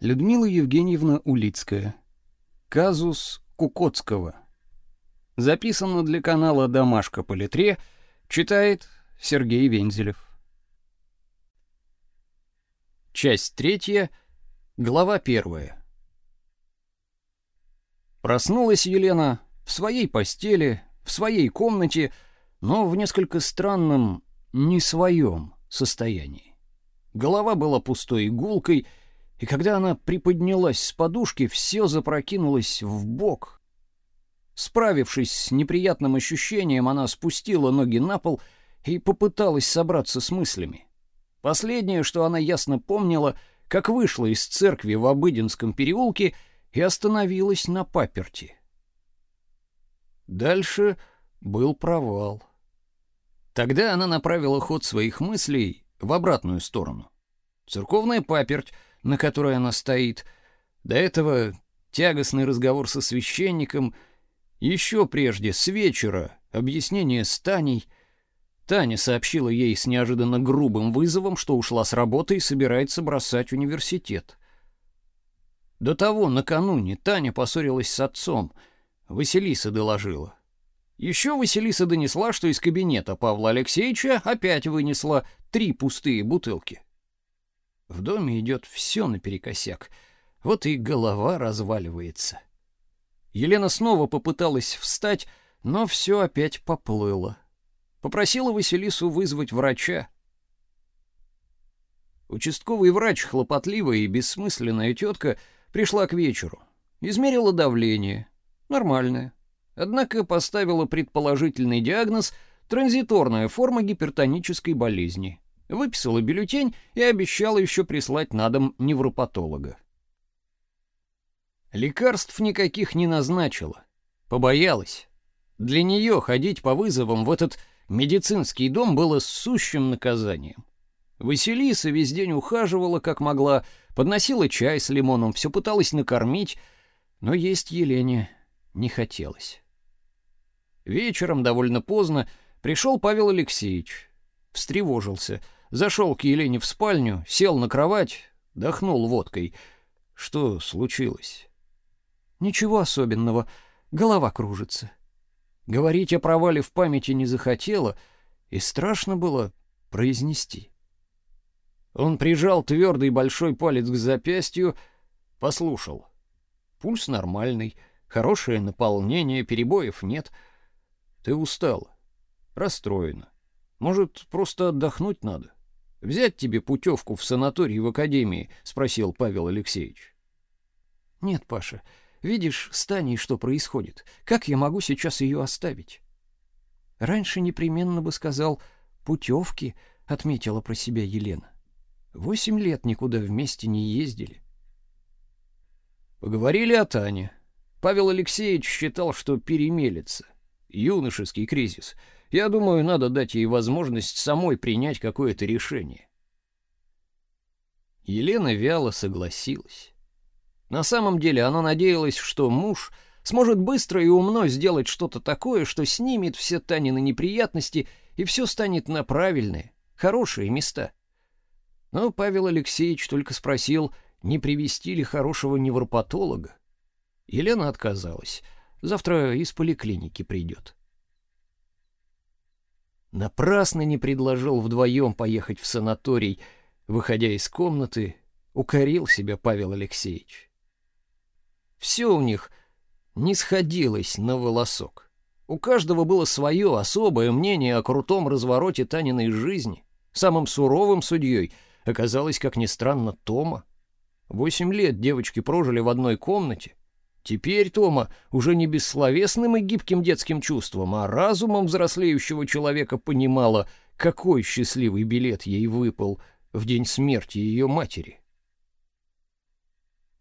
Людмила Евгеньевна Улицкая. Казус Кукотского. Записано для канала Домашка по литре. Читает Сергей Вензелев. Часть третья, глава первая. Проснулась Елена в своей постели, в своей комнате, но в несколько странном, не своем состоянии. Голова была пустой игулкой, и когда она приподнялась с подушки, все запрокинулось в бок. Справившись с неприятным ощущением, она спустила ноги на пол и попыталась собраться с мыслями. Последнее, что она ясно помнила, как вышла из церкви в Обыденском переулке и остановилась на паперти. Дальше был провал. Тогда она направила ход своих мыслей в обратную сторону. Церковная паперть — на которой она стоит. До этого тягостный разговор со священником, еще прежде, с вечера, объяснение с Таней. Таня сообщила ей с неожиданно грубым вызовом, что ушла с работы и собирается бросать университет. До того, накануне, Таня поссорилась с отцом. Василиса доложила. Еще Василиса донесла, что из кабинета Павла Алексеевича опять вынесла три пустые бутылки. В доме идет все наперекосяк. Вот и голова разваливается. Елена снова попыталась встать, но все опять поплыло. Попросила Василису вызвать врача. Участковый врач, хлопотливая и бессмысленная тетка, пришла к вечеру. Измерила давление. Нормальное. Однако поставила предположительный диагноз транзиторная форма гипертонической болезни выписала бюллетень и обещала еще прислать на дом невропатолога. Лекарств никаких не назначила. Побоялась. Для нее ходить по вызовам в этот медицинский дом было сущим наказанием. Василиса весь день ухаживала, как могла, подносила чай с лимоном, все пыталась накормить, но есть Елене не хотелось. Вечером, довольно поздно, пришел Павел Алексеевич. Встревожился — Зашел к Елене в спальню, сел на кровать, дохнул водкой. Что случилось? Ничего особенного. Голова кружится. Говорить о провале в памяти не захотела, и страшно было произнести. Он прижал твердый большой палец к запястью, послушал. Пульс нормальный, хорошее наполнение, перебоев нет. Ты устал, расстроена. Может, просто отдохнуть надо? Взять тебе путевку в санаторий в академии, спросил Павел Алексеевич. Нет, Паша. Видишь, с Таней что происходит? Как я могу сейчас ее оставить? Раньше непременно бы сказал путевки, отметила про себя Елена. Восемь лет никуда вместе не ездили. Поговорили о Тане. Павел Алексеевич считал, что перемелется. Юношеский кризис — я думаю, надо дать ей возможность самой принять какое-то решение. Елена вяло согласилась. На самом деле она надеялась, что муж сможет быстро и умно сделать что-то такое, что снимет все Танины неприятности и все станет на правильные, хорошие места. Но Павел Алексеевич только спросил, не привести ли хорошего невропатолога. Елена отказалась. Завтра из поликлиники придет. Напрасно не предложил вдвоем поехать в санаторий. Выходя из комнаты, укорил себя Павел Алексеевич. Все у них не сходилось на волосок. У каждого было свое особое мнение о крутом развороте Таниной жизни. Самым суровым судьей оказалась, как ни странно, Тома. Восемь лет девочки прожили в одной комнате, Теперь Тома уже не бессловесным и гибким детским чувством, а разумом взрослеющего человека понимала, какой счастливый билет ей выпал в день смерти ее матери.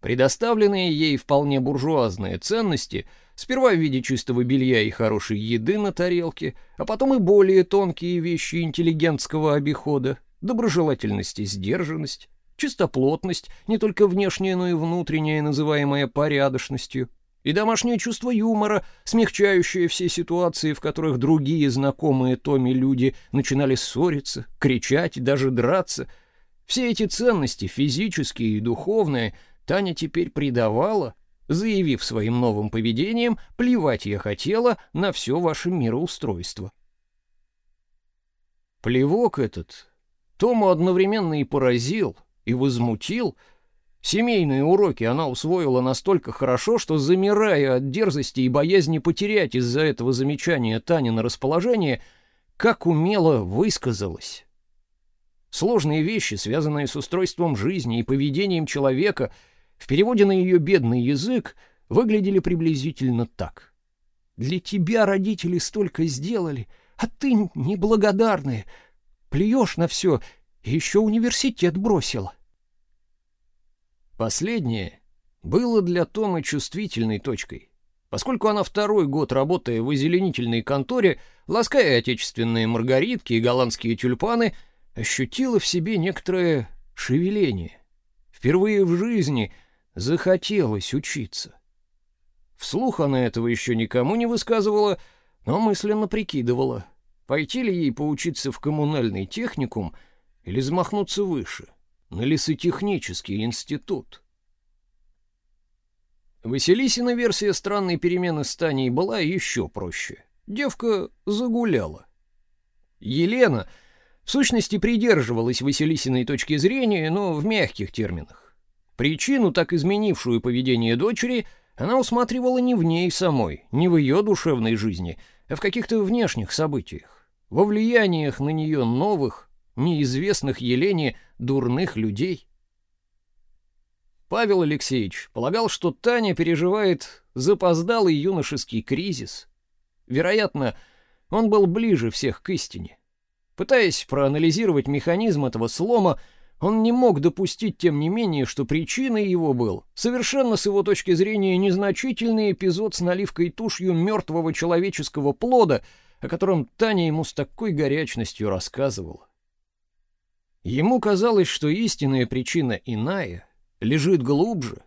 Предоставленные ей вполне буржуазные ценности, сперва в виде чистого белья и хорошей еды на тарелке, а потом и более тонкие вещи интеллигентского обихода, доброжелательность и сдержанность, чистоплотность, не только внешняя, но и внутренняя, называемая порядочностью, и домашнее чувство юмора, смягчающее все ситуации, в которых другие знакомые Томи люди начинали ссориться, кричать и даже драться. Все эти ценности, физические и духовные, Таня теперь предавала, заявив своим новым поведением, плевать я хотела на все ваше мироустройство. Плевок этот Тому одновременно и поразил, и возмутил. Семейные уроки она усвоила настолько хорошо, что, замирая от дерзости и боязни потерять из-за этого замечания Тани на расположение, как умело высказалась. Сложные вещи, связанные с устройством жизни и поведением человека, в переводе на ее бедный язык, выглядели приблизительно так. «Для тебя родители столько сделали, а ты неблагодарная, плюешь на все еще университет бросил. Последнее было для Томы чувствительной точкой, поскольку она второй год, работая в озеленительной конторе, лаская отечественные маргаритки и голландские тюльпаны, ощутила в себе некоторое шевеление. Впервые в жизни захотелось учиться. Вслух она этого еще никому не высказывала, но мысленно прикидывала — Пойти ли ей поучиться в коммунальный техникум или замахнуться выше, лесотехнический институт? Василисина версия странной перемены Станей была еще проще. Девка загуляла. Елена, в сущности, придерживалась Василисиной точки зрения, но в мягких терминах. Причину, так изменившую поведение дочери, она усматривала не в ней самой, не в ее душевной жизни, а в каких-то внешних событиях во влияниях на нее новых, неизвестных Елене дурных людей. Павел Алексеевич полагал, что Таня переживает запоздалый юношеский кризис. Вероятно, он был ближе всех к истине. Пытаясь проанализировать механизм этого слома, он не мог допустить, тем не менее, что причиной его был совершенно с его точки зрения незначительный эпизод с наливкой тушью мертвого человеческого плода — о котором Таня ему с такой горячностью рассказывала. Ему казалось, что истинная причина иная, лежит глубже.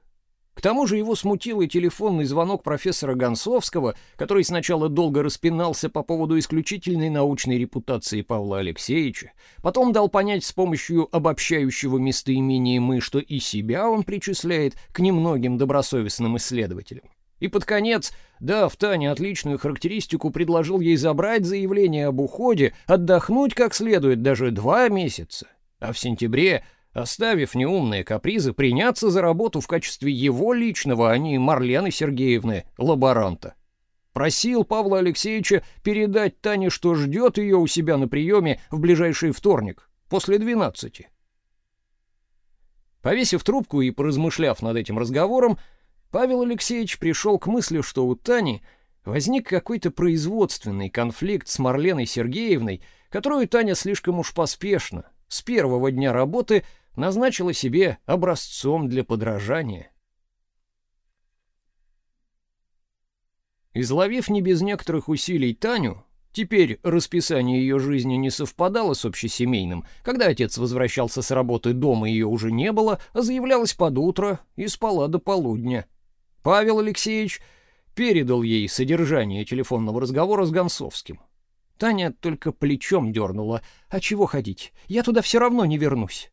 К тому же его смутил и телефонный звонок профессора Гонсовского, который сначала долго распинался по поводу исключительной научной репутации Павла Алексеевича, потом дал понять с помощью обобщающего местоимения «мы», что и себя он причисляет к немногим добросовестным исследователям. И под конец, дав Тане отличную характеристику, предложил ей забрать заявление об уходе, отдохнуть как следует даже два месяца, а в сентябре, оставив неумные капризы, приняться за работу в качестве его личного, а не Марлены Сергеевны, лаборанта. Просил Павла Алексеевича передать Тане, что ждет ее у себя на приеме в ближайший вторник, после двенадцати. Повесив трубку и поразмышляв над этим разговором, Павел Алексеевич пришел к мысли, что у Тани возник какой-то производственный конфликт с Марленой Сергеевной, которую Таня слишком уж поспешно, с первого дня работы, назначила себе образцом для подражания. Изловив не без некоторых усилий Таню, Теперь расписание ее жизни не совпадало с общесемейным. Когда отец возвращался с работы, дома ее уже не было, а заявлялась под утро и спала до полудня. Павел Алексеевич передал ей содержание телефонного разговора с Гонсовским. Таня только плечом дернула. «А чего ходить? Я туда все равно не вернусь».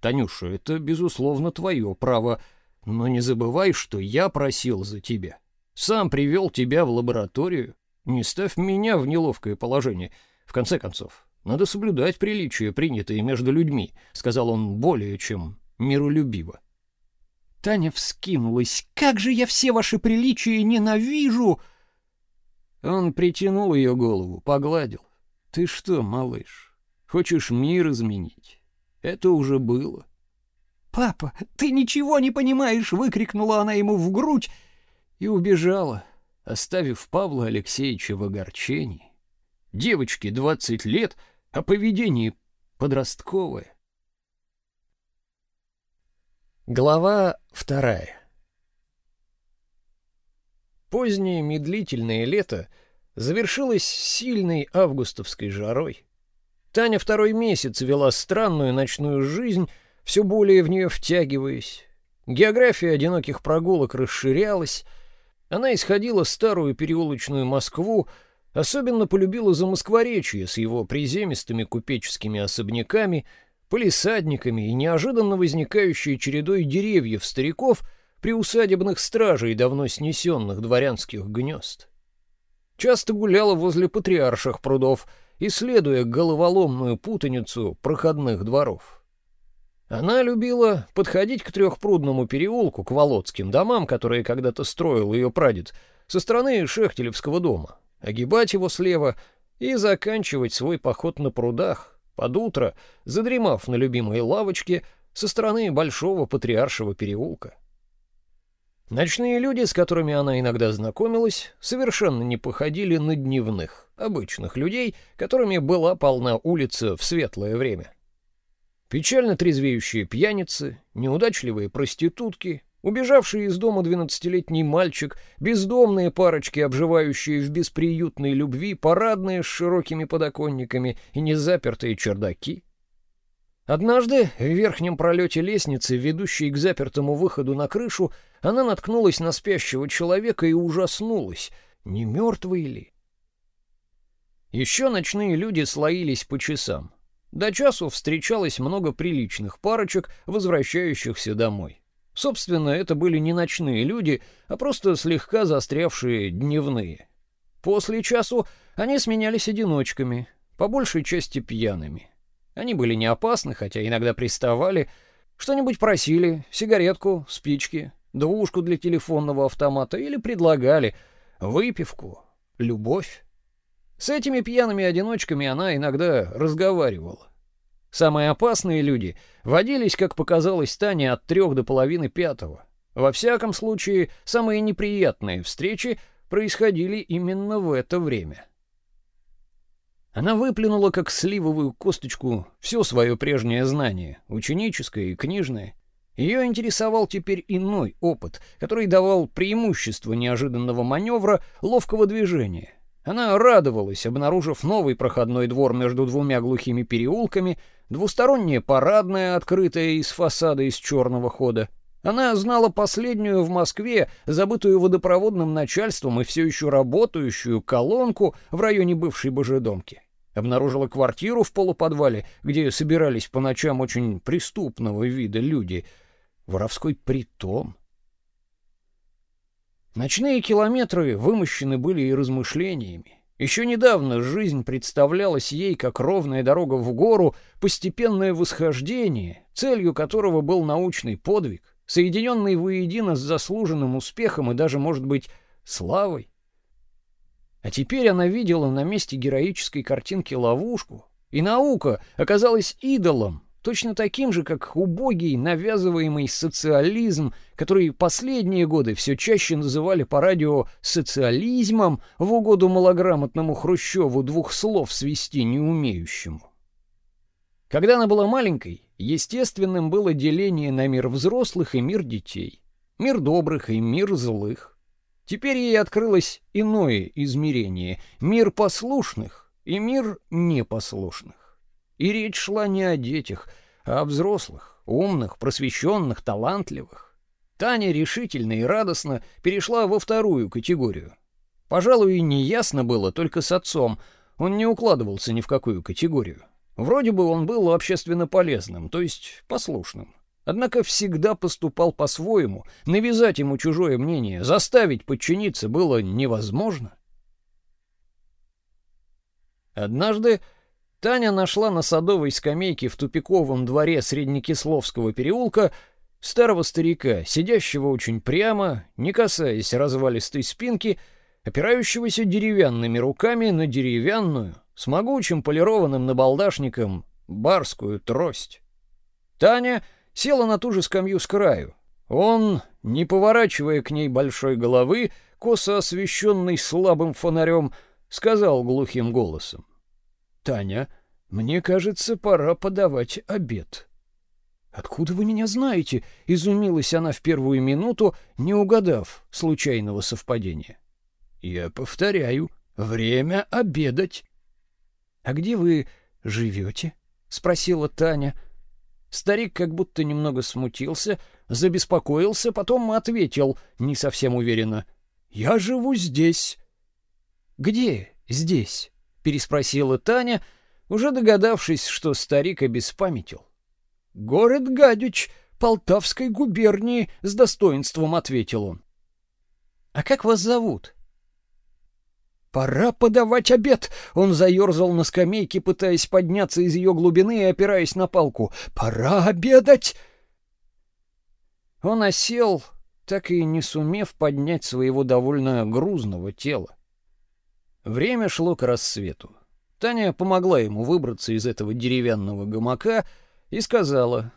«Танюша, это, безусловно, твое право, но не забывай, что я просил за тебя. Сам привел тебя в лабораторию. Не ставь меня в неловкое положение. В конце концов, надо соблюдать приличия, принятые между людьми», — сказал он более чем миролюбиво. Таня вскинулась. «Как же я все ваши приличия ненавижу!» Он притянул ее голову, погладил. «Ты что, малыш, хочешь мир изменить? Это уже было». «Папа, ты ничего не понимаешь!» — выкрикнула она ему в грудь и убежала, оставив Павла Алексеевича в огорчении. Девочке двадцать лет, а поведение подростковое. Глава вторая. Позднее медлительное лето завершилось сильной августовской жарой. Таня второй месяц вела странную ночную жизнь, все более в нее втягиваясь. География одиноких прогулок расширялась. Она исходила старую переулочную Москву, особенно полюбила за Замоскворечье с его приземистыми купеческими особняками, полисадниками и неожиданно возникающей чередой деревьев стариков при усадебных стражей давно снесенных дворянских гнезд. Часто гуляла возле патриарших прудов, исследуя головоломную путаницу проходных дворов. Она любила подходить к трехпрудному переулку, к Володским домам, которые когда-то строил ее прадед, со стороны Шехтелевского дома, огибать его слева и заканчивать свой поход на прудах, под утро, задремав на любимой лавочке со стороны Большого Патриаршего переулка. Ночные люди, с которыми она иногда знакомилась, совершенно не походили на дневных, обычных людей, которыми была полна улица в светлое время. Печально трезвеющие пьяницы, неудачливые проститутки, убежавший из дома двенадцатилетний мальчик, бездомные парочки, обживающие в бесприютной любви, парадные с широкими подоконниками и незапертые чердаки — Однажды в верхнем пролете лестницы, ведущей к запертому выходу на крышу, она наткнулась на спящего человека и ужаснулась. Не мертвый ли? Еще ночные люди слоились по часам. До часу встречалось много приличных парочек, возвращающихся домой. Собственно, это были не ночные люди, а просто слегка застрявшие дневные. После часу они сменялись одиночками, по большей части пьяными. Они были не опасны, хотя иногда приставали, что-нибудь просили, сигаретку, спички, двушку для телефонного автомата или предлагали выпивку, любовь. С этими пьяными одиночками она иногда разговаривала. Самые опасные люди водились, как показалось Тане, от трех до половины пятого. Во всяком случае, самые неприятные встречи происходили именно в это время. Она выплюнула, как сливовую косточку, все свое прежнее знание, ученическое и книжное. Ее интересовал теперь иной опыт, который давал преимущество неожиданного маневра, ловкого движения. Она радовалась, обнаружив новый проходной двор между двумя глухими переулками, двустороннее парадное, открытое из фасада из черного хода. Она знала последнюю в Москве, забытую водопроводным начальством и все еще работающую колонку в районе бывшей Божедомки. Обнаружила квартиру в полуподвале, где собирались по ночам очень преступного вида люди. Воровской притон. Ночные километры вымощены были и размышлениями. Еще недавно жизнь представлялась ей как ровная дорога в гору, постепенное восхождение, целью которого был научный подвиг, соединенный воедино с заслуженным успехом и даже, может быть, славой. А теперь она видела на месте героической картинки ловушку, и наука оказалась идолом, точно таким же, как убогий навязываемый социализм, который последние годы все чаще называли по радио социализмом в угоду малограмотному Хрущеву двух слов свести не умеющему. Когда она была маленькой, естественным было деление на мир взрослых и мир детей, мир добрых и мир злых. Теперь ей открылось иное измерение — мир послушных и мир непослушных. И речь шла не о детях, а о взрослых, умных, просвещенных, талантливых. Таня решительно и радостно перешла во вторую категорию. Пожалуй, и неясно было только с отцом, он не укладывался ни в какую категорию. Вроде бы он был общественно полезным, то есть послушным. Однако всегда поступал по-своему, навязать ему чужое мнение, заставить подчиниться было невозможно. Однажды Таня нашла на садовой скамейке в тупиковом дворе Среднекисловского переулка старого старика, сидящего очень прямо, не касаясь развалистой спинки, опирающегося деревянными руками на деревянную, с могучим полированным набалдашником, барскую трость. Таня села на ту же скамью с краю. Он, не поворачивая к ней большой головы, косо освещенный слабым фонарем, сказал глухим голосом. «Таня, мне кажется, пора подавать обед». «Откуда вы меня знаете?» — изумилась она в первую минуту, не угадав случайного совпадения. «Я повторяю, время обедать». «А где вы живете?» — спросила Таня. Старик как будто немного смутился, забеспокоился, потом ответил не совсем уверенно: "Я живу здесь". "Где здесь?" Переспросила Таня, уже догадавшись, что старик обеспамятил. Город Гадюч Полтавской губернии, с достоинством ответил он. А как вас зовут? Пора подавать обед. Он заерзал на скамейке, пытаясь подняться из ее глубины и опираясь на палку. Пора обедать. Он осел, так и не сумев поднять своего довольно грузного тела. Время шло к рассвету. Таня помогла ему выбраться из этого деревянного гамака и сказала: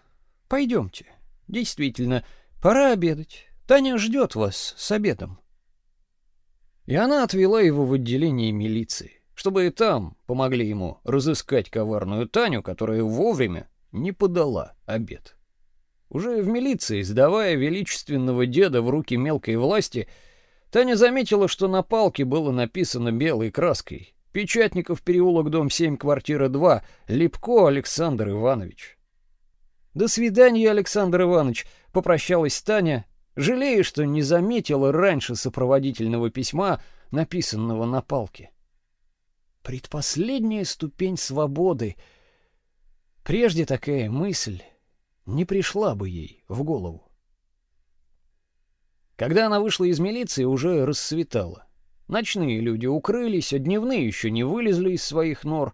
"Пойдемте. Действительно, пора обедать. Таня ждет вас с обедом". И она отвела его в отделение милиции, чтобы и там помогли ему разыскать коварную Таню, которая вовремя не подала обед. Уже в милиции, сдавая величественного деда в руки мелкой власти, Таня заметила, что на палке было написано белой краской: Печатников переулок, дом 7, квартира 2, Липко Александр Иванович. До свидания, Александр Иванович, попрощалась Таня жалея, что не заметила раньше сопроводительного письма, написанного на палке. Предпоследняя ступень свободы. Прежде такая мысль не пришла бы ей в голову. Когда она вышла из милиции, уже рассветало. Ночные люди укрылись, а дневные еще не вылезли из своих нор.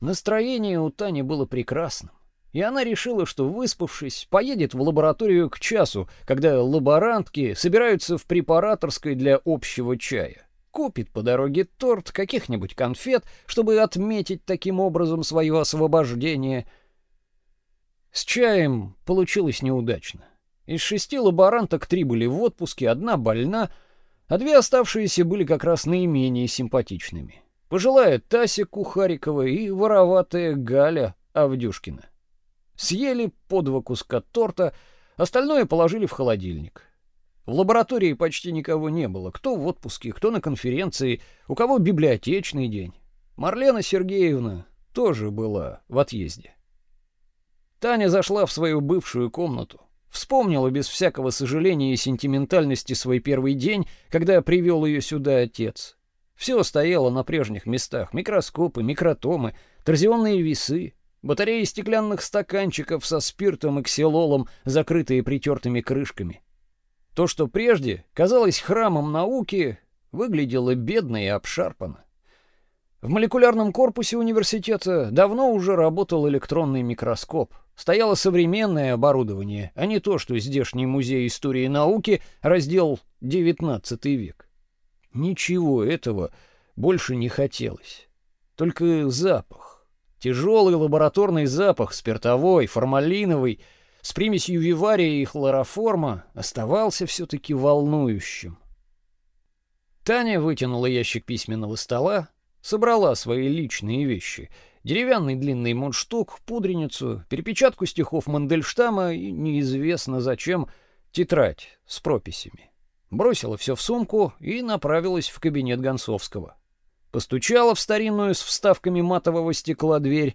Настроение у Тани было прекрасным и она решила, что, выспавшись, поедет в лабораторию к часу, когда лаборантки собираются в препараторской для общего чая. Купит по дороге торт, каких-нибудь конфет, чтобы отметить таким образом свое освобождение. С чаем получилось неудачно. Из шести лаборанток три были в отпуске, одна больна, а две оставшиеся были как раз наименее симпатичными. Пожилая Тася Кухарикова и вороватая Галя Авдюшкина. Съели по два куска торта, остальное положили в холодильник. В лаборатории почти никого не было. Кто в отпуске, кто на конференции, у кого библиотечный день. Марлена Сергеевна тоже была в отъезде. Таня зашла в свою бывшую комнату. Вспомнила без всякого сожаления и сентиментальности свой первый день, когда привел ее сюда отец. Все стояло на прежних местах: микроскопы, микротомы, торзионные весы, батареи стеклянных стаканчиков со спиртом и ксилолом, закрытые притертыми крышками. То, что прежде казалось храмом науки, выглядело бедно и обшарпано. В молекулярном корпусе университета давно уже работал электронный микроскоп. Стояло современное оборудование, а не то, что здешний музей истории науки, раздел XIX век. Ничего этого больше не хотелось. Только запах Тяжелый лабораторный запах, спиртовой, формалиновый, с примесью вивария и хлороформа, оставался все-таки волнующим. Таня вытянула ящик письменного стола, собрала свои личные вещи — деревянный длинный мундштук, пудреницу, перепечатку стихов Мандельштама и неизвестно зачем тетрадь с прописями. Бросила все в сумку и направилась в кабинет Гонцовского. Постучала в старинную с вставками матового стекла дверь,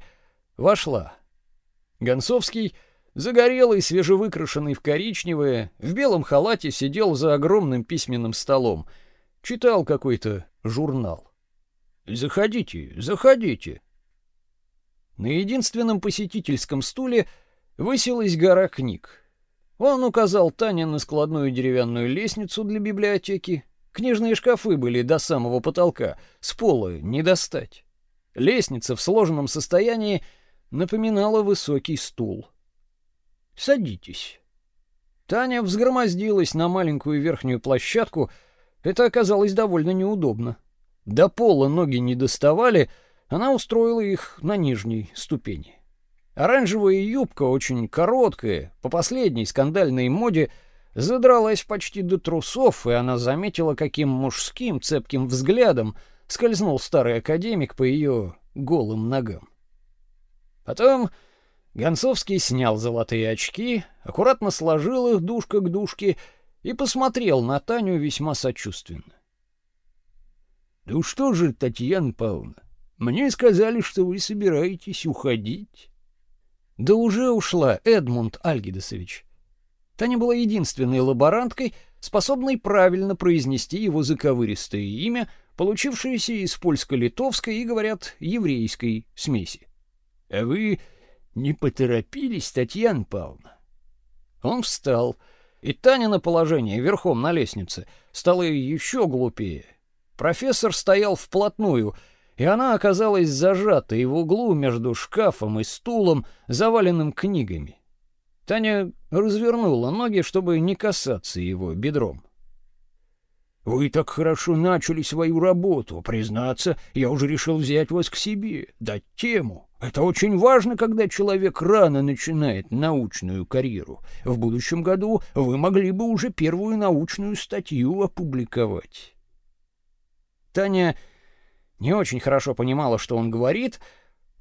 вошла. Гонцовский, загорелый, свежевыкрашенный в коричневое, в белом халате сидел за огромным письменным столом, читал какой-то журнал. Заходите, заходите. На единственном посетительском стуле высилась гора книг. Он указал Тане на складную деревянную лестницу для библиотеки, Книжные шкафы были до самого потолка, с пола не достать. Лестница в сложенном состоянии напоминала высокий стул. «Садитесь». Таня взгромоздилась на маленькую верхнюю площадку. Это оказалось довольно неудобно. До пола ноги не доставали, она устроила их на нижней ступени. Оранжевая юбка, очень короткая, по последней скандальной моде — задралась почти до трусов, и она заметила, каким мужским цепким взглядом скользнул старый академик по ее голым ногам. Потом Гонцовский снял золотые очки, аккуратно сложил их душка к дужке и посмотрел на Таню весьма сочувственно. «Ну что же, Татьяна Павловна, мне сказали, что вы собираетесь уходить». «Да уже ушла, Эдмунд Альгидесович. Таня была единственной лаборанткой, способной правильно произнести его заковыристое имя, получившееся из польско-литовской и, говорят, еврейской смеси. А вы Не поторопились, Татьяна Павловна. Он встал, и Таня положение верхом на лестнице стало еще глупее. Профессор стоял вплотную, и она оказалась зажатой в углу между шкафом и стулом, заваленным книгами. Таня развернула ноги, чтобы не касаться его бедром. Вы так хорошо начали свою работу. Признаться, я уже решил взять вас к себе, дать тему. Это очень важно, когда человек рано начинает научную карьеру. В будущем году вы могли бы уже первую научную статью опубликовать. Таня не очень хорошо понимала, что он говорит,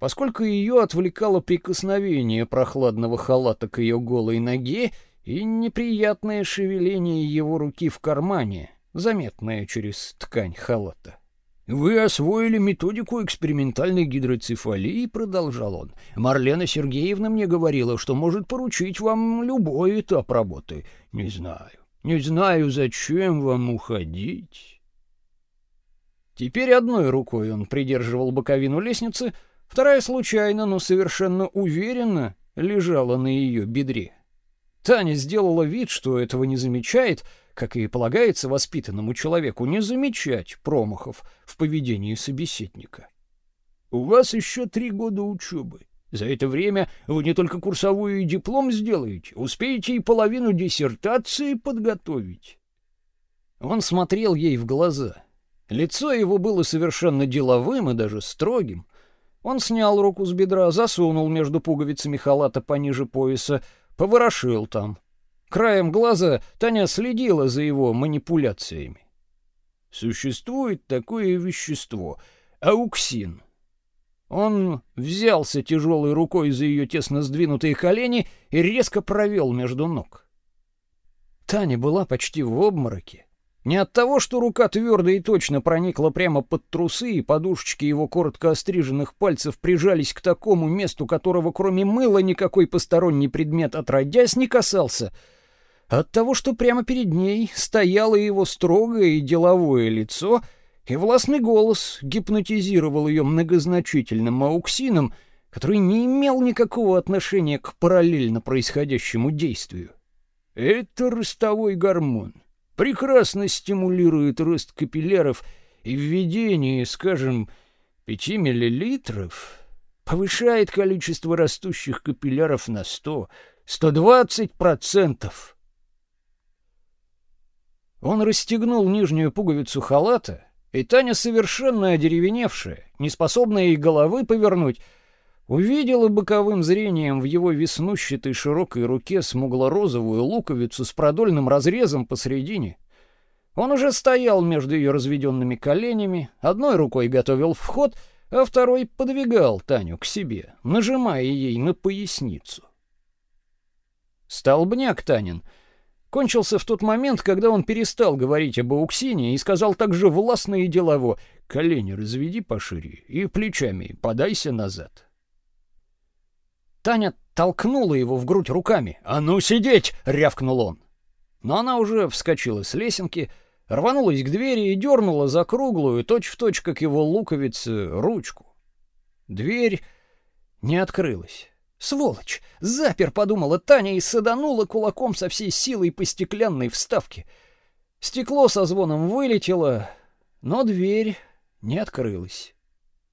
поскольку ее отвлекало прикосновение прохладного халата к ее голой ноге и неприятное шевеление его руки в кармане, заметное через ткань халата. Вы освоили методику экспериментальной гидроцефалии, продолжал он. Марлена Сергеевна мне говорила, что может поручить вам любой этап работы. Не знаю. Не знаю, зачем вам уходить. Теперь одной рукой он придерживал боковину лестницы, вторая случайно, но совершенно уверенно лежала на ее бедре. Таня сделала вид, что этого не замечает, как и полагается воспитанному человеку, не замечать промахов в поведении собеседника. У вас еще три года учебы. За это время вы не только курсовую и диплом сделаете, успеете и половину диссертации подготовить. Он смотрел ей в глаза. Лицо его было совершенно деловым и даже строгим. Он снял руку с бедра, засунул между пуговицами халата пониже пояса, поворошил там. Краем глаза Таня следила за его манипуляциями. Существует такое вещество — ауксин. Он взялся тяжелой рукой за ее тесно сдвинутые колени и резко провел между ног. Таня была почти в обмороке. Не от того, что рука твердо и точно проникла прямо под трусы, и подушечки его коротко остриженных пальцев прижались к такому месту, которого кроме мыла никакой посторонний предмет отродясь не касался — от того, что прямо перед ней стояло его строгое и деловое лицо, и властный голос гипнотизировал ее многозначительным ауксином, который не имел никакого отношения к параллельно происходящему действию. Это ростовой гормон. Прекрасно стимулирует рост капилляров и введение, скажем, 5 миллилитров повышает количество растущих капилляров на 100, 120 процентов. Он расстегнул нижнюю пуговицу халата, и Таня, совершенно одеревеневшая, неспособная и головы повернуть, увидела боковым зрением в его веснущатой широкой руке смугло-розовую луковицу с продольным разрезом посредине. Он уже стоял между ее разведенными коленями, одной рукой готовил вход, а второй подвигал Таню к себе, нажимая ей на поясницу. Столбняк Танин — кончился в тот момент, когда он перестал говорить об ауксине и сказал также властно и делово «Колени разведи пошире и плечами подайся назад». Таня толкнула его в грудь руками. «А ну сидеть!» — рявкнул он. Но она уже вскочила с лесенки, рванулась к двери и дернула за круглую, точь-в-точь, точь, как его луковицы, ручку. Дверь не открылась. Сволочь! Запер, подумала Таня и саданула кулаком со всей силой по стеклянной вставке. Стекло со звоном вылетело, но дверь не открылась.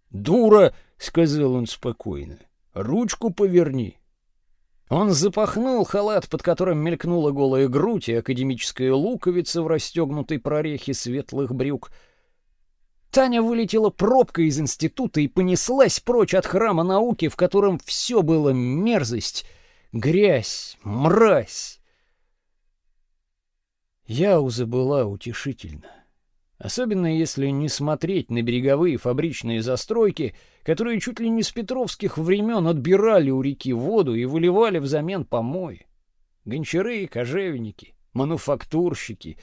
"Дура", сказал он спокойно. "Ручку поверни". Он запахнул халат, под которым мелькнула голая грудь и академическая луковица в расстегнутой прорехе светлых брюк. Таня вылетела пробкой из института и понеслась прочь от храма науки, в котором все было мерзость, грязь, мразь. Яуза была утешительна. Особенно если не смотреть на береговые фабричные застройки, которые чуть ли не с петровских времен отбирали у реки воду и выливали взамен помои. Гончары, кожевники, мануфактурщики.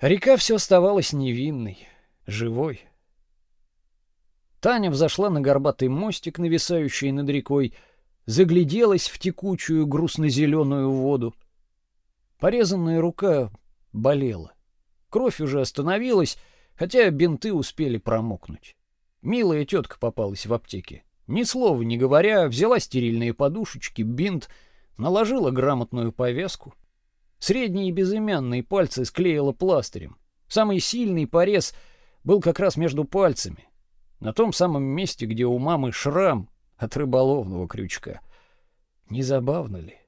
Река все оставалась невинной живой. Таня взошла на горбатый мостик, нависающий над рекой, загляделась в текучую грустно-зеленую воду. Порезанная рука болела. Кровь уже остановилась, хотя бинты успели промокнуть. Милая тетка попалась в аптеке. Ни слова не говоря, взяла стерильные подушечки, бинт, наложила грамотную повязку. Средние безымянные пальцы склеила пластырем. Самый сильный порез был как раз между пальцами, на том самом месте, где у мамы шрам от рыболовного крючка. Не забавно ли?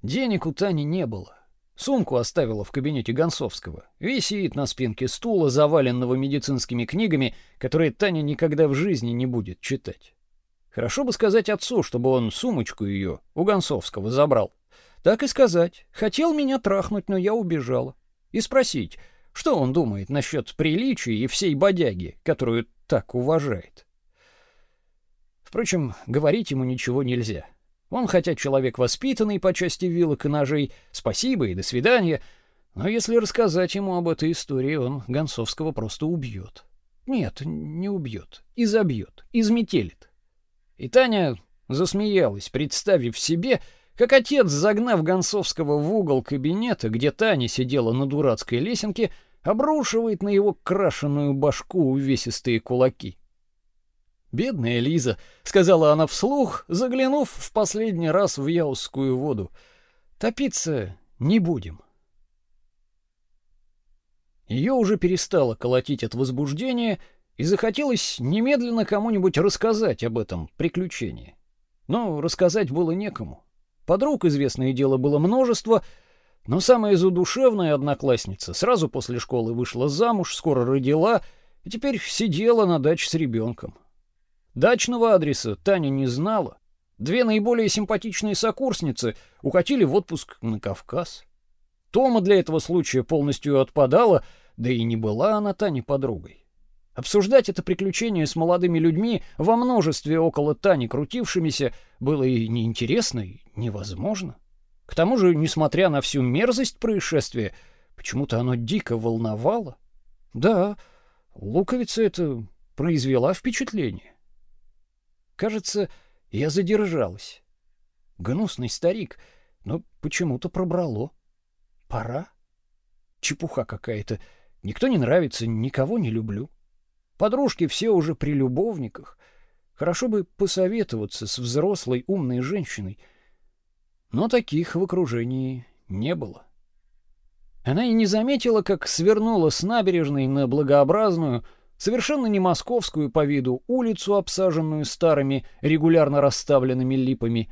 Денег у Тани не было. Сумку оставила в кабинете Гонцовского. Висит на спинке стула, заваленного медицинскими книгами, которые Таня никогда в жизни не будет читать. Хорошо бы сказать отцу, чтобы он сумочку ее у Гонцовского забрал. Так и сказать. Хотел меня трахнуть, но я убежала. И спросить, что он думает насчет приличия и всей бодяги, которую так уважает. Впрочем, говорить ему ничего нельзя. Он хотя человек воспитанный по части вилок и ножей, спасибо и до свидания, но если рассказать ему об этой истории, он Гонцовского просто убьет. Нет, не убьет, изобьет, изметелит. И Таня засмеялась, представив себе, как отец, загнав Гонцовского в угол кабинета, где Таня сидела на дурацкой лесенке, обрушивает на его крашеную башку увесистые кулаки. Бедная Лиза, сказала она вслух, заглянув в последний раз в яузскую воду. Топиться не будем. Ее уже перестало колотить от возбуждения, и захотелось немедленно кому-нибудь рассказать об этом приключении. Но рассказать было некому. Подруг, известное дело, было множество, но самая задушевная одноклассница сразу после школы вышла замуж, скоро родила и теперь сидела на даче с ребенком. Дачного адреса Таня не знала. Две наиболее симпатичные сокурсницы укатили в отпуск на Кавказ. Тома для этого случая полностью отпадала, да и не была она Тане подругой. Обсуждать это приключение с молодыми людьми во множестве около Тани крутившимися было и неинтересно, и невозможно. К тому же, несмотря на всю мерзость происшествия, почему-то оно дико волновало. Да, луковица это произвела впечатление. Кажется, я задержалась. Гнусный старик, но почему-то пробрало. Пора. Чепуха какая-то. Никто не нравится, никого не люблю. Подружки все уже при любовниках. Хорошо бы посоветоваться с взрослой умной женщиной. Но таких в окружении не было. Она и не заметила, как свернула с набережной на благообразную, совершенно не московскую по виду улицу, обсаженную старыми, регулярно расставленными липами.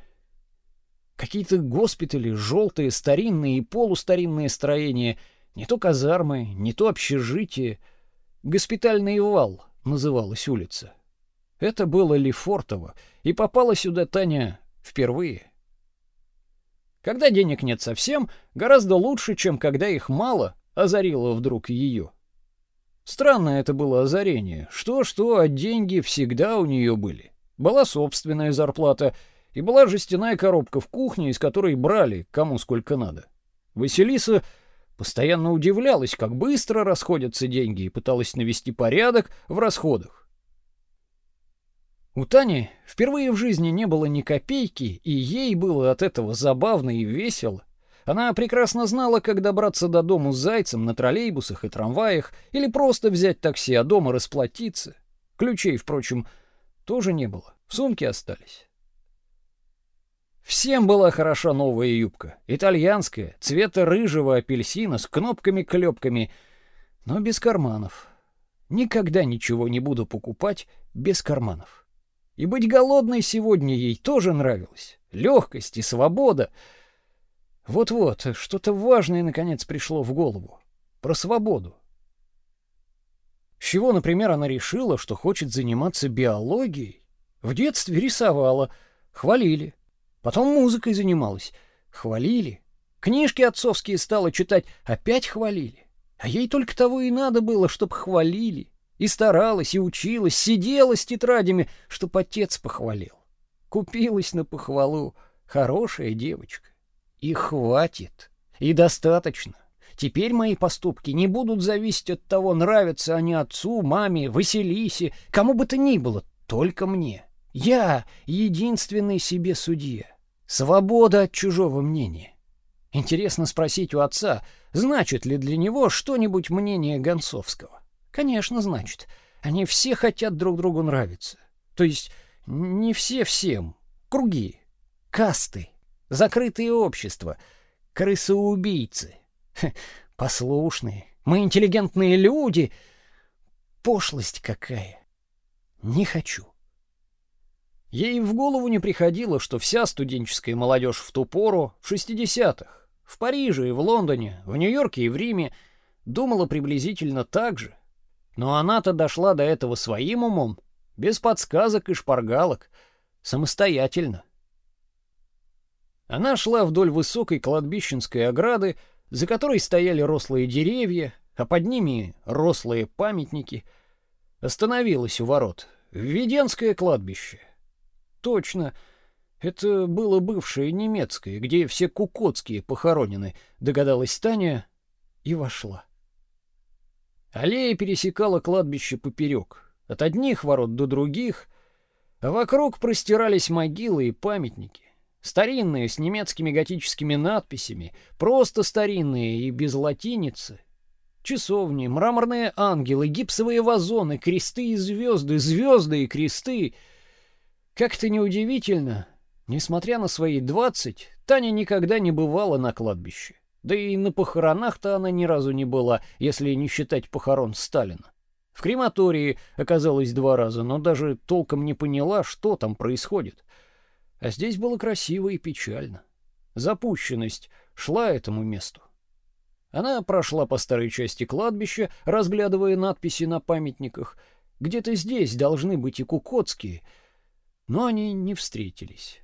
Какие-то госпитали, желтые, старинные и полустаринные строения, не то казармы, не то общежитие. Госпитальный вал называлась улица. Это было Лефортово, и попала сюда Таня впервые. Когда денег нет совсем, гораздо лучше, чем когда их мало, озарило вдруг ее. Странное это было озарение. Что-что, а деньги всегда у нее были. Была собственная зарплата и была жестяная коробка в кухне, из которой брали кому сколько надо. Василиса постоянно удивлялась, как быстро расходятся деньги, и пыталась навести порядок в расходах. У Тани впервые в жизни не было ни копейки, и ей было от этого забавно и весело. Она прекрасно знала, как добраться до дому с зайцем на троллейбусах и трамваях или просто взять такси, а дома расплатиться. Ключей, впрочем, тоже не было. В сумке остались. Всем была хороша новая юбка, итальянская, цвета рыжего апельсина с кнопками-клепками, но без карманов. Никогда ничего не буду покупать без карманов. И быть голодной сегодня ей тоже нравилось. Легкость и свобода — вот-вот, что-то важное наконец пришло в голову. Про свободу. С чего, например, она решила, что хочет заниматься биологией? В детстве рисовала, хвалили. Потом музыкой занималась, хвалили. Книжки отцовские стала читать, опять хвалили. А ей только того и надо было, чтоб хвалили. И старалась, и училась, сидела с тетрадями, чтоб отец похвалил. Купилась на похвалу. Хорошая девочка. И хватит. И достаточно. Теперь мои поступки не будут зависеть от того, нравятся они отцу, маме, Василисе, кому бы то ни было, только мне. Я единственный себе судья. Свобода от чужого мнения. Интересно спросить у отца, значит ли для него что-нибудь мнение Гонцовского. Конечно, значит. Они все хотят друг другу нравиться. То есть не все всем. Круги, касты, закрытые общества, крысоубийцы. послушные, мы интеллигентные люди. Пошлость какая. Не хочу. Ей в голову не приходило, что вся студенческая молодежь в ту пору, в 60-х, в Париже и в Лондоне, в Нью-Йорке и в Риме, думала приблизительно так же. Но она-то дошла до этого своим умом, без подсказок и шпаргалок, самостоятельно. Она шла вдоль высокой кладбищенской ограды, за которой стояли рослые деревья, а под ними рослые памятники. Остановилась у ворот. Введенское кладбище. Точно, это было бывшее немецкое, где все кукотские похоронены, догадалась Таня и вошла. Аллея пересекала кладбище поперек, от одних ворот до других, а вокруг простирались могилы и памятники. Старинные, с немецкими готическими надписями, просто старинные и без латиницы. Часовни, мраморные ангелы, гипсовые вазоны, кресты и звезды, звезды и кресты. Как-то неудивительно, несмотря на свои двадцать, Таня никогда не бывала на кладбище. Да и на похоронах-то она ни разу не была, если не считать похорон Сталина. В крематории оказалась два раза, но даже толком не поняла, что там происходит. А здесь было красиво и печально. Запущенность шла этому месту. Она прошла по старой части кладбища, разглядывая надписи на памятниках. Где-то здесь должны быть и кукотские, но они не встретились.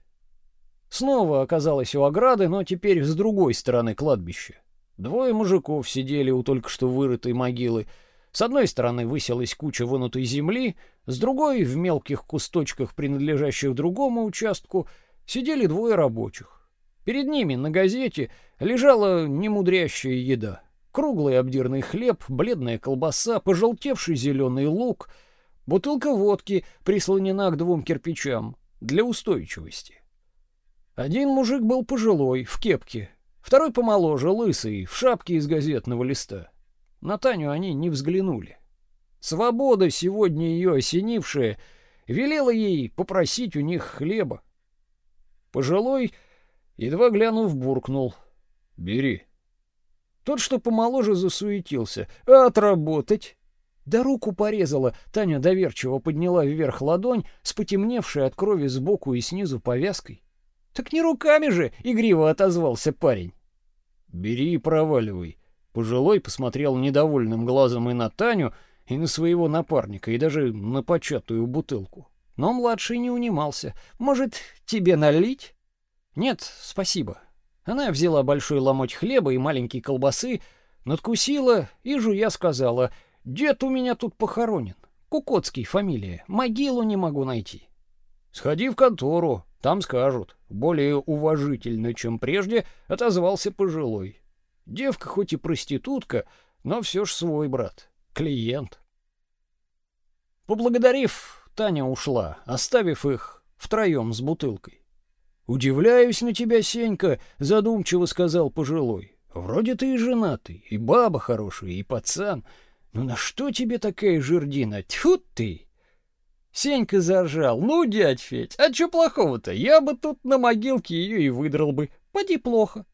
Снова оказалась у ограды, но теперь с другой стороны кладбища. Двое мужиков сидели у только что вырытой могилы. С одной стороны высилась куча вынутой земли, с другой, в мелких кусточках, принадлежащих другому участку, сидели двое рабочих. Перед ними на газете лежала немудрящая еда. Круглый обдирный хлеб, бледная колбаса, пожелтевший зеленый лук, бутылка водки прислонена к двум кирпичам для устойчивости. Один мужик был пожилой, в кепке, второй помоложе, лысый, в шапке из газетного листа. На Таню они не взглянули. Свобода, сегодня ее осенившая, велела ей попросить у них хлеба. Пожилой, едва глянув, буркнул. «Бери». Тот, что помоложе, засуетился. «Отработать!» Да руку порезала. Таня доверчиво подняла вверх ладонь с потемневшей от крови сбоку и снизу повязкой. Так не руками же, игриво отозвался парень. Бери и проваливай. Пожилой посмотрел недовольным глазом и на Таню, и на своего напарника, и даже на початую бутылку. Но младший не унимался. Может, тебе налить? Нет, спасибо. Она взяла большой ломоть хлеба и маленькие колбасы, надкусила и жуя сказала: "Дед у меня тут похоронен. Кукотский фамилия. Могилу не могу найти". Сходи в контору, там скажут. Более уважительно, чем прежде, отозвался пожилой. Девка хоть и проститутка, но все ж свой брат, клиент. Поблагодарив, Таня ушла, оставив их втроем с бутылкой. Удивляюсь на тебя, Сенька, задумчиво сказал пожилой. Вроде ты и женатый, и баба хорошая, и пацан. Но на что тебе такая жердина? Тьфу ты! Сенька заржал. «Ну, дядь Федь, а чё плохого-то? Я бы тут на могилке её и выдрал бы. Поди плохо».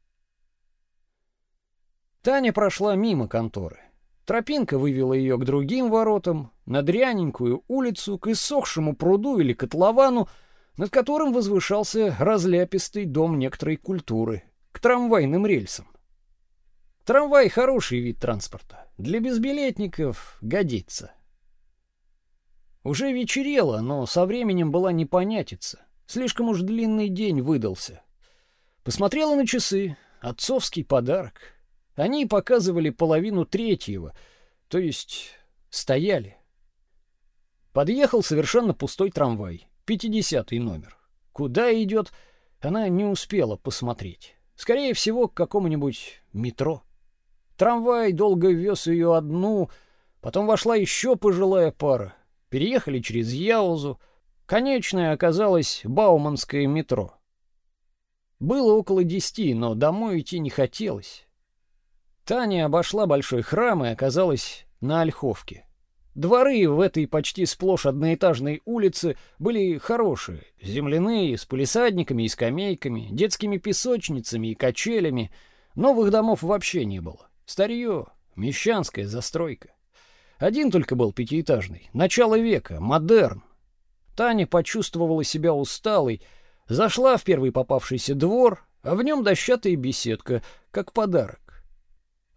Таня прошла мимо конторы. Тропинка вывела её к другим воротам, на дряненькую улицу, к иссохшему пруду или котловану, над которым возвышался разляпистый дом некоторой культуры, к трамвайным рельсам. Трамвай — хороший вид транспорта. Для безбилетников годится. Уже вечерело, но со временем была непонятица. Слишком уж длинный день выдался. Посмотрела на часы. Отцовский подарок. Они показывали половину третьего, то есть стояли. Подъехал совершенно пустой трамвай, пятидесятый номер. Куда идет, она не успела посмотреть. Скорее всего, к какому-нибудь метро. Трамвай долго вез ее одну, потом вошла еще пожилая пара переехали через Яузу. Конечная оказалась Бауманское метро. Было около десяти, но домой идти не хотелось. Таня обошла большой храм и оказалась на Ольховке. Дворы в этой почти сплошь одноэтажной улице были хорошие, земляные, с полисадниками и скамейками, детскими песочницами и качелями. Новых домов вообще не было. Старье, мещанская застройка. Один только был пятиэтажный, начало века, модерн. Таня почувствовала себя усталой, зашла в первый попавшийся двор, а в нем дощатая беседка, как подарок.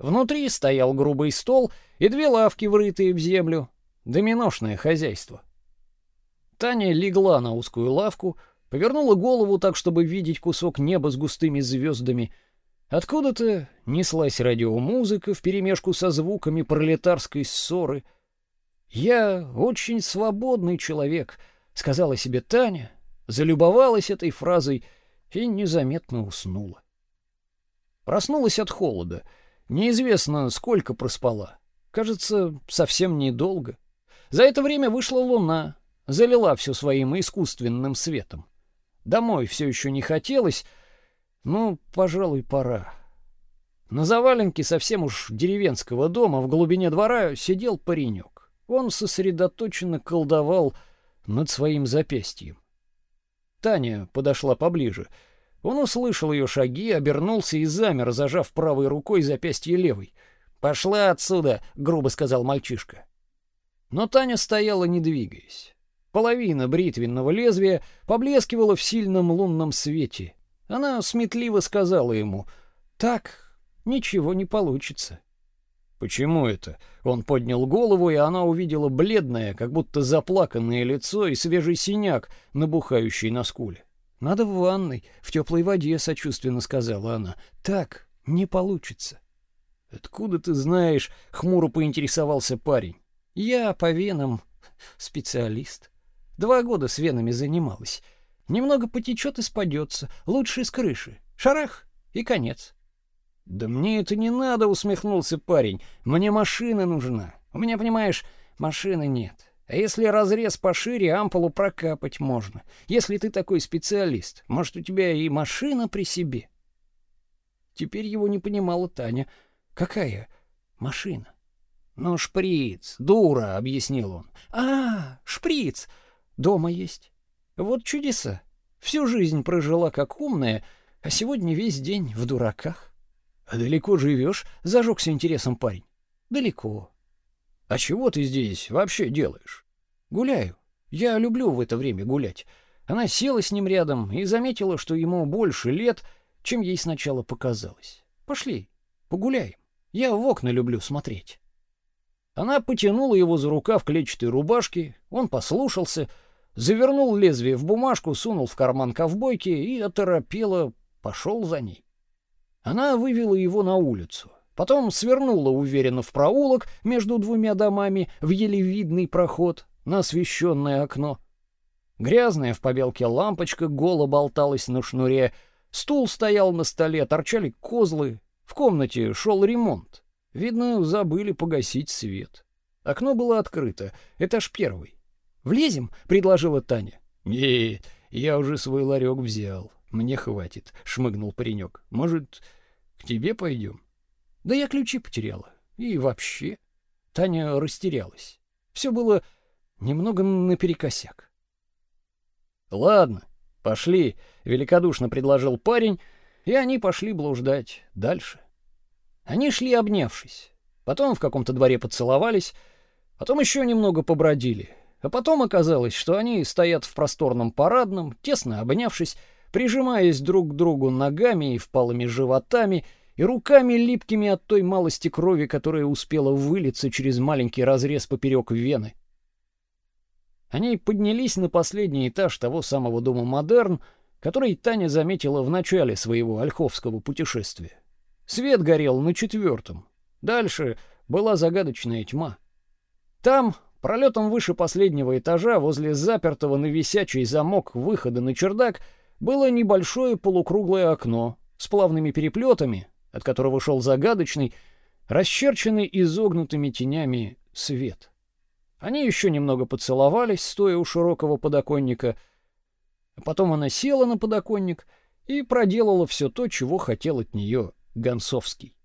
Внутри стоял грубый стол и две лавки, врытые в землю. Доминошное хозяйство. Таня легла на узкую лавку, повернула голову так, чтобы видеть кусок неба с густыми звездами. Откуда-то неслась радиомузыка вперемешку со звуками пролетарской ссоры. «Я очень свободный человек», — сказала себе Таня, залюбовалась этой фразой и незаметно уснула. Проснулась от холода. Неизвестно, сколько проспала. Кажется, совсем недолго. За это время вышла луна, залила все своим искусственным светом. Домой все еще не хотелось, ну, пожалуй, пора. На заваленке совсем уж деревенского дома в глубине двора сидел паренек. Он сосредоточенно колдовал над своим запястьем. Таня подошла поближе. Он услышал ее шаги, обернулся и замер, зажав правой рукой запястье левой. «Пошла отсюда!» — грубо сказал мальчишка. Но Таня стояла, не двигаясь. Половина бритвенного лезвия поблескивала в сильном лунном свете. Она сметливо сказала ему: "Так ничего не получится". Почему это? Он поднял голову, и она увидела бледное, как будто заплаканное лицо и свежий синяк, набухающий на скуле. Надо в ванной, в теплой воде, сочувственно сказала она. Так не получится. Откуда ты знаешь? хмуро поинтересовался парень. Я по венам специалист. Два года с венами занималась. Немного потечет и спадется, лучше с крыши. Шарах и конец. Да мне это не надо, усмехнулся парень. Мне машина нужна. У меня, понимаешь, машины нет. А если разрез пошире, ампулу прокапать можно. Если ты такой специалист, может, у тебя и машина при себе. Теперь его не понимала Таня. Какая машина? «Ну, шприц, дура», — объяснил он. «А, шприц! Дома есть. Вот чудеса. Всю жизнь прожила как умная, а сегодня весь день в дураках». «А далеко живешь?» — зажегся интересом парень. «Далеко». «А чего ты здесь вообще делаешь?» «Гуляю. Я люблю в это время гулять». Она села с ним рядом и заметила, что ему больше лет, чем ей сначала показалось. «Пошли, погуляем. Я в окна люблю смотреть». Она потянула его за рукав клетчатой рубашки, он послушался, завернул лезвие в бумажку, сунул в карман ковбойки и оторопело пошел за ней. Она вывела его на улицу, потом свернула уверенно в проулок между двумя домами в еле видный проход на освещенное окно. Грязная в побелке лампочка голо болталась на шнуре, стул стоял на столе, торчали козлы, в комнате шел ремонт. Видно, забыли погасить свет. Окно было открыто, этаж первый. «Влезем?» — предложила Таня. «Нет, я уже свой ларек взял. Мне хватит», — шмыгнул паренек. «Может, к тебе пойдем?» «Да я ключи потеряла. И вообще...» Таня растерялась. Все было немного наперекосяк. «Ладно, пошли», — великодушно предложил парень, и они пошли блуждать дальше. Они шли обнявшись. Потом в каком-то дворе поцеловались, потом еще немного побродили. А потом оказалось, что они стоят в просторном парадном, тесно обнявшись, прижимаясь друг к другу ногами и впалыми животами, и руками липкими от той малости крови, которая успела вылиться через маленький разрез поперек вены. Они поднялись на последний этаж того самого дома Модерн, который Таня заметила в начале своего ольховского путешествия. Свет горел на четвертом. Дальше была загадочная тьма. Там, пролетом выше последнего этажа, возле запертого на висячий замок выхода на чердак, было небольшое полукруглое окно с плавными переплетами, от которого шел загадочный, расчерченный изогнутыми тенями свет. Они еще немного поцеловались, стоя у широкого подоконника. Потом она села на подоконник и проделала все то, чего хотел от нее Гонцовский.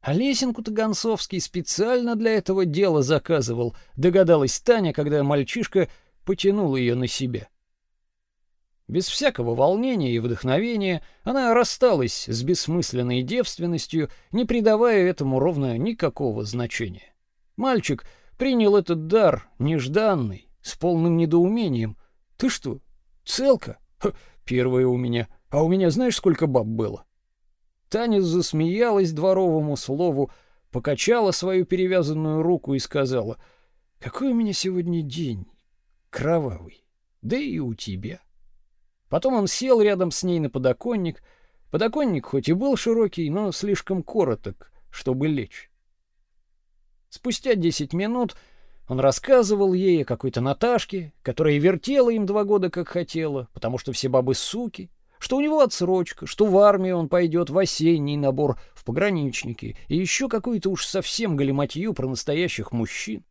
А лесенку-то Гонцовский специально для этого дела заказывал, догадалась Таня, когда мальчишка потянул ее на себя. Без всякого волнения и вдохновения она рассталась с бессмысленной девственностью, не придавая этому ровно никакого значения. Мальчик принял этот дар нежданный, с полным недоумением. «Ты что, целка?» Ха, «Первая у меня. А у меня знаешь, сколько баб было?» Таня засмеялась дворовому слову, покачала свою перевязанную руку и сказала, «Какой у меня сегодня день кровавый, да и у тебя». Потом он сел рядом с ней на подоконник. Подоконник хоть и был широкий, но слишком короток, чтобы лечь. Спустя десять минут он рассказывал ей о какой-то Наташке, которая вертела им два года как хотела, потому что все бабы суки, что у него отсрочка, что в армию он пойдет в осенний набор в пограничники, и еще какую-то уж совсем галиматью про настоящих мужчин.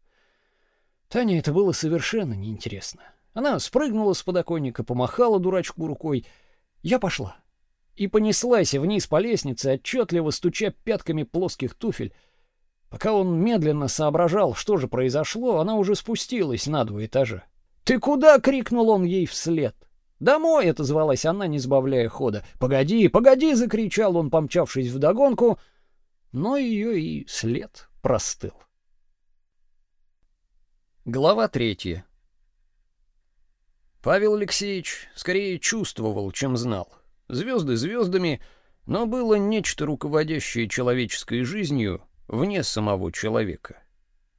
Таня это было совершенно неинтересно. Она спрыгнула с подоконника, помахала дурачку рукой. Я пошла. И понеслась вниз по лестнице, отчетливо стуча пятками плоских туфель. Пока он медленно соображал, что же произошло, она уже спустилась на два этажа. «Ты куда?» — крикнул он ей вслед. «Домой!» — это звалась она, не сбавляя хода. «Погоди, погоди!» — закричал он, помчавшись вдогонку, но ее и след простыл. Глава третья. Павел Алексеевич скорее чувствовал, чем знал. Звезды звездами, но было нечто руководящее человеческой жизнью вне самого человека.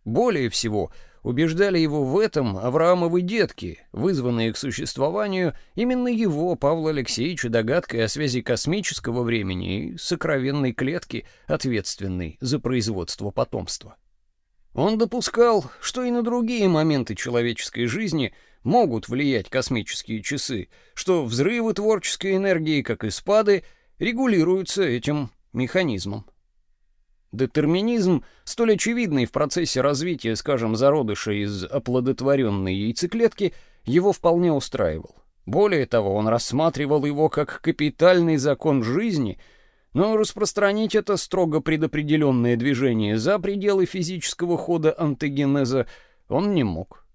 Более всего убеждали его в этом Авраамовы детки, вызванные к существованию именно его, Павла Алексеевича, догадкой о связи космического времени и сокровенной клетки, ответственной за производство потомства. Он допускал, что и на другие моменты человеческой жизни могут влиять космические часы, что взрывы творческой энергии, как и спады, регулируются этим механизмом. Детерминизм, столь очевидный в процессе развития, скажем, зародыша из оплодотворенной яйцеклетки, его вполне устраивал. Более того, он рассматривал его как капитальный закон жизни, но распространить это строго предопределенное движение за пределы физического хода антогенеза он не мог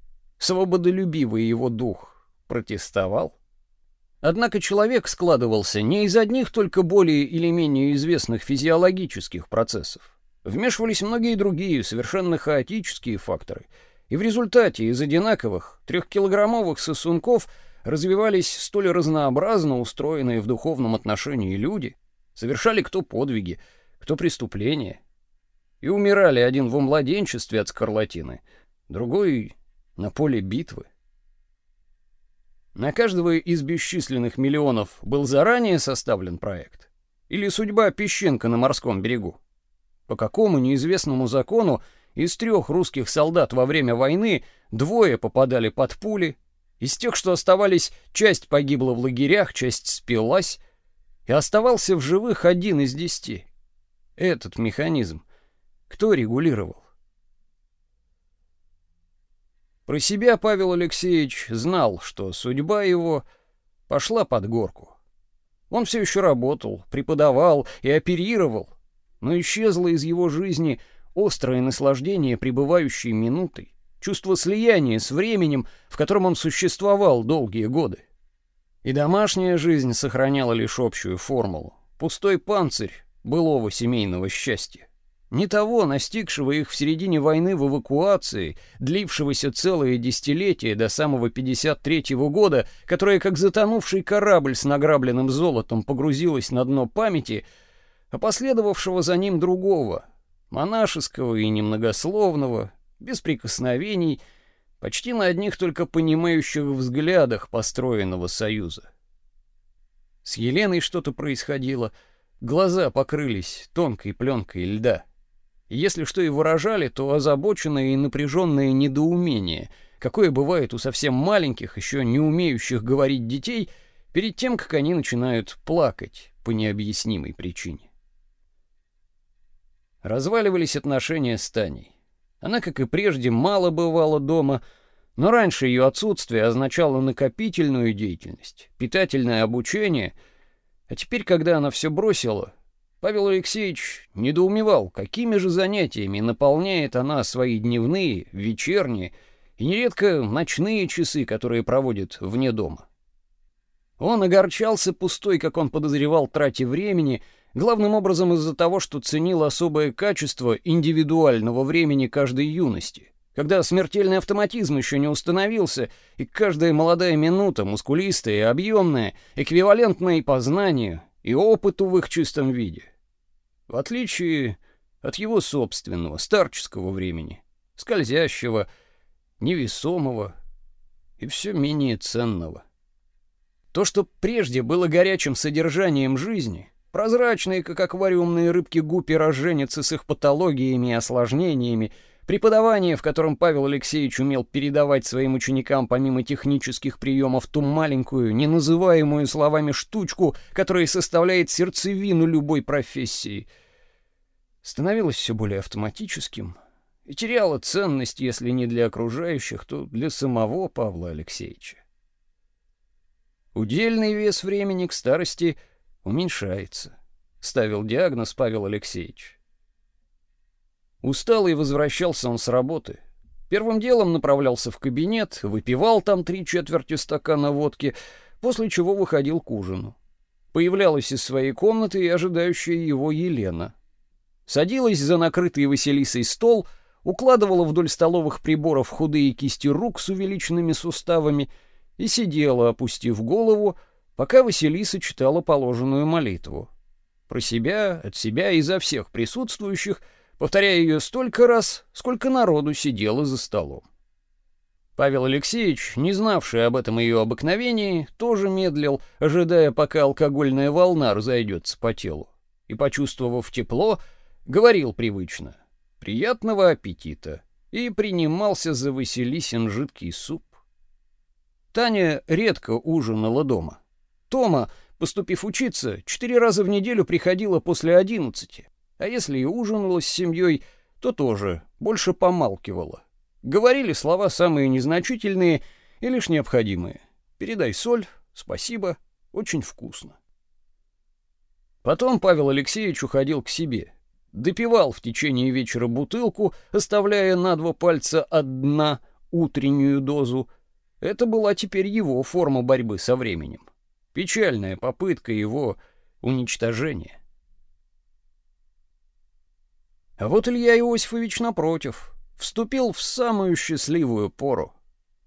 свободолюбивый его дух протестовал. Однако человек складывался не из одних только более или менее известных физиологических процессов. Вмешивались многие другие, совершенно хаотические факторы, и в результате из одинаковых трехкилограммовых сосунков развивались столь разнообразно устроенные в духовном отношении люди, совершали кто подвиги, кто преступления, и умирали один в младенчестве от скарлатины, другой на поле битвы. На каждого из бесчисленных миллионов был заранее составлен проект? Или судьба песчинка на морском берегу? По какому неизвестному закону из трех русских солдат во время войны двое попадали под пули, из тех, что оставались, часть погибла в лагерях, часть спилась, и оставался в живых один из десяти. Этот механизм кто регулировал? Про себя Павел Алексеевич знал, что судьба его пошла под горку. Он все еще работал, преподавал и оперировал, но исчезло из его жизни острое наслаждение пребывающей минутой, чувство слияния с временем, в котором он существовал долгие годы. И домашняя жизнь сохраняла лишь общую формулу, пустой панцирь былого семейного счастья. Не того, настигшего их в середине войны в эвакуации, длившегося целое десятилетие до самого 53-го года, которое как затонувший корабль с награбленным золотом погрузилось на дно памяти, а последовавшего за ним другого, монашеского и немногословного, без прикосновений, почти на одних только понимающих взглядах построенного союза. С Еленой что-то происходило, глаза покрылись тонкой пленкой льда — если что и выражали, то озабоченное и напряженное недоумение, какое бывает у совсем маленьких, еще не умеющих говорить детей, перед тем, как они начинают плакать по необъяснимой причине. Разваливались отношения с Таней. Она, как и прежде, мало бывала дома, но раньше ее отсутствие означало накопительную деятельность, питательное обучение, а теперь, когда она все бросила, Павел Алексеевич недоумевал, какими же занятиями наполняет она свои дневные, вечерние и нередко ночные часы, которые проводит вне дома. Он огорчался пустой, как он подозревал, трате времени, главным образом из-за того, что ценил особое качество индивидуального времени каждой юности, когда смертельный автоматизм еще не установился, и каждая молодая минута, мускулистая и объемная, эквивалентна и познанию, и опыту в их чистом виде. В отличие от его собственного, старческого времени, скользящего, невесомого и все менее ценного. То, что прежде было горячим содержанием жизни, прозрачные, как аквариумные рыбки гуппи роженицы с их патологиями и осложнениями, преподавание, в котором Павел Алексеевич умел передавать своим ученикам помимо технических приемов ту маленькую, не называемую словами штучку, которая составляет сердцевину любой профессии, становилось все более автоматическим и теряло ценность, если не для окружающих, то для самого Павла Алексеевича. Удельный вес времени к старости уменьшается, ставил диагноз Павел Алексеевич. Усталый возвращался он с работы. Первым делом направлялся в кабинет, выпивал там три четверти стакана водки, после чего выходил к ужину. Появлялась из своей комнаты и ожидающая его Елена. Садилась за накрытый Василисой стол, укладывала вдоль столовых приборов худые кисти рук с увеличенными суставами — и сидела, опустив голову, пока Василиса читала положенную молитву. Про себя, от себя и за всех присутствующих, повторяя ее столько раз, сколько народу сидело за столом. Павел Алексеевич, не знавший об этом ее обыкновении, тоже медлил, ожидая, пока алкогольная волна разойдется по телу, и, почувствовав тепло, говорил привычно «приятного аппетита» и принимался за Василисин жидкий суп. Таня редко ужинала дома. Тома, поступив учиться, четыре раза в неделю приходила после одиннадцати, а если и ужинала с семьей, то тоже больше помалкивала. Говорили слова самые незначительные и лишь необходимые. «Передай соль», «Спасибо», «Очень вкусно». Потом Павел Алексеевич уходил к себе. Допивал в течение вечера бутылку, оставляя на два пальца от дна утреннюю дозу, это была теперь его форма борьбы со временем. Печальная попытка его уничтожения. А вот Илья Иосифович напротив вступил в самую счастливую пору.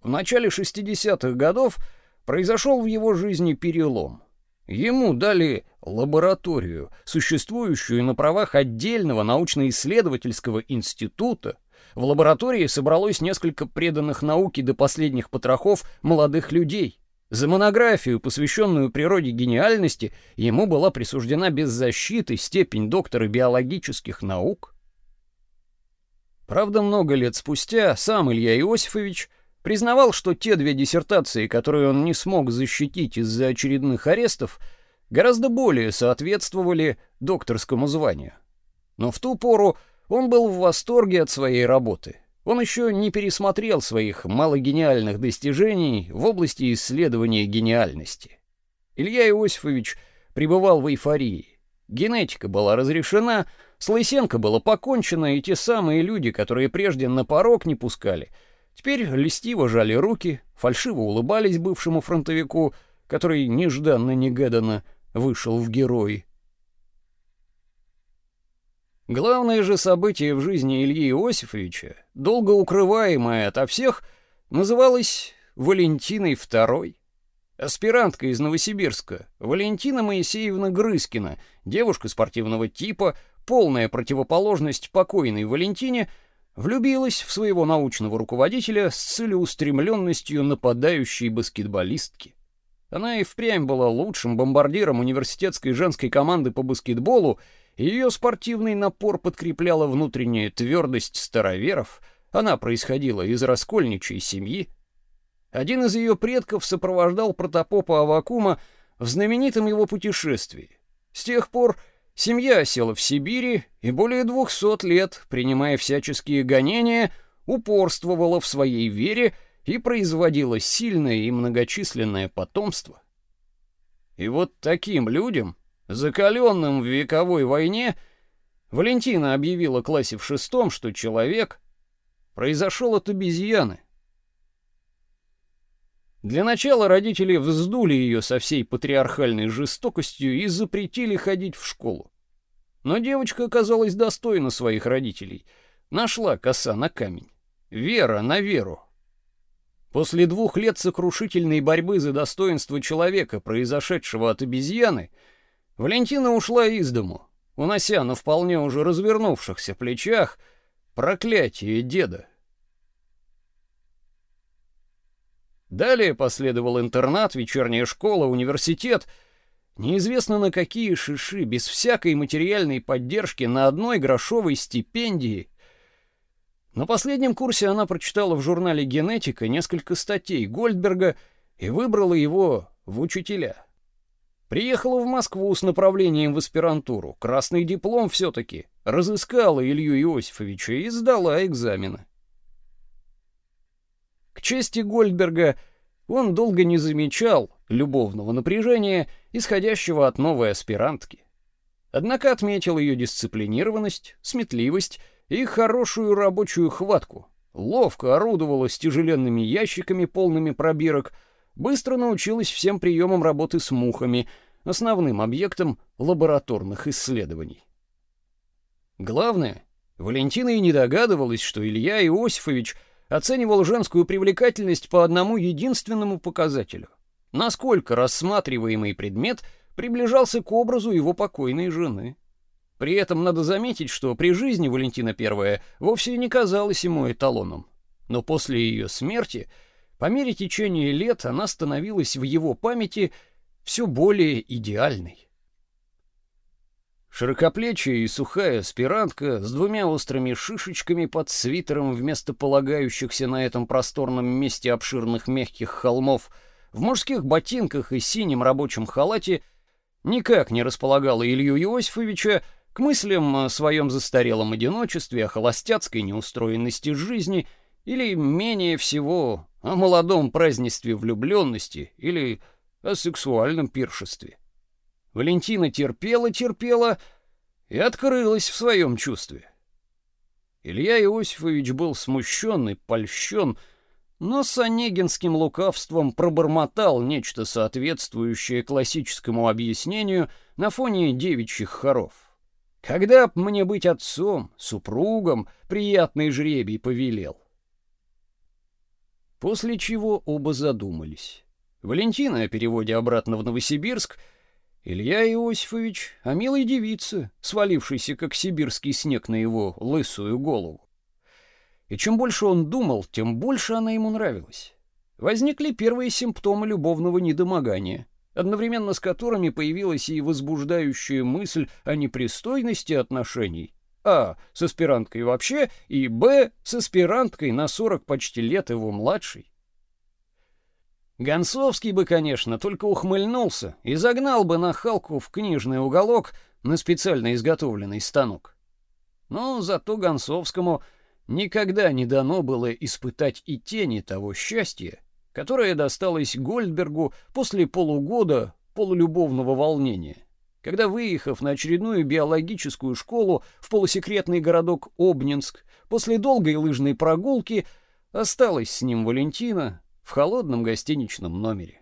В начале 60-х годов произошел в его жизни перелом. Ему дали лабораторию, существующую на правах отдельного научно-исследовательского института, в лаборатории собралось несколько преданных науке до последних потрохов молодых людей. За монографию, посвященную природе гениальности, ему была присуждена без защиты степень доктора биологических наук. Правда, много лет спустя сам Илья Иосифович признавал, что те две диссертации, которые он не смог защитить из-за очередных арестов, гораздо более соответствовали докторскому званию. Но в ту пору он был в восторге от своей работы. Он еще не пересмотрел своих малогениальных достижений в области исследования гениальности. Илья Иосифович пребывал в эйфории. Генетика была разрешена, с Лысенко было покончено, и те самые люди, которые прежде на порог не пускали, теперь льстиво жали руки, фальшиво улыбались бывшему фронтовику, который нежданно-негаданно вышел в герои. Главное же событие в жизни Ильи Иосифовича, долго укрываемое ото всех, называлось Валентиной II. Аспирантка из Новосибирска, Валентина Моисеевна Грызкина, девушка спортивного типа, полная противоположность покойной Валентине, влюбилась в своего научного руководителя с целеустремленностью нападающей баскетболистки. Она и впрямь была лучшим бомбардиром университетской женской команды по баскетболу ее спортивный напор подкрепляла внутренняя твердость староверов, она происходила из раскольничьей семьи. Один из ее предков сопровождал протопопа Авакума в знаменитом его путешествии. С тех пор семья осела в Сибири и более двухсот лет, принимая всяческие гонения, упорствовала в своей вере и производила сильное и многочисленное потомство. И вот таким людям закаленным в вековой войне, Валентина объявила классе в шестом, что человек произошел от обезьяны. Для начала родители вздули ее со всей патриархальной жестокостью и запретили ходить в школу. Но девочка оказалась достойна своих родителей. Нашла коса на камень. Вера на веру. После двух лет сокрушительной борьбы за достоинство человека, произошедшего от обезьяны, Валентина ушла из дому, унося на вполне уже развернувшихся плечах проклятие деда. Далее последовал интернат, вечерняя школа, университет. Неизвестно на какие шиши, без всякой материальной поддержки, на одной грошовой стипендии. На последнем курсе она прочитала в журнале «Генетика» несколько статей Гольдберга и выбрала его в учителя. Приехала в Москву с направлением в аспирантуру. Красный диплом все-таки. Разыскала Илью Иосифовича и сдала экзамены. К чести Гольдберга, он долго не замечал любовного напряжения, исходящего от новой аспирантки. Однако отметил ее дисциплинированность, сметливость и хорошую рабочую хватку. Ловко орудовала с тяжеленными ящиками, полными пробирок, быстро научилась всем приемам работы с мухами, основным объектом лабораторных исследований. Главное, Валентина и не догадывалась, что Илья Иосифович — оценивал женскую привлекательность по одному единственному показателю. Насколько рассматриваемый предмет приближался к образу его покойной жены. При этом надо заметить, что при жизни Валентина I вовсе не казалась ему эталоном. Но после ее смерти, по мере течения лет, она становилась в его памяти все более идеальной. Широкоплечая и сухая аспирантка с двумя острыми шишечками под свитером вместо полагающихся на этом просторном месте обширных мягких холмов, в мужских ботинках и синем рабочем халате никак не располагала Илью Иосифовича к мыслям о своем застарелом одиночестве, о холостяцкой неустроенности жизни или, менее всего, о молодом празднестве влюбленности или о сексуальном пиршестве. Валентина терпела-терпела и открылась в своем чувстве. Илья Иосифович был смущен и польщен, но с онегинским лукавством пробормотал нечто соответствующее классическому объяснению на фоне девичьих хоров. Когда б мне быть отцом, супругом, приятный жребий повелел. После чего оба задумались. Валентина о переводе обратно в Новосибирск — Илья Иосифович о милой девице, свалившейся как сибирский снег на его лысую голову. И чем больше он думал, тем больше она ему нравилась. Возникли первые симптомы любовного недомогания, одновременно с которыми появилась и возбуждающая мысль о непристойности отношений, а, с аспиранткой вообще, и, б, с аспиранткой на 40 почти лет его младшей. Гонцовский бы, конечно, только ухмыльнулся и загнал бы нахалку в книжный уголок на специально изготовленный станок. Но зато Гонцовскому никогда не дано было испытать и тени того счастья, которое досталось Гольдбергу после полугода полулюбовного волнения, когда, выехав на очередную биологическую школу в полусекретный городок Обнинск, после долгой лыжной прогулки осталась с ним Валентина, в холодном гостиничном номере.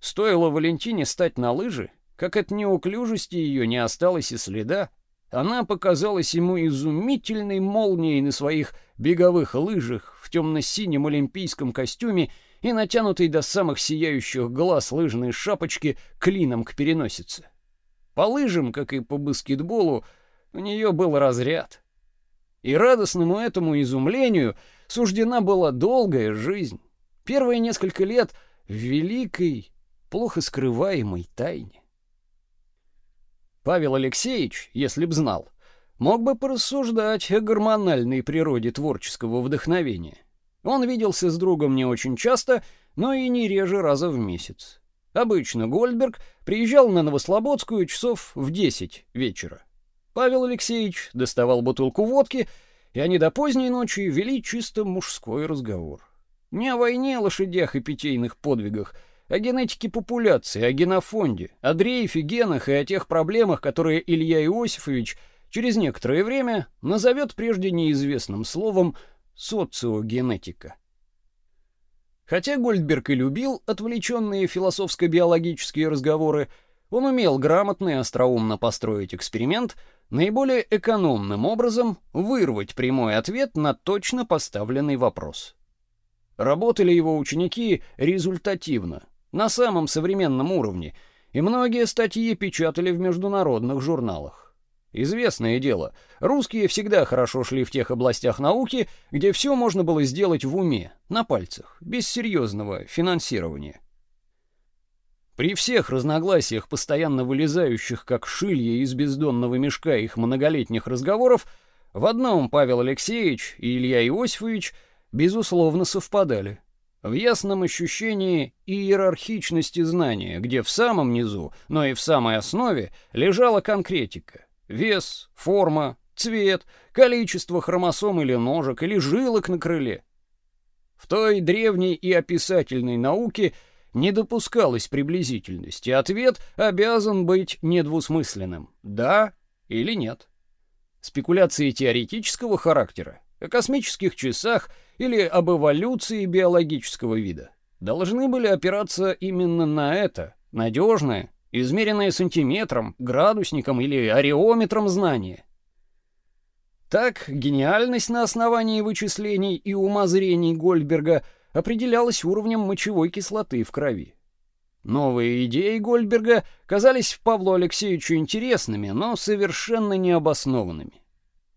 Стоило Валентине стать на лыжи, как от неуклюжести ее не осталось и следа. Она показалась ему изумительной молнией на своих беговых лыжах в темно-синем олимпийском костюме и натянутой до самых сияющих глаз лыжной шапочки клином к переносице. По лыжам, как и по баскетболу, у нее был разряд. И радостному этому изумлению суждена была долгая жизнь первые несколько лет в великой, плохо скрываемой тайне. Павел Алексеевич, если б знал, мог бы порассуждать о гормональной природе творческого вдохновения. Он виделся с другом не очень часто, но и не реже раза в месяц. Обычно Гольдберг приезжал на Новослободскую часов в 10 вечера. Павел Алексеевич доставал бутылку водки, и они до поздней ночи вели чисто мужской разговор. Не о войне, лошадях и питейных подвигах, о генетике популяции, о генофонде, о дрейфе, генах и о тех проблемах, которые Илья Иосифович через некоторое время назовет прежде неизвестным словом социогенетика. Хотя Гольдберг и любил отвлеченные философско-биологические разговоры, он умел грамотно и остроумно построить эксперимент, наиболее экономным образом вырвать прямой ответ на точно поставленный вопрос. Работали его ученики результативно, на самом современном уровне, и многие статьи печатали в международных журналах. Известное дело, русские всегда хорошо шли в тех областях науки, где все можно было сделать в уме, на пальцах, без серьезного финансирования. При всех разногласиях, постоянно вылезающих как шилья из бездонного мешка их многолетних разговоров, в одном Павел Алексеевич и Илья Иосифович безусловно совпадали — в ясном ощущении иерархичности знания, где в самом низу, но и в самой основе лежала конкретика: вес, форма, цвет, количество хромосом или ножек или жилок на крыле. В той древней и описательной науке не допускалось приблизительности. Ответ обязан быть недвусмысленным: да или нет. Спекуляции теоретического характера о космических часах или об эволюции биологического вида, должны были опираться именно на это, надежное, измеренное сантиметром, градусником или ареометром знание. Так, гениальность на основании вычислений и умозрений Гольдберга определялась уровнем мочевой кислоты в крови. Новые идеи Гольдберга казались Павлу Алексеевичу интересными, но совершенно необоснованными.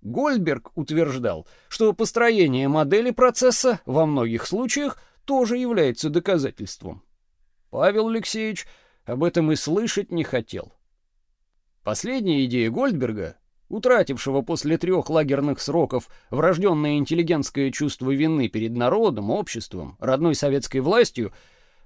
Гольдберг утверждал, что построение модели процесса во многих случаях тоже является доказательством. Павел Алексеевич об этом и слышать не хотел. Последняя идея Гольдберга, утратившего после трех лагерных сроков врожденное интеллигентское чувство вины перед народом, обществом, родной советской властью,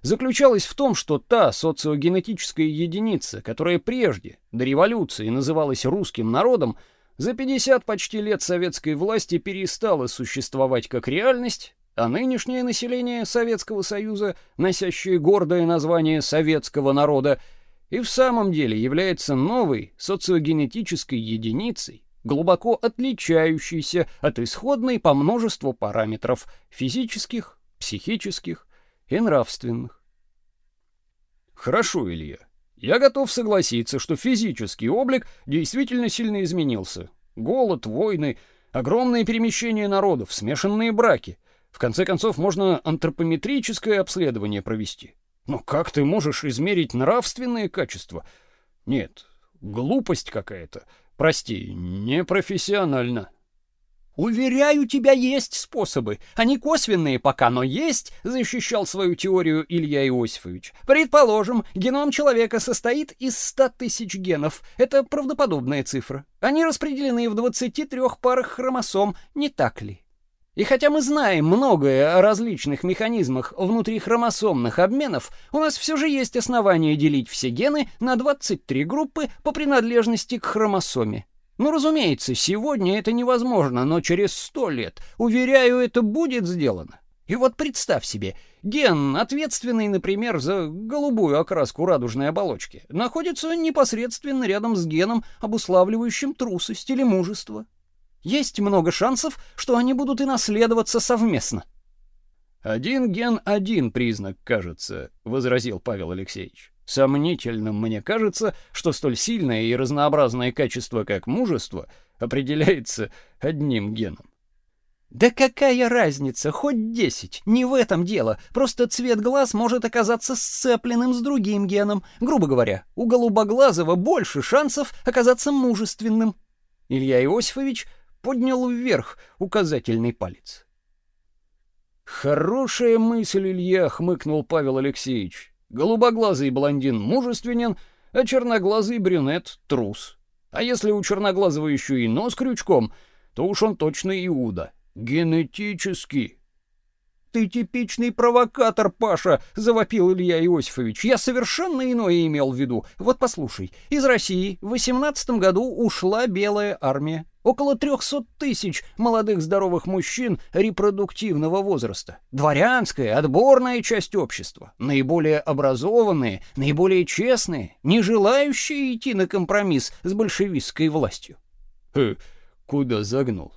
заключалась в том, что та социогенетическая единица, которая прежде, до революции, называлась русским народом, за 50 почти лет советской власти перестало существовать как реальность, а нынешнее население Советского Союза, носящее гордое название советского народа, и в самом деле является новой социогенетической единицей, глубоко отличающейся от исходной по множеству параметров физических, психических и нравственных. Хорошо, Илья. Я готов согласиться, что физический облик действительно сильно изменился. Голод, войны, огромные перемещения народов, смешанные браки. В конце концов, можно антропометрическое обследование провести. Но как ты можешь измерить нравственные качества? Нет, глупость какая-то. Прости, непрофессионально. Уверяю тебя, есть способы. Они косвенные пока, но есть, защищал свою теорию Илья Иосифович. Предположим, геном человека состоит из 100 тысяч генов. Это правдоподобная цифра. Они распределены в 23 парах хромосом, не так ли? И хотя мы знаем многое о различных механизмах внутрихромосомных обменов, у нас все же есть основания делить все гены на 23 группы по принадлежности к хромосоме. Ну, разумеется, сегодня это невозможно, но через сто лет, уверяю, это будет сделано. И вот представь себе, ген, ответственный, например, за голубую окраску радужной оболочки, находится непосредственно рядом с геном, обуславливающим трусость или мужество. Есть много шансов, что они будут и наследоваться совместно. Один ген один признак, кажется, возразил Павел Алексеевич. Сомнительным мне кажется, что столь сильное и разнообразное качество, как мужество, определяется одним геном. Да какая разница, хоть десять, не в этом дело. Просто цвет глаз может оказаться сцепленным с другим геном. Грубо говоря, у голубоглазого больше шансов оказаться мужественным. Илья Иосифович поднял вверх указательный палец. Хорошая мысль, Илья, хмыкнул Павел Алексеевич. Голубоглазый блондин мужественен, а черноглазый брюнет трус. А если у черноглазого еще и нос крючком, то уж он точно Иуда. Генетически. Ты типичный провокатор, Паша, завопил Илья Иосифович. Я совершенно иное имел в виду. Вот послушай. Из России в 18 году ушла белая армия. Около 300 тысяч молодых здоровых мужчин репродуктивного возраста. Дворянская, отборная часть общества. Наиболее образованные, наиболее честные, не желающие идти на компромисс с большевистской властью. Э, куда загнул?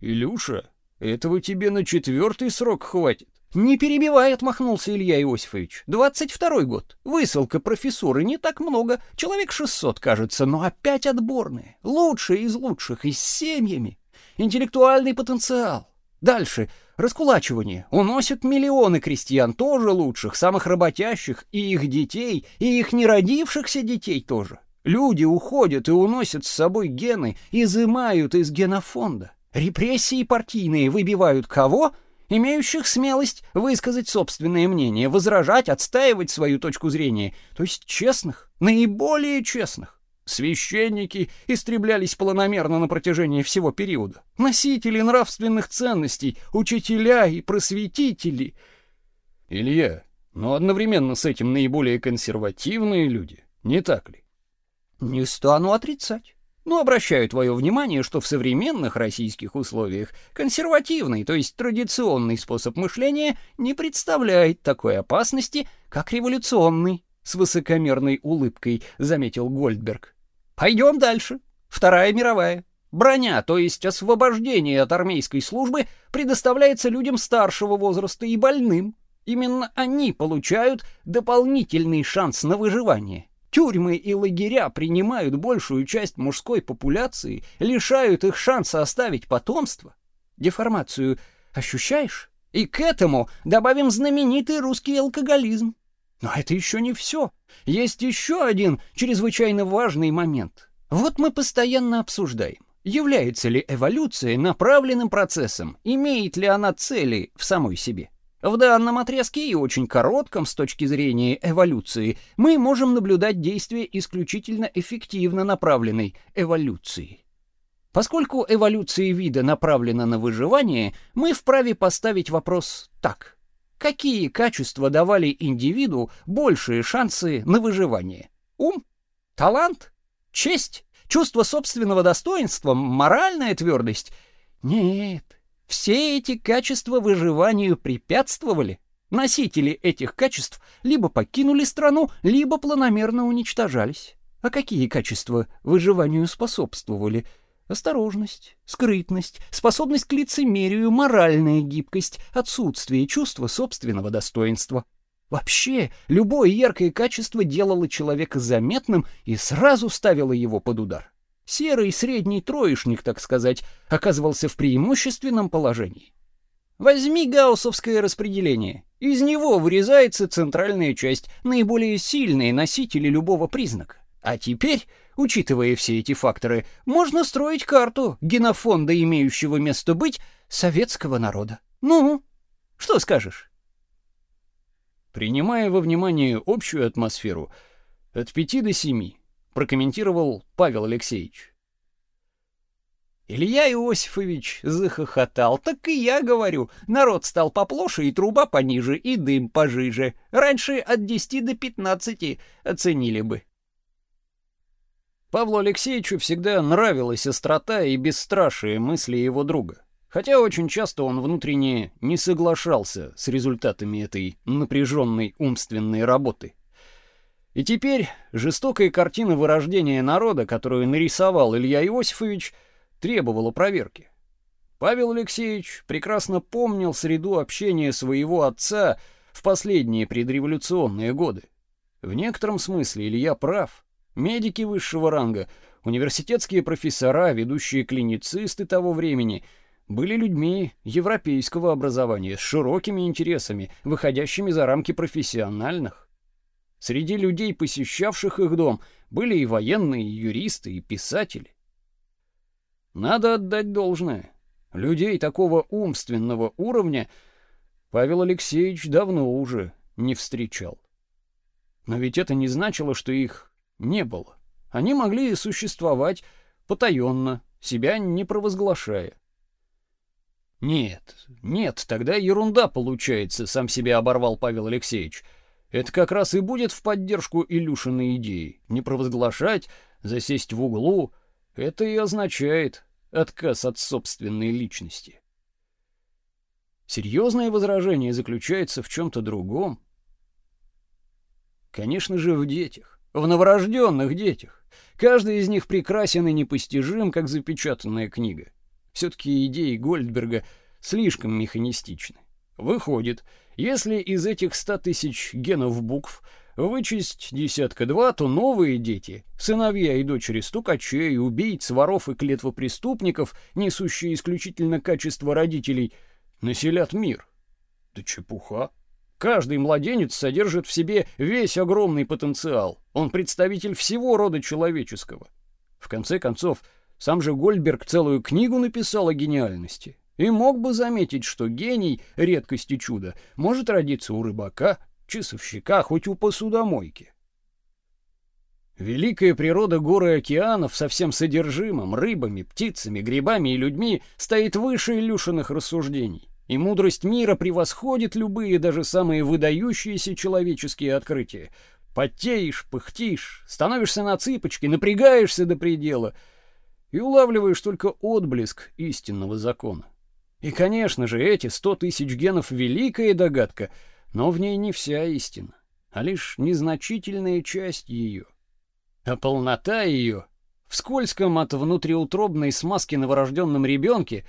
Илюша, этого тебе на четвертый срок хватит. Не перебивай, отмахнулся Илья Иосифович. Двадцать второй год. Высылка профессуры не так много, человек шестьсот, кажется, но опять отборные, лучшие из лучших и с семьями. Интеллектуальный потенциал. Дальше раскулачивание. Уносят миллионы крестьян, тоже лучших, самых работящих, и их детей, и их неродившихся детей тоже. Люди уходят и уносят с собой гены, изымают из генофонда. Репрессии партийные выбивают кого? Имеющих смелость высказать собственное мнение, возражать, отстаивать свою точку зрения, то есть честных, наиболее честных. Священники истреблялись планомерно на протяжении всего периода. Носители нравственных ценностей, учителя и просветители. Илья, но одновременно с этим наиболее консервативные люди, не так ли? Не стану отрицать. Но обращаю твое внимание, что в современных российских условиях консервативный, то есть традиционный способ мышления не представляет такой опасности, как революционный, с высокомерной улыбкой заметил Гольдберг. Пойдем дальше. Вторая мировая. Броня, то есть освобождение от армейской службы, предоставляется людям старшего возраста и больным. Именно они получают дополнительный шанс на выживание. Тюрьмы и лагеря принимают большую часть мужской популяции, лишают их шанса оставить потомство. Деформацию ощущаешь? И к этому добавим знаменитый русский алкоголизм. Но это еще не все. Есть еще один чрезвычайно важный момент. Вот мы постоянно обсуждаем, является ли эволюция направленным процессом, имеет ли она цели в самой себе. В данном отрезке и очень коротком с точки зрения эволюции мы можем наблюдать действие исключительно эффективно направленной эволюции. Поскольку эволюция вида направлена на выживание, мы вправе поставить вопрос так: какие качества давали индивиду большие шансы на выживание? Ум, талант, честь, чувство собственного достоинства, моральная твердость? Нет, все эти качества выживанию препятствовали. Носители этих качеств либо покинули страну, либо планомерно уничтожались. А какие качества выживанию способствовали? Осторожность, скрытность, способность к лицемерию, моральная гибкость, отсутствие чувства собственного достоинства. Вообще, любое яркое качество делало человека заметным и сразу ставило его под удар. Серый средний троечник, так сказать, оказывался в преимущественном положении. Возьми гауссовское распределение. Из него вырезается центральная часть, наиболее сильные носители любого признака. А теперь, учитывая все эти факторы, можно строить карту генофонда, имеющего место быть, советского народа. Ну, что скажешь? Принимая во внимание общую атмосферу, от пяти до семи, прокомментировал Павел Алексеевич. Илья Иосифович захохотал. Так и я говорю, народ стал поплоше и труба пониже, и дым пожиже. Раньше от 10 до 15 оценили бы. Павлу Алексеевичу всегда нравилась острота и бесстрашие мысли его друга. Хотя очень часто он внутренне не соглашался с результатами этой напряженной умственной работы. И теперь жестокая картина вырождения народа, которую нарисовал Илья Иосифович, требовала проверки. Павел Алексеевич прекрасно помнил среду общения своего отца в последние предреволюционные годы. В некотором смысле Илья прав. Медики высшего ранга, университетские профессора, ведущие клиницисты того времени были людьми европейского образования с широкими интересами, выходящими за рамки профессиональных. Среди людей, посещавших их дом, были и военные, и юристы, и писатели. Надо отдать должное. Людей такого умственного уровня Павел Алексеевич давно уже не встречал. Но ведь это не значило, что их не было. Они могли существовать потаенно, себя не провозглашая. Нет, нет, тогда ерунда получается, сам себя оборвал Павел Алексеевич. Это как раз и будет в поддержку Илюшиной идеи. Не провозглашать, засесть в углу. Это и означает отказ от собственной личности. Серьезное возражение заключается в чем-то другом. Конечно же, в детях, в новорожденных детях. Каждый из них прекрасен и непостижим, как запечатанная книга. Все-таки идеи Гольдберга слишком механистичны. Выходит, если из этих ста тысяч генов букв вычесть десятка-два, то новые дети, сыновья и дочери стукачей, убийц, воров и клетвопреступников, несущие исключительно качество родителей, населят мир. Да чепуха. Каждый младенец содержит в себе весь огромный потенциал. Он представитель всего рода человеческого. В конце концов, сам же Гольдберг целую книгу написал о гениальности и мог бы заметить, что гений редкости чуда может родиться у рыбака, часовщика, хоть у посудомойки. Великая природа горы и океанов со всем содержимым, рыбами, птицами, грибами и людьми стоит выше Илюшиных рассуждений, и мудрость мира превосходит любые, даже самые выдающиеся человеческие открытия. Потеешь, пыхтишь, становишься на цыпочки, напрягаешься до предела и улавливаешь только отблеск истинного закона. И, конечно же, эти сто тысяч генов — великая догадка, но в ней не вся истина, а лишь незначительная часть ее. А полнота ее в скользком от внутриутробной смазки новорожденном ребенке,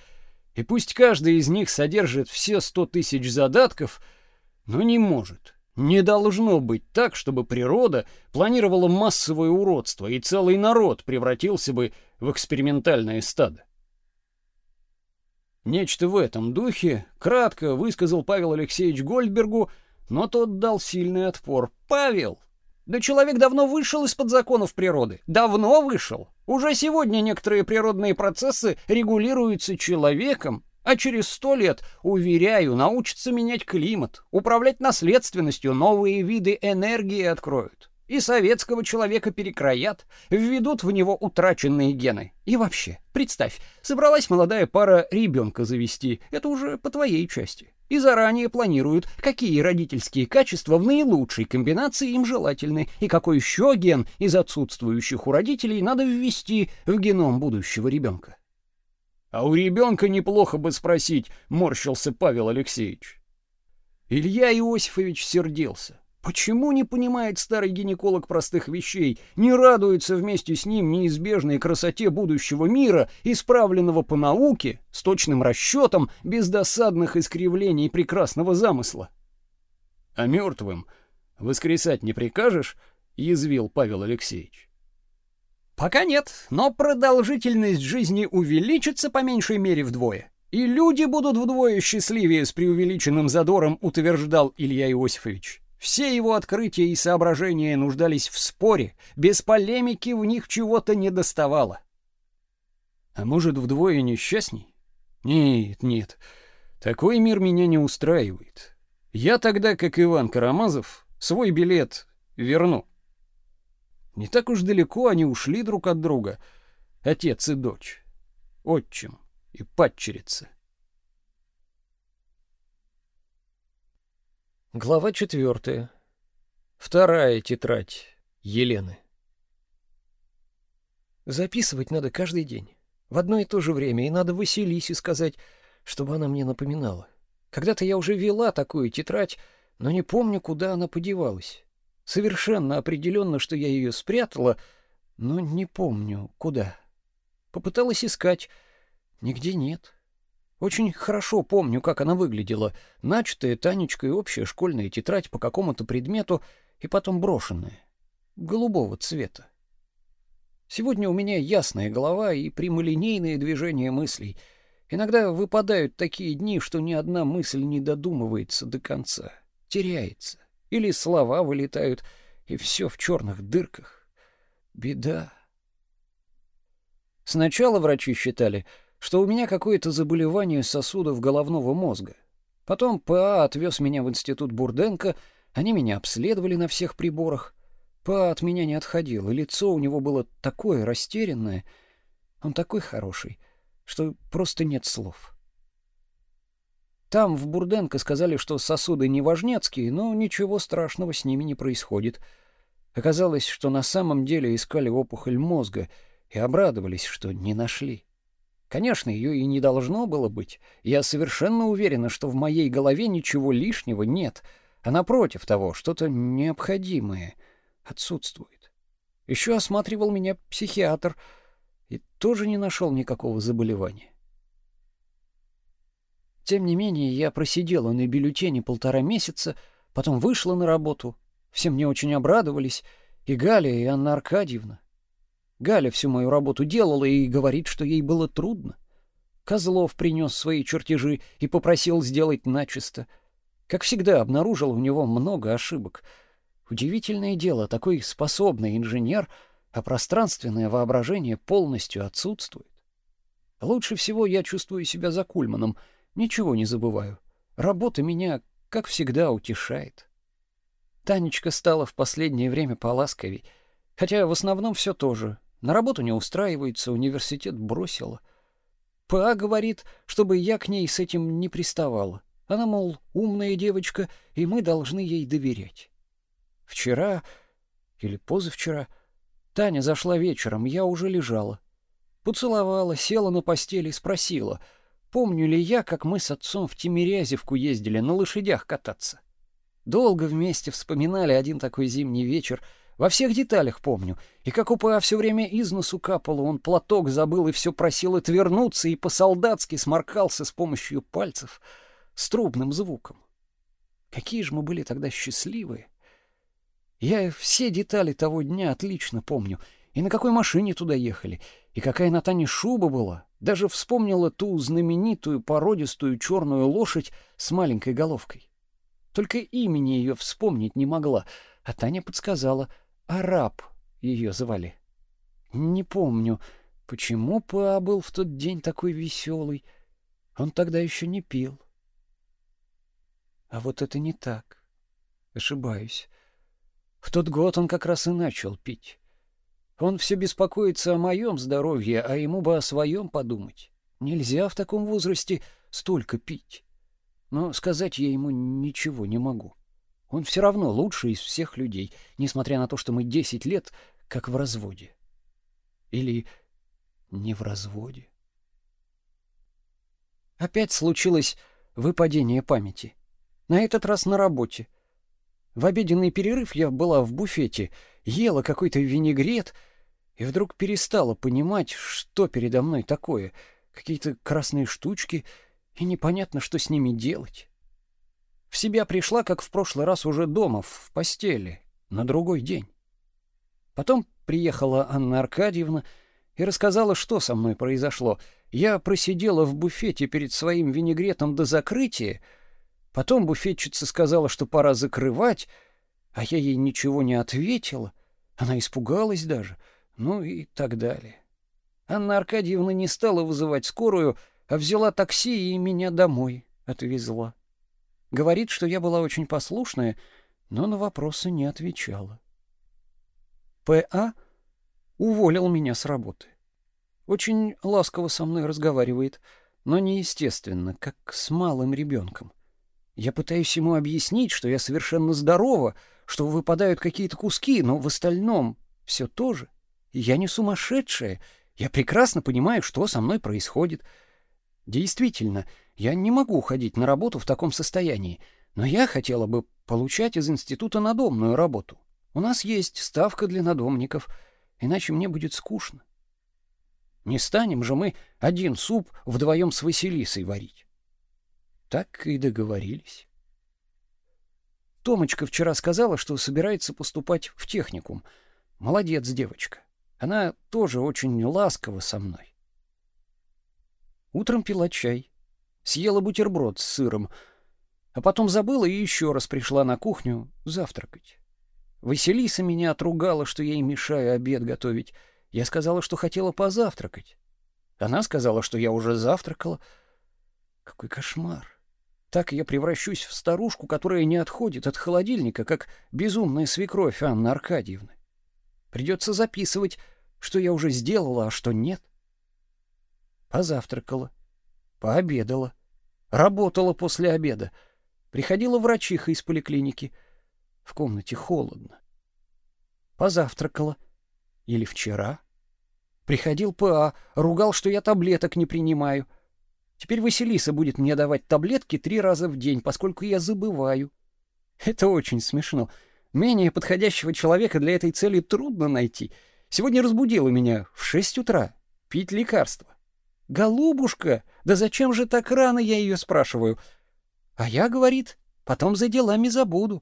и пусть каждый из них содержит все сто тысяч задатков, но не может, не должно быть так, чтобы природа планировала массовое уродство, и целый народ превратился бы в экспериментальное стадо. Нечто в этом духе кратко высказал Павел Алексеевич Гольдбергу, но тот дал сильный отпор. «Павел, да человек давно вышел из-под законов природы. Давно вышел. Уже сегодня некоторые природные процессы регулируются человеком, а через сто лет, уверяю, научатся менять климат, управлять наследственностью, новые виды энергии откроют и советского человека перекроят, введут в него утраченные гены. И вообще, представь, собралась молодая пара ребенка завести, это уже по твоей части. И заранее планируют, какие родительские качества в наилучшей комбинации им желательны, и какой еще ген из отсутствующих у родителей надо ввести в геном будущего ребенка. А у ребенка неплохо бы спросить, морщился Павел Алексеевич. Илья Иосифович сердился. Почему не понимает старый гинеколог простых вещей, не радуется вместе с ним неизбежной красоте будущего мира, исправленного по науке, с точным расчетом, без досадных искривлений прекрасного замысла? А мертвым воскресать не прикажешь? язвил Павел Алексеевич. Пока нет, но продолжительность жизни увеличится по меньшей мере вдвое. И люди будут вдвое счастливее с преувеличенным задором, утверждал Илья Иосифович. Все его открытия и соображения нуждались в споре, без полемики в них чего-то не доставало. А может, вдвое несчастней? Нет, нет. Такой мир меня не устраивает. Я тогда, как Иван Карамазов, свой билет верну. Не так уж далеко они ушли друг от друга, отец и дочь, отчим и падчерица. Глава четвертая. Вторая тетрадь Елены. Записывать надо каждый день, в одно и то же время, и надо Василисе сказать, чтобы она мне напоминала. Когда-то я уже вела такую тетрадь, но не помню, куда она подевалась. Совершенно определенно, что я ее спрятала, но не помню, куда. Попыталась искать, нигде нет. Очень хорошо помню, как она выглядела. Начатая Танечкой общая школьная тетрадь по какому-то предмету и потом брошенная. Голубого цвета. Сегодня у меня ясная голова и прямолинейное движение мыслей. Иногда выпадают такие дни, что ни одна мысль не додумывается до конца. Теряется. Или слова вылетают, и все в черных дырках. Беда. Сначала врачи считали — что у меня какое-то заболевание сосудов головного мозга. Потом ПА отвез меня в институт Бурденко, они меня обследовали на всех приборах. ПА от меня не отходил, и лицо у него было такое растерянное. Он такой хороший, что просто нет слов. Там, в Бурденко, сказали, что сосуды не важнецкие, но ничего страшного с ними не происходит. Оказалось, что на самом деле искали опухоль мозга и обрадовались, что не нашли. Конечно, ее и не должно было быть. Я совершенно уверена, что в моей голове ничего лишнего нет, а напротив того, что-то необходимое отсутствует. Еще осматривал меня психиатр и тоже не нашел никакого заболевания. Тем не менее, я просидела на бюллетене полтора месяца, потом вышла на работу. Все мне очень обрадовались, и Галя, и Анна Аркадьевна. Галя всю мою работу делала и говорит, что ей было трудно. Козлов принес свои чертежи и попросил сделать начисто. Как всегда, обнаружил у него много ошибок. Удивительное дело, такой способный инженер, а пространственное воображение полностью отсутствует. Лучше всего я чувствую себя за Кульманом, ничего не забываю. Работа меня, как всегда, утешает. Танечка стала в последнее время поласковей, хотя в основном все то же. На работу не устраивается, университет бросила. ПА говорит, чтобы я к ней с этим не приставала. Она, мол, умная девочка, и мы должны ей доверять. Вчера или позавчера Таня зашла вечером, я уже лежала. Поцеловала, села на постели и спросила, помню ли я, как мы с отцом в Тимирязевку ездили на лошадях кататься. Долго вместе вспоминали один такой зимний вечер — во всех деталях помню. И как УПА все время из носу капало, он платок забыл и все просил отвернуться, и по-солдатски сморкался с помощью пальцев с трубным звуком. Какие же мы были тогда счастливые. Я все детали того дня отлично помню. И на какой машине туда ехали, и какая на Тане шуба была. Даже вспомнила ту знаменитую породистую черную лошадь с маленькой головкой. Только имени ее вспомнить не могла, а Таня подсказала — Араб ее звали. Не помню, почему Па был в тот день такой веселый. Он тогда еще не пил. А вот это не так. Ошибаюсь. В тот год он как раз и начал пить. Он все беспокоится о моем здоровье, а ему бы о своем подумать. Нельзя в таком возрасте столько пить. Но сказать я ему ничего не могу. Он все равно лучший из всех людей, несмотря на то, что мы десять лет как в разводе. Или не в разводе. Опять случилось выпадение памяти. На этот раз на работе. В обеденный перерыв я была в буфете, ела какой-то винегрет и вдруг перестала понимать, что передо мной такое. Какие-то красные штучки, и непонятно, что с ними делать. В себя пришла, как в прошлый раз, уже дома, в постели, на другой день. Потом приехала Анна Аркадьевна и рассказала, что со мной произошло. Я просидела в буфете перед своим винегретом до закрытия, потом буфетчица сказала, что пора закрывать, а я ей ничего не ответила. Она испугалась даже, ну и так далее. Анна Аркадьевна не стала вызывать скорую, а взяла такси и меня домой отвезла. Говорит, что я была очень послушная, но на вопросы не отвечала. П.А. уволил меня с работы. Очень ласково со мной разговаривает, но неестественно, как с малым ребенком. Я пытаюсь ему объяснить, что я совершенно здорова, что выпадают какие-то куски, но в остальном все то же. Я не сумасшедшая. Я прекрасно понимаю, что со мной происходит. Действительно, я не могу ходить на работу в таком состоянии, но я хотела бы получать из института надомную работу. У нас есть ставка для надомников, иначе мне будет скучно. Не станем же мы один суп вдвоем с Василисой варить. Так и договорились. Томочка вчера сказала, что собирается поступать в техникум. Молодец девочка. Она тоже очень ласкова со мной. Утром пила чай съела бутерброд с сыром, а потом забыла и еще раз пришла на кухню завтракать. Василиса меня отругала, что я ей мешаю обед готовить. Я сказала, что хотела позавтракать. Она сказала, что я уже завтракала. Какой кошмар. Так я превращусь в старушку, которая не отходит от холодильника, как безумная свекровь Анны Аркадьевны. Придется записывать, что я уже сделала, а что нет. Позавтракала. Пообедала. Работала после обеда. Приходила врачиха из поликлиники. В комнате холодно. Позавтракала. Или вчера. Приходил ПА, ругал, что я таблеток не принимаю. Теперь Василиса будет мне давать таблетки три раза в день, поскольку я забываю. Это очень смешно. Менее подходящего человека для этой цели трудно найти. Сегодня разбудила меня в шесть утра пить лекарство. Голубушка, да зачем же так рано, я ее спрашиваю. А я, говорит, потом за делами забуду.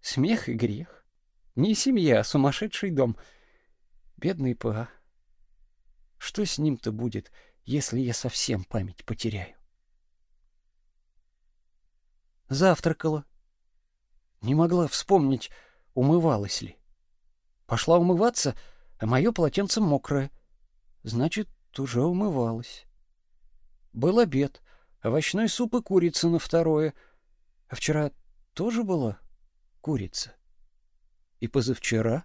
Смех и грех. Не семья, а сумасшедший дом. Бедный ПА. Что с ним-то будет, если я совсем память потеряю? Завтракала. Не могла вспомнить, умывалась ли. Пошла умываться, а мое полотенце мокрое. Значит, уже умывалась. Был обед, овощной суп и курица на второе. А вчера тоже была курица. И позавчера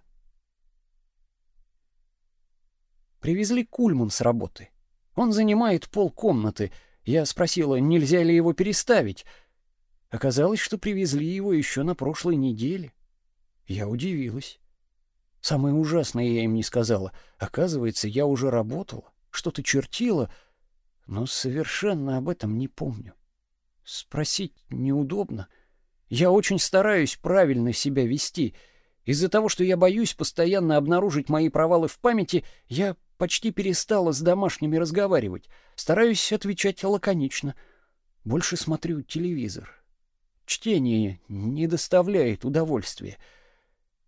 привезли кульман с работы. Он занимает полкомнаты. Я спросила, нельзя ли его переставить. Оказалось, что привезли его еще на прошлой неделе. Я удивилась. Самое ужасное я им не сказала. Оказывается, я уже работала, что-то чертила, но совершенно об этом не помню. Спросить неудобно. Я очень стараюсь правильно себя вести. Из-за того, что я боюсь постоянно обнаружить мои провалы в памяти, я почти перестала с домашними разговаривать. Стараюсь отвечать лаконично. Больше смотрю телевизор. Чтение не доставляет удовольствия.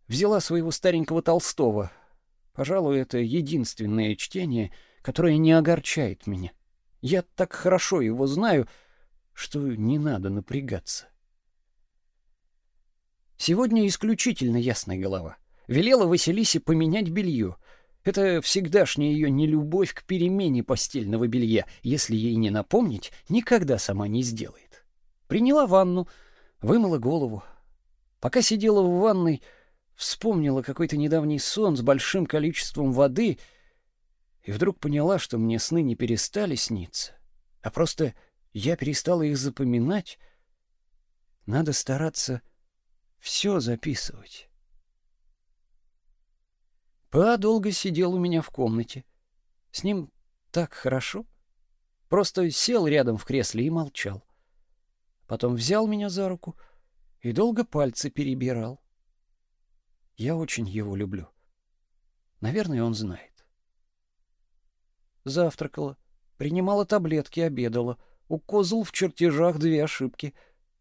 Взяла своего старенького Толстого. Пожалуй, это единственное чтение, которое не огорчает меня. Я так хорошо его знаю, что не надо напрягаться. Сегодня исключительно ясная голова. Велела Василисе поменять белье. Это всегдашняя ее нелюбовь к перемене постельного белья. Если ей не напомнить, никогда сама не сделает. Приняла ванну, вымыла голову. Пока сидела в ванной, вспомнила какой-то недавний сон с большим количеством воды и вдруг поняла, что мне сны не перестали сниться, а просто я перестала их запоминать. Надо стараться все записывать. Па долго сидел у меня в комнате. С ним так хорошо. Просто сел рядом в кресле и молчал. Потом взял меня за руку и долго пальцы перебирал. Я очень его люблю. Наверное, он знает. Завтракала, принимала таблетки, обедала. У Козл в чертежах две ошибки.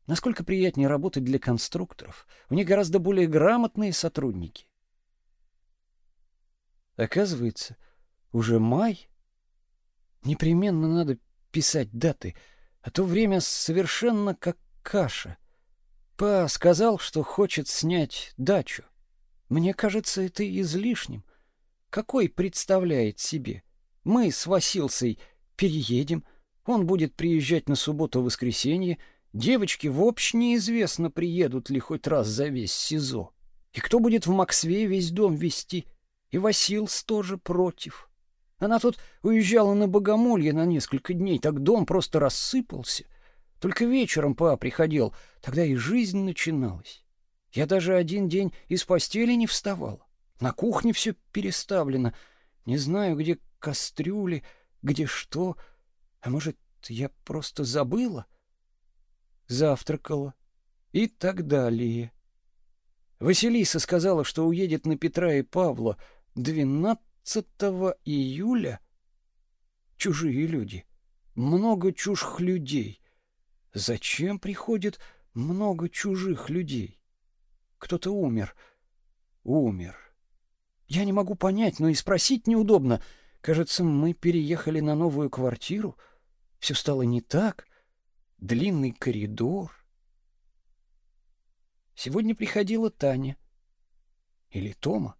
Насколько приятнее работать для конструкторов. У них гораздо более грамотные сотрудники. Оказывается, уже май. Непременно надо писать даты — а то время совершенно как каша. Па сказал, что хочет снять дачу. Мне кажется, это излишним. Какой представляет себе? Мы с Василсой переедем, он будет приезжать на субботу-воскресенье, девочки в общ неизвестно, приедут ли хоть раз за весь СИЗО. И кто будет в Максве весь дом вести? И Василс тоже против. Она тут уезжала на Богомолье на несколько дней, так дом просто рассыпался. Только вечером па приходил, тогда и жизнь начиналась. Я даже один день из постели не вставала. На кухне все переставлено. Не знаю, где кастрюли, где что. А может, я просто забыла? Завтракала. И так далее. Василиса сказала, что уедет на Петра и Павла 12 июля чужие люди, много чужих людей. Зачем приходит много чужих людей? Кто-то умер. Умер. Я не могу понять, но и спросить неудобно. Кажется, мы переехали на новую квартиру. Все стало не так. Длинный коридор. Сегодня приходила Таня. Или Тома.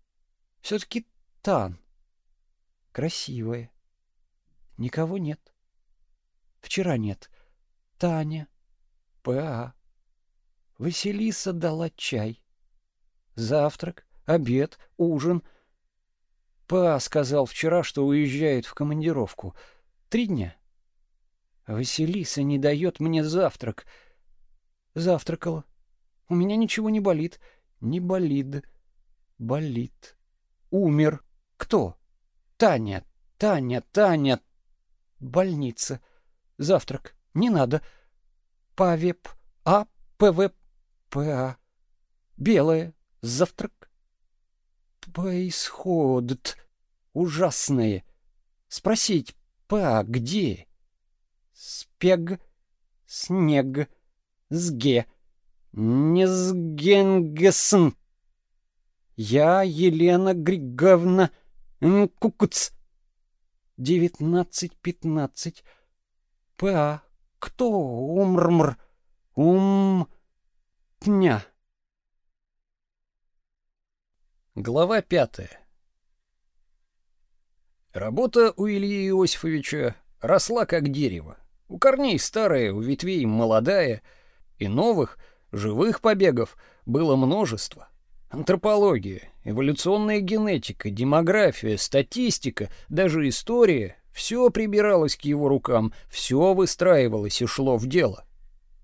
Все-таки Тан красивая. Никого нет. Вчера нет. Таня, П.А. Василиса дала чай. Завтрак, обед, ужин. Па сказал вчера, что уезжает в командировку. Три дня. Василиса не дает мне завтрак. Завтракала. У меня ничего не болит. Не болит. Болит. Умер. Кто? Таня, Таня, Таня. Больница. Завтрак. Не надо. Павеп. А. ПВ. ПА. Белое. Завтрак. Происходит. Ужасное. Спросить. Па где? Спег. Снег. Сге. Незгенгесн. Я Елена Григовна Кукуц. Девятнадцать пятнадцать. Па. Кто умрмр? Ум. Тня. Глава пятая. Работа у Ильи Иосифовича росла как дерево. У корней старая, у ветвей молодая, и новых, живых побегов было множество. Антропология, эволюционная генетика, демография, статистика, даже история — все прибиралось к его рукам, все выстраивалось и шло в дело.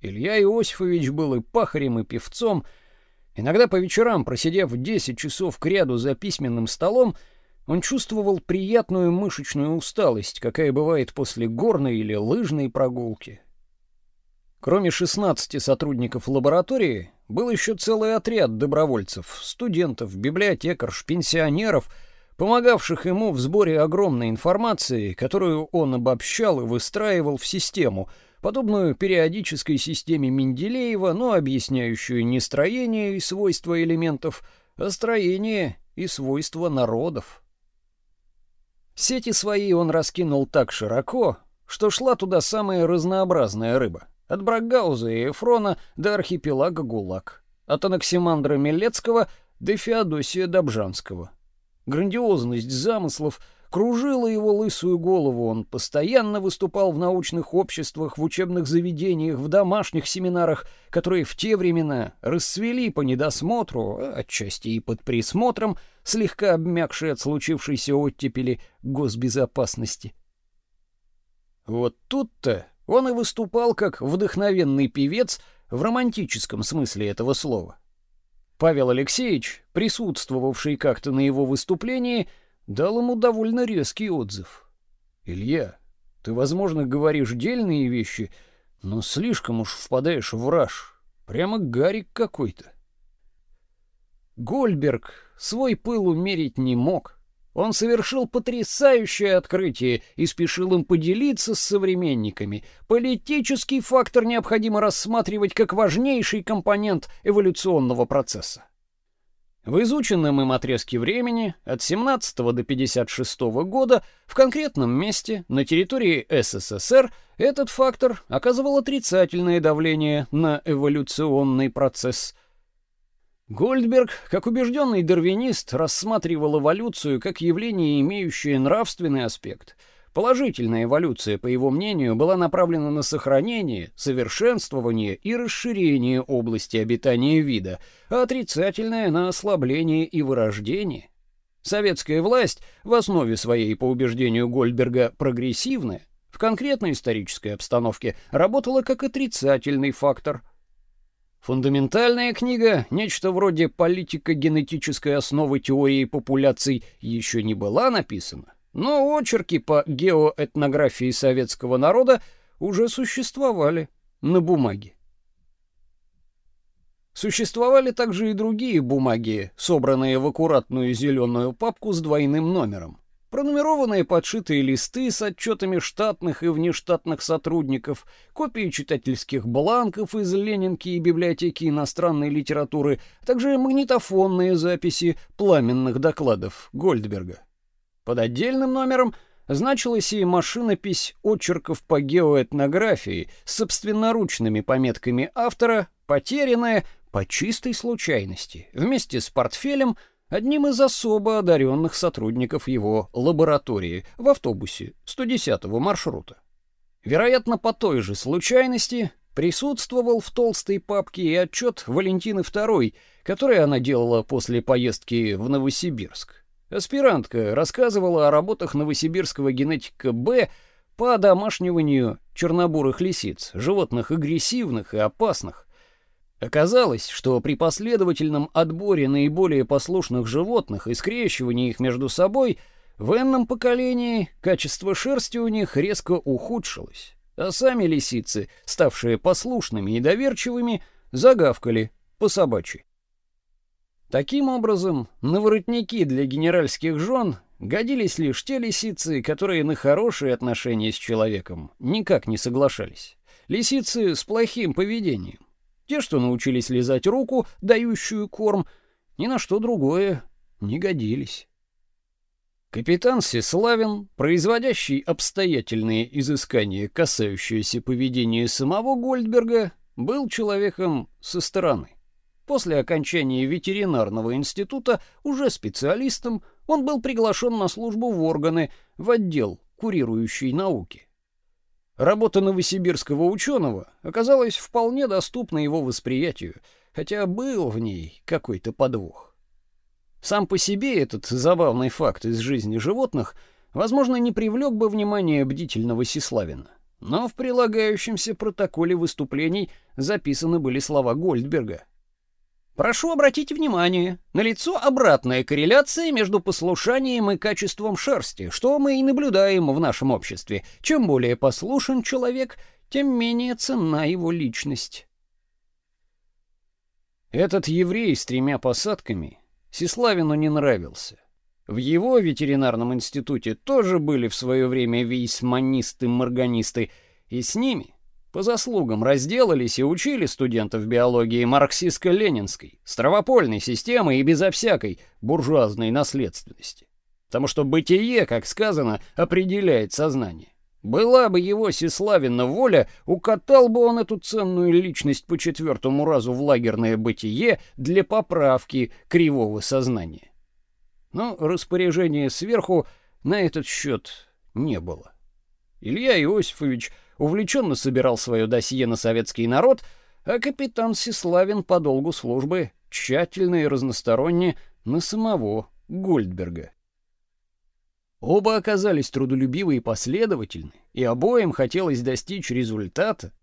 Илья Иосифович был и пахарем, и певцом. Иногда по вечерам, просидев 10 часов кряду за письменным столом, он чувствовал приятную мышечную усталость, какая бывает после горной или лыжной прогулки. Кроме 16 сотрудников лаборатории, был еще целый отряд добровольцев, студентов, библиотекарш, пенсионеров, помогавших ему в сборе огромной информации, которую он обобщал и выстраивал в систему, подобную периодической системе Менделеева, но объясняющую не строение и свойства элементов, а строение и свойства народов. Сети свои он раскинул так широко, что шла туда самая разнообразная рыба. От Брагауза и Эфрона до архипелага ГУЛАГ. От Анаксимандра Милецкого до Феодосия Добжанского. Грандиозность замыслов кружила его лысую голову. Он постоянно выступал в научных обществах, в учебных заведениях, в домашних семинарах, которые в те времена расцвели по недосмотру, а отчасти и под присмотром, слегка обмякшей от случившейся оттепели госбезопасности. Вот тут-то он и выступал как вдохновенный певец в романтическом смысле этого слова. Павел Алексеевич, присутствовавший как-то на его выступлении, дал ему довольно резкий отзыв. «Илья, ты, возможно, говоришь дельные вещи, но слишком уж впадаешь в раж. Прямо гарик какой-то». Гольберг свой пыл умерить не мог. Он совершил потрясающее открытие и спешил им поделиться с современниками. Политический фактор необходимо рассматривать как важнейший компонент эволюционного процесса. В изученном им отрезке времени от 17 до 56 года в конкретном месте на территории СССР этот фактор оказывал отрицательное давление на эволюционный процесс. Гольдберг, как убежденный дарвинист, рассматривал эволюцию как явление, имеющее нравственный аспект – Положительная эволюция, по его мнению, была направлена на сохранение, совершенствование и расширение области обитания вида, а отрицательная — на ослабление и вырождение. Советская власть, в основе своей, по убеждению Гольдберга, прогрессивная, в конкретной исторической обстановке работала как отрицательный фактор. Фундаментальная книга, нечто вроде политико-генетической основы теории популяций, еще не была написана, но очерки по геоэтнографии советского народа уже существовали на бумаге. Существовали также и другие бумаги, собранные в аккуратную зеленую папку с двойным номером. Пронумерованные подшитые листы с отчетами штатных и внештатных сотрудников, копии читательских бланков из Ленинки и библиотеки иностранной литературы, а также магнитофонные записи пламенных докладов Гольдберга. Под отдельным номером значилась и машинопись очерков по геоэтнографии с собственноручными пометками автора, потерянная по чистой случайности, вместе с портфелем одним из особо одаренных сотрудников его лаборатории в автобусе 110-го маршрута. Вероятно, по той же случайности присутствовал в толстой папке и отчет Валентины II, который она делала после поездки в Новосибирск. Аспирантка рассказывала о работах новосибирского генетика Б по домашниванию чернобурых лисиц, животных агрессивных и опасных. Оказалось, что при последовательном отборе наиболее послушных животных и скрещивании их между собой В энном поколении качество шерсти у них резко ухудшилось, а сами лисицы, ставшие послушными и доверчивыми, загавкали по собачьи. Таким образом, на воротники для генеральских жен годились лишь те лисицы, которые на хорошие отношения с человеком никак не соглашались. Лисицы с плохим поведением. Те, что научились лизать руку, дающую корм, ни на что другое не годились. Капитан Сеславин, производящий обстоятельные изыскания, касающиеся поведения самого Гольдберга, был человеком со стороны. После окончания ветеринарного института уже специалистом он был приглашен на службу в органы, в отдел, курирующий науки. Работа новосибирского ученого оказалась вполне доступна его восприятию, хотя был в ней какой-то подвох. Сам по себе этот забавный факт из жизни животных, возможно, не привлек бы внимание бдительного Сеславина. Но в прилагающемся протоколе выступлений записаны были слова Гольдберга — Прошу обратить внимание, налицо обратная корреляция между послушанием и качеством шерсти, что мы и наблюдаем в нашем обществе. Чем более послушен человек, тем менее ценна его личность. Этот еврей с тремя посадками Сеславину не нравился. В его ветеринарном институте тоже были в свое время вейсманисты-морганисты, и с ними по заслугам разделались и учили студентов биологии марксистско-ленинской, стравопольной системы и безо всякой буржуазной наследственности. Потому что бытие, как сказано, определяет сознание. Была бы его Сеславина воля, укатал бы он эту ценную личность по четвертому разу в лагерное бытие для поправки кривого сознания. Но распоряжения сверху на этот счет не было. Илья Иосифович увлеченно собирал свое досье на советский народ, а капитан Сеславин по долгу службы тщательно и разносторонне на самого Гольдберга. Оба оказались трудолюбивы и последовательны, и обоим хотелось достичь результата.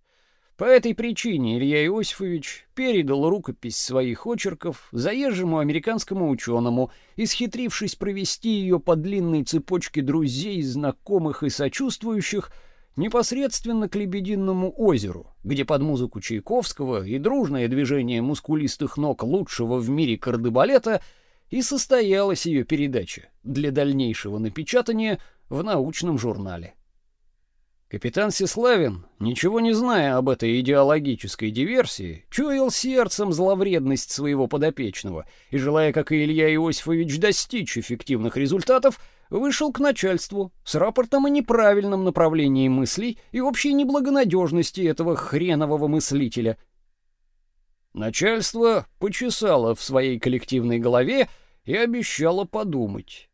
По этой причине Илья Иосифович передал рукопись своих очерков заезжему американскому ученому, исхитрившись провести ее по длинной цепочке друзей, знакомых и сочувствующих, непосредственно к Лебединному озеру, где под музыку Чайковского и дружное движение мускулистых ног лучшего в мире кардебалета и состоялась ее передача для дальнейшего напечатания в научном журнале. Капитан Сеславин, ничего не зная об этой идеологической диверсии, чуял сердцем зловредность своего подопечного и, желая, как и Илья Иосифович, достичь эффективных результатов, вышел к начальству с рапортом о неправильном направлении мыслей и общей неблагонадежности этого хренового мыслителя. Начальство почесало в своей коллективной голове и обещало подумать.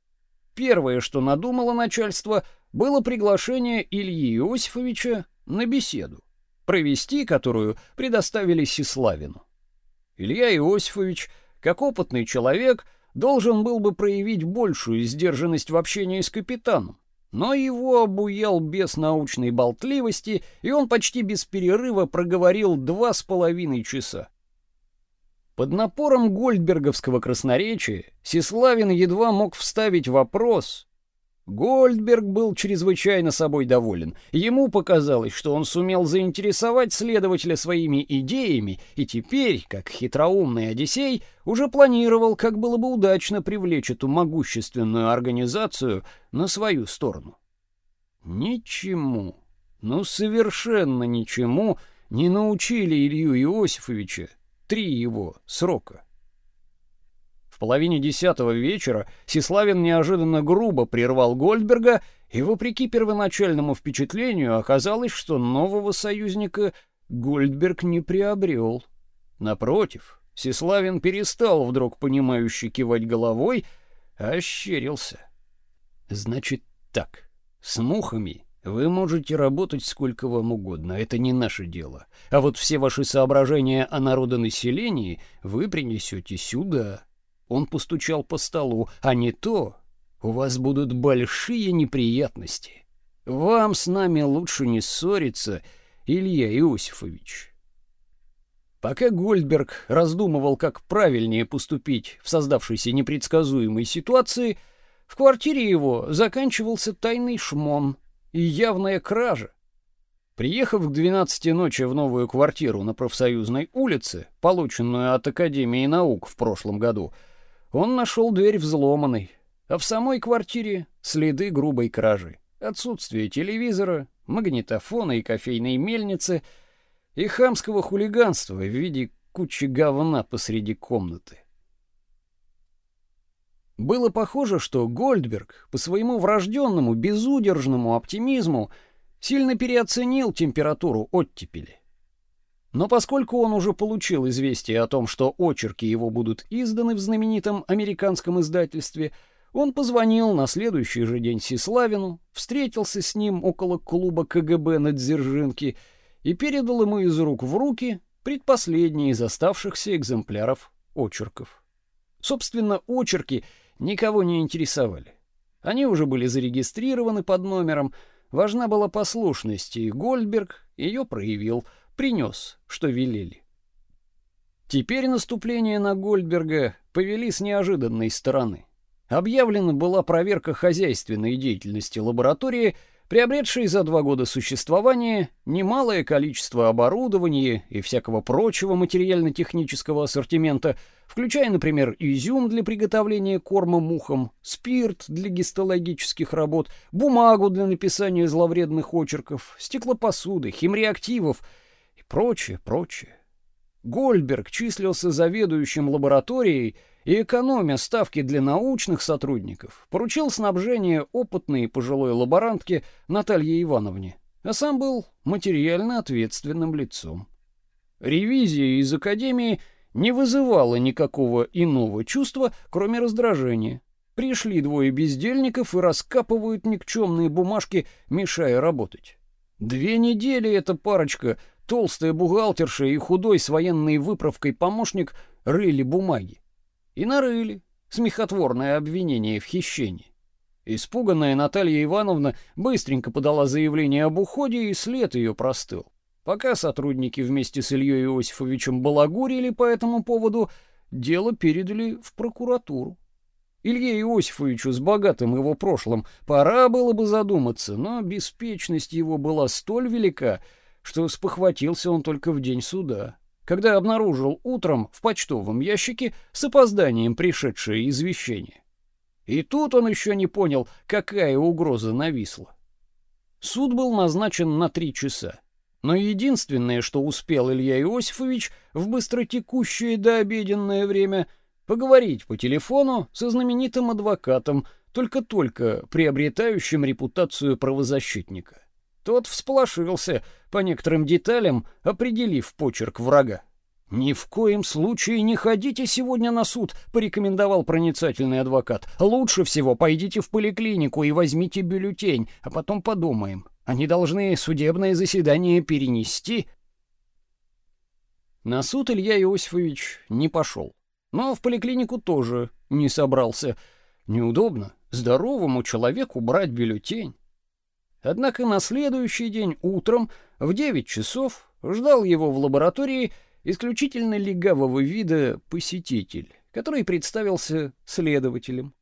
Первое, что надумало начальство, было приглашение Ильи Иосифовича на беседу, провести которую предоставили Сеславину. Илья Иосифович, как опытный человек, должен был бы проявить большую сдержанность в общении с капитаном, но его обуял бес научной болтливости, и он почти без перерыва проговорил два с половиной часа. Под напором гольдберговского красноречия Сеславин едва мог вставить вопрос. Гольдберг был чрезвычайно собой доволен. Ему показалось, что он сумел заинтересовать следователя своими идеями, и теперь, как хитроумный Одиссей, уже планировал, как было бы удачно привлечь эту могущественную организацию на свою сторону. Ничему, ну совершенно ничему не научили Илью Иосифовича три его срока. В половине десятого вечера Сеславин неожиданно грубо прервал Гольдберга, и вопреки первоначальному впечатлению оказалось, что нового союзника Гольдберг не приобрел. Напротив, Сеславин перестал вдруг понимающе кивать головой, а ощерился. Значит так, с мухами вы можете работать сколько вам угодно, это не наше дело. А вот все ваши соображения о народонаселении вы принесете сюда. Он постучал по столу, а не то у вас будут большие неприятности. Вам с нами лучше не ссориться, Илья Иосифович. Пока Гольдберг раздумывал, как правильнее поступить в создавшейся непредсказуемой ситуации, В квартире его заканчивался тайный шмон и явная кража. Приехав к 12 ночи в новую квартиру на профсоюзной улице, полученную от Академии наук в прошлом году, он нашел дверь взломанной, а в самой квартире следы грубой кражи. Отсутствие телевизора, магнитофона и кофейной мельницы и хамского хулиганства в виде кучи говна посреди комнаты. Было похоже, что Гольдберг по своему врожденному безудержному оптимизму сильно переоценил температуру оттепели. Но поскольку он уже получил известие о том, что очерки его будут изданы в знаменитом американском издательстве, он позвонил на следующий же день Сиславину, встретился с ним около клуба КГБ на Дзержинке и передал ему из рук в руки предпоследний из оставшихся экземпляров очерков. Собственно, очерки никого не интересовали. Они уже были зарегистрированы под номером, важна была послушность, и Гольдберг ее проявил, принес, что велели. Теперь наступление на Гольдберга повели с неожиданной стороны. Объявлена была проверка хозяйственной деятельности лаборатории — приобретший за два года существования немалое количество оборудования и всякого прочего материально-технического ассортимента, включая, например, изюм для приготовления корма мухам, спирт для гистологических работ, бумагу для написания зловредных очерков, стеклопосуды, химреактивов прочее, прочее. Гольберг числился заведующим лабораторией и, экономя ставки для научных сотрудников, поручил снабжение опытной пожилой лаборантке Наталье Ивановне, а сам был материально ответственным лицом. Ревизия из академии не вызывала никакого иного чувства, кроме раздражения. Пришли двое бездельников и раскапывают никчемные бумажки, мешая работать. Две недели эта парочка, толстая бухгалтерша и худой с военной выправкой помощник, рыли бумаги. И нарыли смехотворное обвинение в хищении. Испуганная Наталья Ивановна быстренько подала заявление об уходе, и след ее простыл. Пока сотрудники вместе с Ильей Иосифовичем балагурили по этому поводу, дело передали в прокуратуру. Илье Иосифовичу с богатым его прошлым пора было бы задуматься, но беспечность его была столь велика, что спохватился он только в день суда когда обнаружил утром в почтовом ящике с опозданием пришедшее извещение. И тут он еще не понял, какая угроза нависла. Суд был назначен на три часа. Но единственное, что успел Илья Иосифович в быстротекущее дообеденное время поговорить по телефону со знаменитым адвокатом, только-только приобретающим репутацию правозащитника. Тот всполошился по некоторым деталям, определив почерк врага. «Ни в коем случае не ходите сегодня на суд», — порекомендовал проницательный адвокат. «Лучше всего пойдите в поликлинику и возьмите бюллетень, а потом подумаем. Они должны судебное заседание перенести». На суд Илья Иосифович не пошел, но в поликлинику тоже не собрался. Неудобно здоровому человеку брать бюллетень. Однако на следующий день утром в 9 часов ждал его в лаборатории исключительно легавого вида посетитель, который представился следователем.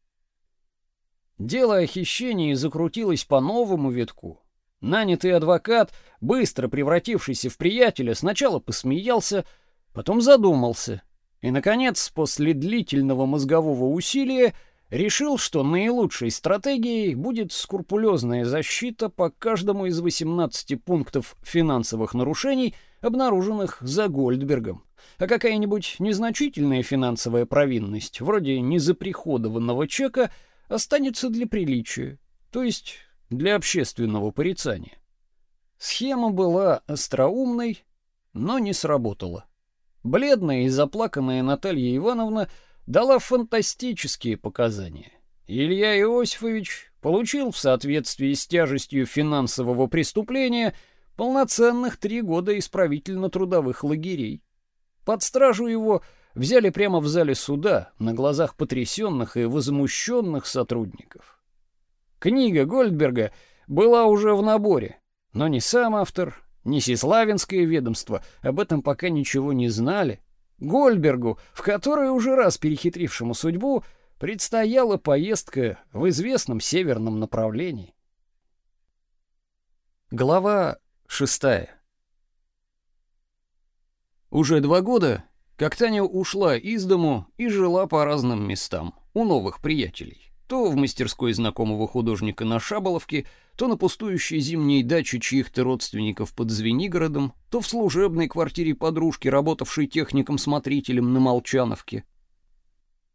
Дело о хищении закрутилось по новому витку. Нанятый адвокат, быстро превратившийся в приятеля, сначала посмеялся, потом задумался и, наконец, после длительного мозгового усилия, решил, что наилучшей стратегией будет скрупулезная защита по каждому из 18 пунктов финансовых нарушений, обнаруженных за Гольдбергом. А какая-нибудь незначительная финансовая провинность, вроде незаприходованного чека, останется для приличия, то есть для общественного порицания. Схема была остроумной, но не сработала. Бледная и заплаканная Наталья Ивановна дала фантастические показания. Илья Иосифович получил в соответствии с тяжестью финансового преступления полноценных три года исправительно-трудовых лагерей. Под стражу его взяли прямо в зале суда на глазах потрясенных и возмущенных сотрудников. Книга Гольдберга была уже в наборе, но ни сам автор, ни Сеславинское ведомство об этом пока ничего не знали Гольбергу, в который уже раз перехитрившему судьбу, предстояла поездка в известном северном направлении. Глава шестая. Уже два года, как Таня ушла из дому и жила по разным местам у новых приятелей. То в мастерской знакомого художника на Шаболовке, то на пустующей зимней даче чьих-то родственников под Звенигородом, то в служебной квартире подружки, работавшей техником-смотрителем на Молчановке.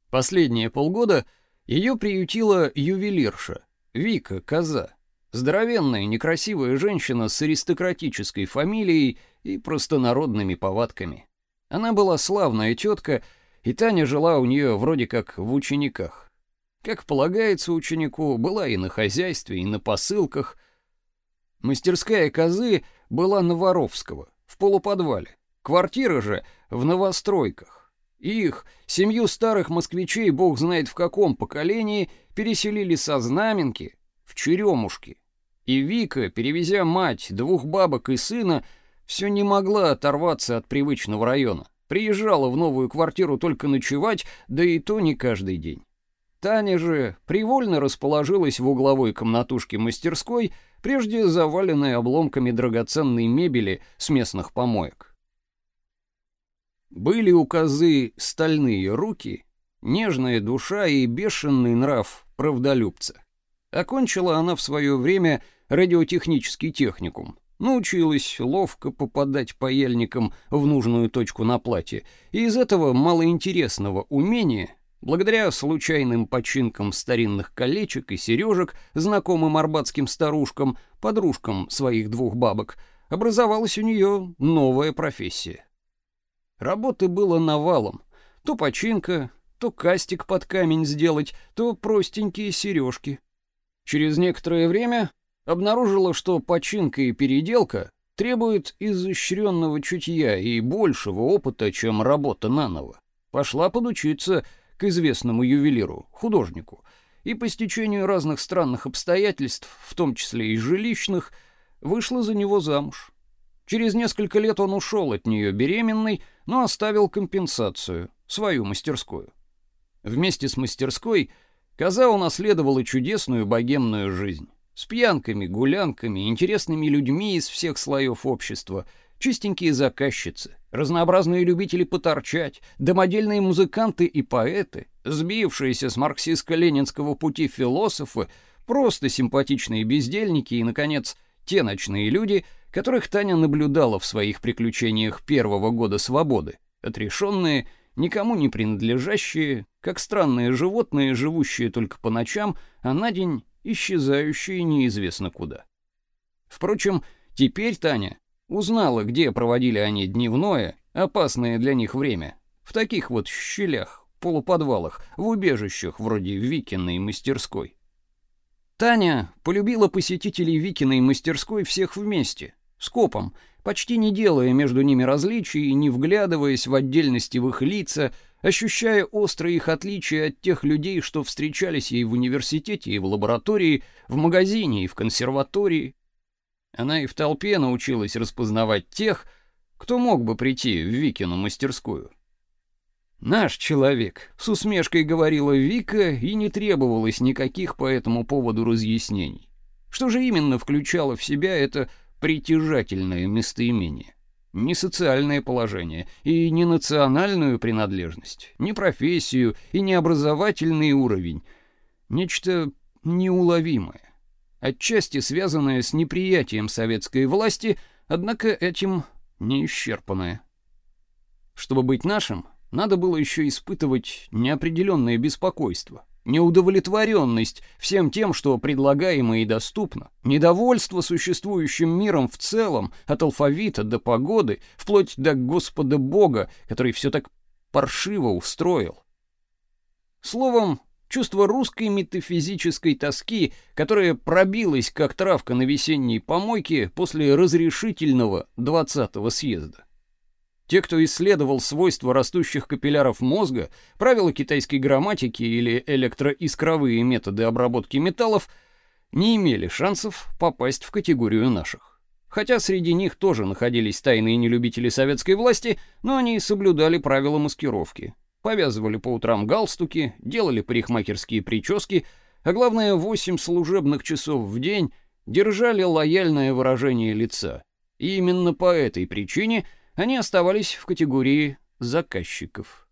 Последние полгода ее приютила ювелирша, Вика Коза, здоровенная, некрасивая женщина с аристократической фамилией и простонародными повадками. Она была славная тетка, и Таня жила у нее вроде как в учениках. Как полагается ученику, была и на хозяйстве, и на посылках. Мастерская козы была на Воровского, в полуподвале. Квартира же в новостройках. Их, семью старых москвичей, бог знает в каком поколении, переселили со Знаменки в Черемушки. И Вика, перевезя мать, двух бабок и сына, все не могла оторваться от привычного района. Приезжала в новую квартиру только ночевать, да и то не каждый день. Таня же привольно расположилась в угловой комнатушке мастерской, прежде заваленной обломками драгоценной мебели с местных помоек. Были у козы стальные руки, нежная душа и бешеный нрав правдолюбца. Окончила она в свое время радиотехнический техникум. Научилась ловко попадать паяльником в нужную точку на платье, и из этого малоинтересного умения Благодаря случайным починкам старинных колечек и сережек, знакомым арбатским старушкам, подружкам своих двух бабок, образовалась у нее новая профессия. Работы было навалом. То починка, то кастик под камень сделать, то простенькие сережки. Через некоторое время обнаружила, что починка и переделка требуют изощренного чутья и большего опыта, чем работа наново. Пошла подучиться к известному ювелиру, художнику, и по стечению разных странных обстоятельств, в том числе и жилищных, вышла за него замуж. Через несколько лет он ушел от нее беременный, но оставил компенсацию, свою мастерскую. Вместе с мастерской Коза унаследовала чудесную богемную жизнь. С пьянками, гулянками, интересными людьми из всех слоев общества, чистенькие заказчицы, разнообразные любители поторчать, домодельные музыканты и поэты, сбившиеся с марксистско-ленинского пути философы, просто симпатичные бездельники и, наконец, те ночные люди, которых Таня наблюдала в своих приключениях первого года свободы, отрешенные, никому не принадлежащие, как странные животные, живущие только по ночам, а на день исчезающие неизвестно куда. Впрочем, теперь Таня Узнала, где проводили они дневное, опасное для них время. В таких вот щелях, полуподвалах, в убежищах вроде Викиной мастерской. Таня полюбила посетителей Викиной мастерской всех вместе, скопом, почти не делая между ними различий и не вглядываясь в отдельности в их лица, ощущая острые их отличия от тех людей, что встречались ей в университете и в лаборатории, в магазине и в консерватории, она и в толпе научилась распознавать тех, кто мог бы прийти в Викину мастерскую. Наш человек, с усмешкой говорила Вика, и не требовалось никаких по этому поводу разъяснений. Что же именно включало в себя это притяжательное местоимение? Ни социальное положение, и не национальную принадлежность, ни профессию, и не образовательный уровень. Нечто неуловимое отчасти связанное с неприятием советской власти, однако этим не исчерпанное. Чтобы быть нашим, надо было еще испытывать неопределенное беспокойство, неудовлетворенность всем тем, что предлагаемо и доступно, недовольство существующим миром в целом, от алфавита до погоды, вплоть до Господа Бога, который все так паршиво устроил. Словом, чувство русской метафизической тоски, которая пробилась как травка на весенней помойке после разрешительного 20-го съезда. Те, кто исследовал свойства растущих капилляров мозга, правила китайской грамматики или электроискровые методы обработки металлов, не имели шансов попасть в категорию наших. Хотя среди них тоже находились тайные нелюбители советской власти, но они соблюдали правила маскировки, повязывали по утрам галстуки, делали парикмахерские прически, а главное, 8 служебных часов в день держали лояльное выражение лица. И именно по этой причине они оставались в категории заказчиков.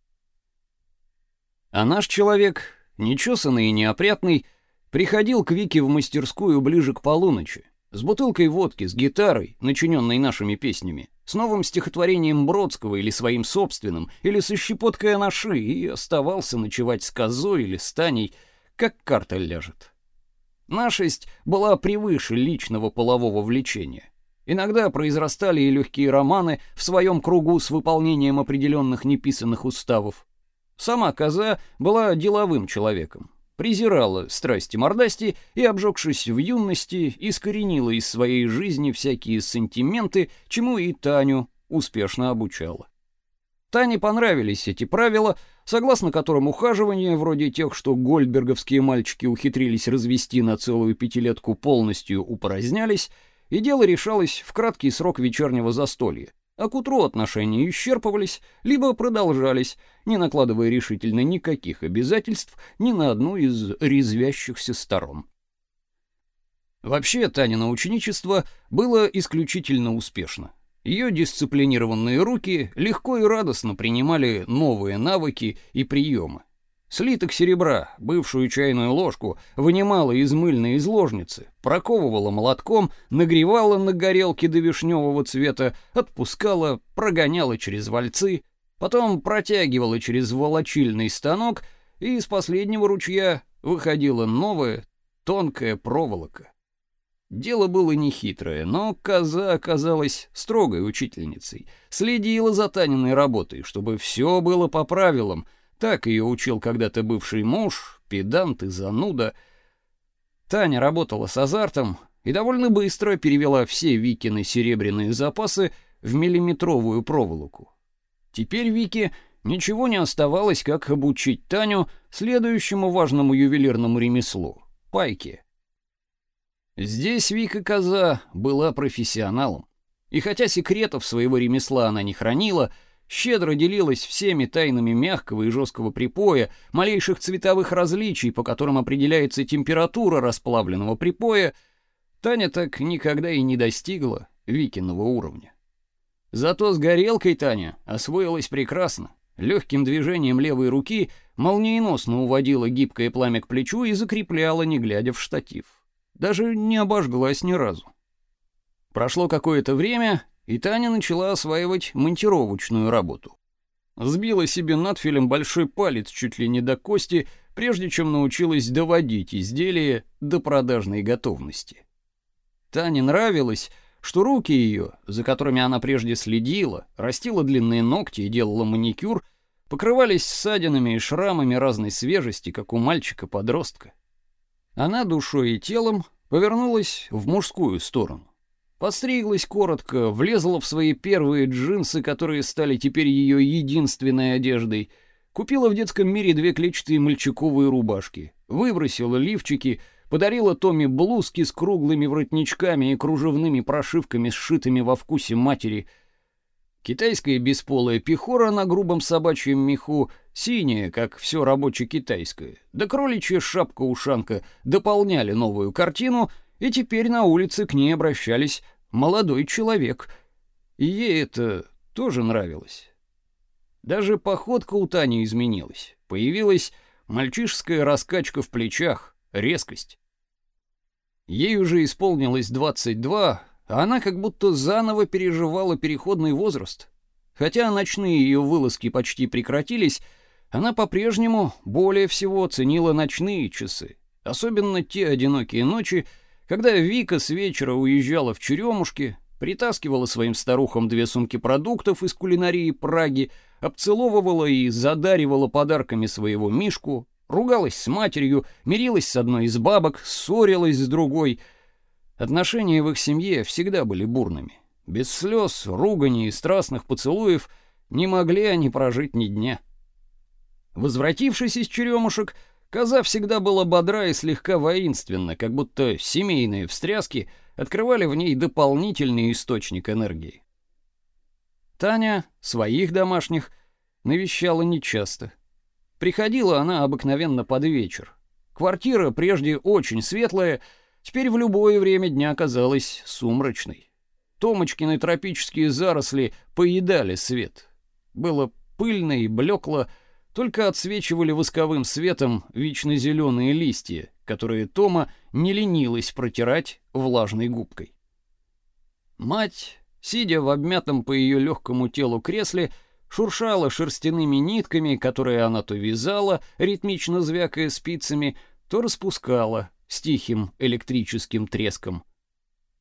А наш человек, нечесанный и неопрятный, приходил к Вике в мастерскую ближе к полуночи, с бутылкой водки, с гитарой, начиненной нашими песнями, с новым стихотворением Бродского или своим собственным, или со щепоткой анаши, и оставался ночевать с козой или с Таней, как карта ляжет. Нашесть была превыше личного полового влечения. Иногда произрастали и легкие романы в своем кругу с выполнением определенных неписанных уставов. Сама коза была деловым человеком, презирала страсти мордасти и, обжегшись в юности, искоренила из своей жизни всякие сантименты, чему и Таню успешно обучала. Тане понравились эти правила, согласно которым ухаживание, вроде тех, что гольдберговские мальчики ухитрились развести на целую пятилетку, полностью упразднялись, и дело решалось в краткий срок вечернего застолья, а к утру отношения исчерпывались, либо продолжались, не накладывая решительно никаких обязательств ни на одну из резвящихся сторон. Вообще, Танина ученичество было исключительно успешно. Ее дисциплинированные руки легко и радостно принимали новые навыки и приемы. Слиток серебра, бывшую чайную ложку, вынимала из мыльной изложницы, проковывала молотком, нагревала на горелке до вишневого цвета, отпускала, прогоняла через вальцы, потом протягивала через волочильный станок, и из последнего ручья выходила новая тонкая проволока. Дело было нехитрое, но коза оказалась строгой учительницей, следила за Таниной работой, чтобы все было по правилам — так ее учил когда-то бывший муж, педант и зануда. Таня работала с азартом и довольно быстро перевела все Викины серебряные запасы в миллиметровую проволоку. Теперь Вике ничего не оставалось, как обучить Таню следующему важному ювелирному ремеслу — пайке. Здесь Вика Коза была профессионалом. И хотя секретов своего ремесла она не хранила — щедро делилась всеми тайнами мягкого и жесткого припоя, малейших цветовых различий, по которым определяется температура расплавленного припоя, Таня так никогда и не достигла Викиного уровня. Зато с горелкой Таня освоилась прекрасно. Легким движением левой руки молниеносно уводила гибкое пламя к плечу и закрепляла, не глядя в штатив. Даже не обожглась ни разу. Прошло какое-то время, и Таня начала осваивать монтировочную работу. Сбила себе надфилем большой палец чуть ли не до кости, прежде чем научилась доводить изделие до продажной готовности. Тане нравилось, что руки ее, за которыми она прежде следила, растила длинные ногти и делала маникюр, покрывались ссадинами и шрамами разной свежести, как у мальчика-подростка. Она душой и телом повернулась в мужскую сторону. Подстриглась коротко, влезла в свои первые джинсы, которые стали теперь ее единственной одеждой. Купила в детском мире две клетчатые мальчиковые рубашки. Выбросила лифчики, подарила Томи блузки с круглыми воротничками и кружевными прошивками, сшитыми во вкусе матери. Китайская бесполая пехора на грубом собачьем меху, синяя, как все рабоче-китайское, да кроличья шапка-ушанка дополняли новую картину — и теперь на улице к ней обращались молодой человек. И ей это тоже нравилось. Даже походка у Тани изменилась. Появилась мальчишеская раскачка в плечах, резкость. Ей уже исполнилось 22, а она как будто заново переживала переходный возраст. Хотя ночные ее вылазки почти прекратились, она по-прежнему более всего ценила ночные часы, особенно те одинокие ночи, когда Вика с вечера уезжала в Черемушки, притаскивала своим старухам две сумки продуктов из кулинарии Праги, обцеловывала и задаривала подарками своего Мишку, ругалась с матерью, мирилась с одной из бабок, ссорилась с другой. Отношения в их семье всегда были бурными. Без слез, ругани и страстных поцелуев не могли они прожить ни дня. Возвратившись из Черемушек, Коза всегда была бодра и слегка воинственна, как будто семейные встряски открывали в ней дополнительный источник энергии. Таня своих домашних навещала нечасто. Приходила она обыкновенно под вечер. Квартира прежде очень светлая, теперь в любое время дня казалась сумрачной. Томочкины тропические заросли поедали свет. Было пыльно и блекло, только отсвечивали восковым светом вечно зеленые листья, которые Тома не ленилась протирать влажной губкой. Мать, сидя в обмятом по ее легкому телу кресле, шуршала шерстяными нитками, которые она то вязала, ритмично звякая спицами, то распускала с тихим электрическим треском.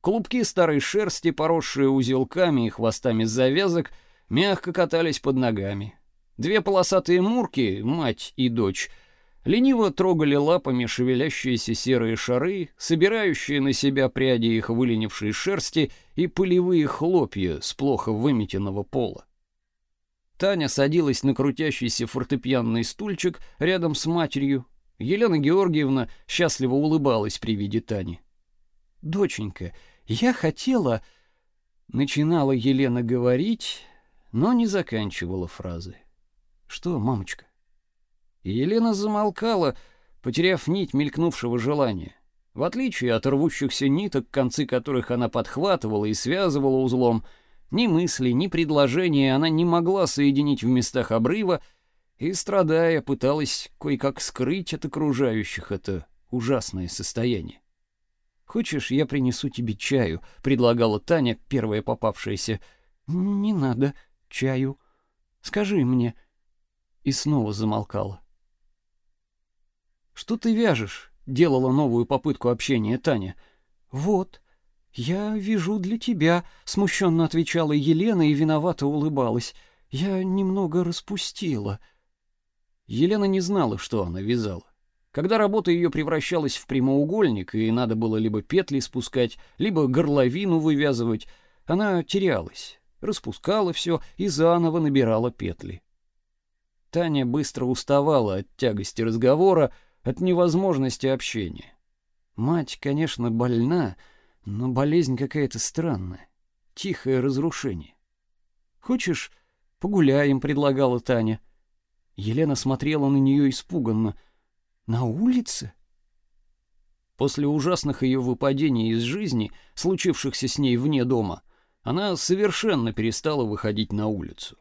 Клубки старой шерсти, поросшие узелками и хвостами завязок, мягко катались под ногами. Две полосатые мурки, мать и дочь, лениво трогали лапами шевелящиеся серые шары, собирающие на себя пряди их выленившей шерсти и пылевые хлопья с плохо выметенного пола. Таня садилась на крутящийся фортепианный стульчик рядом с матерью. Елена Георгиевна счастливо улыбалась при виде Тани. «Доченька, я хотела...» Начинала Елена говорить, но не заканчивала фразы. Что, мамочка? Елена замолкала, потеряв нить мелькнувшего желания. В отличие от рвущихся ниток, концы которых она подхватывала и связывала узлом, ни мысли, ни предложения она не могла соединить в местах обрыва и, страдая, пыталась кое-как скрыть от окружающих это ужасное состояние. «Хочешь, я принесу тебе чаю?» — предлагала Таня, первая попавшаяся. «Не надо чаю. Скажи мне, и снова замолкала. Что ты вяжешь? делала новую попытку общения Таня. Вот, я вяжу для тебя, смущенно отвечала Елена и виновато улыбалась. Я немного распустила. Елена не знала, что она вязала. Когда работа ее превращалась в прямоугольник, и надо было либо петли спускать, либо горловину вывязывать, она терялась, распускала все и заново набирала петли. Таня быстро уставала от тягости разговора, от невозможности общения. Мать, конечно, больна, но болезнь какая-то странная, тихое разрушение. Хочешь, погуляем, предлагала Таня. Елена смотрела на нее испуганно. На улице? После ужасных ее выпадений из жизни, случившихся с ней вне дома, она совершенно перестала выходить на улицу.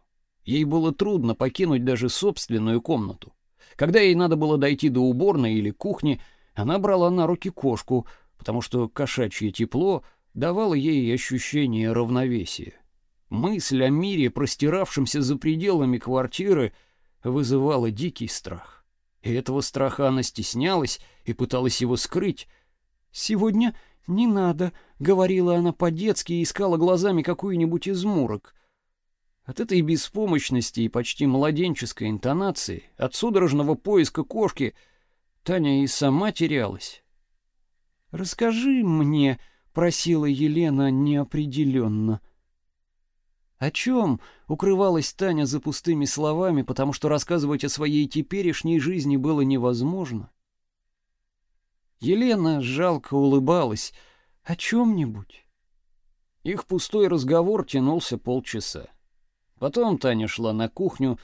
Ей было трудно покинуть даже собственную комнату. Когда ей надо было дойти до уборной или кухни, она брала на руки кошку, потому что кошачье тепло давало ей ощущение равновесия. Мысль о мире, простиравшемся за пределами квартиры, вызывала дикий страх. И этого страха она стеснялась и пыталась его скрыть. «Сегодня не надо», — говорила она по-детски и искала глазами какую-нибудь из мурок. От этой беспомощности и почти младенческой интонации, от судорожного поиска кошки, Таня и сама терялась. «Расскажи мне», — просила Елена неопределенно. О чем укрывалась Таня за пустыми словами, потому что рассказывать о своей теперешней жизни было невозможно? Елена жалко улыбалась. О чем-нибудь. Их пустой разговор тянулся полчаса. Потом Таня шла на кухню,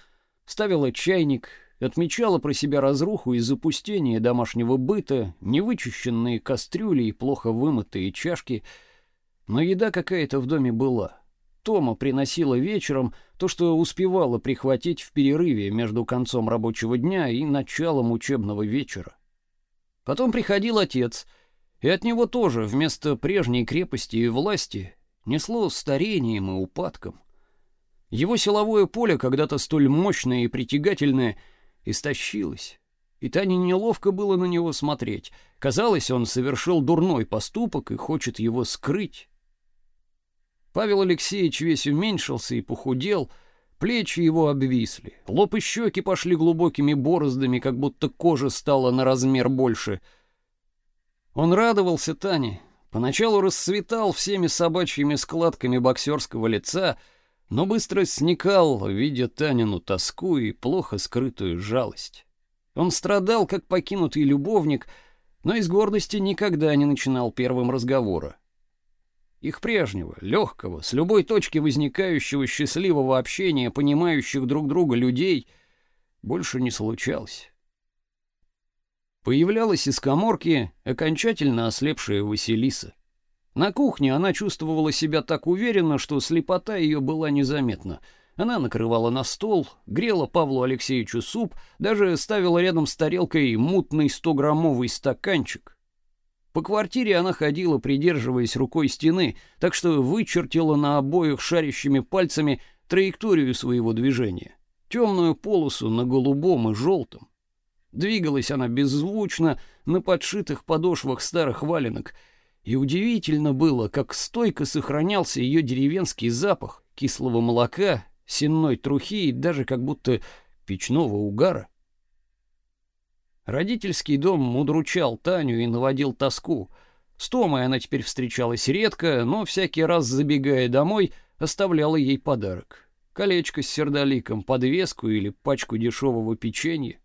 ставила чайник, отмечала про себя разруху и запустение домашнего быта, невычищенные кастрюли и плохо вымытые чашки. Но еда какая-то в доме была. Тома приносила вечером то, что успевала прихватить в перерыве между концом рабочего дня и началом учебного вечера. Потом приходил отец, и от него тоже вместо прежней крепости и власти несло старением и упадком. Его силовое поле, когда-то столь мощное и притягательное, истощилось. И Тане неловко было на него смотреть. Казалось, он совершил дурной поступок и хочет его скрыть. Павел Алексеевич весь уменьшился и похудел, плечи его обвисли, лоб и щеки пошли глубокими бороздами, как будто кожа стала на размер больше. Он радовался Тане, поначалу расцветал всеми собачьими складками боксерского лица — но быстро сникал, видя Танину тоску и плохо скрытую жалость. Он страдал, как покинутый любовник, но из гордости никогда не начинал первым разговора. их прежнего, легкого, с любой точки возникающего счастливого общения, понимающих друг друга людей, больше не случалось. Появлялась из каморки окончательно ослепшая Василиса. На кухне она чувствовала себя так уверенно, что слепота ее была незаметна. Она накрывала на стол, грела Павлу Алексеевичу суп, даже ставила рядом с тарелкой мутный 100-граммовый стаканчик. По квартире она ходила, придерживаясь рукой стены, так что вычертила на обоих шарящими пальцами траекторию своего движения. Темную полосу на голубом и желтом. Двигалась она беззвучно на подшитых подошвах старых валенок — и удивительно было, как стойко сохранялся ее деревенский запах кислого молока, сенной трухи и даже как будто печного угара. Родительский дом удручал Таню и наводил тоску. С Томой она теперь встречалась редко, но всякий раз забегая домой, оставляла ей подарок: колечко с сердоликом, подвеску или пачку дешевого печенья.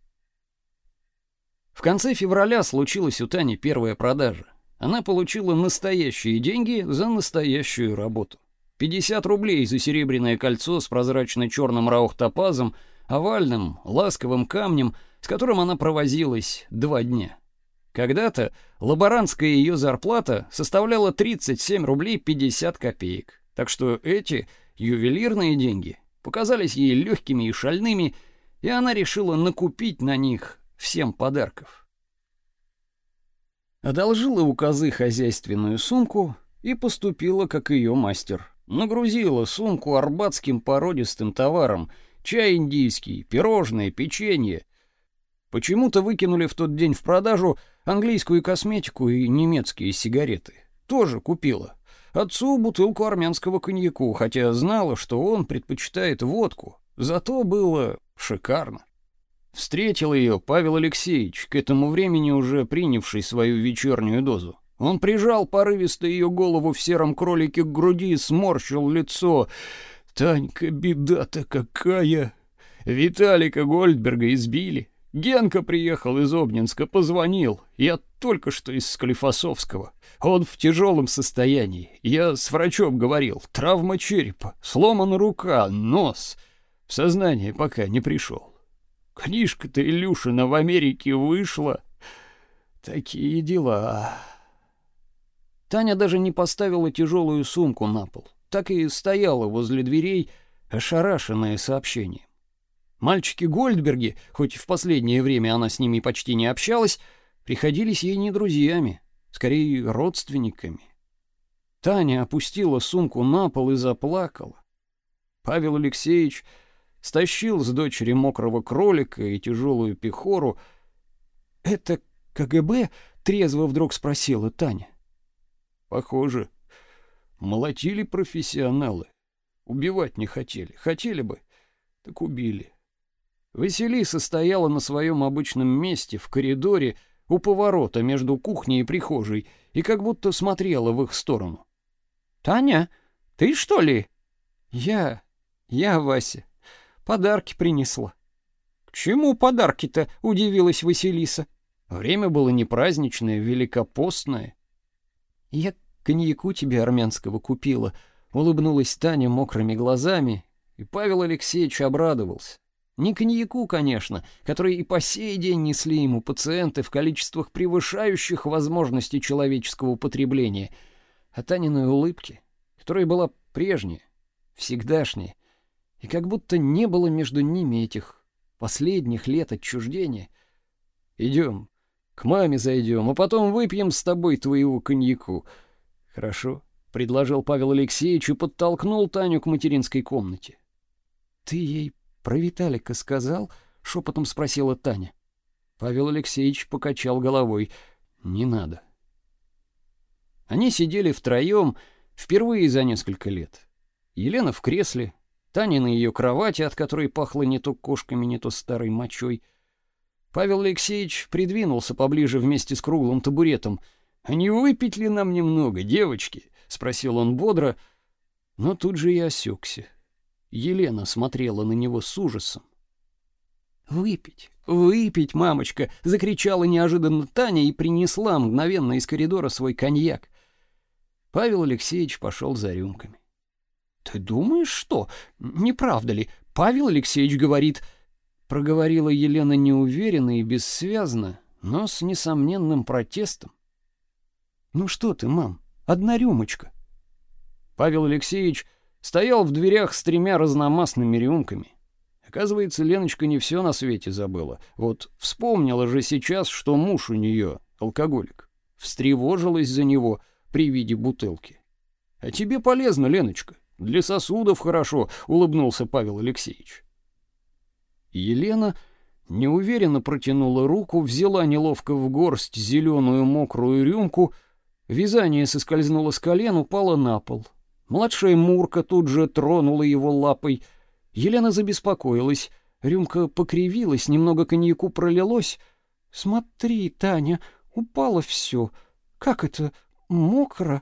В конце февраля случилась у Тани первая продажа. Она получила настоящие деньги за настоящую работу. 50 рублей за серебряное кольцо с прозрачно черным раухтопазом, овальным, ласковым камнем, с которым она провозилась два дня. Когда-то лаборантская ее зарплата составляла 37 рублей 50 копеек. Так что эти ювелирные деньги показались ей легкими и шальными, и она решила накупить на них всем подарков одолжила у козы хозяйственную сумку и поступила как ее мастер. Нагрузила сумку арбатским породистым товаром: чай индийский, пирожные, печенье. Почему-то выкинули в тот день в продажу английскую косметику и немецкие сигареты. Тоже купила. Отцу бутылку армянского коньяку, хотя знала, что он предпочитает водку. Зато было шикарно. Встретил ее Павел Алексеевич, к этому времени уже принявший свою вечернюю дозу. Он прижал порывисто ее голову в сером кролике к груди и сморщил лицо. «Танька, беда-то какая! Виталика Гольдберга избили. Генка приехал из Обнинска, позвонил. Я только что из Склифосовского. Он в тяжелом состоянии. Я с врачом говорил. Травма черепа, сломана рука, нос. В сознание пока не пришел. Книжка-то Илюшина в Америке вышла. Такие дела. Таня даже не поставила тяжелую сумку на пол. Так и стояла возле дверей, ошарашенная сообщением. Мальчики Гольдберги, хоть в последнее время она с ними почти не общалась, приходились ей не друзьями, скорее родственниками. Таня опустила сумку на пол и заплакала. Павел Алексеевич стащил с дочери мокрого кролика и тяжелую пехору. «Это КГБ?» — трезво вдруг спросила Таня. «Похоже. Молотили профессионалы. Убивать не хотели. Хотели бы, так убили». Василиса стояла на своем обычном месте в коридоре у поворота между кухней и прихожей и как будто смотрела в их сторону. «Таня, ты что ли?» «Я... я Вася. Подарки принесла. К чему подарки-то? удивилась Василиса. Время было не праздничное, великопостное. Я коньяку тебе армянского купила, улыбнулась Таня мокрыми глазами, и Павел Алексеевич обрадовался. Не коньяку, конечно, который и по сей день несли ему пациенты в количествах превышающих возможности человеческого потребления, а Таниной улыбке, которая была прежняя, всегдашняя, и как будто не было между ними этих последних лет отчуждения. Идем, к маме зайдем, а потом выпьем с тобой твоего коньяку. Хорошо, предложил Павел Алексеевич и подтолкнул Таню к материнской комнате. Ты ей про Виталика сказал? шепотом спросила Таня. Павел Алексеевич покачал головой. Не надо. Они сидели втроем впервые за несколько лет. Елена в кресле, Таня на ее кровати, от которой пахло не то кошками, не то старой мочой. Павел Алексеевич придвинулся поближе вместе с круглым табуретом. «А не выпить ли нам немного, девочки?» — спросил он бодро, но тут же и осекся. Елена смотрела на него с ужасом. «Выпить, выпить, мамочка!» — закричала неожиданно Таня и принесла мгновенно из коридора свой коньяк. Павел Алексеевич пошел за рюмками. Ты думаешь, что? Не правда ли? Павел Алексеевич говорит, проговорила Елена неуверенно и бессвязно, но с несомненным протестом. Ну что ты, мам? Одна рюмочка. Павел Алексеевич стоял в дверях с тремя разномастными рюмками. Оказывается, Леночка не все на свете забыла. Вот вспомнила же сейчас, что муж у нее алкоголик. Встревожилась за него при виде бутылки. А тебе полезно, Леночка. Для сосудов хорошо, улыбнулся Павел Алексеевич. Елена неуверенно протянула руку, взяла неловко в горсть зеленую мокрую рюмку, вязание соскользнуло с колен, упало на пол. Младшая Мурка тут же тронула его лапой. Елена забеспокоилась. Рюмка покривилась, немного коньяку пролилось. «Смотри, Таня, упало все. Как это? Мокро?»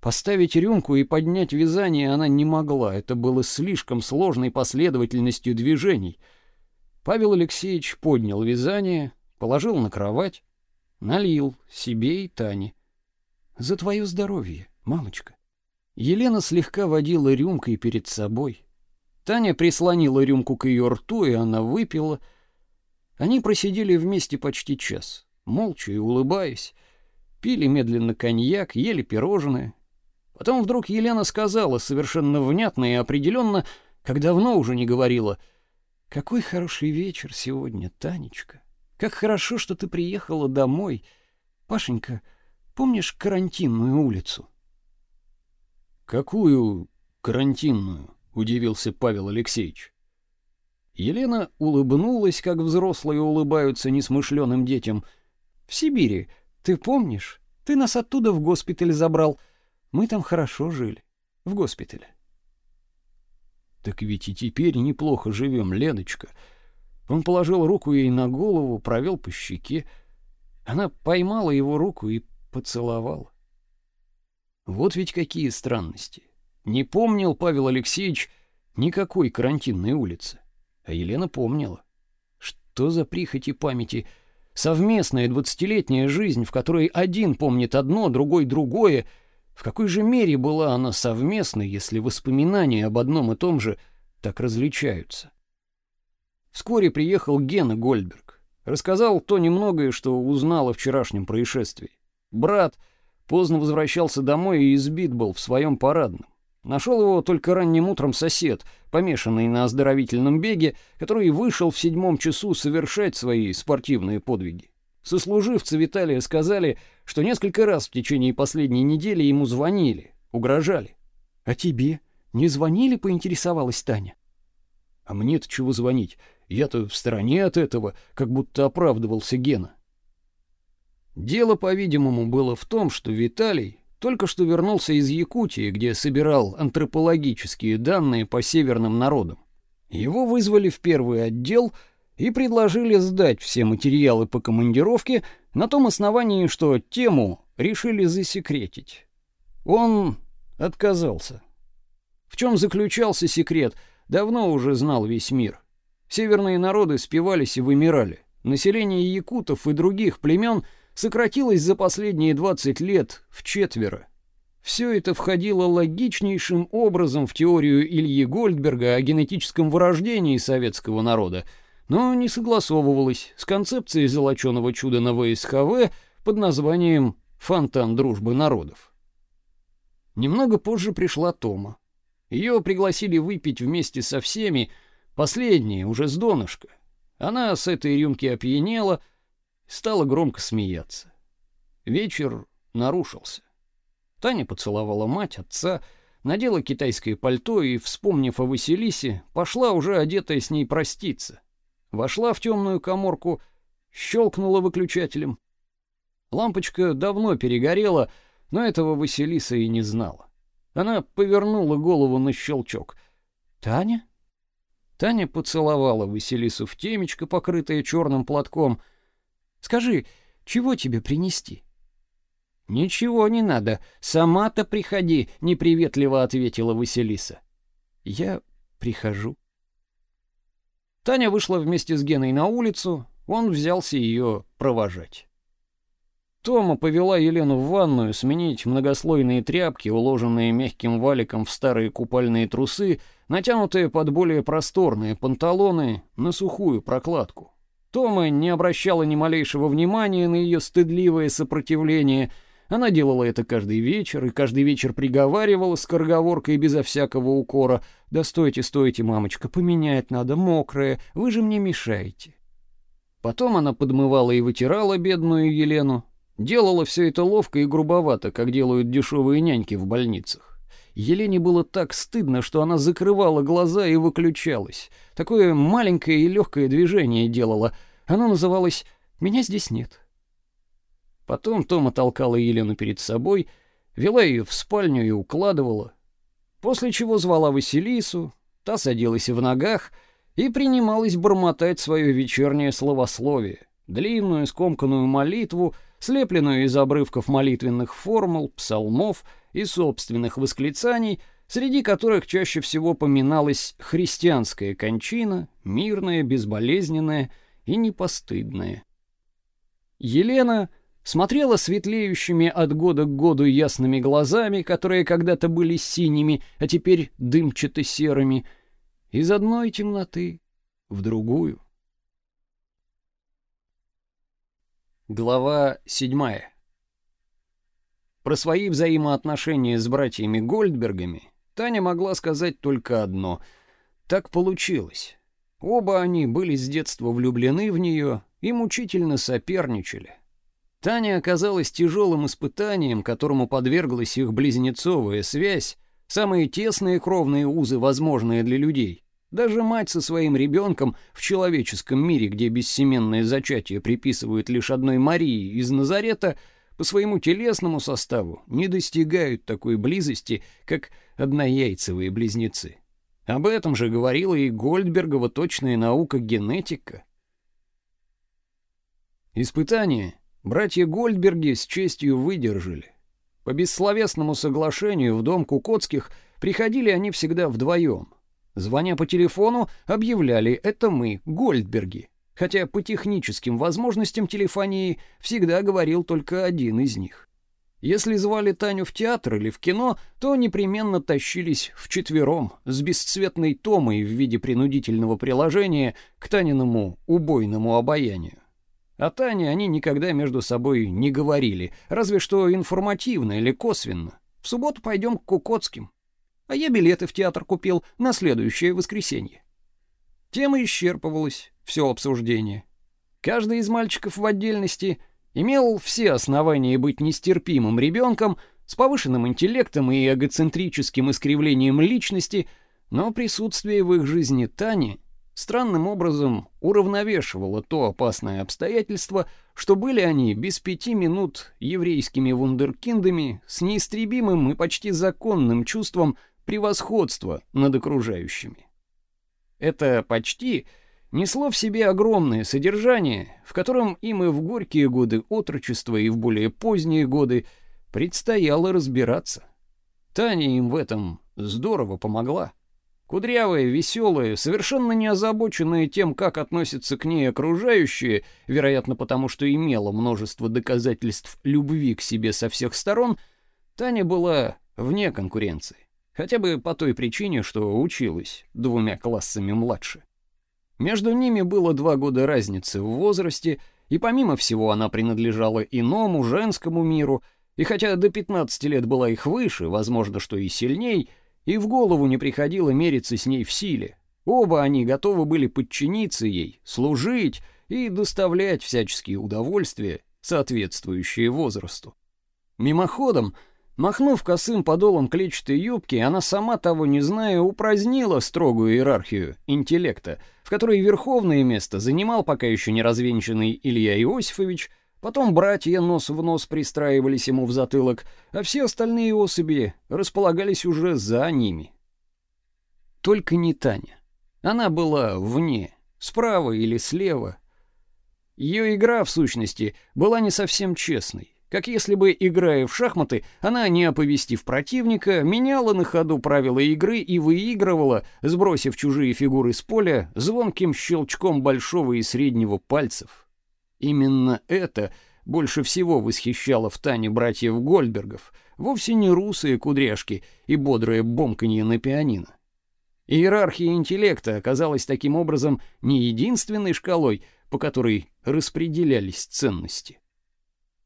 Поставить рюмку и поднять вязание она не могла, это было слишком сложной последовательностью движений. Павел Алексеевич поднял вязание, положил на кровать, налил себе и Тане. «За твое здоровье, мамочка». Елена слегка водила рюмкой перед собой. Таня прислонила рюмку к ее рту, и она выпила. Они просидели вместе почти час, молча и улыбаясь. Пили медленно коньяк, ели пирожные. Потом вдруг Елена сказала совершенно внятно и определенно, как давно уже не говорила, «Какой хороший вечер сегодня, Танечка! Как хорошо, что ты приехала домой! Пашенька, помнишь карантинную улицу?» «Какую карантинную?» — удивился Павел Алексеевич. Елена улыбнулась, как взрослые улыбаются несмышленым детям. «В Сибири, ты помнишь? Ты нас оттуда в госпиталь забрал. Мы там хорошо жили. В госпитале». «Так ведь и теперь неплохо живем, Леночка». Он положил руку ей на голову, провел по щеке. Она поймала его руку и поцеловала. Вот ведь какие странности. Не помнил Павел Алексеевич никакой карантинной улицы. А Елена помнила. Что за прихоти памяти? Совместная двадцатилетняя жизнь, в которой один помнит одно, другой другое. В какой же мере была она совместной, если воспоминания об одном и том же так различаются? Вскоре приехал Гена Гольдберг. Рассказал то немногое, что узнал о вчерашнем происшествии. Брат Поздно возвращался домой и избит был в своем парадном. Нашел его только ранним утром сосед, помешанный на оздоровительном беге, который вышел в седьмом часу совершать свои спортивные подвиги. Сослуживцы Виталия сказали, что несколько раз в течение последней недели ему звонили, угрожали. «А тебе? Не звонили?» — поинтересовалась Таня. «А мне-то чего звонить? Я-то в стороне от этого», — как будто оправдывался Гена. Дело, по-видимому, было в том, что Виталий только что вернулся из Якутии, где собирал антропологические данные по северным народам. Его вызвали в первый отдел и предложили сдать все материалы по командировке на том основании, что тему решили засекретить. Он отказался. В чем заключался секрет, давно уже знал весь мир. Северные народы спивались и вымирали. Население якутов и других племен – сократилось за последние 20 лет в четверо. Все это входило логичнейшим образом в теорию Ильи Гольдберга о генетическом вырождении советского народа, но не согласовывалось с концепцией золоченого чуда на ВСХВ под названием «Фонтан дружбы народов». Немного позже пришла Тома. Ее пригласили выпить вместе со всеми, последние, уже с донышка. Она с этой рюмки опьянела, стала громко смеяться. Вечер нарушился. Таня поцеловала мать, отца, надела китайское пальто и, вспомнив о Василисе, пошла уже одетая с ней проститься. Вошла в темную каморку, щелкнула выключателем. Лампочка давно перегорела, но этого Василиса и не знала. Она повернула голову на щелчок. «Таня?» Таня поцеловала Василису в темечко, покрытое черным платком, Скажи, чего тебе принести? Ничего не надо, сама-то приходи, неприветливо ответила Василиса. Я прихожу. Таня вышла вместе с Геной на улицу, он взялся ее провожать. Тома повела Елену в ванную сменить многослойные тряпки, уложенные мягким валиком в старые купальные трусы, натянутые под более просторные панталоны, на сухую прокладку. Тома не обращала ни малейшего внимания на ее стыдливое сопротивление. Она делала это каждый вечер, и каждый вечер приговаривала с скороговоркой безо всякого укора. «Да стойте, стойте, мамочка, поменять надо, мокрое, вы же мне мешаете». Потом она подмывала и вытирала бедную Елену, Делала все это ловко и грубовато, как делают дешевые няньки в больницах. Елене было так стыдно, что она закрывала глаза и выключалась. Такое маленькое и легкое движение делала. Оно называлось «Меня здесь нет». Потом Тома толкала Елену перед собой, вела ее в спальню и укладывала. После чего звала Василису, та садилась в ногах и принималась бормотать свое вечернее словословие, длинную скомканную молитву — слепленную из обрывков молитвенных формул, псалмов и собственных восклицаний, среди которых чаще всего поминалась христианская кончина, мирная, безболезненная и непостыдная. Елена смотрела светлеющими от года к году ясными глазами, которые когда-то были синими, а теперь дымчато-серыми, из одной темноты в другую. Глава 7. Про свои взаимоотношения с братьями Гольдбергами Таня могла сказать только одно: так получилось. Оба они были с детства влюблены в нее и мучительно соперничали. Таня оказалась тяжелым испытанием, которому подверглась их близнецовая связь, самые тесные кровные узы, возможные для людей. Даже мать со своим ребенком в человеческом мире, где бессеменное зачатие приписывают лишь одной Марии из Назарета, по своему телесному составу не достигают такой близости, как однояйцевые близнецы. Об этом же говорила и Гольдбергова точная наука генетика. Испытания братья Гольдберги с честью выдержали. По бессловесному соглашению в дом Кукоцких приходили они всегда вдвоем — Звоня по телефону, объявляли «это мы, Гольдберги», хотя по техническим возможностям телефонии всегда говорил только один из них. Если звали Таню в театр или в кино, то непременно тащились вчетвером с бесцветной томой в виде принудительного приложения к Таниному убойному обаянию. О Тане они никогда между собой не говорили, разве что информативно или косвенно. В субботу пойдем к Кукотским а я билеты в театр купил на следующее воскресенье. Тема исчерпывалась, все обсуждение. Каждый из мальчиков в отдельности имел все основания быть нестерпимым ребенком с повышенным интеллектом и эгоцентрическим искривлением личности, но присутствие в их жизни Тани странным образом уравновешивало то опасное обстоятельство, что были они без пяти минут еврейскими вундеркиндами с неистребимым и почти законным чувством превосходство над окружающими. Это почти несло в себе огромное содержание, в котором им и в горькие годы отрочества, и в более поздние годы предстояло разбираться. Таня им в этом здорово помогла. Кудрявая, веселая, совершенно не озабоченная тем, как относятся к ней окружающие, вероятно, потому что имела множество доказательств любви к себе со всех сторон, Таня была вне конкуренции. Хотя бы по той причине, что училась двумя классами младше. Между ними было два года разницы в возрасте, и помимо всего она принадлежала иному женскому миру, и хотя до 15 лет была их выше, возможно, что и сильней, и в голову не приходило мериться с ней в силе. Оба они готовы были подчиниться ей, служить и доставлять всяческие удовольствия, соответствующие возрасту. Мимоходом Махнув косым подолом клетчатой юбки, она сама того не зная упразднила строгую иерархию интеллекта, в которой верховное место занимал пока еще не развенчанный Илья Иосифович, потом братья нос в нос пристраивались ему в затылок, а все остальные особи располагались уже за ними. Только не Таня. Она была вне, справа или слева. Ее игра, в сущности, была не совсем честной как если бы, играя в шахматы, она, не оповестив противника, меняла на ходу правила игры и выигрывала, сбросив чужие фигуры с поля звонким щелчком большого и среднего пальцев. Именно это больше всего восхищало в Тане братьев Гольдбергов, вовсе не русые кудряшки и бодрое бомканье на пианино. Иерархия интеллекта оказалась таким образом не единственной шкалой, по которой распределялись ценности.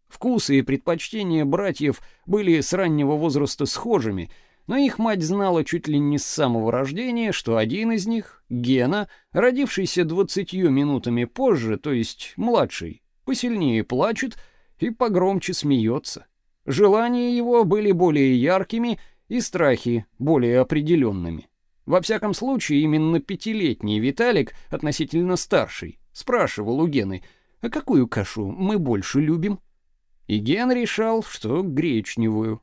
Вкусы и предпочтения братьев были с раннего возраста схожими, но их мать знала чуть ли не с самого рождения, что один из них, Гена, родившийся двадцатью минутами позже, то есть младший, посильнее плачет и погромче смеется. Желания его были более яркими и страхи более определенными. Во всяком случае, именно пятилетний Виталик, относительно старший, спрашивал у Гены, а какую кашу мы больше любим? И Ген решал, что гречневую.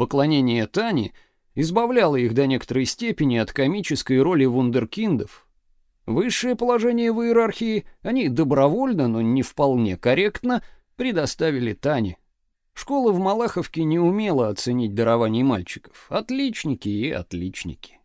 Поклонение Тани избавляло их до некоторой степени от комической роли вундеркиндов. Высшее положение в иерархии они добровольно, но не вполне корректно предоставили Тане. Школа в Малаховке не умела оценить дарований мальчиков. Отличники и отличники.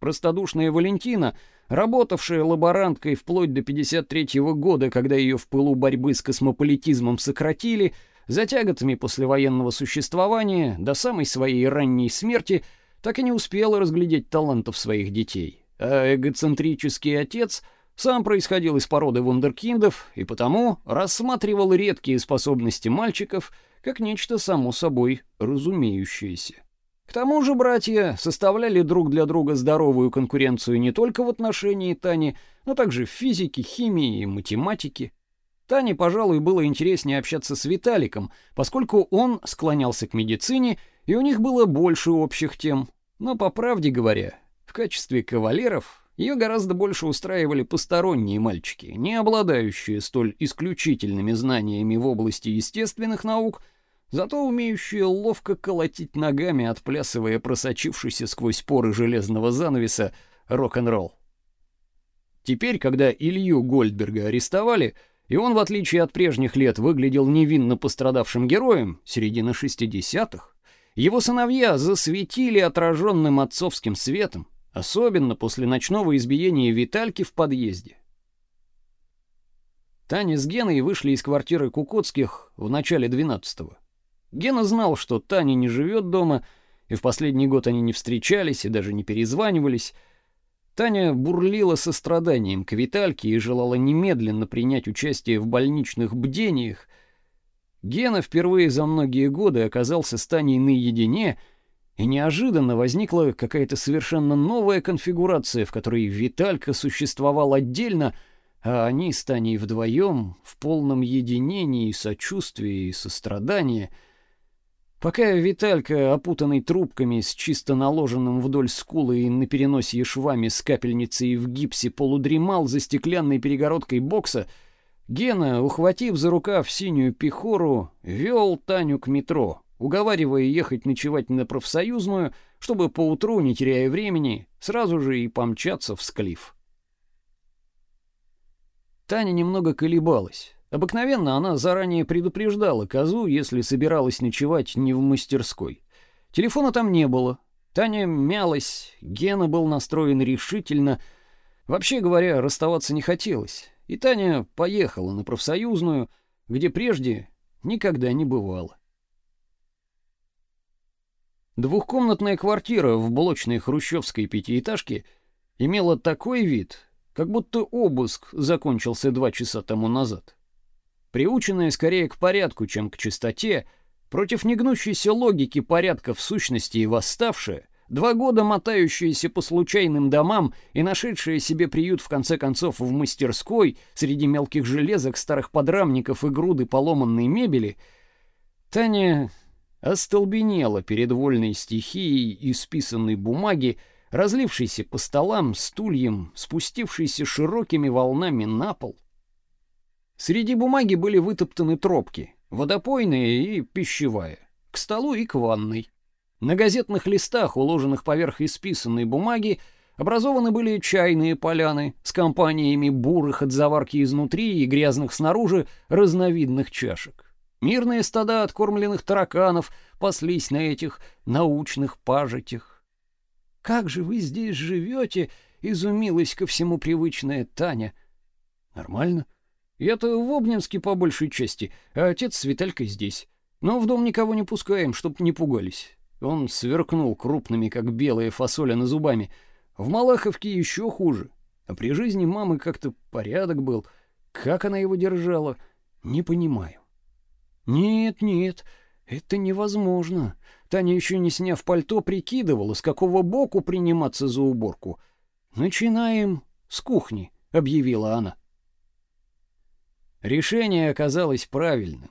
Простодушная Валентина, работавшая лаборанткой вплоть до 53-го года, когда ее в пылу борьбы с космополитизмом сократили, за тяготами послевоенного существования до самой своей ранней смерти так и не успела разглядеть талантов своих детей. А эгоцентрический отец сам происходил из породы вундеркиндов и потому рассматривал редкие способности мальчиков – как нечто само собой разумеющееся. К тому же братья составляли друг для друга здоровую конкуренцию не только в отношении Тани, но также в физике, химии и математике. Тане, пожалуй, было интереснее общаться с Виталиком, поскольку он склонялся к медицине, и у них было больше общих тем. Но, по правде говоря, в качестве кавалеров ее гораздо больше устраивали посторонние мальчики, не обладающие столь исключительными знаниями в области естественных наук – зато умеющие ловко колотить ногами, отплясывая просочившийся сквозь поры железного занавеса рок-н-ролл. Теперь, когда Илью Гольдберга арестовали, и он, в отличие от прежних лет, выглядел невинно пострадавшим героем середины 60-х, его сыновья засветили отраженным отцовским светом, особенно после ночного избиения Витальки в подъезде. Таня с Геной вышли из квартиры Кукотских в начале 12-го. Гена знал, что Таня не живет дома, и в последний год они не встречались и даже не перезванивались. Таня бурлила состраданием к Витальке и желала немедленно принять участие в больничных бдениях. Гена впервые за многие годы оказался с Таней наедине, и неожиданно возникла какая-то совершенно новая конфигурация, в которой Виталька существовал отдельно, а они с Таней вдвоем в полном единении, сочувствии и сострадании — Пока Виталька, опутанный трубками с чисто наложенным вдоль скулы и на переносе швами с капельницей в гипсе полудремал за стеклянной перегородкой бокса, Гена, ухватив за рукав синюю пехору, вел Таню к метро, уговаривая ехать ночевать на профсоюзную, чтобы поутру, не теряя времени, сразу же и помчаться в Склиф. Таня немного колебалась. Обыкновенно она заранее предупреждала козу, если собиралась ночевать не в мастерской. Телефона там не было. Таня мялась, Гена был настроен решительно. Вообще говоря, расставаться не хотелось. И Таня поехала на профсоюзную, где прежде никогда не бывала. Двухкомнатная квартира в блочной хрущевской пятиэтажке имела такой вид, как будто обыск закончился два часа тому назад приученная скорее к порядку, чем к чистоте, против негнущейся логики порядка в сущности и восставшая, два года мотающаяся по случайным домам и нашедшая себе приют в конце концов в мастерской среди мелких железок, старых подрамников и груды поломанной мебели, Таня остолбенела перед вольной стихией исписанной бумаги, разлившейся по столам, стульям, спустившейся широкими волнами на пол. Среди бумаги были вытоптаны тропки, водопойная и пищевая, к столу и к ванной. На газетных листах, уложенных поверх исписанной бумаги, образованы были чайные поляны с компаниями бурых от заварки изнутри и грязных снаружи разновидных чашек. Мирные стада откормленных тараканов паслись на этих научных пажитях. «Как же вы здесь живете?» — изумилась ко всему привычная Таня. «Нормально», Я-то в Обнинске по большей части, а отец с Виталькой здесь. Но в дом никого не пускаем, чтоб не пугались. Он сверкнул крупными, как белая фасоля на зубами. В Малаховке еще хуже. А при жизни мамы как-то порядок был. Как она его держала, не понимаю. Нет, нет, это невозможно. Таня еще не сняв пальто, прикидывала, с какого боку приниматься за уборку. Начинаем с кухни, объявила она. Решение оказалось правильным.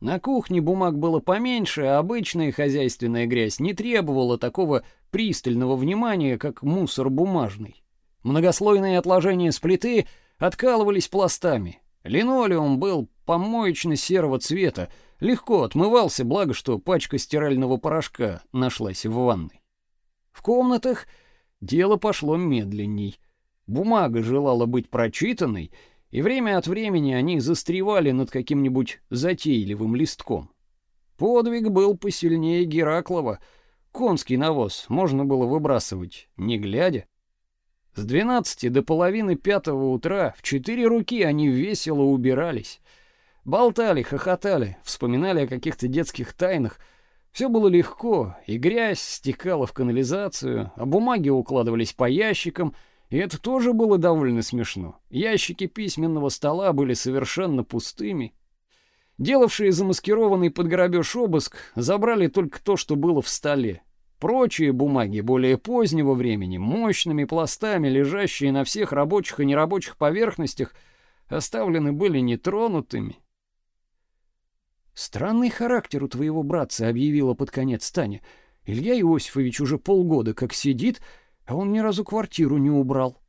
На кухне бумаг было поменьше, а обычная хозяйственная грязь не требовала такого пристального внимания, как мусор бумажный. Многослойные отложения с плиты откалывались пластами. Линолеум был помоечно-серого цвета, легко отмывался, благо что пачка стирального порошка нашлась в ванной. В комнатах дело пошло медленней. Бумага желала быть прочитанной, и время от времени они застревали над каким-нибудь затейливым листком. Подвиг был посильнее Гераклова. Конский навоз можно было выбрасывать, не глядя. С двенадцати до половины пятого утра в четыре руки они весело убирались. Болтали, хохотали, вспоминали о каких-то детских тайнах. Все было легко, и грязь стекала в канализацию, а бумаги укладывались по ящикам — и это тоже было довольно смешно. Ящики письменного стола были совершенно пустыми. Делавшие замаскированный под грабеж обыск забрали только то, что было в столе. Прочие бумаги более позднего времени, мощными пластами, лежащие на всех рабочих и нерабочих поверхностях, оставлены были нетронутыми. «Странный характер у твоего братца», — объявила под конец Таня. «Илья Иосифович уже полгода как сидит а он ни разу квартиру не убрал.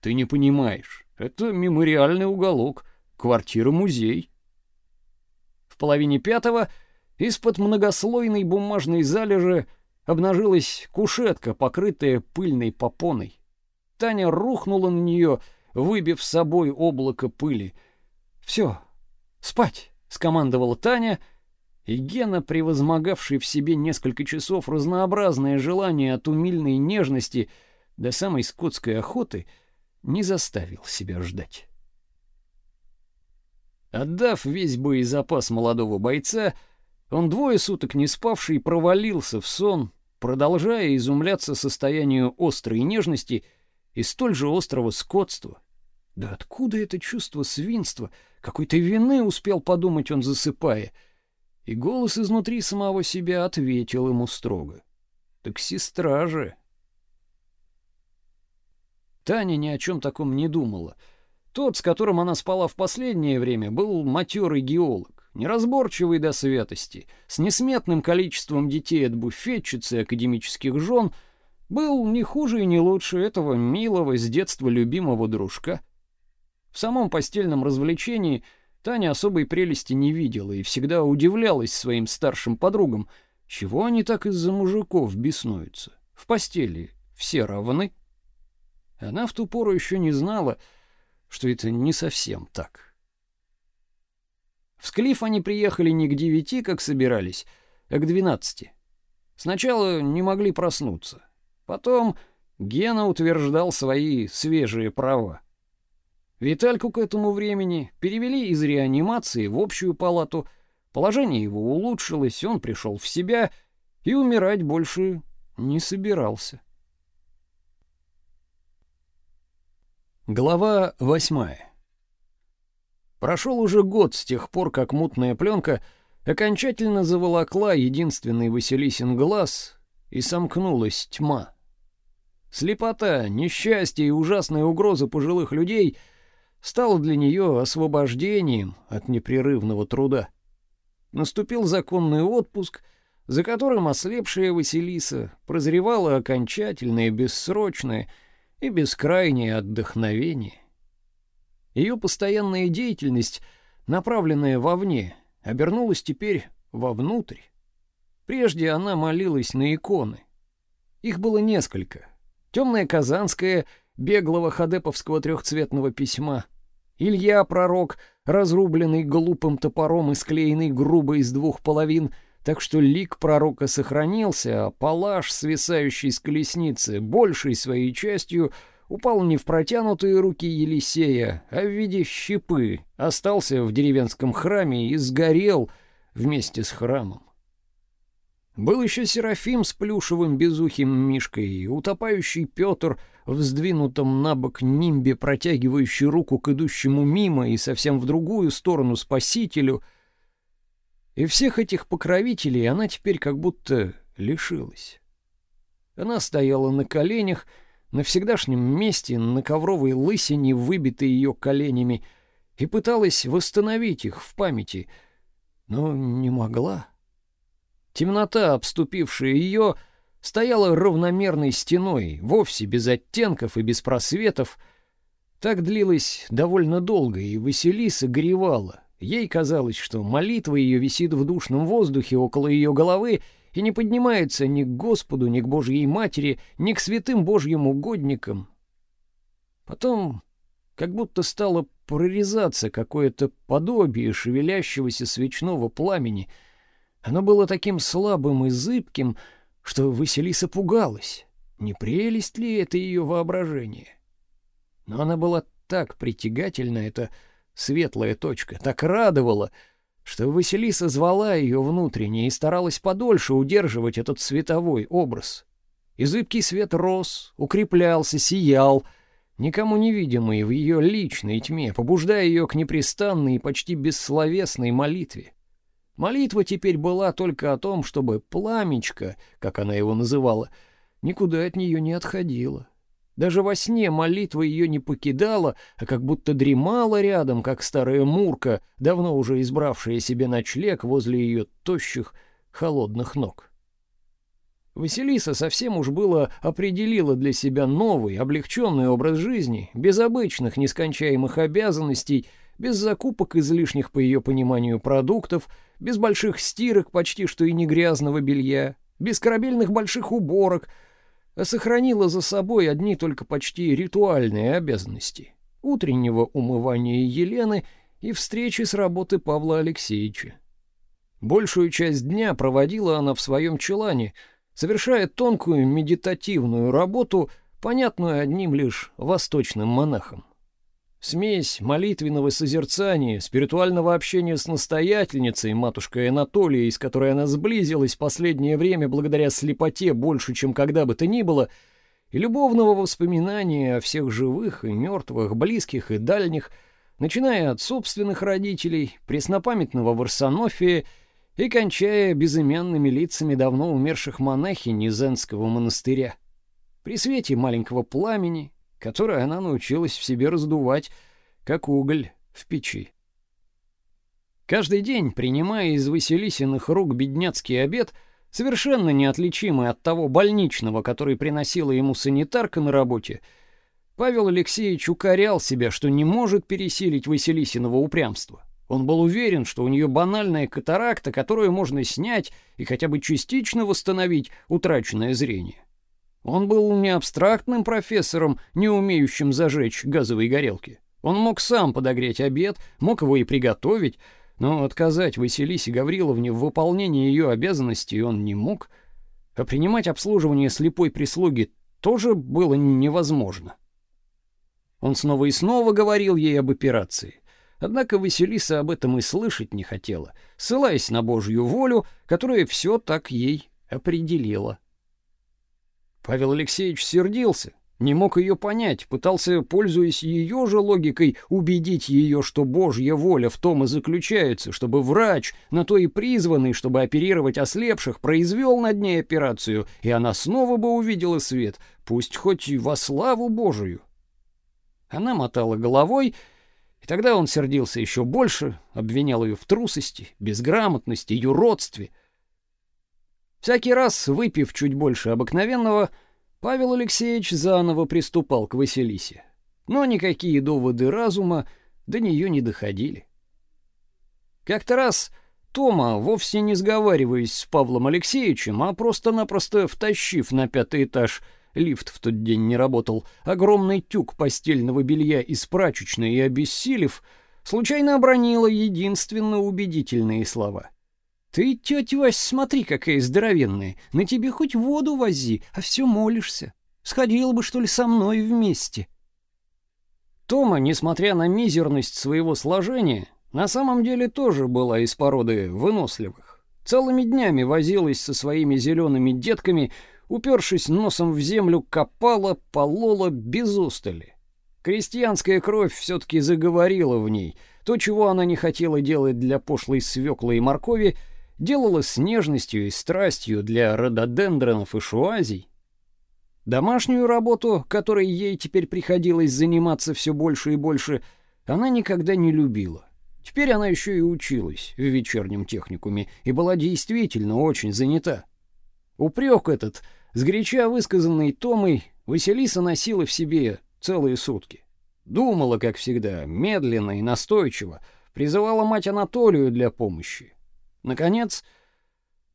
Ты не понимаешь, это мемориальный уголок, квартира-музей. В половине пятого из-под многослойной бумажной залежи обнажилась кушетка, покрытая пыльной попоной. Таня рухнула на нее, выбив с собой облако пыли. «Все, спать!» — скомандовала Таня — и Гена, превозмогавший в себе несколько часов разнообразное желание от умильной нежности до самой скотской охоты, не заставил себя ждать. Отдав весь боезапас молодого бойца, он двое суток не спавший провалился в сон, продолжая изумляться состоянию острой нежности и столь же острого скотства. Да откуда это чувство свинства, какой-то вины успел подумать он, засыпая — и голос изнутри самого себя ответил ему строго. «Так сестра же!» Таня ни о чем таком не думала. Тот, с которым она спала в последнее время, был матерый геолог, неразборчивый до святости, с несметным количеством детей от буфетчицы и академических жен, был не хуже и не лучше этого милого с детства любимого дружка. В самом постельном развлечении — Таня особой прелести не видела и всегда удивлялась своим старшим подругам, чего они так из-за мужиков беснуются. В постели все равны. Она в ту пору еще не знала, что это не совсем так. В Склиф они приехали не к девяти, как собирались, а к двенадцати. Сначала не могли проснуться. Потом Гена утверждал свои свежие права. Витальку к этому времени перевели из реанимации в общую палату. Положение его улучшилось, он пришел в себя и умирать больше не собирался. Глава восьмая. Прошел уже год с тех пор, как мутная пленка окончательно заволокла единственный Василисин глаз и сомкнулась тьма. Слепота, несчастье и ужасные угрозы пожилых людей — стало для нее освобождением от непрерывного труда. Наступил законный отпуск, за которым ослепшая Василиса прозревала окончательное, бессрочное и бескрайнее отдохновение. Ее постоянная деятельность, направленная вовне, обернулась теперь вовнутрь. Прежде она молилась на иконы. Их было несколько. Темная Казанская, беглого хадеповского трехцветного письма, Илья пророк, разрубленный глупым топором и склеенный грубо из двух половин, так что лик пророка сохранился, а палаш, свисающий с колесницы, большей своей частью упал не в протянутые руки Елисея, а в виде щепы, остался в деревенском храме и сгорел вместе с храмом. Был еще Серафим с плюшевым безухим мишкой, утопающий Петр в сдвинутом на бок нимбе, протягивающий руку к идущему мимо и совсем в другую сторону спасителю. И всех этих покровителей она теперь как будто лишилась. Она стояла на коленях, на всегдашнем месте, на ковровой лысине, выбитой ее коленями, и пыталась восстановить их в памяти, но не могла. Темнота, обступившая ее, стояла равномерной стеной, вовсе без оттенков и без просветов. Так длилось довольно долго, и Василиса горевала. Ей казалось, что молитва ее висит в душном воздухе около ее головы и не поднимается ни к Господу, ни к Божьей Матери, ни к святым Божьим угодникам. Потом как будто стало прорезаться какое-то подобие шевелящегося свечного пламени — оно было таким слабым и зыбким, что Василиса пугалась. Не прелесть ли это ее воображение? Но она была так притягательна, эта светлая точка, так радовала, что Василиса звала ее внутренне и старалась подольше удерживать этот световой образ. И зыбкий свет рос, укреплялся, сиял, никому невидимый в ее личной тьме, побуждая ее к непрестанной и почти бессловесной молитве. Молитва теперь была только о том, чтобы пламечко, как она его называла, никуда от нее не отходило. Даже во сне молитва ее не покидала, а как будто дремала рядом, как старая мурка, давно уже избравшая себе ночлег возле ее тощих, холодных ног. Василиса совсем уж было определила для себя новый, облегченный образ жизни, без обычных нескончаемых обязанностей — без закупок излишних по ее пониманию продуктов, без больших стирок почти что и не грязного белья, без корабельных больших уборок, а сохранила за собой одни только почти ритуальные обязанности — утреннего умывания Елены и встречи с работы Павла Алексеевича. Большую часть дня проводила она в своем чулане, совершая тонкую медитативную работу, понятную одним лишь восточным монахам. Смесь молитвенного созерцания, спиритуального общения с настоятельницей, матушкой Анатолией, с которой она сблизилась последнее время благодаря слепоте больше, чем когда бы то ни было, и любовного воспоминания о всех живых и мертвых, близких и дальних, начиная от собственных родителей, преснопамятного Варсонофия и кончая безымянными лицами давно умерших монахинь из Зенского монастыря. При свете маленького пламени, которое она научилась в себе раздувать, как уголь в печи. Каждый день, принимая из Василисиных рук бедняцкий обед, совершенно неотличимый от того больничного, который приносила ему санитарка на работе, Павел Алексеевич укорял себя, что не может пересилить Василисиного упрямства. Он был уверен, что у нее банальная катаракта, которую можно снять и хотя бы частично восстановить утраченное зрение. Он был не абстрактным профессором, не умеющим зажечь газовые горелки. Он мог сам подогреть обед, мог его и приготовить, но отказать Василисе Гавриловне в выполнении ее обязанностей он не мог, а принимать обслуживание слепой прислуги тоже было невозможно. Он снова и снова говорил ей об операции. Однако Василиса об этом и слышать не хотела, ссылаясь на Божью волю, которая все так ей определила. Павел Алексеевич сердился, не мог ее понять, пытался, пользуясь ее же логикой, убедить ее, что Божья воля в том и заключается, чтобы врач, на то и призванный, чтобы оперировать ослепших, произвел над ней операцию, и она снова бы увидела свет, пусть хоть и во славу Божию. Она мотала головой, и тогда он сердился еще больше, обвинял ее в трусости, безграмотности, юродстве — Всякий раз, выпив чуть больше обыкновенного, Павел Алексеевич заново приступал к Василисе. Но никакие доводы разума до нее не доходили. Как-то раз Тома, вовсе не сговариваясь с Павлом Алексеевичем, а просто-напросто втащив на пятый этаж, лифт в тот день не работал, огромный тюк постельного белья из прачечной и обессилев, случайно обронила единственно убедительные слова — ты, тетя Вась, смотри, какая здоровенная. На тебе хоть воду вози, а все молишься. Сходила бы, что ли, со мной вместе. Тома, несмотря на мизерность своего сложения, на самом деле тоже была из породы выносливых. Целыми днями возилась со своими зелеными детками, упершись носом в землю, копала, полола без устали. Крестьянская кровь все-таки заговорила в ней. То, чего она не хотела делать для пошлой свеклы и моркови, делала с нежностью и страстью для рододендронов и шуазий. Домашнюю работу, которой ей теперь приходилось заниматься все больше и больше, она никогда не любила. Теперь она еще и училась в вечернем техникуме и была действительно очень занята. Упрек этот, сгоряча высказанный Томой, Василиса носила в себе целые сутки. Думала, как всегда, медленно и настойчиво, призывала мать Анатолию для помощи. Наконец,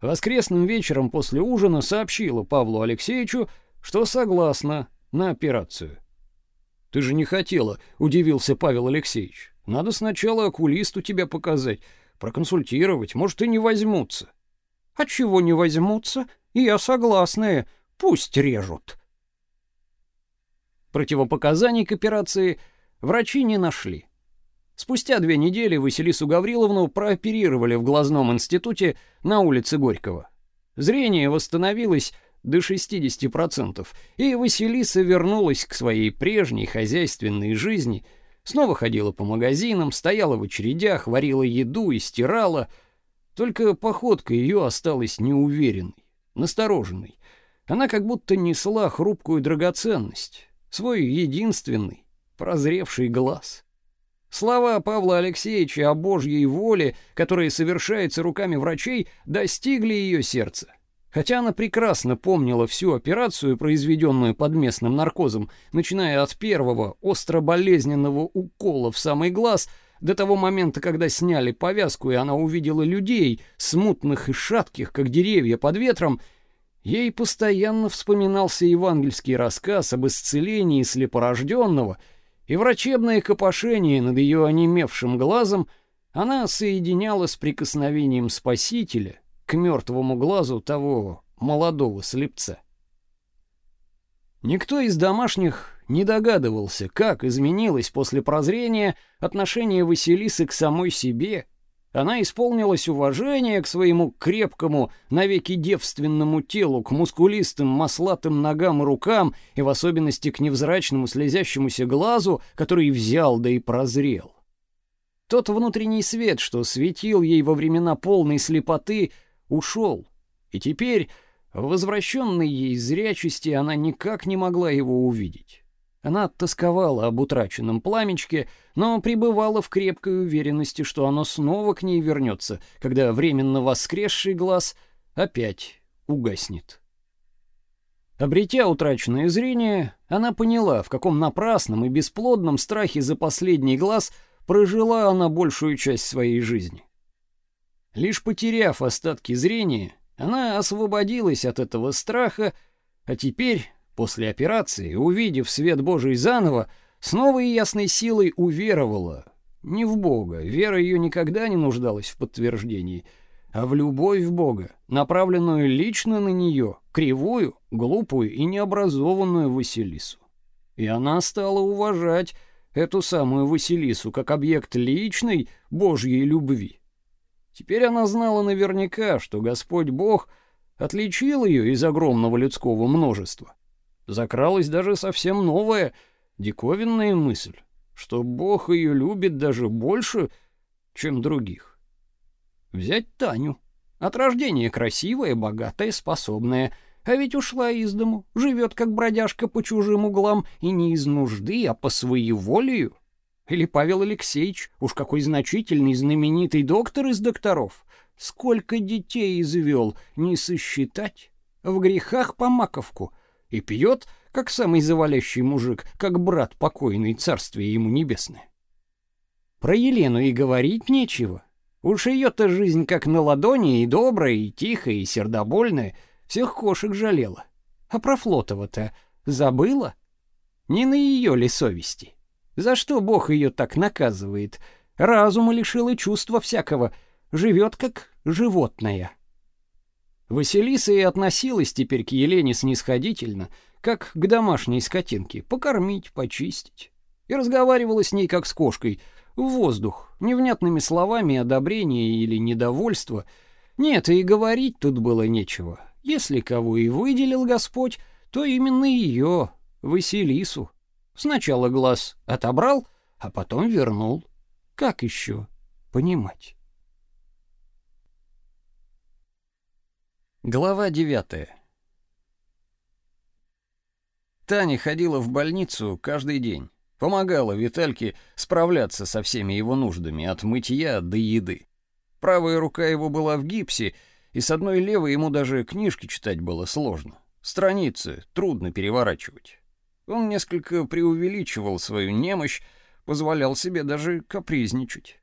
воскресным вечером после ужина сообщила Павлу Алексеевичу, что согласна на операцию. Ты же не хотела, удивился Павел Алексеевич. Надо сначала окулисту тебя показать, проконсультировать, может, и не возьмутся. А чего не возьмутся? Я согласная, пусть режут. Противопоказаний к операции врачи не нашли. Спустя две недели Василису Гавриловну прооперировали в глазном институте на улице Горького. Зрение восстановилось до 60%, и Василиса вернулась к своей прежней хозяйственной жизни – Снова ходила по магазинам, стояла в очередях, варила еду и стирала. Только походка ее осталась неуверенной, настороженной. Она как будто несла хрупкую драгоценность, свой единственный, прозревший глаз. Слова Павла Алексеевича о Божьей воле, которая совершается руками врачей, достигли ее сердца. Хотя она прекрасно помнила всю операцию, произведенную под местным наркозом, начиная от первого остро-болезненного укола в самый глаз до того момента, когда сняли повязку, и она увидела людей, смутных и шатких, как деревья под ветром, ей постоянно вспоминался евангельский рассказ об исцелении слепорожденного, и врачебное копошение над ее онемевшим глазом она соединяла с прикосновением Спасителя — к мертвому глазу того молодого слепца. Никто из домашних не догадывался, как изменилось после прозрения отношение Василисы к самой себе. Она исполнилась уважения к своему крепкому, навеки девственному телу, к мускулистым, маслатым ногам и рукам, и в особенности к невзрачному слезящемуся глазу, который взял да и прозрел. Тот внутренний свет, что светил ей во времена полной слепоты, ушел, и теперь, возвращенной ей зрячести, она никак не могла его увидеть. Она тосковала об утраченном пламечке, но пребывала в крепкой уверенности, что оно снова к ней вернется, когда временно воскресший глаз опять угаснет. Обретя утраченное зрение, она поняла, в каком напрасном и бесплодном страхе за последний глаз прожила она большую часть своей жизни. Лишь потеряв остатки зрения, она освободилась от этого страха, а теперь, после операции, увидев свет Божий заново, с новой ясной силой уверовала не в Бога, вера ее никогда не нуждалась в подтверждении, а в любовь Бога, направленную лично на нее, кривую, глупую и необразованную Василису. И она стала уважать эту самую Василису как объект личной Божьей любви. Теперь она знала наверняка, что Господь Бог отличил ее из огромного людского множества. Закралась даже совсем новая, диковинная мысль, что Бог ее любит даже больше, чем других. Взять Таню. От рождения красивая, богатая, способная, а ведь ушла из дому, живет как бродяжка по чужим углам и не из нужды, а по своеволию. Или Павел Алексеевич, уж какой значительный знаменитый доктор из докторов. Сколько детей извел, не сосчитать. В грехах по маковку. И пьет, как самый завалящий мужик, как брат покойный, царствие ему небесное. Про Елену и говорить нечего. Уж ее-то жизнь как на ладони, и добрая, и тихая, и сердобольная, всех кошек жалела. А про Флотова-то забыла? Не на ее ли совести? За что Бог ее так наказывает? Разума лишил и чувства всякого, живет как животное. Василиса и относилась теперь к Елене снисходительно, как к домашней скотинке, покормить, почистить. И разговаривала с ней как с кошкой, в воздух, невнятными словами одобрения или недовольства. Нет, и говорить тут было нечего. Если кого и выделил Господь, то именно ее, Василису. Сначала глаз отобрал, а потом вернул. Как еще понимать? Глава девятая Таня ходила в больницу каждый день. Помогала Витальке справляться со всеми его нуждами, от мытья до еды. Правая рука его была в гипсе, и с одной левой ему даже книжки читать было сложно. Страницы трудно переворачивать. Он несколько преувеличивал свою немощь, позволял себе даже капризничать.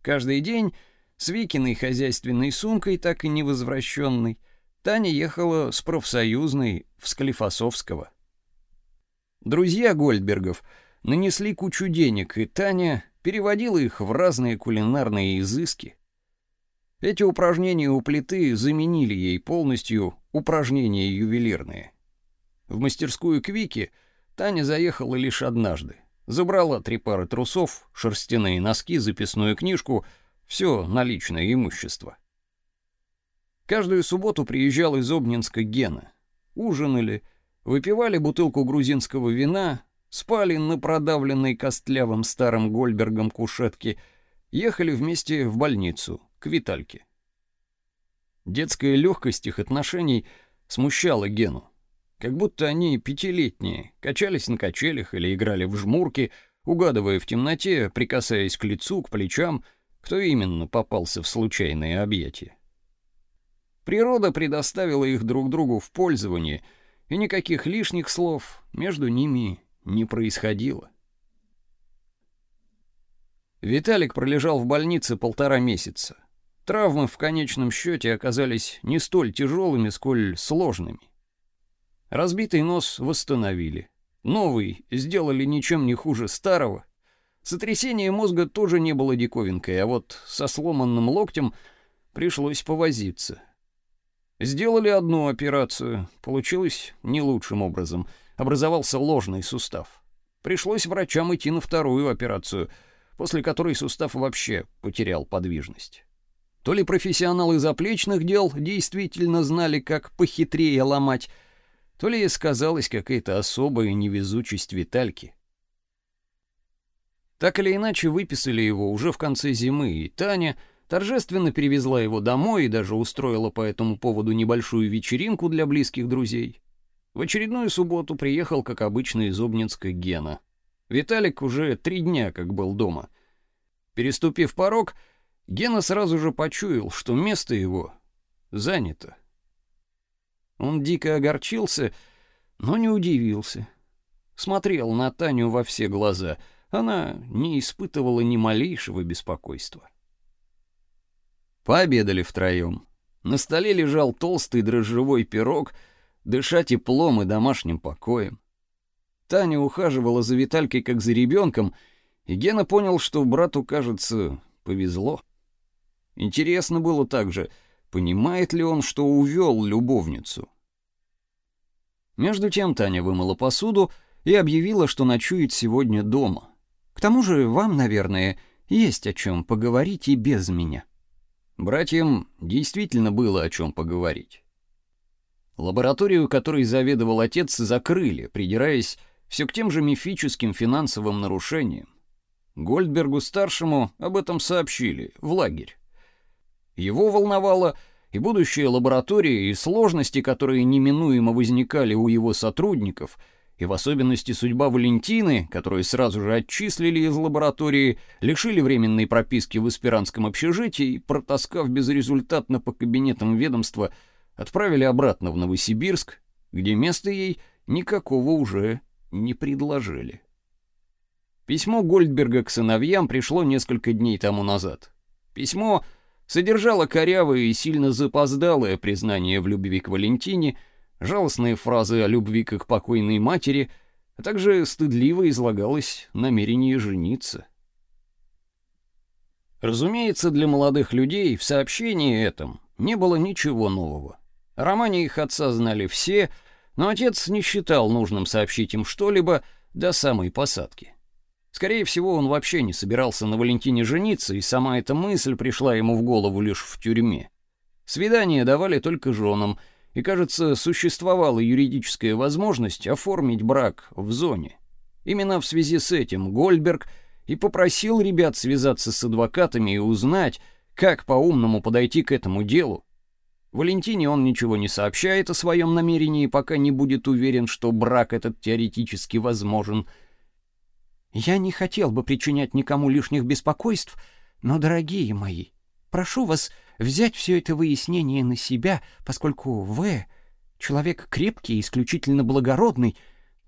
Каждый день с Викиной хозяйственной сумкой, так и не возвращенной, Таня ехала с профсоюзной в Склифосовского. Друзья Гольдбергов нанесли кучу денег, и Таня переводила их в разные кулинарные изыски. Эти упражнения у плиты заменили ей полностью упражнения ювелирные. В мастерскую Квики Таня заехала лишь однажды. Забрала три пары трусов, шерстяные носки, записную книжку, все наличное имущество. Каждую субботу приезжал из Обнинска Гена. Ужинали, выпивали бутылку грузинского вина, спали на продавленной костлявым старым Гольбергом кушетке, ехали вместе в больницу, к Витальке. Детская легкость их отношений смущала Гену. Как будто они пятилетние, качались на качелях или играли в жмурки, угадывая в темноте, прикасаясь к лицу, к плечам, кто именно попался в случайные объятия. Природа предоставила их друг другу в пользование — и никаких лишних слов между ними не происходило. Виталик пролежал в больнице полтора месяца. Травмы в конечном счете оказались не столь тяжелыми, сколь сложными. Разбитый нос восстановили. Новый сделали ничем не хуже старого. Сотрясение мозга тоже не было диковинкой, а вот со сломанным локтем пришлось повозиться. Сделали одну операцию, получилось не лучшим образом. Образовался ложный сустав. Пришлось врачам идти на вторую операцию, после которой сустав вообще потерял подвижность. То ли профессионалы заплечных дел действительно знали, как похитрее ломать, то ли сказалась какая-то особая невезучесть Витальки. Так или иначе выписали его уже в конце зимы, и Таня — торжественно перевезла его домой и даже устроила по этому поводу небольшую вечеринку для близких друзей. В очередную субботу приехал, как обычно, из Обнинска Гена. Виталик уже три дня как был дома. Переступив порог, Гена сразу же почуял, что место его занято. Он дико огорчился, но не удивился. Смотрел на Таню во все глаза. Она не испытывала ни малейшего беспокойства. Пообедали втроем. На столе лежал толстый дрожжевой пирог, дыша теплом и домашним покоем. Таня ухаживала за Виталькой как за ребенком, и Гена понял, что брату, кажется, повезло. Интересно было также, понимает ли он, что увел любовницу. Между тем Таня вымыла посуду и объявила, что ночует сегодня дома. К тому же вам, наверное, есть о чем поговорить и без меня. Братьям действительно было о чем поговорить. Лабораторию, которой заведовал отец, закрыли, придираясь все к тем же мифическим финансовым нарушениям. Гольдбергу-старшему об этом сообщили в лагерь. Его волновало и будущее лаборатории, и сложности, которые неминуемо возникали у его сотрудников — и в особенности судьба Валентины, которую сразу же отчислили из лаборатории, лишили временной прописки в аспирантском общежитии и, протаскав безрезультатно по кабинетам ведомства, отправили обратно в Новосибирск, где место ей никакого уже не предложили. Письмо Гольдберга к сыновьям пришло несколько дней тому назад. Письмо содержало корявое и сильно запоздалое признание в любви к Валентине — жалостные фразы о любви к их покойной матери, а также стыдливо излагалось намерение жениться. Разумеется, для молодых людей в сообщении этом не было ничего нового. О романе их отца знали все, Но отец не считал нужным сообщить им что-либо до самой посадки. Скорее всего, он вообще не собирался на Валентине жениться, и сама эта мысль пришла ему в голову лишь в тюрьме. Свидания давали только женам, и, кажется, существовала юридическая возможность оформить брак в зоне. Именно в связи с этим Гольдберг и попросил ребят связаться с адвокатами и узнать, как по-умному подойти к этому делу. Валентине он ничего не сообщает о своем намерении, пока не будет уверен, что брак этот теоретически возможен. Я не хотел бы причинять никому лишних беспокойств, но, дорогие мои, прошу вас взять все это выяснение на себя, поскольку вы человек крепкий и исключительно благородный,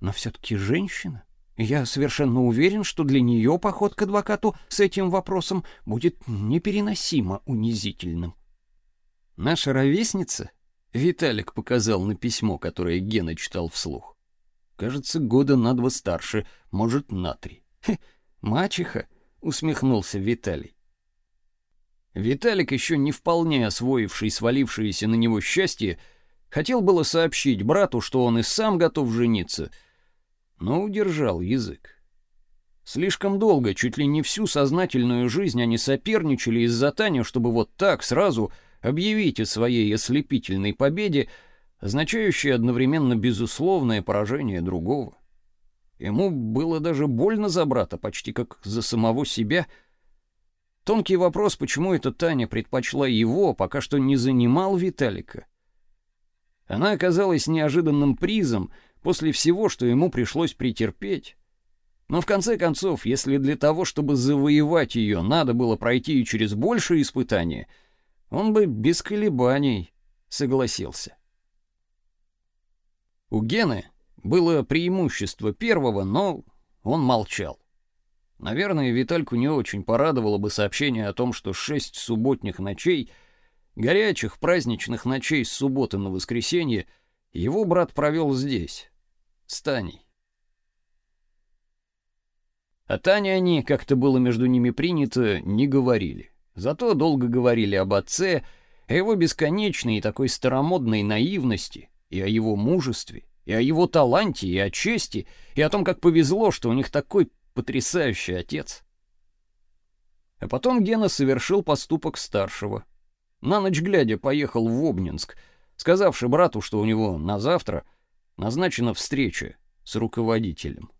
но все таки женщина. Я совершенно уверен, что для нее поход к адвокату с этим вопросом будет непереносимо унизительным. Наша ровесница? Виталик показал на письмо, которое Гена читал вслух. Кажется, года на два старше, может, на три. Хе, мачеха, усмехнулся Виталий. Виталик, еще не вполне освоивший свалившееся на него счастье, хотел было сообщить брату, что он и сам готов жениться, но удержал язык. Слишком долго, чуть ли не всю сознательную жизнь они соперничали из-за Тани, чтобы вот так сразу объявить о своей ослепительной победе, означающей одновременно безусловное поражение другого. Ему было даже больно за брата, почти как за самого себя. Тонкий вопрос, почему эта Таня предпочла его, пока что не занимал Виталика. Она оказалась неожиданным призом после всего, что ему пришлось претерпеть. Но в конце концов, если для того, чтобы завоевать ее, надо было пройти и через большие испытания — он бы без колебаний согласился. У Гены было преимущество первого, но он молчал. Наверное, Витальку не очень порадовало бы сообщение о том, что шесть субботних ночей, горячих праздничных ночей с субботы на воскресенье, его брат провел здесь, с Таней. О Тане они, как-то было между ними принято, не говорили. Зато долго говорили об отце, о его бесконечной и такой старомодной наивности, и о его мужестве, и о его таланте, и о чести, и о том, как повезло, что у них такой потрясающий отец. А потом Гена совершил поступок старшего. На ночь глядя поехал в Обнинск, сказавший брату, что у него на завтра назначена встреча с руководителем.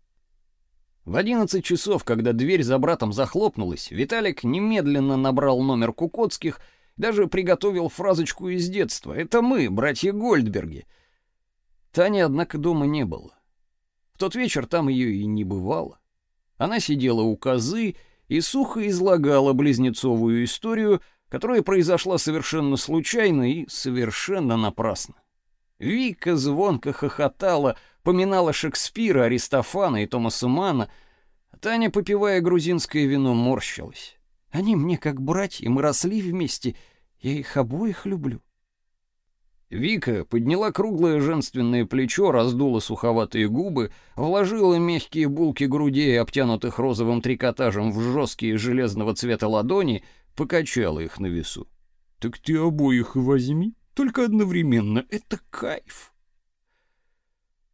В 11 часов, когда дверь за братом захлопнулась, Виталик немедленно набрал номер Кукотских, даже приготовил фразочку из детства. «Это мы, братья Гольдберги». Тани, однако, дома не было. В тот вечер там ее и не бывало. Она сидела у козы и сухо излагала близнецовую историю, которая произошла совершенно случайно и совершенно напрасно. Вика звонко хохотала, поминала Шекспира, Аристофана и Томаса Мана. Таня, попивая грузинское вино, морщилась. Они мне как братья, мы росли вместе, я их обоих люблю. Вика подняла круглое женственное плечо, раздула суховатые губы, вложила мягкие булки грудей, обтянутых розовым трикотажем, в жесткие железного цвета ладони, покачала их на весу. «Так ты обоих возьми, только одновременно, это кайф!»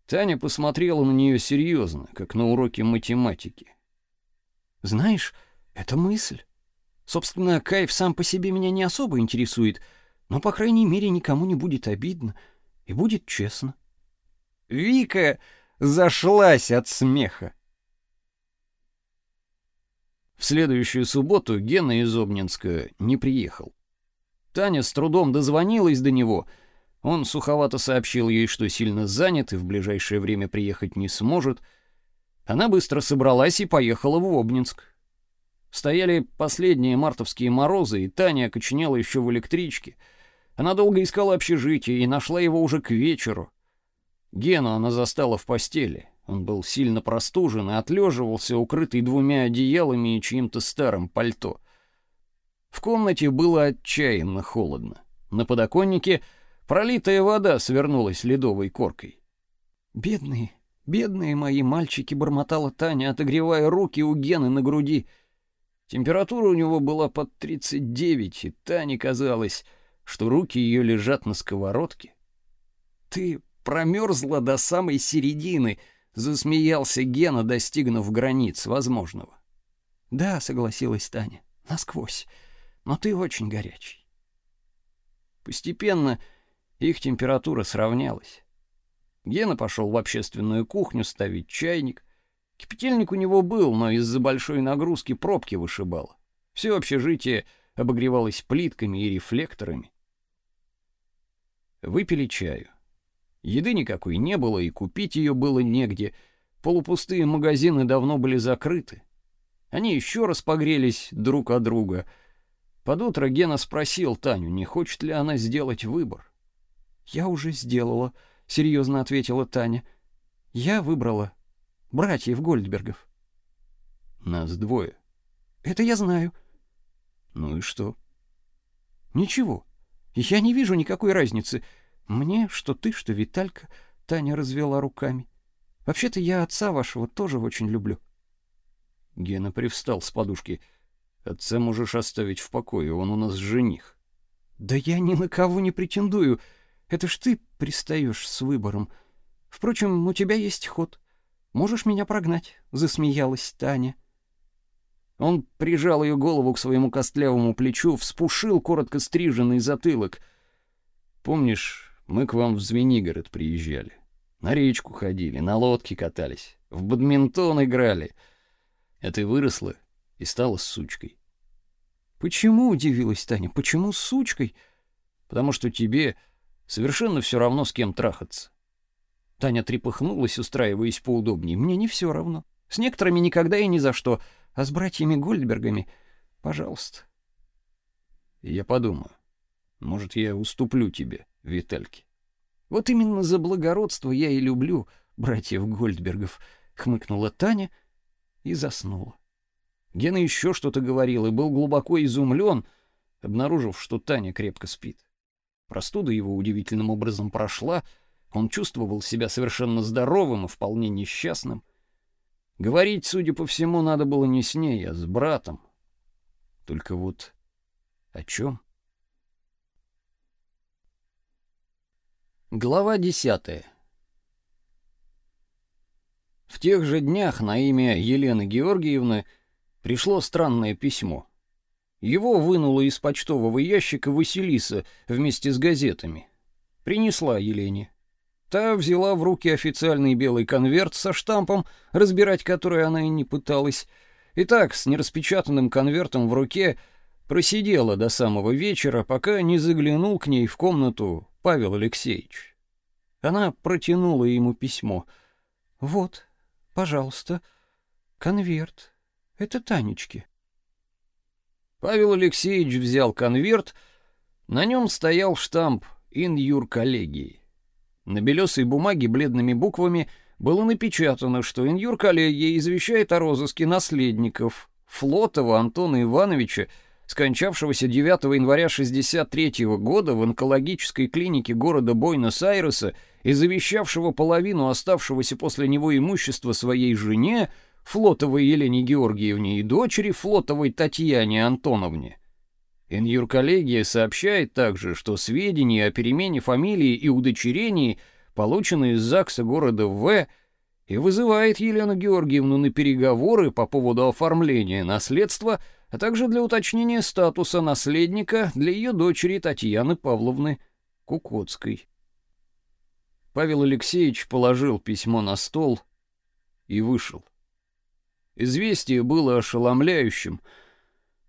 Таня посмотрела на нее серьезно, как на уроке математики. Знаешь, это мысль. Собственно, кайф сам по себе меня не особо интересует, но по крайней мере никому не будет обидно и будет честно. Вика зашлась от смеха. В следующую субботу Гена из Обнинска не приехал. Таня с трудом дозвонилась до него — он суховато сообщил ей, что сильно занят и в ближайшее время приехать не сможет. Она быстро собралась и поехала в Обнинск. Стояли последние мартовские морозы, и Таня окоченела еще в электричке. Она долго искала общежитие и нашла его уже к вечеру. Гену она застала в постели. Он был сильно простужен и отлеживался, укрытый двумя одеялами и чьим-то старым пальто. В комнате было отчаянно холодно. На подоконнике Пролитая вода свернулась ледовой коркой. «Бедные, бедные мои мальчики!» — бормотала Таня, отогревая руки у Гены на груди. Температура у него была под 39, и Тане казалось, что руки ее лежат на сковородке. «Ты промерзла до самой середины, засмеялся Гена, достигнув границ возможного. Да, согласилась Таня. Насквозь. Но ты очень горячий. Постепенно их температура сравнялась. Гена пошел в общественную кухню ставить чайник. Кипятильник у него был, но из-за большой нагрузки пробки вышибало. Все общежитие обогревалось плитками и рефлекторами. Выпили чаю. Еды никакой не было, и купить ее было негде. Полупустые магазины давно были закрыты. Они еще раз погрелись друг от друга. Под утро Гена спросил Таню, не хочет ли она сделать выбор. «Я уже сделала», — серьезно ответила Таня. «Я выбрала братьев Гольдбергов». «Нас двое». «Это я знаю». «Ну и что?» «Ничего. Я не вижу никакой разницы. Мне, что ты, что Виталька, Таня развела руками. Вообще-то я отца вашего тоже очень люблю. Гена привстал с подушки. Отца можешь оставить в покое, он у нас жених. Да я ни на кого не претендую. Это ж ты пристаешь с выбором. Впрочем, у тебя есть ход. Можешь меня прогнать, засмеялась Таня. Он прижал ее голову к своему костлявому плечу, вспушил коротко стриженный затылок. Помнишь, мы к вам в Звенигород приезжали. На речку ходили, на лодке катались, в бадминтон играли. А ты выросла и стала сучкой. Почему, удивилась Таня, почему сучкой? Потому что тебе совершенно все равно, с кем трахаться. Таня трепыхнулась, устраиваясь поудобнее. Мне не все равно. С некоторыми никогда и ни за что, а с братьями Гольдбергами, пожалуйста. Я подумаю. Может, я уступлю тебе, Витальке. Вот именно за благородство я и люблю братьев Гольдбергов, хмыкнула Таня и заснула. Гена еще что-то говорил и был глубоко изумлен, обнаружив, что Таня крепко спит. Простуда его удивительным образом прошла, он чувствовал себя совершенно здоровым и вполне несчастным. Говорить, судя по всему, надо было не с ней, а с братом. Только вот о чем? Глава десятая. В тех же днях на имя Елены Георгиевны пришло странное письмо. Его вынула из почтового ящика Василиса вместе с газетами. Принесла Елене. Та взяла в руки официальный белый конверт со штампом, разбирать который она и не пыталась. И так, с нераспечатанным конвертом в руке, просидела до самого вечера, пока не заглянул к ней в комнату Павел Алексеевич. Она протянула ему письмо. «Вот, Пожалуйста, конверт. Это Танечки. Павел Алексеевич взял конверт. На нем стоял штамп «Ин юр коллегии». На белесой бумаге бледными буквами было напечатано, что «Ин юр коллегия» извещает о розыске наследников Флотова Антона Ивановича, скончавшегося 9 января 63 года в онкологической клинике города Буэнос-Айреса и завещавшего половину оставшегося после него имущества своей жене, Флотовой Елене Георгиевне и дочери Флотовой Татьяне Антоновне. Инюрколлегия сообщает также, что сведения о перемене фамилии и удочерении получены из ЗАГСа города В и вызывает Елену Георгиевну на переговоры по поводу оформления наследства а также для уточнения статуса наследника для ее дочери Татьяны Павловны Кукотской. Павел Алексеевич положил письмо на стол и вышел. Известие было ошеломляющим.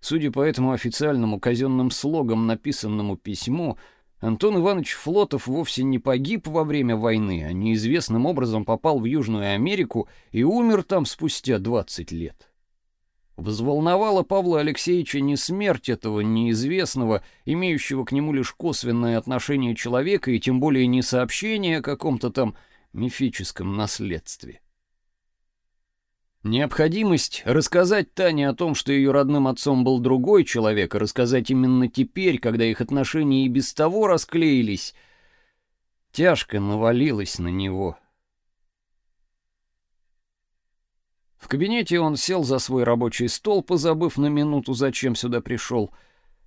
Судя по этому официальному казенным слогам написанному письму, Антон Иванович Флотов вовсе не погиб во время войны, а неизвестным образом попал в Южную Америку и умер там спустя 20 лет. Взволновала Павла Алексеевича не смерть этого неизвестного, имеющего к нему лишь косвенное отношение человека, и тем более не сообщение о каком-то там мифическом наследстве. Необходимость рассказать Тане о том, что ее родным отцом был другой человек, и рассказать именно теперь, когда их отношения и без того расклеились, тяжко навалилась на него. В кабинете он сел за свой рабочий стол, позабыв на минуту, зачем сюда пришел.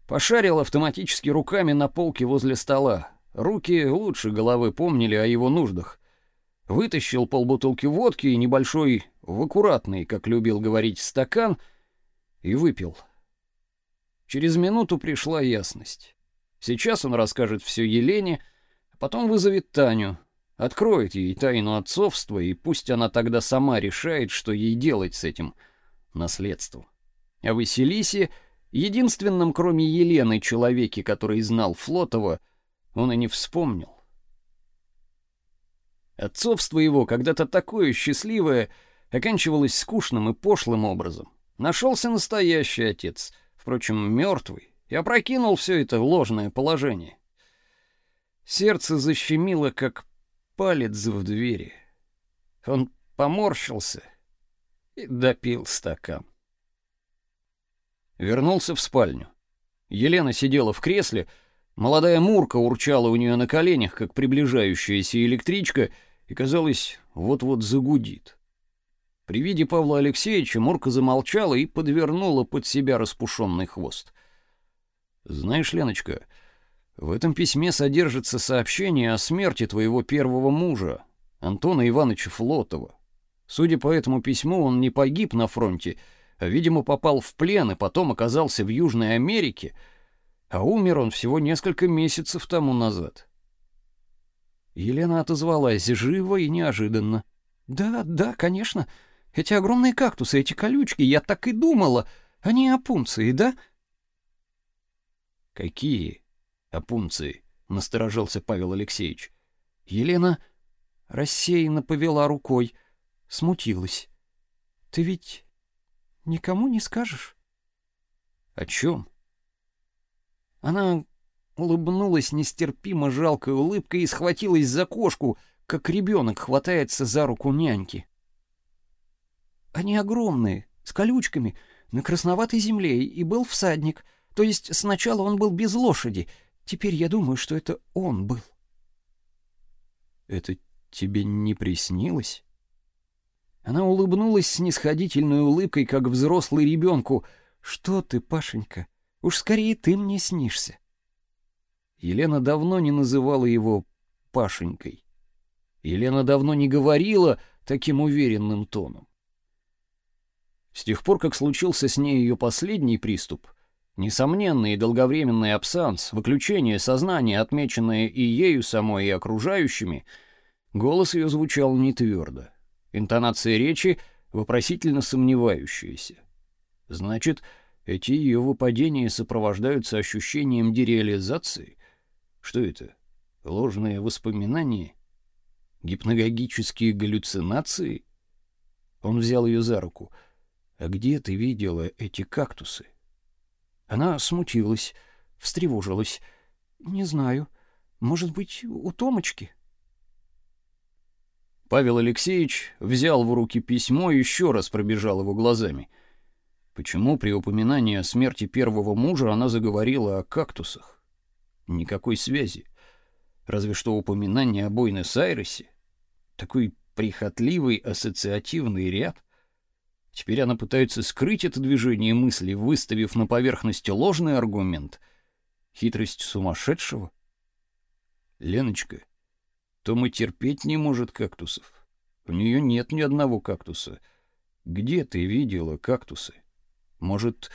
Пошарил автоматически руками на полке возле стола. Руки лучше головы помнили о его нуждах. Вытащил полбутылки водки и небольшой, в аккуратный, как любил говорить, стакан и выпил. Через минуту пришла ясность. Сейчас он расскажет все Елене, а потом вызовет Таню, откроет ей тайну отцовства, и пусть она тогда сама решает, что ей делать с этим наследством. А Василисе, единственном кроме Елены человеке, который знал Флотова, он и не вспомнил. Отцовство его, когда-то такое счастливое, оканчивалось скучным и пошлым образом. Нашелся настоящий отец, впрочем, мертвый, и опрокинул все это ложное положение. Сердце защемило, как палец в двери. Он поморщился и допил стакан. Вернулся в спальню. Елена сидела в кресле, молодая Мурка урчала у нее на коленях, как приближающаяся электричка, и, казалось, вот-вот загудит. При виде Павла Алексеевича Мурка замолчала и подвернула под себя распушенный хвост. «Знаешь, Леночка, в этом письме содержится сообщение о смерти твоего первого мужа, Антона Ивановича Флотова. Судя по этому письму, он не погиб на фронте, а, видимо, попал в плен и потом оказался в Южной Америке, а умер он всего несколько месяцев тому назад. Елена отозвалась живо и неожиданно. «Да, да, конечно. Эти огромные кактусы, эти колючки, я так и думала. Они опунции, да?» «Какие опунции?» — насторожился Павел Алексеевич. Елена рассеянно повела рукой, смутилась. «Ты ведь Никому не скажешь? О чем? Она улыбнулась нестерпимо жалкой улыбкой и схватилась за кошку, как ребенок хватается за руку няньки. Они огромные, с колючками, на красноватой земле, и был всадник. То есть сначала он был без лошади, теперь я думаю, что это он был. Это тебе не приснилось? Она улыбнулась с нисходительной улыбкой, как взрослый ребенку. «Что ты, Пашенька? Уж скорее ты мне снишься». Елена давно не называла его Пашенькой. Елена давно не говорила таким уверенным тоном. С тех пор, как случился с ней ее последний приступ, несомненный и долговременный абсанс, выключение сознания, отмеченное и ею самой, и окружающими, голос ее звучал не твердо. Интонация речи вопросительно сомневающаяся. Значит, эти ее выпадения сопровождаются ощущением дереализации? Что это? Ложные воспоминания? Гипногогические галлюцинации? Он взял ее за руку. «А где ты видела эти кактусы?» Она смутилась, встревожилась. «Не знаю. Может быть, у Томочки?» Павел Алексеевич взял в руки письмо и еще раз пробежал его глазами. Почему при упоминании о смерти первого мужа она заговорила о кактусах? Никакой связи. Разве что упоминание о Буэнос-Айресе. Такой прихотливый ассоциативный ряд. Теперь она пытается скрыть это движение мысли, выставив на поверхность ложный аргумент. Хитрость сумасшедшего. Леночка, Тома терпеть не может кактусов. У нее нет ни одного кактуса. Где ты видела кактусы? Может,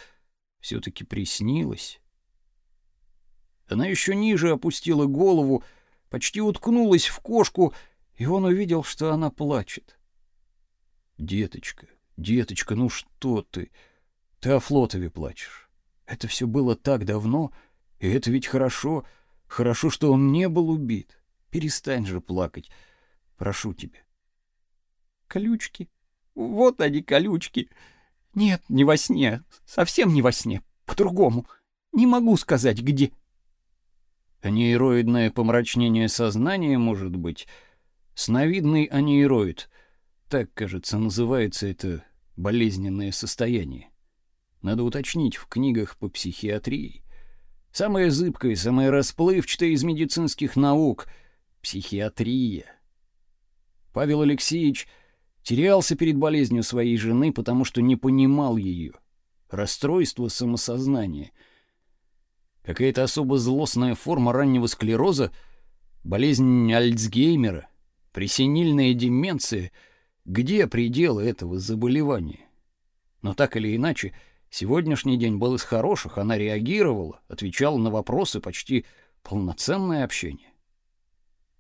все-таки приснилось? Она еще ниже опустила голову, почти уткнулась в кошку, и он увидел, что она плачет. «Деточка, деточка, ну что ты? Ты о Флотове плачешь. Это все было так давно, и это ведь хорошо, хорошо, что он не был убит». Перестань же плакать. Прошу тебя. Колючки. Вот они, колючки. Нет, не во сне. Совсем не во сне. По-другому. Не могу сказать, где. Анейроидное помрачнение сознания, может быть. Сновидный анейроид. Так, кажется, называется это болезненное состояние. Надо уточнить в книгах по психиатрии. Самое зыбкое, самое расплывчатое из медицинских наук — Психиатрия. Павел Алексеевич терялся перед болезнью своей жены, потому что не понимал ее. Расстройство самосознания. Какая-то особо злостная форма раннего склероза, Болезнь Альцгеймера, пресенильная деменция — где пределы этого заболевания? Но так или иначе, сегодняшний день был из хороших, она реагировала, отвечала на вопросы, почти полноценное общение.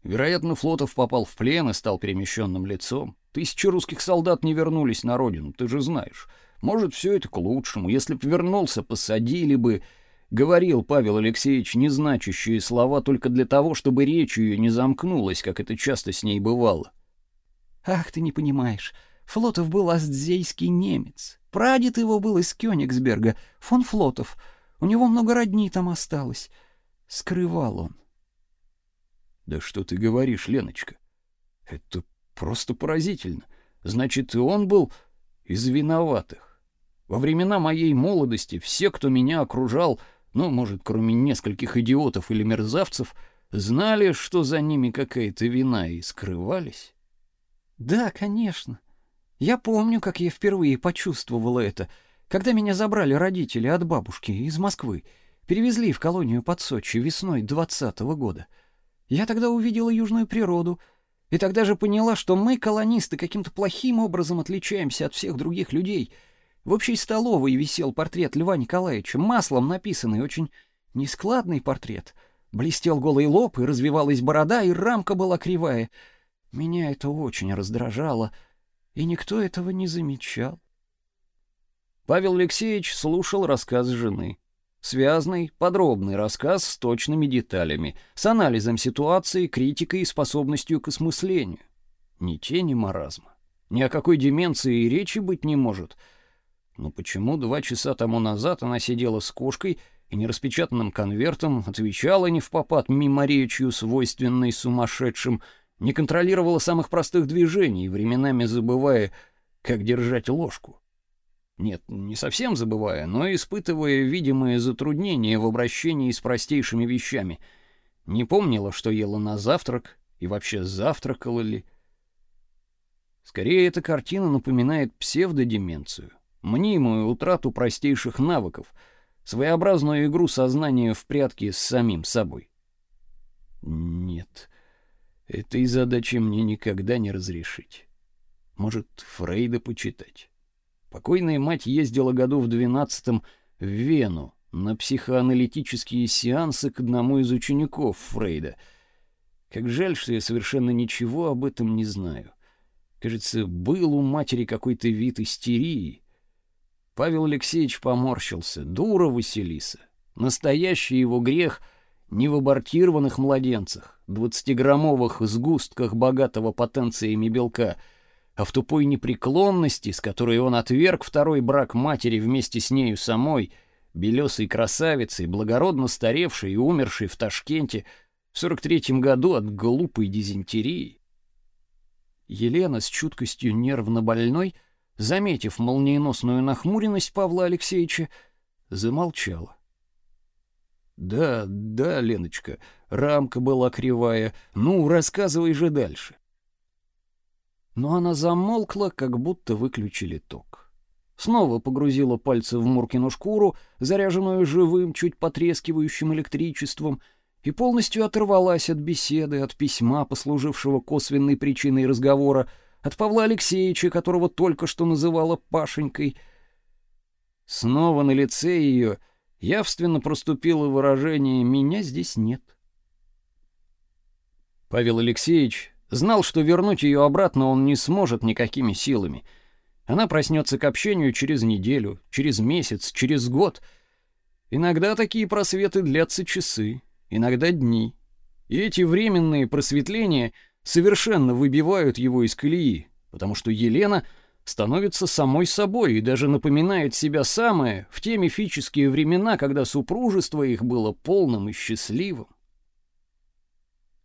Вероятно, Флотов попал в плен и стал перемещенным лицом. Тысячи русских солдат не вернулись на родину, ты же знаешь. Может, все это к лучшему. Если б вернулся, посадили бы, говорил Павел Алексеевич незначащие слова только для того, чтобы речь ее не замкнулась, как это часто с ней бывало. Ах, ты не понимаешь. Флотов был астзейский немец. Прадед его был из Кёнигсберга, фон Флотов. У него много родни там осталось. Скрывал он. Да что ты говоришь, Леночка? Это просто поразительно. Значит, и он был из виноватых. Во времена моей молодости все, кто меня окружал, ну, может, кроме нескольких идиотов или мерзавцев, знали, что за ними какая-то вина и скрывались. Да, конечно. Я помню, как я впервые почувствовала это, когда меня забрали родители от бабушки из Москвы, перевезли в колонию под Сочи весной двадцатого года. Я тогда увидела южную природу, и тогда же поняла, что мы, колонисты, каким-то плохим образом отличаемся от всех других людей. В общей столовой висел портрет Льва Николаевича, маслом написанный, очень нескладный портрет. Блестел голый лоб, и развивалась борода, и рамка была кривая. Меня это очень раздражало, и никто этого не замечал. Павел Алексеевич слушал рассказ жены. Связный, подробный рассказ с точными деталями, с анализом ситуации, критикой и способностью к осмыслению. Ни тени маразма. Ни о какой деменции и речи быть не может. Но почему два часа тому назад она сидела с кошкой и нераспечатанным конвертом отвечала не в попад мимо речью, свойственной сумасшедшим, не контролировала самых простых движений, временами забывая, как держать ложку? Нет, не совсем забывая, но испытывая видимые затруднения в обращении с простейшими вещами. Не помнила, что ела на завтрак и вообще завтракала ли. Скорее, эта картина напоминает псевдодеменцию, мнимую утрату простейших навыков, своеобразную игру сознания в прятки с самим собой. Нет, этой задачи мне никогда не разрешить. Может, Фрейда почитать. Покойная мать ездила году в двенадцатом в Вену на психоаналитические сеансы к одному из учеников Фрейда. Как жаль, что я совершенно ничего об этом не знаю. Кажется, был у матери какой-то вид истерии. Павел Алексеевич поморщился. Дура Василиса. Настоящий его грех не в абортированных младенцах, двадцатиграммовых сгустках богатого потенциями белка — а в тупой непреклонности, с которой он отверг второй брак матери вместе с нею самой, белесой красавицей, благородно старевшей и умершей в Ташкенте в сорок третьем году от глупой дизентерии. Елена с чуткостью нервно больной, заметив молниеносную нахмуренность Павла Алексеевича, замолчала. Да, да, Леночка, рамка была кривая. Ну, рассказывай же дальше но она замолкла, как будто выключили ток. Снова погрузила пальцы в Муркину шкуру, заряженную живым, чуть потрескивающим электричеством, и полностью оторвалась от беседы, от письма, послужившего косвенной причиной разговора, от Павла Алексеевича, которого только что называла Пашенькой. Снова на лице ее явственно проступило выражение «меня здесь нет». Павел Алексеевич Знал, что вернуть ее обратно он не сможет никакими силами. Она проснется к общению через неделю, через месяц, через год. Иногда такие просветы длятся часы, иногда дни. И эти временные просветления совершенно выбивают его из колеи, потому что Елена становится самой собой и даже напоминает себя самое в те мифические времена, когда супружество их было полным и счастливым.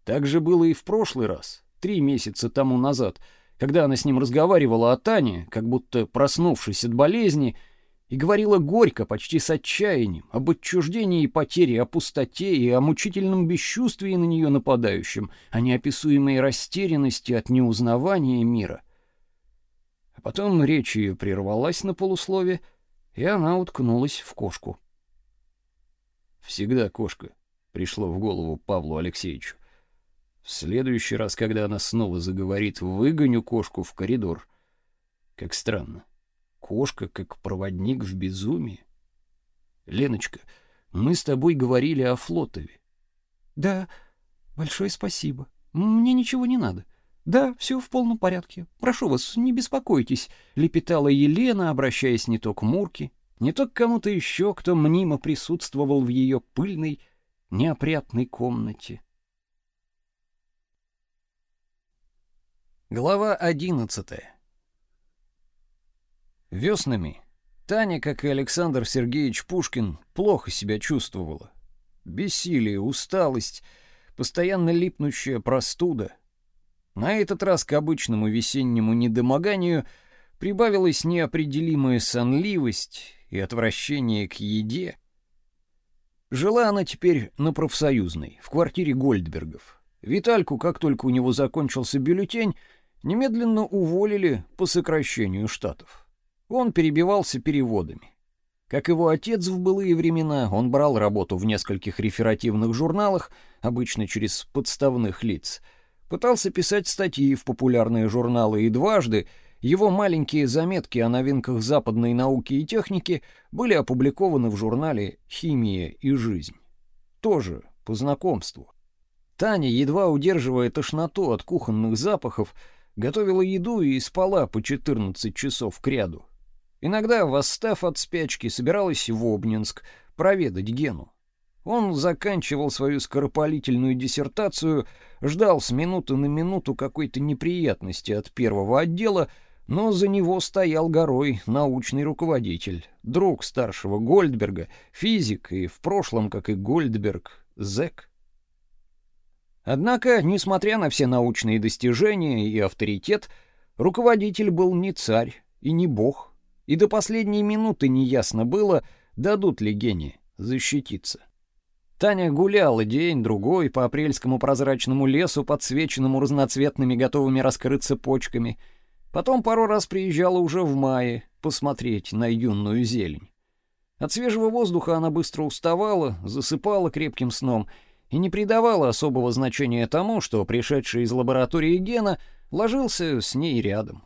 Так же было и в прошлый раз три месяца тому назад, когда она с ним разговаривала о Тане, как будто проснувшись от болезни, и говорила горько, почти с отчаянием, об отчуждении и потере, о пустоте и о мучительном бесчувствии на нее нападающем, о неописуемой растерянности от неузнавания мира. А потом речь ее прервалась на полуслове, и она уткнулась в кошку. Всегда кошка пришло в голову Павлу Алексеевичу. В следующий раз, когда она снова заговорит, выгоню кошку в коридор. Как странно. Кошка как проводник в безумии. Леночка, мы с тобой говорили о Флотове. Да, большое спасибо. Мне ничего не надо. Да, все в полном порядке. Прошу вас, не беспокойтесь, лепетала Елена, обращаясь не то к Мурке, не то к кому-то еще, кто мнимо присутствовал в ее пыльной, неопрятной комнате. Глава одиннадцатая. Веснами Таня, как и Александр Сергеевич Пушкин, плохо себя чувствовала. Бессилие, усталость, постоянно липнущая простуда. На этот раз к обычному весеннему недомоганию прибавилась неопределимая сонливость и отвращение к еде. Жила она теперь на профсоюзной, в квартире Гольдбергов. Витальку, как только у него закончился бюллетень, немедленно уволили по сокращению штатов. Он перебивался переводами. Как его отец в былые времена, он брал работу в нескольких реферативных журналах, обычно через подставных лиц. Пытался писать статьи в популярные журналы и дважды его маленькие заметки о новинках западной науки и техники были опубликованы в журнале «Химия и жизнь». Тоже по знакомству. Таня, едва удерживая тошноту от кухонных запахов, готовила еду и спала по 14 часов кряду. Иногда, восстав от спячки, собиралась в Обнинск проведать Гену. Он заканчивал свою скоропалительную диссертацию, ждал с минуты на минуту какой-то неприятности от первого отдела, но за него стоял горой научный руководитель, друг старшего Гольдберга, физик и в прошлом, как и Гольдберг, зэк. Однако, несмотря на все научные достижения и авторитет, руководитель был не царь и не бог и до последней минуты неясно было, дадут ли Гене защититься. Таня гуляла день-другой по апрельскому прозрачному лесу, подсвеченному разноцветными готовыми раскрыться почками. Потом пару раз приезжала уже в мае посмотреть на юную зелень. От свежего воздуха она быстро уставала, засыпала крепким сном и не придавала особого значения тому, что пришедший из лаборатории Гена ложился с ней рядом.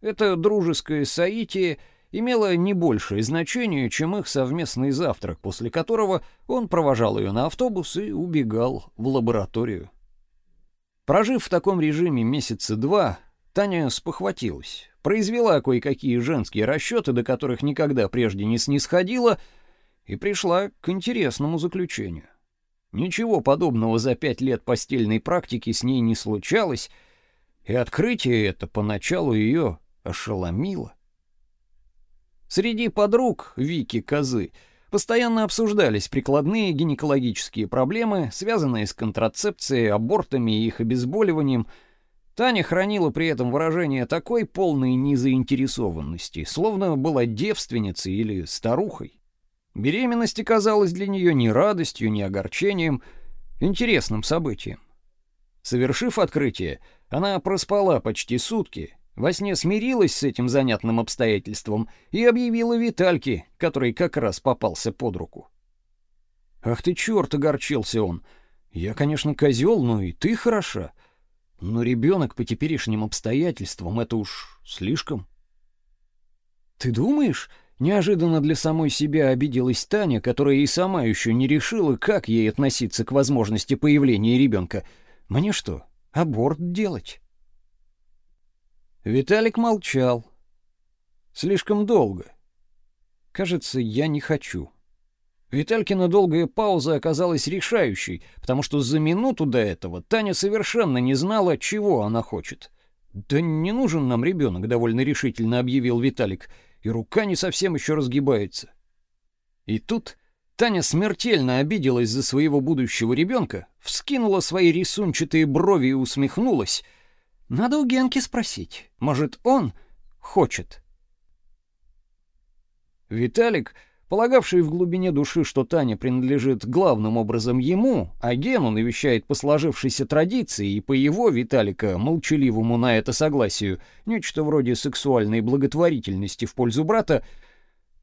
Это дружеское соитие — имело не большее значение, чем их совместный завтрак, после которого он провожал ее на автобус и убегал в лабораторию. Прожив в таком режиме месяца два, Таня спохватилась, произвела кое-какие женские расчеты, до которых никогда прежде не снисходила, и пришла к интересному заключению. Ничего подобного за пять лет постельной практики с ней не случалось, и открытие это поначалу ее ошеломило. Среди подруг Вики Козы постоянно обсуждались прикладные гинекологические проблемы, связанные с контрацепцией, абортами и их обезболиванием. Таня хранила при этом выражение такой полной незаинтересованности, словно была девственницей или старухой. Беременность оказалась для нее ни радостью, ни огорчением, интересным событием. Совершив открытие, она проспала почти сутки во сне смирилась с этим занятным обстоятельством и объявила Витальке, который как раз попался под руку. «Ах ты черт!» — огорчился он. «Я, конечно, козел, но и ты хороша. Но ребенок по теперешним обстоятельствам — это уж слишком». «Ты думаешь?» — неожиданно для самой себя обиделась Таня, которая и сама еще не решила, как ей относиться к возможности появления ребенка. «Мне что, аборт делать?» Виталик молчал. Слишком долго. Кажется, я не хочу. Виталькина долгая пауза оказалась решающей, потому что за минуту до этого Таня совершенно не знала, чего она хочет. «Да не нужен нам ребенок», — довольно решительно объявил Виталик, и рука не совсем еще разгибается. И тут Таня смертельно обиделась за своего будущего ребенка, вскинула свои рисунчатые брови и усмехнулась — надо у Генки спросить. Может, он хочет. Виталик, полагавший в глубине души, что Таня принадлежит главным образом ему, а Гену навещает по сложившейся традиции и по его, Виталика, молчаливому на это согласию, нечто вроде сексуальной благотворительности в пользу брата,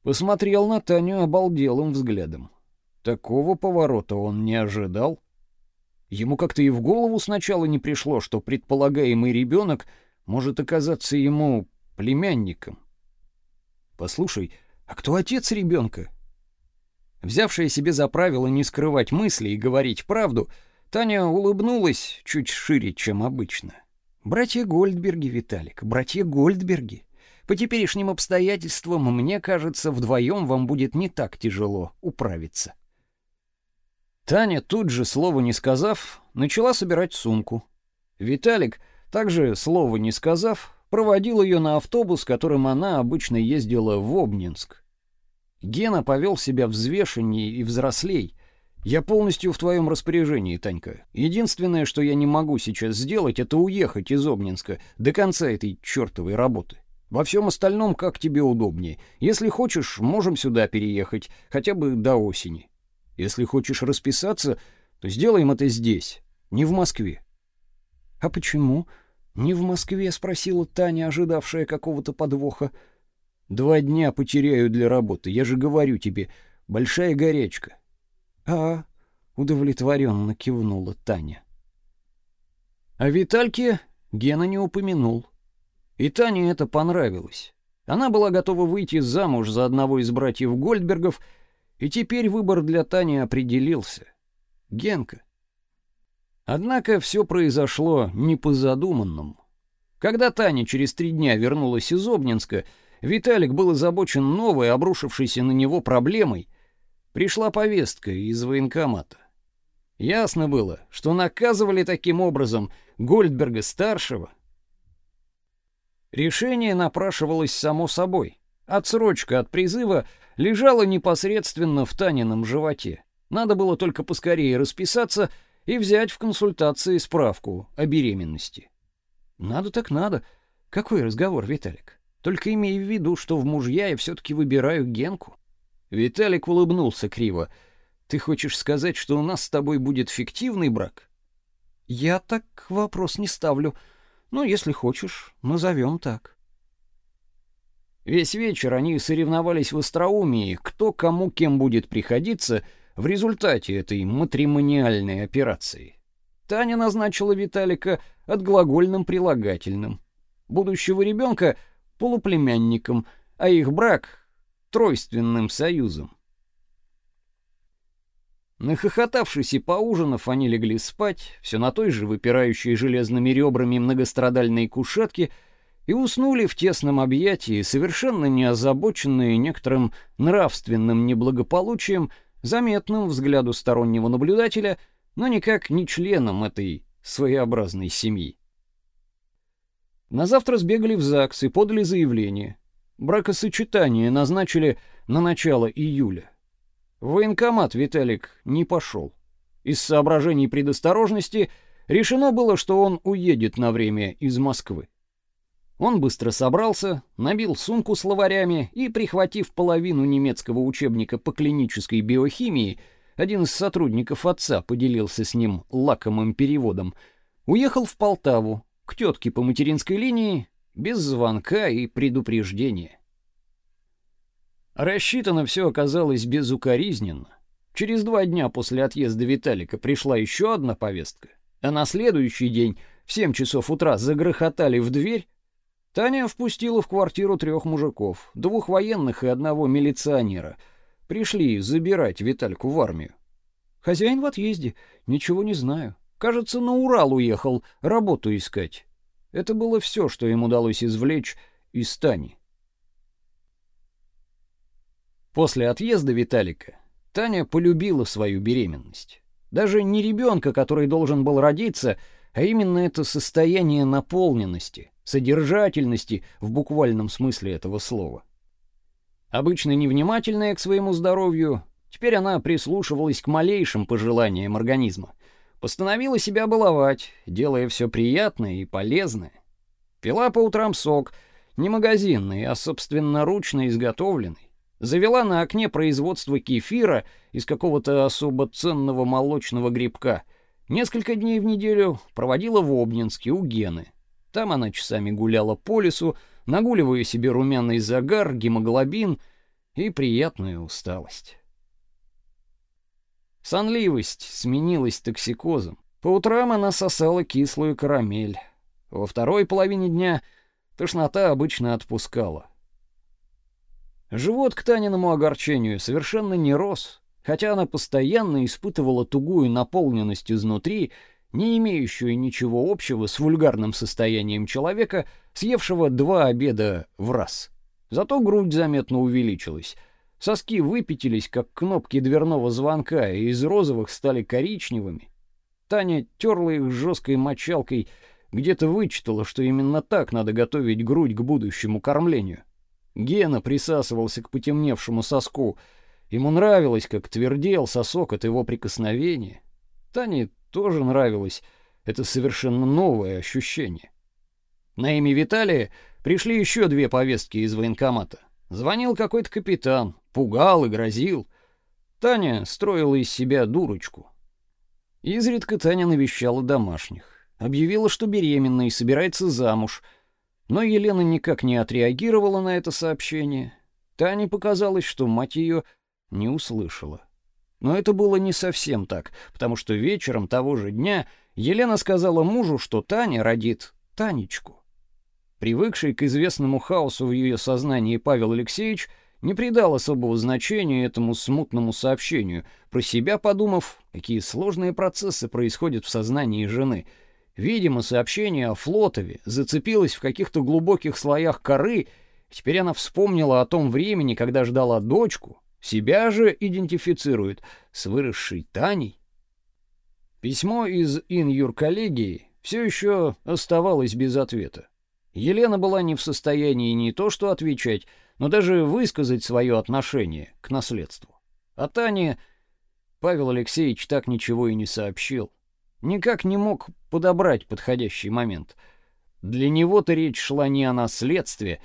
посмотрел на Таню обалделым взглядом. Такого поворота он не ожидал. Ему как-то и в голову сначала не пришло, что предполагаемый ребенок может оказаться ему племянником. Послушай, а кто отец ребенка? Взявшая себе за правило не скрывать мысли и говорить правду, Таня улыбнулась чуть шире, чем обычно. Братья Гольдберги, Виталик, братья Гольдберги. По теперешним обстоятельствам, мне кажется, вдвоем вам будет не так тяжело управиться. Таня тут же, слова не сказав, начала собирать сумку. Виталик, также слова не сказав, проводил ее на автобус, которым она обычно ездила в Обнинск. Гена повел себя взвешеннее и взрослей. Я полностью в твоем распоряжении, Танька. Единственное, что я не могу сейчас сделать, это уехать из Обнинска до конца этой чертовой работы. Во всем остальном, как тебе удобнее. Если хочешь, можем сюда переехать, хотя бы до осени. Если хочешь расписаться, то сделаем это здесь, не в Москве. А почему? Не в Москве, спросила Таня, ожидавшая какого-то подвоха. Два дня потеряю для работы, я же говорю тебе, большая горячка. А, удовлетворенно кивнула Таня. А Витальке Гена не упомянул. И Тане это понравилось. Она была готова выйти замуж за одного из братьев Гольдбергов и теперь выбор для Тани определился. Генка. Однако все произошло не по задуманному. Когда Таня через три дня вернулась из Обнинска, Виталик был озабочен новой, обрушившейся на него проблемой. Пришла повестка из военкомата. Ясно было, что наказывали таким образом Гольдберга-старшего. Решение напрашивалось само собой. Отсрочка от призыва лежала непосредственно в Танином животе. Надо было только поскорее расписаться и взять в консультации справку о беременности. Надо так надо. Какой разговор, Виталик? Только имей в виду, что в мужья я все таки выбираю Генку. Виталик улыбнулся криво. Ты хочешь сказать, что у нас с тобой будет фиктивный брак? Я так вопрос не ставлю. Ну, если хочешь, назовем так. Весь вечер они соревновались в остроумии, кто кому кем будет приходиться в результате этой матримониальной операции. Таня назначила Виталика отглагольным прилагательным, будущего ребенка полуплемянником, а их брак тройственным союзом. Нахохотавшись и поужинав, они легли спать, все на той же выпирающей железными ребрами многострадальной кушетке — и уснули в тесном объятии, совершенно не озабоченные некоторым нравственным неблагополучием, заметным взгляду стороннего наблюдателя, но никак не членом этой своеобразной семьи. На завтра сбегали в ЗАГС и подали заявление. Бракосочетание назначили на начало июля. В военкомат Виталик не пошел. Из соображений предосторожности решено было, что он уедет на время из Москвы. Он быстро собрался, набил сумку словарями и, прихватив половину немецкого учебника по клинической биохимии, один из сотрудников отца поделился с ним лакомым переводом, уехал в Полтаву к тетке по материнской линии без звонка и предупреждения. Рассчитано все оказалось безукоризненно. Через два дня после отъезда Виталика пришла еще одна повестка, а на следующий день в семь часов утра загрохотали в дверь, Таня впустила в квартиру трех мужиков, двух военных и одного милиционера. Пришли забирать Витальку в армию. Хозяин в отъезде, ничего не знаю. Кажется, на Урал уехал работу искать. Это было все, что им удалось извлечь из Тани. После отъезда Виталика Таня полюбила свою беременность. Даже не ребенка, который должен был родиться, а именно это состояние наполненности, содержательности в буквальном смысле этого слова. Обычно невнимательная к своему здоровью, теперь она прислушивалась к малейшим пожеланиям организма, постановила себя баловать, делая все приятное и полезное. Пила по утрам сок, не магазинный, а собственноручно изготовленный. Завела на окне производство кефира из какого-то особо ценного молочного грибка. Несколько дней в неделю проводила в Обнинске у Гены, там она часами гуляла по лесу, нагуливая себе румяный загар, гемоглобин и приятную усталость. Сонливость сменилась токсикозом. По утрам она сосала кислую карамель. Во второй половине дня тошнота обычно отпускала. Живот к Таниному огорчению совершенно не рос, хотя она постоянно испытывала тугую наполненность изнутри, не имеющую ничего общего с вульгарным состоянием человека, съевшего два обеда в раз. Зато грудь заметно увеличилась. Соски выпятились, как кнопки дверного звонка, и из розовых стали коричневыми. Таня терла их жесткой мочалкой, где-то вычитала, что именно так надо готовить грудь к будущему кормлению. Гена присасывался к потемневшему соску. Ему нравилось, как твердел сосок от его прикосновения. Тане тоже нравилось это совершенно новое ощущение. На имя Виталия пришли еще две повестки из военкомата. Звонил какой-то капитан, пугал и грозил. Таня строила из себя дурочку. Изредка Таня навещала домашних, объявила, что беременна и собирается замуж — но Елена никак не отреагировала на это сообщение. Тане показалось, что мать ее не услышала. Но это было не совсем так, потому что вечером того же дня Елена сказала мужу, что Таня родит Танечку. Привыкший к известному хаосу в ее сознании Павел Алексеевич не придал особого значения этому смутному сообщению, про себя подумав, какие сложные процессы происходят в сознании жены — Видимо, сообщение о Флотове зацепилось в каких-то глубоких слоях коры, теперь она вспомнила о том времени, когда ждала дочку, себя же идентифицирует с выросшей Таней. Письмо из Ин-Юр-коллегии все еще оставалось без ответа. Елена была не в состоянии не то что отвечать, но даже высказать свое отношение к наследству. А Тане Павел Алексеевич так ничего и не сообщил. Никак не мог подобрать подходящий момент. Для него-то речь шла не о наследстве,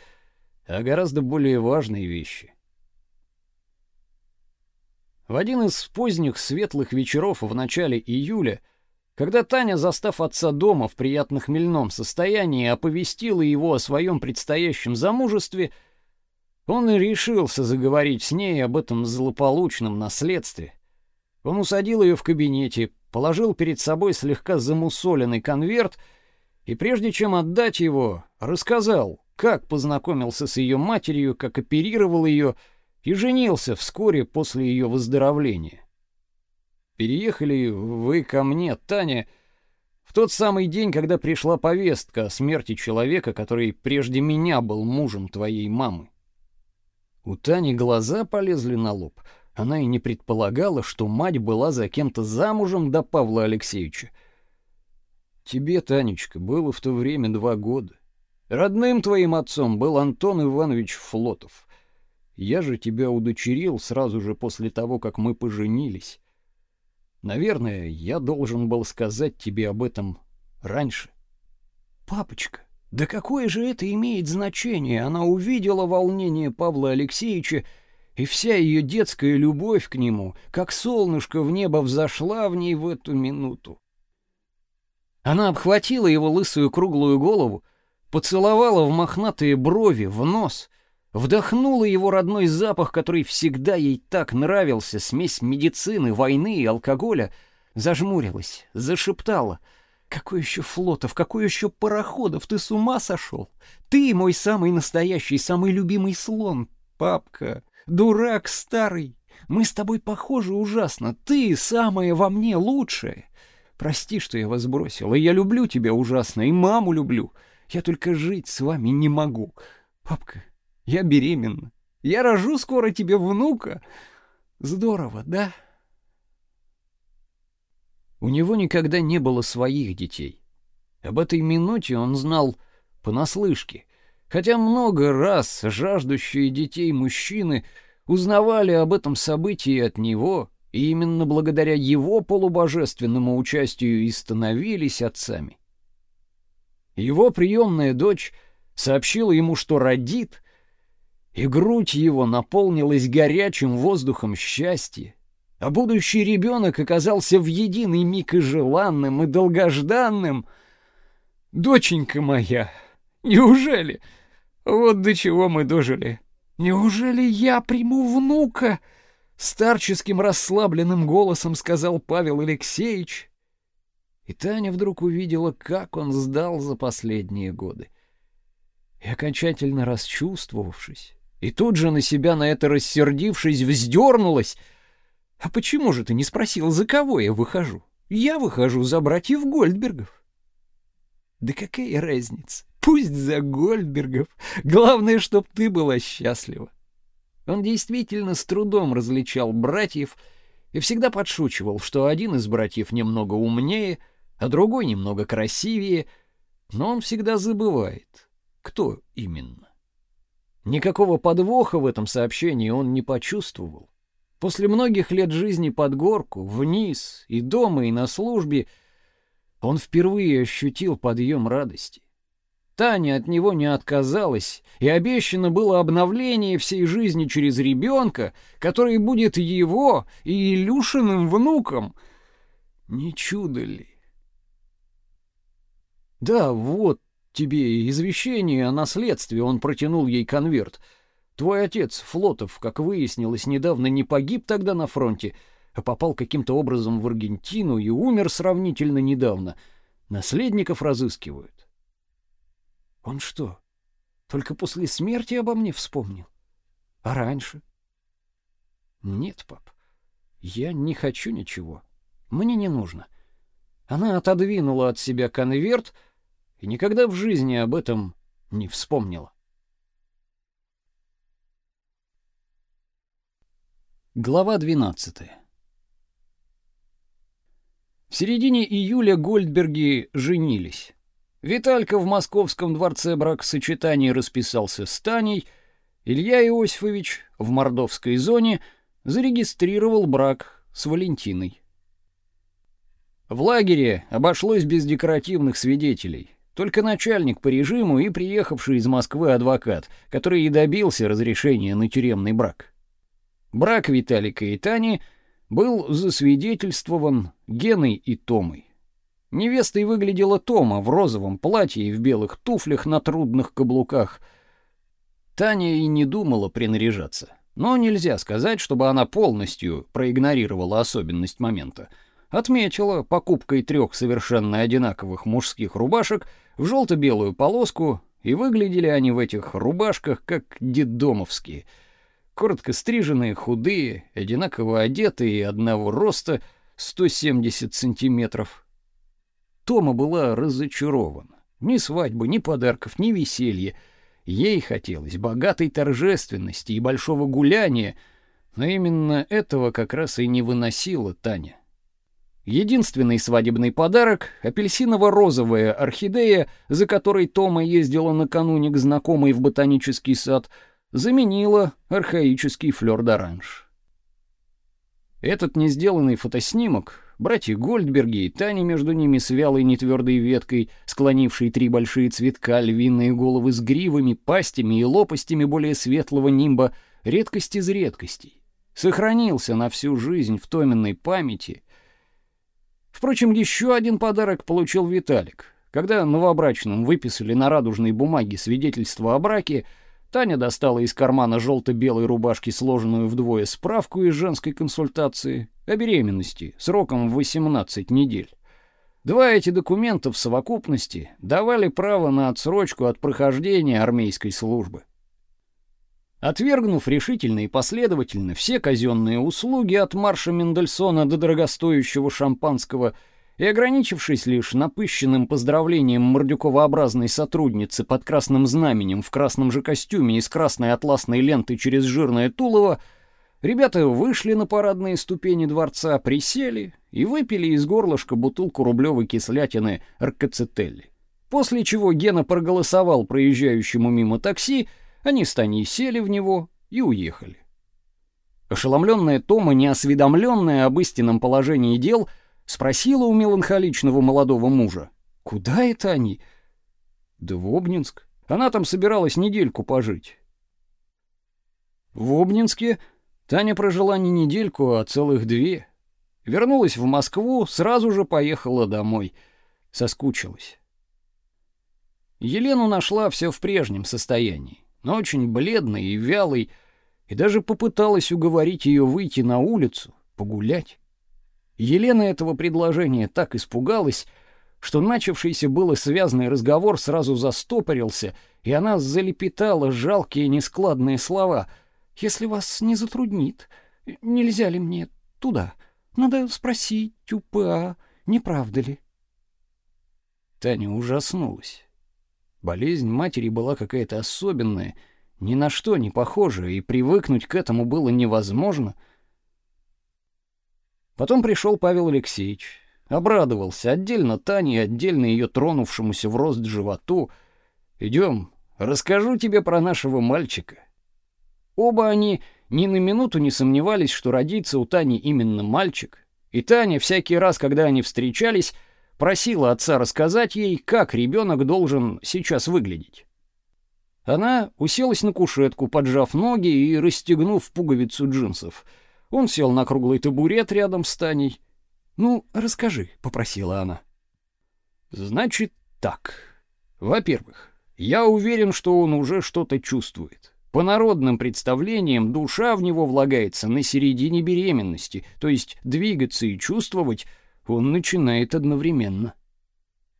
а гораздо более важной вещи. В один из поздних светлых вечеров в начале июля, когда Таня, застав отца дома в приятно хмельном состоянии, оповестила его о своем предстоящем замужестве, он и решился заговорить с ней об этом злополучном наследстве. Он усадил ее в кабинете, положил перед собой слегка замусоленный конверт и прежде чем отдать его, рассказал, как познакомился с ее матерью, как оперировал ее и женился вскоре после ее выздоровления. Переехали вы ко мне, Таня, в тот самый день, когда пришла повестка о смерти человека, который прежде меня был мужем твоей мамы. У Тани глаза полезли на лоб — она и не предполагала, что мать была за кем-то замужем до Павла Алексеевича. Тебе, Танечка, было в то время два года. Родным твоим отцом был Антон Иванович Флотов. Я же тебя удочерил сразу же после того, как мы поженились. Наверное, я должен был сказать тебе об этом раньше. Папочка, да какое же это имеет значение? Она увидела волнение Павла Алексеевича и вся ее детская любовь к нему, как солнышко в небо, взошла в ней в эту минуту. Она обхватила его лысую круглую голову, поцеловала в мохнатые брови, в нос, вдохнула его родной запах, который всегда ей так нравился, смесь медицины, войны и алкоголя, зажмурилась, зашептала — какой еще флотов, какой еще пароходов, ты с ума сошел? Ты мой самый настоящий, самый любимый слон, папка. Дурак старый, мы с тобой похожи ужасно. Ты самое во мне лучшее. Прости, что я вас бросила. Я люблю тебя ужасно и маму люблю. Я только жить с вами не могу. Папка, я беременна. Я рожу скоро тебе внука. Здорово, да? У него никогда не было своих детей. Об этой минуте он знал понаслышке. Хотя много раз жаждущие детей мужчины узнавали об этом событии от него, и именно благодаря его полубожественному участию и становились отцами. Его приемная дочь сообщила ему, что родит, и грудь его наполнилась горячим воздухом счастья, а будущий ребенок оказался в единый миг и желанным, и долгожданным. «Доченька моя!» Неужели? Вот до чего мы дожили. Неужели я приму внука? Старческим расслабленным голосом сказал Павел Алексеевич. И Таня вдруг увидела, как он сдал за последние годы. И окончательно расчувствовавшись, и тут же на себя на это рассердившись, вздернулась. «А почему же ты не спросил, за кого я выхожу? Я выхожу за братьев Гольдбергов». «Да какая разница? Пусть за Гольдбергов. Главное, чтоб ты была счастлива». Он действительно с трудом различал братьев и всегда подшучивал, что один из братьев немного умнее, а другой немного красивее, но он всегда забывает, кто именно. Никакого подвоха в этом сообщении он не почувствовал. После многих лет жизни под горку, вниз, и дома, и на службе, он впервые ощутил подъем радости. Таня от него не отказалась, и обещано было обновление всей жизни через ребенка, который будет его и Илюшиным внуком. Не чудо ли? Да, вот, тебе извещение о наследстве, он протянул ей конверт. Твой отец, Флотов, как выяснилось недавно, не погиб тогда на фронте, а попал каким-то образом в Аргентину и умер сравнительно недавно. Наследников разыскивают. Он что, только после смерти обо мне вспомнил? А раньше? Нет, пап, я не хочу ничего. Мне не нужно. Она отодвинула от себя конверт, и никогда в жизни об этом не вспомнила. Глава 12. В середине июля Гольдберги женились. Виталька в московском дворце бракосочетания расписался с Таней, Илья Иосифович в мордовской зоне зарегистрировал брак с Валентиной. В лагере обошлось без декоративных свидетелей. Только начальник по режиму и приехавший из Москвы адвокат, который и добился разрешения на тюремный брак. Брак Виталика и Тани был засвидетельствован Геной и Томой. Невестой выглядела Тома в розовом платье и в белых туфлях на трудных каблуках. Таня и не думала принаряжаться. Но нельзя сказать, чтобы она полностью проигнорировала особенность момента. Отметила покупкой трех совершенно одинаковых мужских рубашек — в желто-белую полоску, и выглядели они в этих рубашках как детдомовские. Коротко стриженные, худые, одинаково одетые одного роста 170 сантиметров. Тома была разочарована. Ни свадьбы, ни подарков, ни веселья. Ей хотелось богатой торжественности и большого гуляния, но именно этого как раз и не выносила Таня. Единственный свадебный подарок — апельсиново-розовая орхидея, за которой Тома ездила накануне к знакомой в ботанический сад, заменила архаический флёр-д'оранж. Этот несделанный фотоснимок братья Гольдберги и Таня между ними с вялой нетвердой веткой, склонившей три большие цветка, львиные головы с гривами, пастями и лопастями более светлого нимба, редкость из редкостей. Сохранился на всю жизнь в Томиной памяти Впрочем, еще один подарок получил Виталик. Когда новобрачным выписали на радужной бумаге свидетельство о браке, Таня достала из кармана желто-белой рубашки сложенную вдвое справку из женской консультации о беременности сроком в 18 недель. Два эти документа в совокупности давали право на отсрочку от прохождения армейской службы. Отвергнув решительно и последовательно все казенные услуги от марша Мендельсона до дорогостоящего шампанского и ограничившись лишь напыщенным поздравлением мордюковообразной сотрудницы под красным знаменем в красном же костюме и с красной атласной лентой через жирное тулово, ребята вышли на парадные ступени дворца, присели и выпили из горлышка бутылку рублевой кислятины Аркацетелли. После чего Гена проголосовал проезжающему мимо такси, они с Таней сели в него и уехали. Ошеломленная Тома, неосведомленная об истинном положении дел, спросила у меланхоличного молодого мужа, «Куда это они?» «Да в Обнинск. Она там собиралась недельку пожить». В Обнинске Таня прожила не недельку, а целых две. Вернулась в Москву, сразу же поехала домой. Соскучилась. Елену нашла все в прежнем состоянии но очень бледный и вялый, и даже попыталась уговорить ее выйти на улицу, погулять. Елена этого предложения так испугалась, что начавшийся было связный разговор сразу застопорился, и она залепетала жалкие нескладные слова. «Если вас не затруднит, нельзя ли мне туда? Надо спросить у ПА, не правда ли?» Таня ужаснулась. Болезнь матери была какая-то особенная, ни на что не похожая, и привыкнуть к этому было невозможно. Потом пришел Павел Алексеевич, обрадовался отдельно Тане и отдельно ее тронувшемуся в рост животу. «Идем, расскажу тебе про нашего мальчика». Оба они ни на минуту не сомневались, что родится у Тани именно мальчик, и Таня всякий раз, когда они встречались, просила отца рассказать ей, как ребенок должен сейчас выглядеть. Она уселась на кушетку, поджав ноги и расстегнув пуговицу джинсов. Он сел на круглый табурет рядом с Таней. «Ну, расскажи», — попросила она. «Значит так. Во-первых, я уверен, что он уже что-то чувствует. По народным представлениям, душа в него влагается на середине беременности, то есть двигаться и чувствовать он начинает одновременно.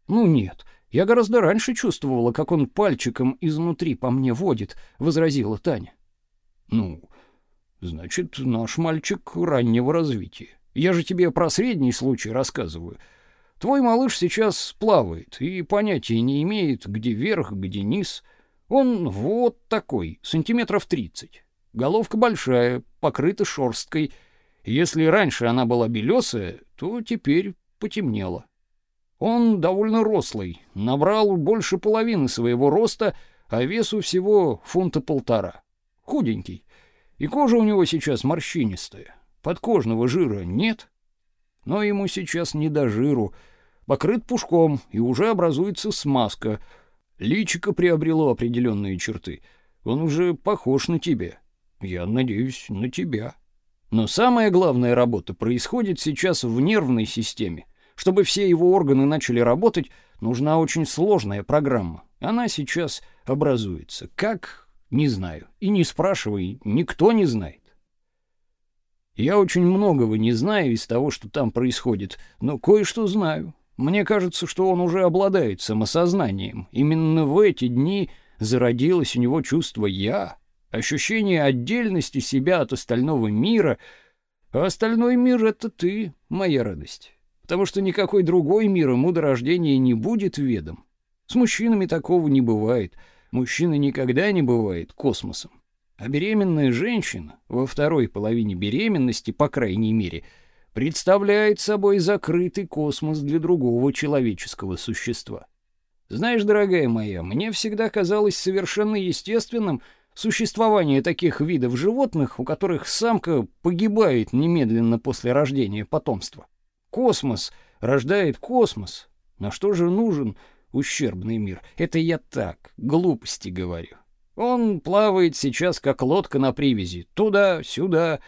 Ну нет, я гораздо раньше чувствовала, как он пальчиком изнутри по мне водит, возразила Таня. Ну, значит, наш мальчик раннего развития. Я же тебе про средний случай рассказываю. Твой малыш сейчас плавает и понятия не имеет, где верх, где низ. Он вот такой, сантиметров тридцать. Головка большая, покрыта шерсткой, если раньше она была белесая, то теперь потемнела. Он довольно рослый, набрал больше половины своего роста, а весу всего фунта полтора. Худенький. И кожа у него сейчас морщинистая. Подкожного жира нет. Но ему сейчас не до жиру. Покрыт пушком, и уже образуется смазка. Личико приобрело определенные черты. Он уже похож на тебя. Я надеюсь, на тебя. Но самая главная работа происходит сейчас в нервной системе. Чтобы все его органы начали работать, нужна очень сложная программа. Она сейчас образуется. Как? Не знаю. И не спрашивай, никто не знает. Я очень многого не знаю из того, что там происходит, но кое-что знаю. Мне кажется, что он уже обладает самосознанием. Именно в эти дни зародилось у него чувство «я», ощущение отдельности себя от остального мира, а остальной мир — это ты, моя радость. Потому что никакой другой мир ему до рождения не будет ведом. С мужчинами такого не бывает. Мужчина никогда не бывает космосом. А беременная женщина во второй половине беременности, по крайней мере, представляет собой закрытый космос для другого человеческого существа. Знаешь, дорогая моя, мне всегда казалось совершенно естественным, существование таких видов животных, у которых самка погибает немедленно после рождения потомства. Космос рождает космос. На что же нужен ущербный мир? Это я так, глупости говорю. Он плавает сейчас как лодка на привязи, туда-сюда,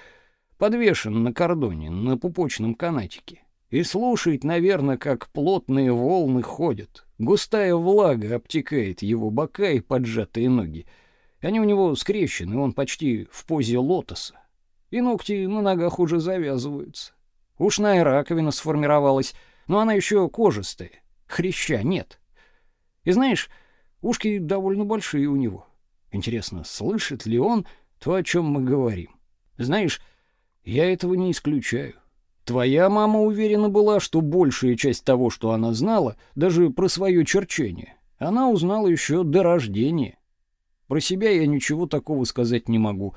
подвешен на кордоне, на пупочном канатике. И слушает, наверное, как плотные волны ходят. Густая влага обтекает его бока и поджатые ноги. Они у него скрещены, он почти в позе лотоса. И ногти на ногах уже завязываются. Ушная раковина сформировалась, но она еще кожистая. Хряща нет. И знаешь, ушки довольно большие у него. Интересно, слышит ли он то, о чем мы говорим? Знаешь, я этого не исключаю. Твоя мама уверена была, что большая часть того, что она знала, даже про свое черчение, она узнала еще до рождения. Про себя я ничего такого сказать не могу.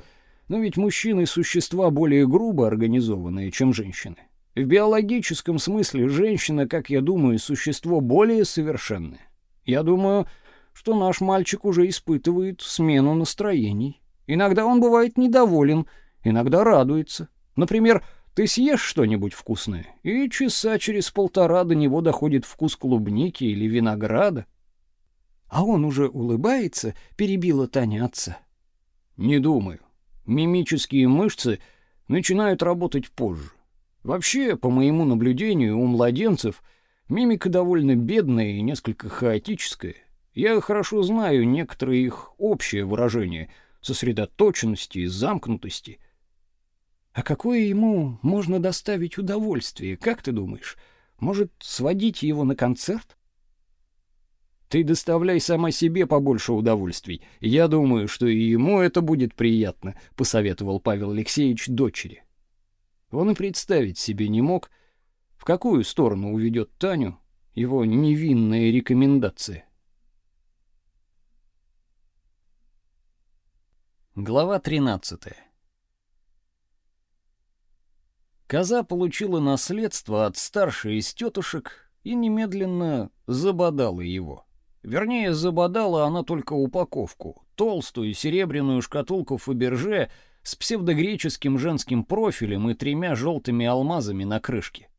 Но ведь мужчины — существа более грубо организованные, чем женщины. В биологическом смысле женщина, как я думаю, существо более совершенное. Я думаю, что наш мальчик уже испытывает смену настроений. Иногда он бывает недоволен, иногда радуется. Например, ты съешь что-нибудь вкусное, и часа через полтора до него доходит вкус клубники или винограда. А он уже улыбается, перебила Таня отца. Не думаю. Мимические мышцы начинают работать позже. Вообще, по моему наблюдению, у младенцев мимика довольно бедная и несколько хаотическая. Я хорошо знаю некоторые их общее выражения сосредоточенности и замкнутости. А какое ему можно доставить удовольствие, как ты думаешь? Может, сводить его на концерт? Ты доставляй сама себе побольше удовольствий. Я думаю, что и ему это будет приятно, посоветовал Павел Алексеевич дочери. Он и представить себе не мог, в какую сторону уведет Таню его невинная рекомендация. Глава 13. Коза получила наследство от старшей из тетушек и немедленно забодала его. Вернее, забодала она только упаковку, толстую серебряную шкатулку Фаберже с псевдогреческим женским профилем и тремя желтыми алмазами на крышке.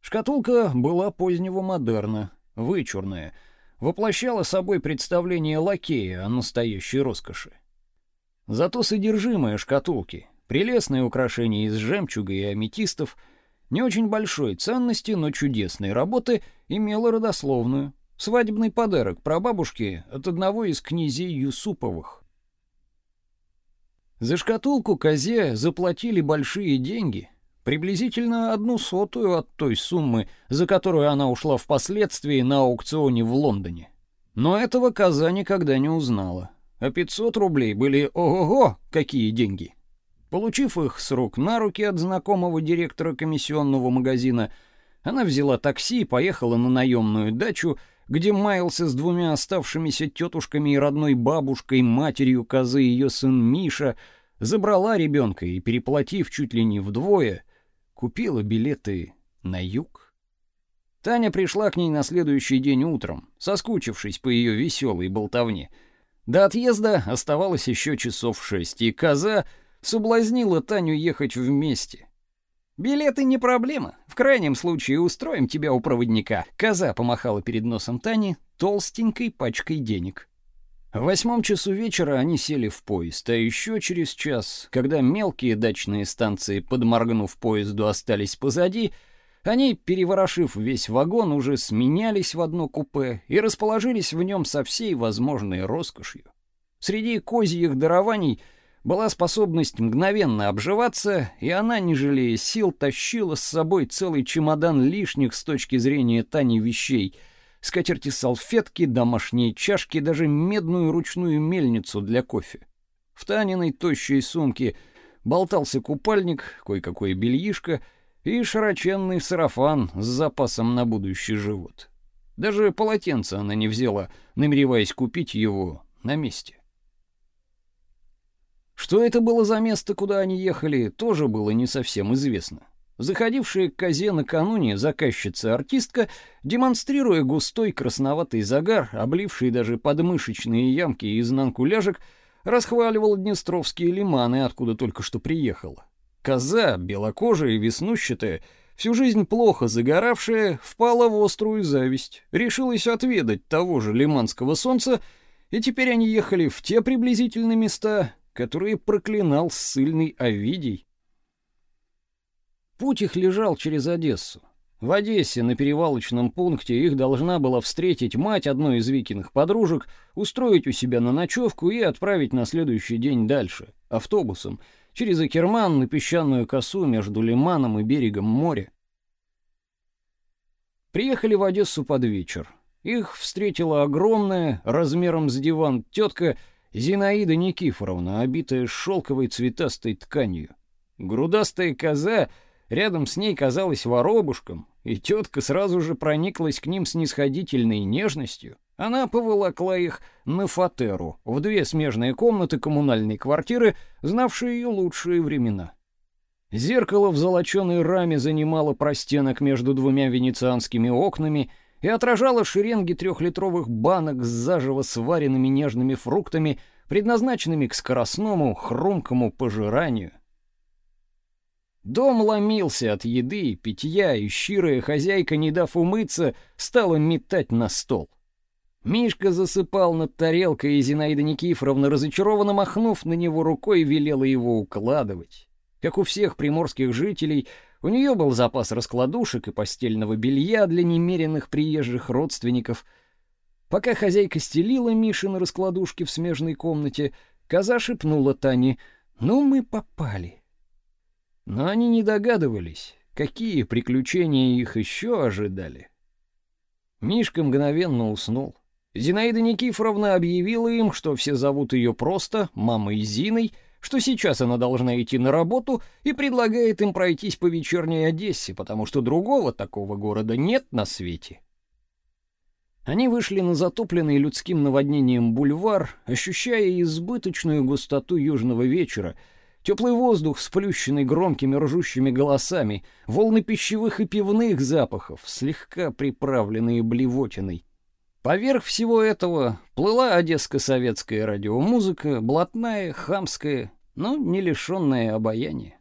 Шкатулка была позднего модерна, вычурная, воплощала собой представление лакея о настоящей роскоши. Зато содержимое шкатулки, прелестное украшение из жемчуга и аметистов, не очень большой ценности, но чудесной работы, имело родословную. Свадебный подарок прабабушке от одного из князей Юсуповых. За шкатулку козе заплатили большие деньги, приблизительно одну сотую от той суммы, за которую она ушла впоследствии на аукционе в Лондоне. Но этого коза никогда не узнала а 500 рублей были ого-го, какие деньги. Получив их с рук на руки от знакомого директора комиссионного магазина, она взяла такси и поехала на наемную дачу, где маялся с двумя оставшимися тетушками и родной бабушкой, матерью козы ее сын Миша, забрала ребенка и, переплатив чуть ли не вдвое, купила билеты на юг. Таня пришла к ней на следующий день утром, соскучившись по ее веселой болтовне — до отъезда оставалось еще часов шесть, и коза соблазнила Таню ехать вместе. «Билеты не проблема. В крайнем случае устроим тебя у проводника». Коза помахала перед носом Тани толстенькой пачкой денег. В восьмом часу вечера они сели в поезд, а еще через час, когда мелкие дачные станции, подморгнув поезду, остались позади, они, переворошив весь вагон, уже сменялись в одно купе и расположились в нем со всей возможной роскошью. Среди козьих дарований была способность мгновенно обживаться, и она, не жалея сил, тащила с собой целый чемодан лишних с точки зрения Тани вещей — скатерти-салфетки, домашние чашки, даже медную ручную мельницу для кофе. В Таниной тощей сумке болтался купальник, кое-какое бельишко — и широченный сарафан с запасом на будущий живот. Даже полотенце она не взяла, намереваясь купить его на месте. Что это было за место, куда они ехали, тоже было не совсем известно. Заходившая к козе накануне заказчица-артистка, демонстрируя густой красноватый загар, обливший даже подмышечные ямки и изнанку ляжек, расхваливала днестровские лиманы, откуда только что приехала. Коза, белокожая и веснущатая, всю жизнь плохо загоравшая, впала в острую зависть, решилась отведать того же лиманского солнца, и теперь они ехали в те приблизительные места, которые проклинал ссыльный Овидий. Путь их лежал через Одессу. В Одессе на перевалочном пункте их должна была встретить мать одной из Викиных подружек, устроить у себя на ночевку и отправить на следующий день дальше, автобусом, через Акерман на песчаную косу между лиманом и берегом моря. Приехали в Одессу под вечер. Их встретила огромная, размером с диван, тетка Зинаида Никифоровна, обитая шелковой цветастой тканью. Грудастая коза рядом с ней казалась воробушком, и тетка сразу же прониклась к ним с нисходительной нежностью. Она поволокла их на фатеру, в две смежные комнаты коммунальной квартиры, знавшие ее лучшие времена. Зеркало в золоченой раме занимало простенок между двумя венецианскими окнами и отражало шеренги трехлитровых банок с заживо сваренными нежными фруктами, предназначенными к скоростному, хрумкому пожиранию. Дом ломился от еды питья, и щирая хозяйка, не дав умыться, стала метать на стол. Мишка засыпал над тарелкой, и Зинаида Никифоровна, разочарованно махнув на него рукой, велела его укладывать. Как у всех приморских жителей, у нее был запас раскладушек и постельного белья для немеренных приезжих родственников. Пока хозяйка стелила Мишины раскладушки в смежной комнате, коза шепнула Тане, «Ну, мы попали». Но они не догадывались, какие приключения их еще ожидали. Мишка мгновенно уснул. Зинаида Никифоровна объявила им, что все зовут ее просто мамой Зиной, что сейчас она должна идти на работу и предлагает им пройтись по вечерней Одессе, потому что другого такого города нет на свете. Они вышли на затопленный людским наводнением бульвар, ощущая избыточную густоту южного вечера, теплый воздух, сплющенный громкими ржущими голосами, волны пищевых и пивных запахов, слегка приправленные блевотиной. Поверх всего этого плыла одесско-советская радиомузыка, блатная, хамская, но не лишенная обаяния.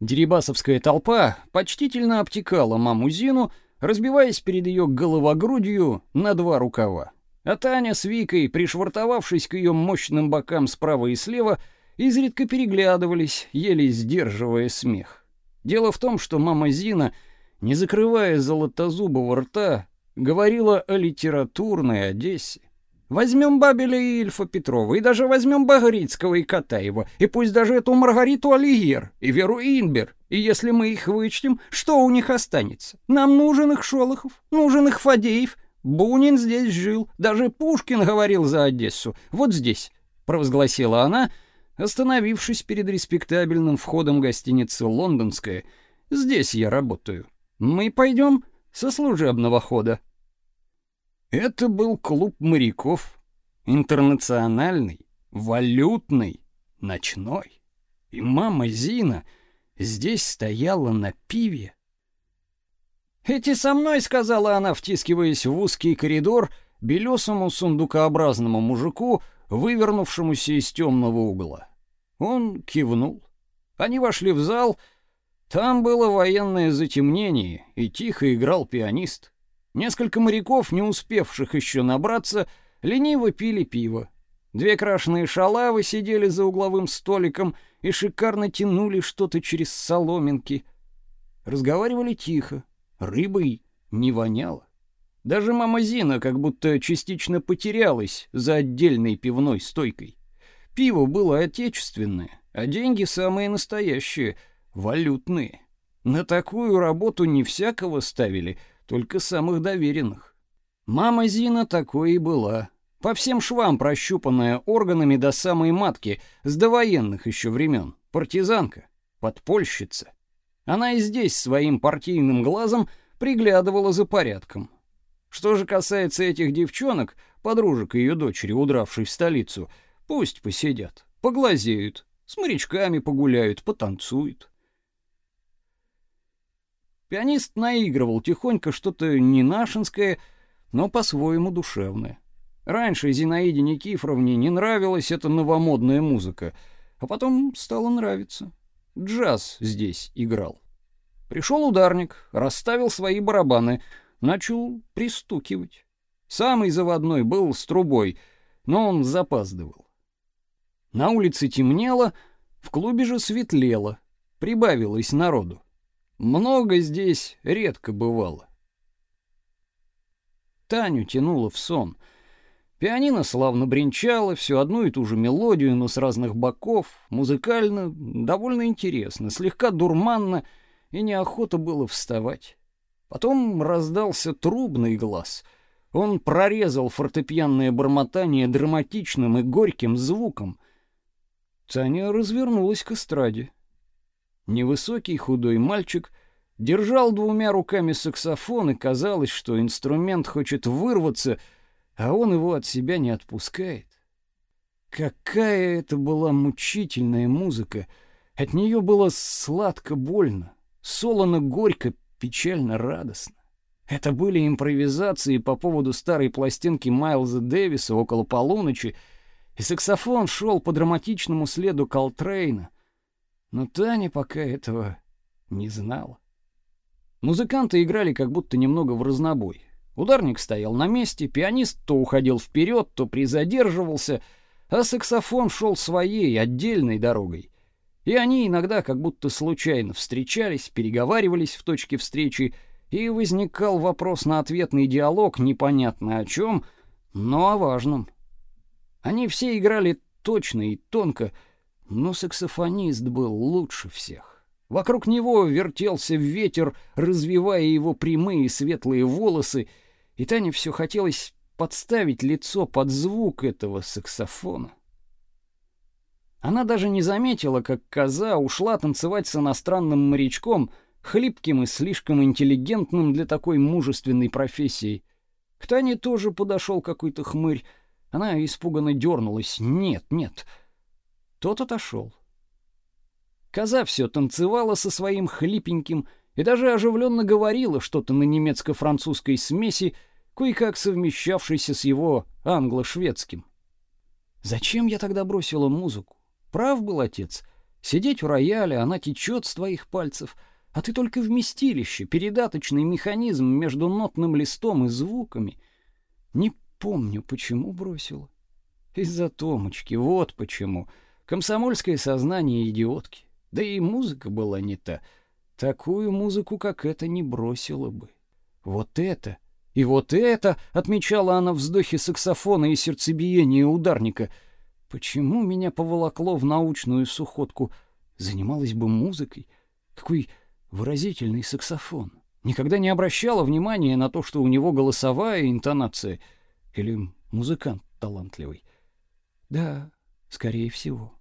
Дерибасовская толпа почтительно обтекала маму Зину, разбиваясь перед ее головогрудью на два рукава. А Таня с Викой, пришвартовавшись к ее мощным бокам справа и слева, изредка переглядывались, еле сдерживая смех. Дело в том, что мама Зина, не закрывая золотозубого рта, говорила о литературной Одессе. Возьмем Бабеля и Ильфа Петрова, и даже возьмем Багрицкого и Катаева, и пусть даже эту Маргариту Алиер и Веру Инбер, и если мы их вычтем, что у них останется? Нам нужен их Шолохов, нужен их Фадеев. Бунин здесь жил, даже Пушкин говорил за Одессу. Вот здесь, провозгласила она, остановившись перед респектабельным входом гостиницы Лондонская. Здесь я работаю. Мы пойдем со служебного хода. Это был клуб моряков, интернациональный, валютный, ночной. И мама Зина здесь стояла на пиве. «Эти со мной», — сказала она, втискиваясь в узкий коридор, белесому сундукообразному мужику, вывернувшемуся из темного угла. Он кивнул. Они вошли в зал. Там было военное затемнение, и тихо играл пианист. Несколько моряков, не успевших еще набраться, лениво пили пиво. Две крашеные шалавы сидели за угловым столиком и шикарно тянули что-то через соломинки. Разговаривали тихо, рыбой не воняло. Даже мама Зина как будто частично потерялась за отдельной пивной стойкой. Пиво было отечественное, а деньги самые настоящие, валютные. На такую работу не всякого ставили, только самых доверенных. Мама Зина такой и была по всем швам прощупанная органами до самой матки, с довоенных еще времен, партизанка, подпольщица. Она и здесь своим партийным глазом приглядывала за порядком. Что же касается этих девчонок, подружек ее дочери, удравшей в столицу, пусть посидят, поглазеют, с морячками погуляют, потанцуют. Пианист наигрывал тихонько что-то ненашинское, но по-своему душевное. Раньше Зинаиде Никифоровне не нравилась эта новомодная музыка, а потом стало нравиться. Джаз здесь играл. Пришел ударник, расставил свои барабаны, начал пристукивать. Самый заводной был с трубой, но он запаздывал. На улице темнело, в клубе же светлело, прибавилось народу. Много здесь редко бывало. Таню тянуло в сон — Пианино славно бренчало, всю одну и ту же мелодию, но с разных боков, музыкально, довольно интересно, слегка дурманно, и неохота было вставать. Потом раздался трубный глаз. Он прорезал фортепианное бормотание драматичным и горьким звуком. Таня развернулась к эстраде. Невысокий худой мальчик держал двумя руками саксофон, и казалось, что инструмент хочет вырваться — а он его от себя не отпускает. Какая это была мучительная музыка! От нее было сладко-больно, солоно-горько, печально-радостно. Это были импровизации по поводу старой пластинки Майлза Дэвиса около полуночи, и саксофон шел по драматичному следу Колтрейна. Но Таня пока этого не знала. Музыканты играли как будто немного в разнобой. Ударник стоял на месте, пианист то уходил вперед, то призадерживался, а саксофон шел своей отдельной дорогой. И они иногда как будто случайно встречались, переговаривались в точке встречи, и возникал вопрос на ответный диалог непонятно о чем, но о важном. Они все играли точно и тонко, но саксофонист был лучше всех. Вокруг него вертелся ветер, развивая его прямые светлые волосы, и Тане все хотелось подставить лицо под звук этого саксофона. Она даже не заметила, как коза ушла танцевать с иностранным морячком, хлипким и слишком интеллигентным для такой мужественной профессии. К Тане тоже подошел какой-то хмырь. Она испуганно дернулась. Нет, нет. Тот отошел. Коза все танцевала со своим хлипеньким и даже оживленно говорила что-то на немецко-французской смеси, кое-как совмещавшейся с его англо-шведским. Зачем я тогда бросила музыку? Прав был отец. Сидеть у рояля, она течет с твоих пальцев, а ты только вместилище, передаточный механизм между нотным листом и звуками. Не помню, почему бросила. Из-за Томочки, вот почему. Комсомольское сознание идиотки. Да и музыка была не та. Такую музыку, как эта, не бросила бы. Вот это и вот это, отмечала она вздохи саксофона и сердцебиение ударника — Почему меня поволокло в научную сухотку? Занималась бы музыкой. Какой выразительный саксофон. Никогда не обращала внимания на то, что у него голосовая интонация или музыкант талантливый. Да, скорее всего.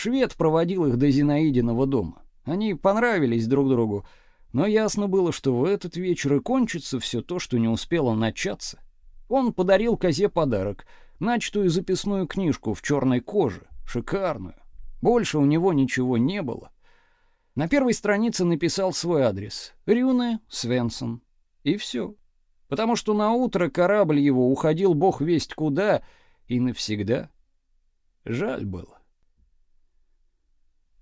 Швед проводил их до Зинаидиного дома. Они понравились друг другу, но ясно было, что в этот вечер и кончится все то, что не успело начаться. Он подарил козе подарок — начатую записную книжку в черной коже, шикарную. Больше у него ничего не было. На первой странице написал свой адрес: Рюне Свенсон. И все. Потому что на утро корабль его уходил бог весть куда и навсегда. Жаль было.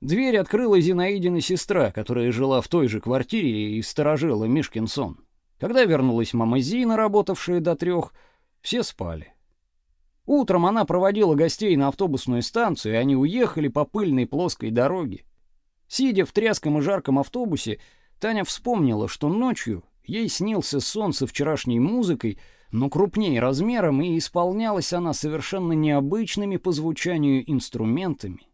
Дверь открыла Зинаидина сестра, которая жила в той же квартире и сторожила Мишкин сон. Когда вернулась мама Зина, работавшая до трех, все спали. Утром она проводила гостей на автобусную станцию, и они уехали по пыльной плоской дороге. Сидя в тряском и жарком автобусе, Таня вспомнила, что ночью ей снился сон со вчерашней музыкой, но крупнее размером, и исполнялась она совершенно необычными по звучанию инструментами.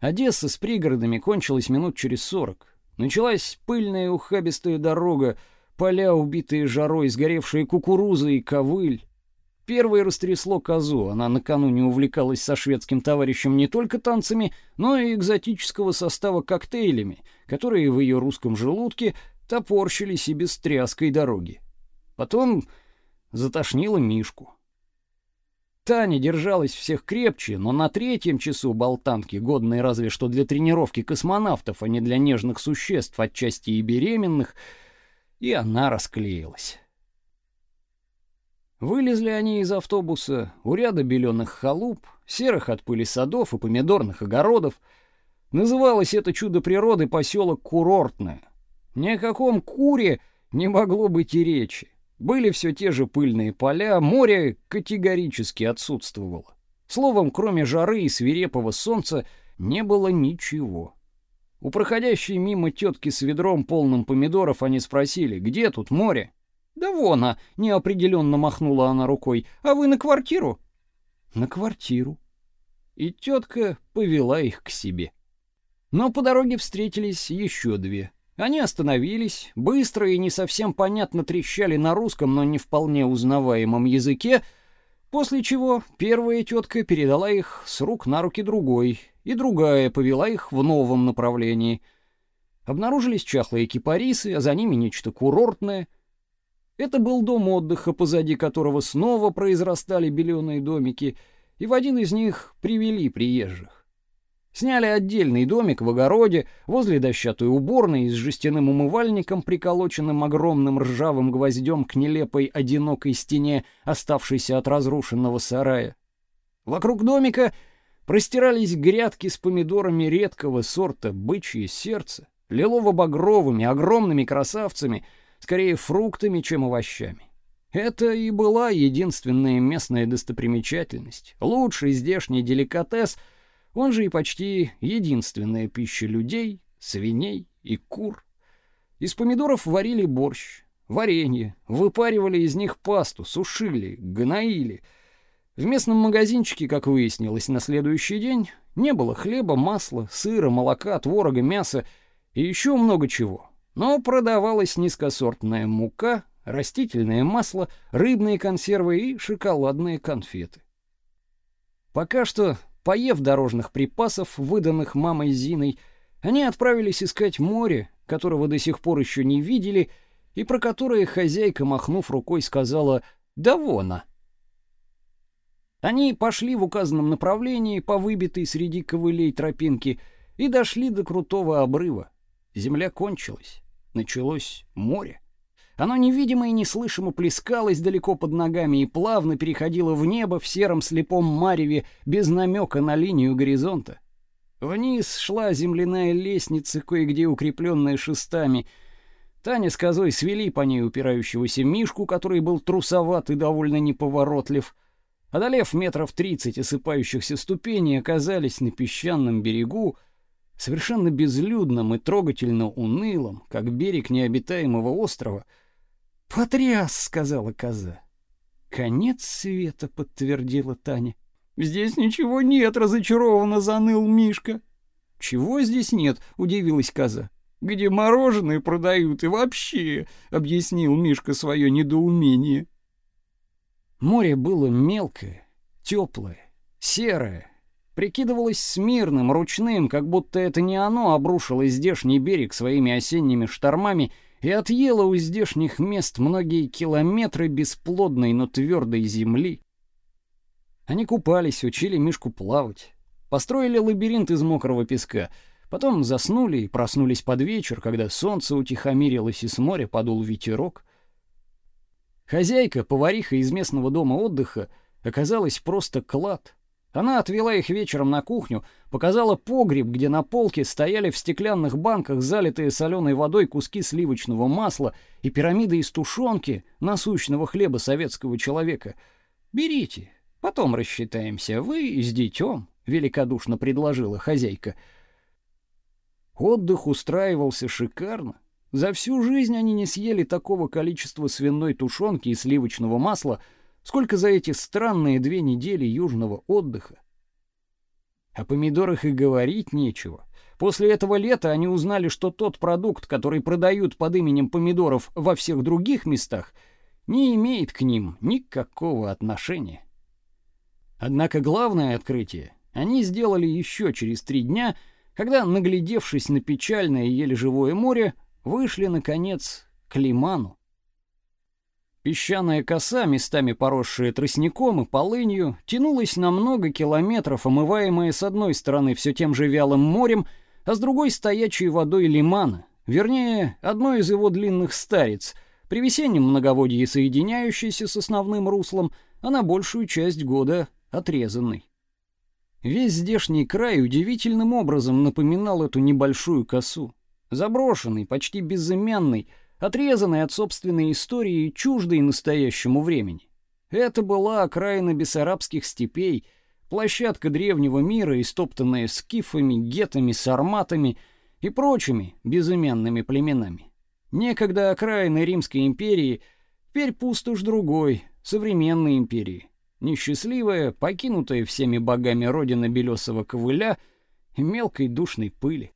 Одесса с пригородами кончилась минут через сорок. Началась пыльная ухабистая дорога, поля, убитые жарой, сгоревшие кукуруза и ковыль. Первой растрясло козу. Она накануне увлекалась со шведским товарищем не только танцами, но и экзотического состава коктейлями, которые в ее русском желудке топорщились и без тряской дороги. Потом затошнило Мишку. Таня держалась всех крепче, но на третьем часу болтанки, годной разве что для тренировки космонавтов, а не для нежных существ, отчасти и беременных, и она расклеилась. Вылезли они из автобуса у ряда беленых халуп, серых от пыли садов и помидорных огородов. Называлось это чудо природы поселок Курортное. Ни о каком куре не могло быть и речи. Были все те же пыльные поля, море категорически отсутствовало. Словом, кроме жары и свирепого солнца, не было ничего. У проходящей мимо тетки с ведром полным помидоров они спросили, где тут море? Да вон, а, неопределенно махнула она рукой. А вы на квартиру? На квартиру. И тетка повела их к себе. Но по дороге встретились еще две. Они остановились, быстро и не совсем понятно трещали на русском, но не вполне узнаваемом языке, после чего первая тетка передала их с рук на руки другой, и другая повела их в новом направлении. Обнаружились чахлые кипарисы, а за ними нечто курортное — это был дом отдыха, позади которого снова произрастали беленые домики, и в один из них привели приезжих. Сняли отдельный домик в огороде возле дощатой уборной с жестяным умывальником, приколоченным огромным ржавым гвоздем к нелепой одинокой стене, оставшейся от разрушенного сарая. Вокруг домика простирались грядки с помидорами редкого сорта бычье сердце, лилово-багровыми огромными красавцами — скорее фруктами, чем овощами. Это и была единственная местная достопримечательность, лучший здешний деликатес, он же и почти единственная пища людей, свиней и кур. Из помидоров варили борщ, варенье, выпаривали из них пасту, сушили, гноили. В местном магазинчике, как выяснилось на следующий день, не было хлеба, масла, сыра, молока, творога, мяса и еще много чего. Но продавалась низкосортная мука, растительное масло, рыбные консервы и шоколадные конфеты. Пока что, поев дорожных припасов, выданных мамой Зиной, они отправились искать море, которого до сих пор еще не видели, и про которое хозяйка, махнув рукой, сказала «Да вон Они пошли в указанном направлении по выбитой среди ковылей тропинке и дошли до крутого обрыва. Земля кончилась, началось море. Оно невидимо и неслышимо плескалось далеко под ногами и плавно переходило в небо в сером слепом мареве без намека на линию горизонта. Вниз шла земляная лестница, кое-где укрепленная шестами. Таня с козой свели по ней упирающегося мишку, который был трусоват и довольно неповоротлив. Одолев метров тридцать осыпающихся ступеней, оказались на песчаном берегу, совершенно безлюдном и трогательно унылом, как берег необитаемого острова — «Потряс!» — сказала коза. «Конец света!» — подтвердила Таня. «Здесь ничего нет!» — разочарованно заныл Мишка. «Чего здесь нет?» — удивилась коза. «Где мороженое продают и вообще!» — объяснил Мишка свое недоумение. Море было мелкое, теплое, серое, прикидывалось смирным, ручным, как будто это не оно обрушило здешний берег своими осенними штормами — и отъела у здешних мест многие километры бесплодной, но твердой земли. Они купались, учили Мишку плавать, построили лабиринт из мокрого песка, потом заснули и проснулись под вечер, когда солнце утихомирилось и с моря подул ветерок. Хозяйка, повариха из местного дома отдыха, оказалась просто клад — она отвела их вечером на кухню, показала погреб, где на полке стояли в стеклянных банках залитые соленой водой куски сливочного масла и пирамиды из тушенки насущного хлеба советского человека. «Берите, потом рассчитаемся, вы с детем», — великодушно предложила хозяйка. Отдых устраивался шикарно. За всю жизнь они не съели такого количества свиной тушенки и сливочного масла — Сколько за эти странные две недели южного отдыха? О помидорах и говорить нечего. После этого лета они узнали, что тот продукт, который продают под именем помидоров во всех других местах, не имеет к ним никакого отношения. Однако главное открытие они сделали еще через три дня, когда, наглядевшись на печальное и еле живое море, вышли наконец к Лиману. Песчаная коса, местами поросшая тростником и полынью, тянулась на много километров, омываемая с одной стороны все тем же вялым морем, а с другой стоячей водой лимана, вернее, одной из его длинных стариц, при весеннем многоводье соединяющейся с основным руслом, а на большую часть года отрезанной. Весь здешний край удивительным образом напоминал эту небольшую косу. Заброшенный, почти безымянный, отрезанной от собственной истории и чуждой настоящему времени. Это была окраина бессарабских степей, площадка древнего мира, истоптанная скифами, гетами, сарматами и прочими безымянными племенами. Некогда окраина Римской империи, теперь пустошь другой, современной империи. Несчастливая, покинутая всеми богами родина белесого ковыля и мелкой душной пыли.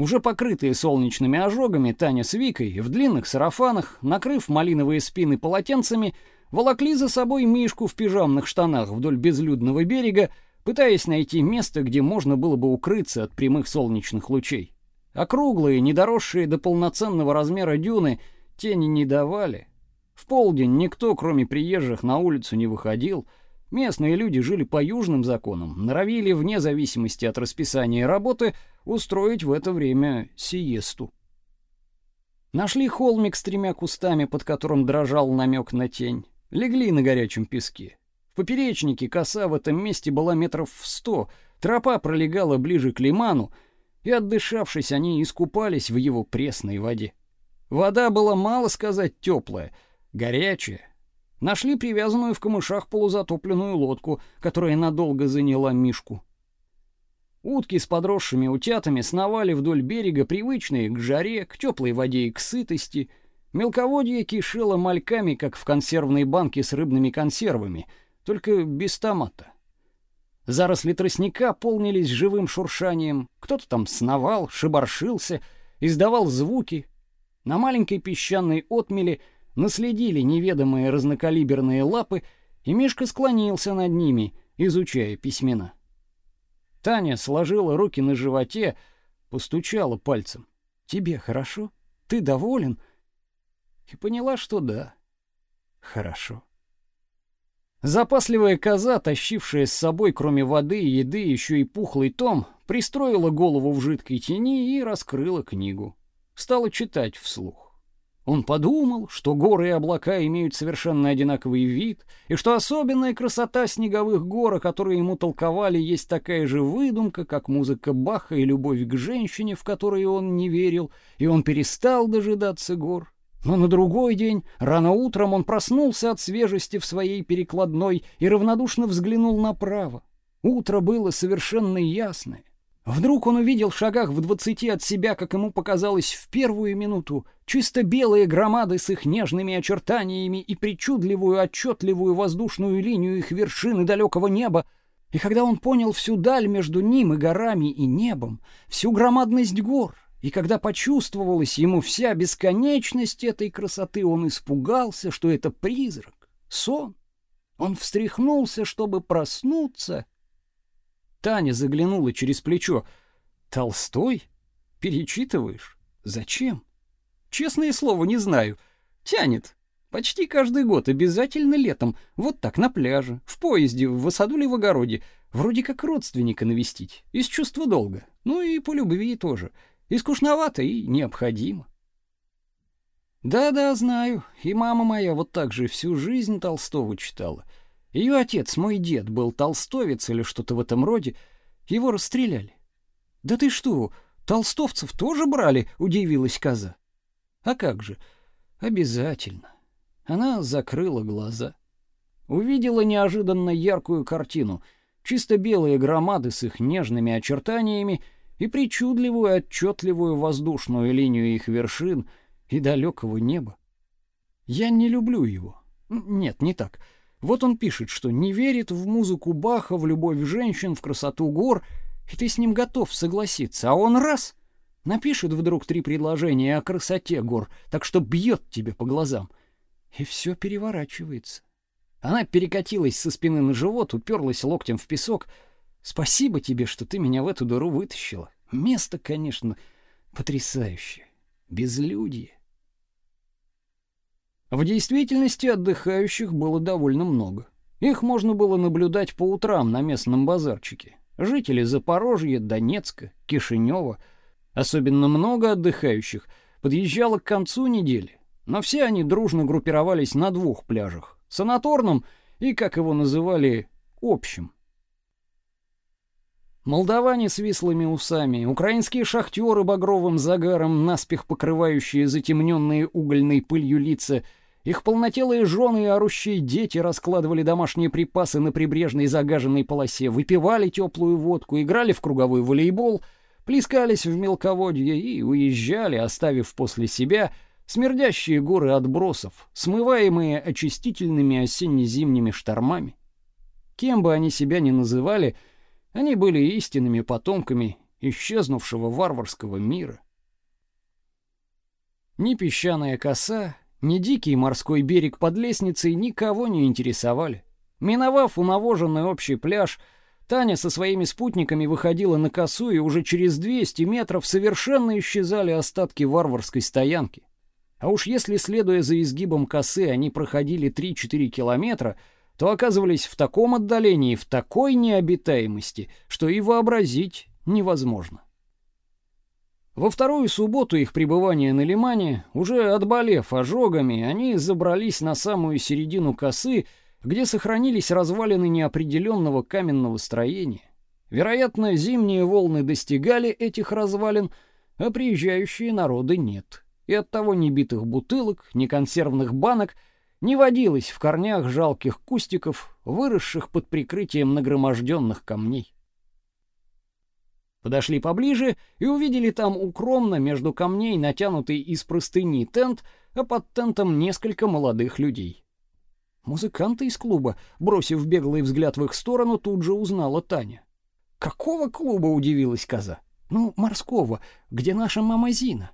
Уже покрытые солнечными ожогами, Таня с Викой в длинных сарафанах, накрыв малиновые спины полотенцами, волокли за собой Мишку в пижамных штанах вдоль безлюдного берега, пытаясь найти место, где можно было бы укрыться от прямых солнечных лучей. Округлые, недоросшие до полноценного размера дюны тени не давали. В полдень никто, кроме приезжих, на улицу не выходил — Местные люди жили по южным законам, норовили вне зависимости от расписания работы устроить в это время сиесту. Нашли холмик с тремя кустами, под которым дрожал намек на тень. Легли на горячем песке. В поперечнике коса в этом месте была метров в сто, тропа пролегала ближе к лиману, и, отдышавшись, они искупались в его пресной воде. Вода была, мало сказать, теплая, горячая, Нашли привязанную в камышах полузатопленную лодку, которая надолго заняла Мишку. Утки с подросшими утятами сновали вдоль берега, привычные к жаре, к теплой воде и к сытости. Мелководье кишело мальками, как в консервной банке с рыбными консервами, только без томата. Заросли тростника полнились живым шуршанием. Кто-то там сновал, шебаршился, издавал звуки. На маленькой песчаной отмели наследили неведомые разнокалиберные лапы, и Мишка склонился над ними, изучая письмена. Таня сложила руки на животе, постучала пальцем. «Тебе хорошо? Ты доволен?» И поняла, что да, хорошо. Запасливая коза, тащившая с собой кроме воды и еды еще и пухлый том, пристроила голову в жидкой тени и раскрыла книгу. Стала читать вслух. Он подумал, что горы и облака имеют совершенно одинаковый вид, и что особенная красота снеговых гор, о которой ему толковали, есть такая же выдумка, как музыка Баха и любовь к женщине, в которую он не верил, и он перестал дожидаться гор. Но на другой день, рано утром, он проснулся от свежести в своей перекладной и равнодушно взглянул направо. Утро было совершенно ясное. Вдруг он увидел в шагах в двадцати от себя, как ему показалось в первую минуту, чисто белые громады с их нежными очертаниями и причудливую отчетливую воздушную линию их вершины далекого неба. И когда он понял всю даль между ним и горами и небом, всю громадность гор, и когда почувствовалась ему вся бесконечность этой красоты, он испугался, что это призрак, сон. Он встряхнулся, чтобы проснуться, Таня заглянула через плечо. Толстой? Перечитываешь? Зачем? Честное слово, не знаю. Тянет. Почти каждый год, обязательно летом. Вот так, на пляже, в поезде, в осаду или в огороде. Вроде как родственника навестить. Из чувства долга. Ну и по любви тоже. И скучновато, и необходимо. Да-да, знаю. И мама моя вот так же всю жизнь Толстого читала. Ее отец, мой дед, был толстовец или что-то в этом роде. Его расстреляли. Да ты что, толстовцев тоже брали? удивилась коза. А как же? Обязательно. Она закрыла глаза. Увидела неожиданно яркую картину: чисто белые громады с их нежными очертаниями и причудливую отчетливую воздушную линию их вершин и далекого неба. Я не люблю его. Нет, не так. Вот он пишет, что не верит в музыку Баха, в любовь женщин, в красоту гор, и ты с ним готов согласиться, а он раз напишет вдруг три предложения о красоте гор, так что бьет тебе по глазам, и все переворачивается. Она перекатилась со спины на живот, уперлась локтем в песок. Спасибо тебе, что ты меня в эту дыру вытащила. Место, конечно, потрясающее. Безлюдье. В действительности отдыхающих было довольно много. Их можно было наблюдать по утрам на местном базарчике. Жители Запорожья, Донецка, Кишинева. Особенно много отдыхающих подъезжало к концу недели, но все они дружно группировались на двух пляжах: санаторном и, как его называли, общем. Молдаване с вислыми усами, украинские шахтеры багровым загаром, наспех покрывающие затемненные угольной пылью лица — их полнотелые жены и орущие дети раскладывали домашние припасы на прибрежной загаженной полосе, выпивали теплую водку, играли в круговой волейбол, плескались в мелководье и уезжали, оставив после себя смердящие горы отбросов, смываемые очистительными осенне-зимними штормами. Кем бы они себя ни называли, они были истинными потомками исчезнувшего варварского мира. Ни песчаная коса, ни дикий морской берег под лестницей никого не интересовали. Миновав унавоженный общий пляж, Таня со своими спутниками выходила на косу, и уже через 200 метров совершенно исчезали остатки варварской стоянки. А уж если, следуя за изгибом косы, они проходили 3-4 километра, то оказывались в таком отдалении, в такой необитаемости, что и вообразить невозможно. Во вторую субботу их пребывания на лимане, уже отболев ожогами, они забрались на самую середину косы, где сохранились развалины неопределенного каменного строения. Вероятно, зимние волны достигали этих развалин, а приезжающие народы нет. И оттого ни битых бутылок, ни консервных банок не водилось в корнях жалких кустиков, выросших под прикрытием нагроможденных камней. Подошли поближе и увидели там укромно между камней натянутый из простыни тент, а под тентом несколько молодых людей. Музыканты из клуба, бросив беглый взгляд в их сторону, тут же узнала Таня. «Какого клуба?» — удивилась коза. «Ну, морского, где наша мама Зина».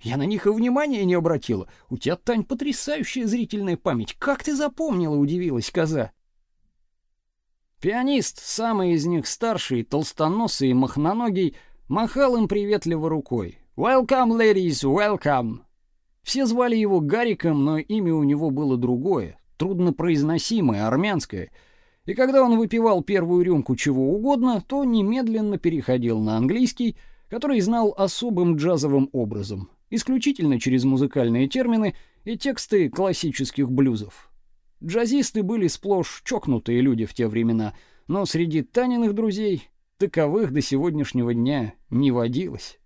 Я на них и внимания не обратила. У тебя, Тань, потрясающая зрительная память. Как ты запомнила, удивилась коза. Пианист, самый из них старший, толстоносый и махноногий, махал им приветливо рукой. «Welcome, ladies, welcome!» Все звали его Гариком, но имя у него было другое, труднопроизносимое, армянское. И когда он выпивал первую рюмку чего угодно, то немедленно переходил на английский, который знал особым джазовым образом, исключительно через музыкальные термины и тексты классических блюзов. Джазисты были сплошь чокнутые люди в те времена, но среди Таниных друзей таковых до сегодняшнего дня не водилось.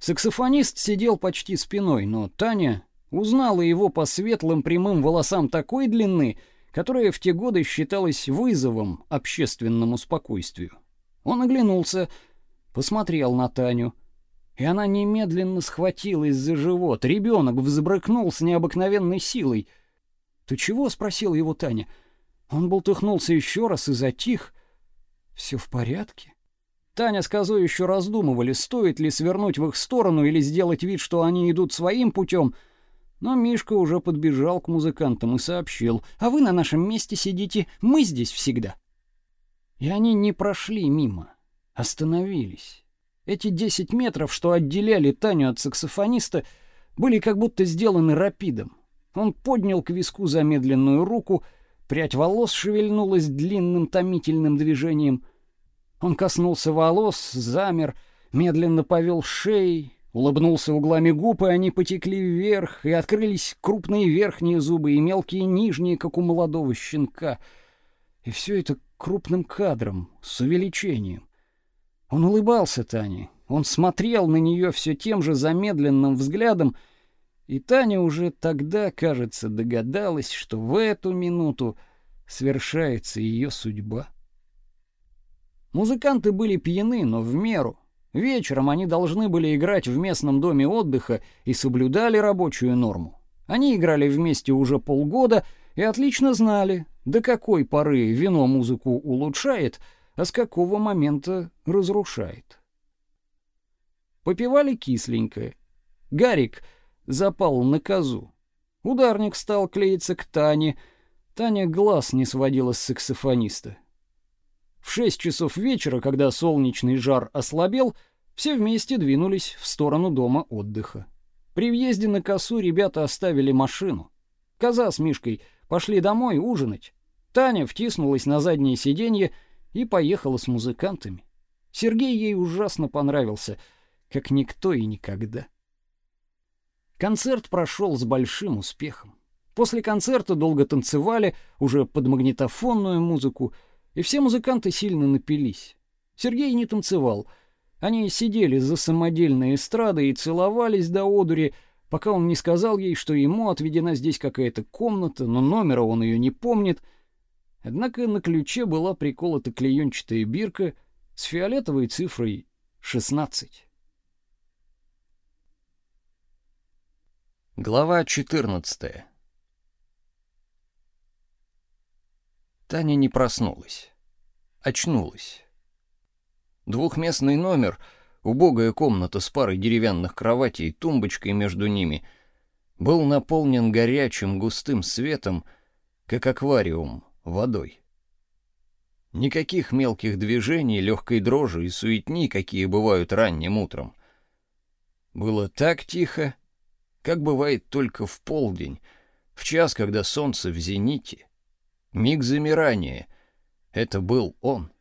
Саксофонист сидел почти спиной, но Таня узнала его по светлым прямым волосам такой длины, которая в те годы считалась вызовом общественному спокойствию. Он оглянулся, посмотрел на Таню, и она немедленно схватилась за живот. Ребенок взбрыкнул с необыкновенной силой — «Ты чего?» — спросила его Таня. Он болтыхнулся еще раз и затих. «Все в порядке?» Таня с Козой еще раздумывали, стоит ли свернуть в их сторону или сделать вид, что они идут своим путем, но Мишка уже подбежал к музыкантам и сообщил, «А вы на нашем месте сидите, мы здесь всегда». И они не прошли мимо, остановились. Эти десять метров, что отделяли Таню от саксофониста, были как будто сделаны рапидом. Он поднял к виску замедленную руку, прядь волос шевельнулась длинным томительным движением. Он коснулся волос, замер, медленно повел шеей, улыбнулся углами губ, и они потекли вверх, и открылись крупные верхние зубы и мелкие нижние, как у молодого щенка. И все это крупным кадром, с увеличением. Он улыбался Тане, он смотрел на нее все тем же замедленным взглядом, и Таня уже тогда, кажется, догадалась, что в эту минуту свершается ее судьба. Музыканты были пьяны, но в меру. Вечером они должны были играть в местном доме отдыха и соблюдали рабочую норму. Они играли вместе уже полгода и отлично знали, до какой поры вино музыку улучшает, а с какого момента разрушает. Попивали кисленькое. Гарик — запал на козу. Ударник стал клеиться к Тане. Таня глаз не сводила с саксофониста. В шесть часов вечера, когда солнечный жар ослабел, все вместе двинулись в сторону дома отдыха. При въезде на косу ребята оставили машину. Коза с Мишкой пошли домой ужинать. Таня втиснулась на заднее сиденье и поехала с музыкантами. Сергей ей ужасно понравился, как никто и никогда. Концерт прошел с большим успехом. После концерта долго танцевали, уже под магнитофонную музыку, и все музыканты сильно напились. Сергей не танцевал. Они сидели за самодельной эстрадой и целовались до одури, пока он не сказал ей, что ему отведена здесь какая-то комната, но номера он ее не помнит. Однако на ключе была приколота клеенчатая бирка с фиолетовой цифрой 16. Глава 14. Таня не проснулась. Очнулась. Двухместный номер, убогая комната с парой деревянных кроватей и тумбочкой между ними, был наполнен горячим густым светом, как аквариум, водой. Никаких мелких движений, легкой дрожи и суетни, какие бывают ранним утром. Было так тихо, как бывает только в полдень, в час, когда солнце в зените. Миг замирания — это был он.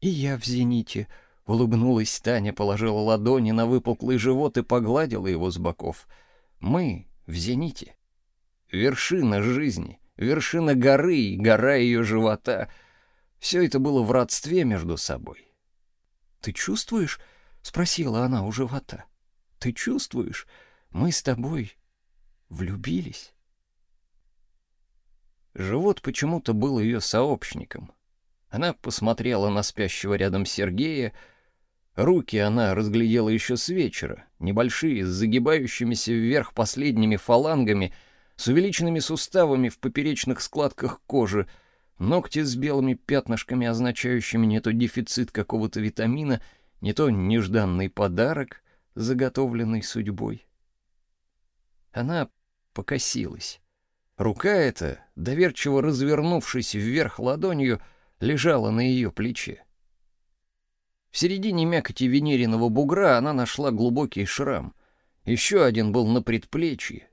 «И я в зените», — улыбнулась Таня, положила ладони на выпуклый живот и погладила его с боков. «Мы в зените. Вершина жизни, вершина горы и гора ее живота — все это было в родстве между собой». «Ты чувствуешь?» — спросила она у живота. Ты чувствуешь? Мы с тобой влюбились. Живот почему-то был ее сообщником. Она посмотрела на спящего рядом Сергея, Руки она разглядела еще с вечера, небольшие, с загибающимися вверх последними фалангами, с увеличенными суставами в поперечных складках кожи, ногти с белыми пятнышками, означающими не то дефицит какого-то витамина, не то нежданный подарок, заготовленный судьбой. Она покосилась. Рука эта, доверчиво развернувшись вверх ладонью, лежала на ее плече. В середине мякоти венериного бугра она нашла глубокий шрам. Еще один был на предплечье.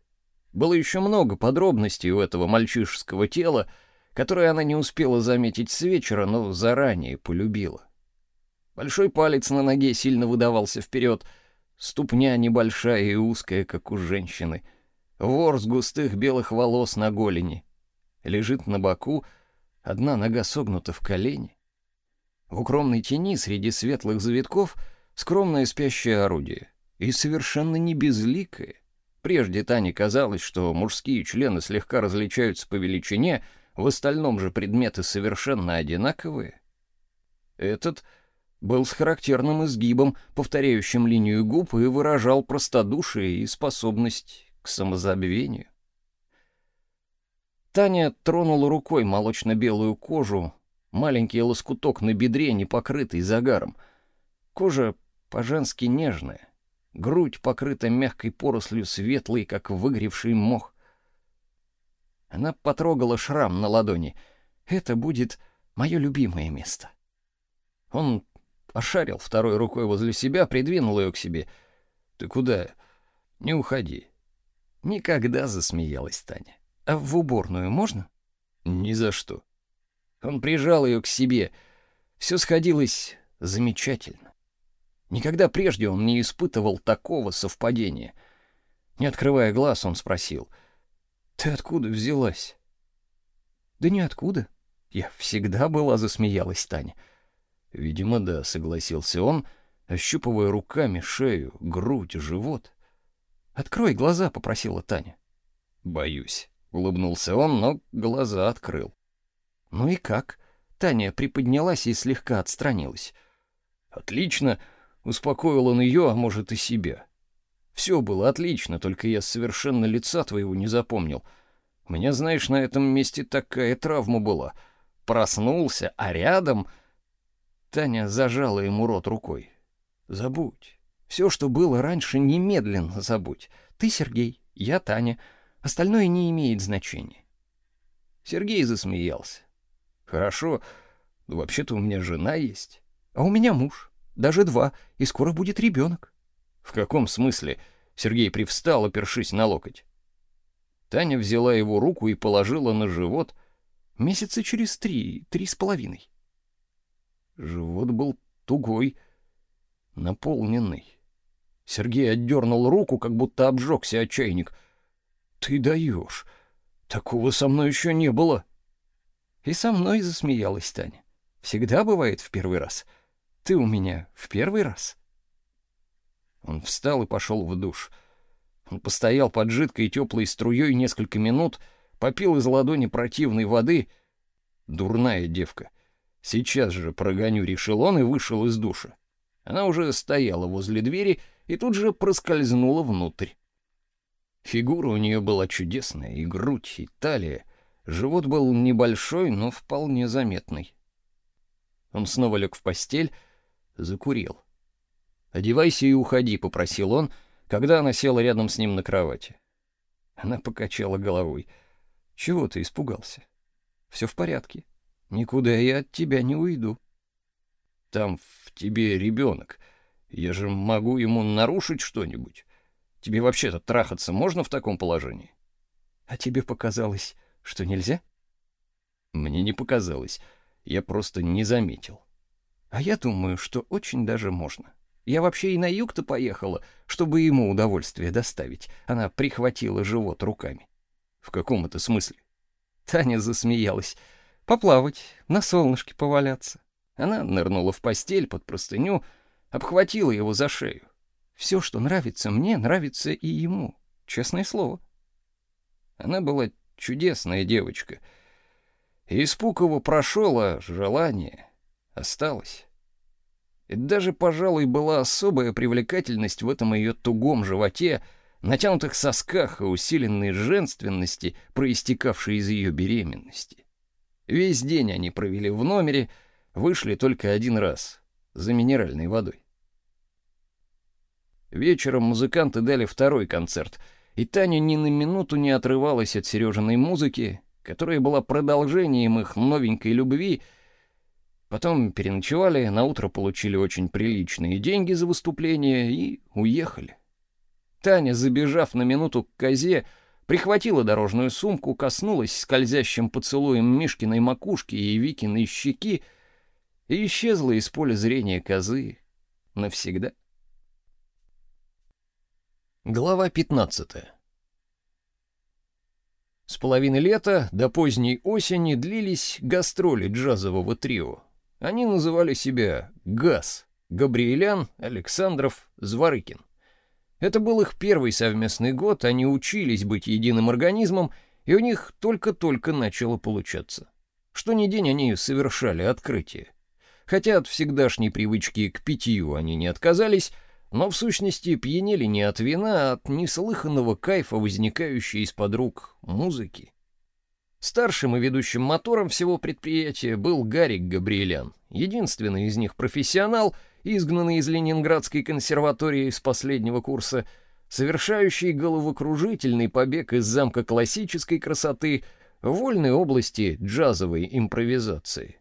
Было еще много подробностей у этого мальчишеского тела, которые она не успела заметить с вечера, но заранее полюбила. Большой палец на ноге сильно выдавался вперед, ступня небольшая и узкая, как у женщины, ворс густых белых волос на голени. Лежит на боку, одна нога согнута в колени. В укромной тени среди светлых завитков скромное спящее орудие. И совершенно не безликое. Прежде Тане казалось, что мужские члены слегка различаются по величине, в остальном же предметы совершенно одинаковые. Этот был с характерным изгибом, повторяющим линию губ, и выражал простодушие и способность к самозабвению. Таня тронула рукой молочно-белую кожу, маленький лоскуток на бедре, не покрытый загаром. Кожа по-женски нежная, грудь покрыта мягкой порослью светлой, как выгревший мох. Она потрогала шрам на ладони. Это будет мое любимое место. Он ошарил второй рукой возле себя, придвинул ее к себе. Ты куда? Не уходи. Никогда засмеялась Таня. А в уборную можно? Ни за что. Он прижал ее к себе. Все сходилось замечательно. Никогда прежде он не испытывал такого совпадения. Не открывая глаз, он спросил: "Ты откуда взялась?" "Да ниоткуда. Я всегда была", засмеялась Таня. "Видимо, да", согласился он, ощупывая руками шею, грудь, живот. "Открой глаза", попросила Таня. "Боюсь", улыбнулся он, но глаза открыл. Ну и как? Таня приподнялась и слегка отстранилась. Отлично, успокоил он ее, а может и себя. Все было отлично, только я совершенно лица твоего не запомнил. У меня, знаешь, на этом месте такая травма была. Проснулся, а рядом Таня зажала ему рот рукой. Забудь. Все, что было раньше, немедленно забудь. Ты Сергей, я Таня. Остальное не имеет значения. Сергей засмеялся. Хорошо. Но вообще-то у меня жена есть. А у меня муж. Даже два. И скоро будет ребенок. В каком смысле? Сергей привстал, опершись на локоть. Таня взяла его руку и положила на живот месяца через три, три с половиной. Живот был тугой, наполненный. Сергей отдернул руку, как будто обжегся от чайник. «Ты даешь! Такого со мной еще не было!» И со мной засмеялась Таня. Всегда бывает в первый раз. Ты у меня в первый раз. Он встал и пошел в душ. Он постоял под жидкой теплой струей несколько минут, попил из ладони противной воды. Дурная девка. Сейчас же прогоню, решил и вышел из душа. Она уже стояла возле двери и тут же проскользнула внутрь. Фигура у нее была чудесная, и грудь, и талия — Живот был небольшой, но вполне заметный. Он снова лег в постель, закурил. «Одевайся и уходи», — попросил он, когда она села рядом с ним на кровати. Она покачала головой. «Чего ты испугался? Все в порядке. Никуда я от тебя не уйду». «Там в тебе ребенок. Я же могу ему нарушить что-нибудь. Тебе вообще-то трахаться можно в таком положении?» «А тебе показалось, что нельзя? Мне не показалось. Я просто не заметил. А я думаю, что очень даже можно. Я вообще и на юг-то поехала, чтобы ему удовольствие доставить. Она прихватила живот руками. В каком это смысле? Таня засмеялась. Поплавать, на солнышке поваляться. Она нырнула в постель под простыню, обхватила его за шею. Все, что нравится мне, нравится и ему. Честное слово. Она была чудесная девочка. И испуг его прошел, а желание осталось. И даже, пожалуй, была особая привлекательность в этом ее тугом животе, натянутых сосках и усиленной женственности, проистекавшей из ее беременности. Весь день они провели в номере, вышли только один раз за минеральной водой. Вечером музыканты дали второй концерт, и Таня ни на минуту не отрывалась от Сережиной музыки, которая была продолжением их новенькой любви. Потом переночевали, на утро получили очень приличные деньги за выступление и уехали. Таня, забежав на минуту к козе, прихватила дорожную сумку, коснулась скользящим поцелуем Мишкиной макушки и Викиной щеки и исчезла из поля зрения козы навсегда. Глава 15. С половины лета до поздней осени длились гастроли джазового трио. Они называли себя «ГАЗ» — Габриэлян, Александров, Зворыкин. Это был их первый совместный год, они учились быть единым организмом, и у них только-только начало получаться. Что ни день они совершали открытие. Хотя от всегдашней привычки к питью они не отказались, но в сущности пьянели не от вина, а от неслыханного кайфа, возникающего из-под рук музыки. Старшим и ведущим мотором всего предприятия был Гарик Габриэлян, единственный из них профессионал, изгнанный из Ленинградской консерватории с последнего курса, совершающий головокружительный побег из замка классической красоты в вольной области джазовой импровизации.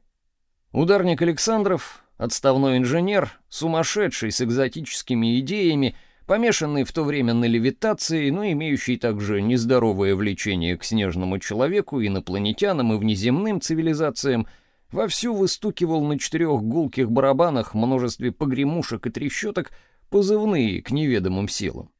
Ударник Александров Отставной инженер, сумасшедший с экзотическими идеями, помешанный в то время на левитации, но имеющий также нездоровое влечение к снежному человеку, инопланетянам и внеземным цивилизациям, вовсю выстукивал на четырех гулких барабанах множестве погремушек и трещоток позывные к неведомым силам.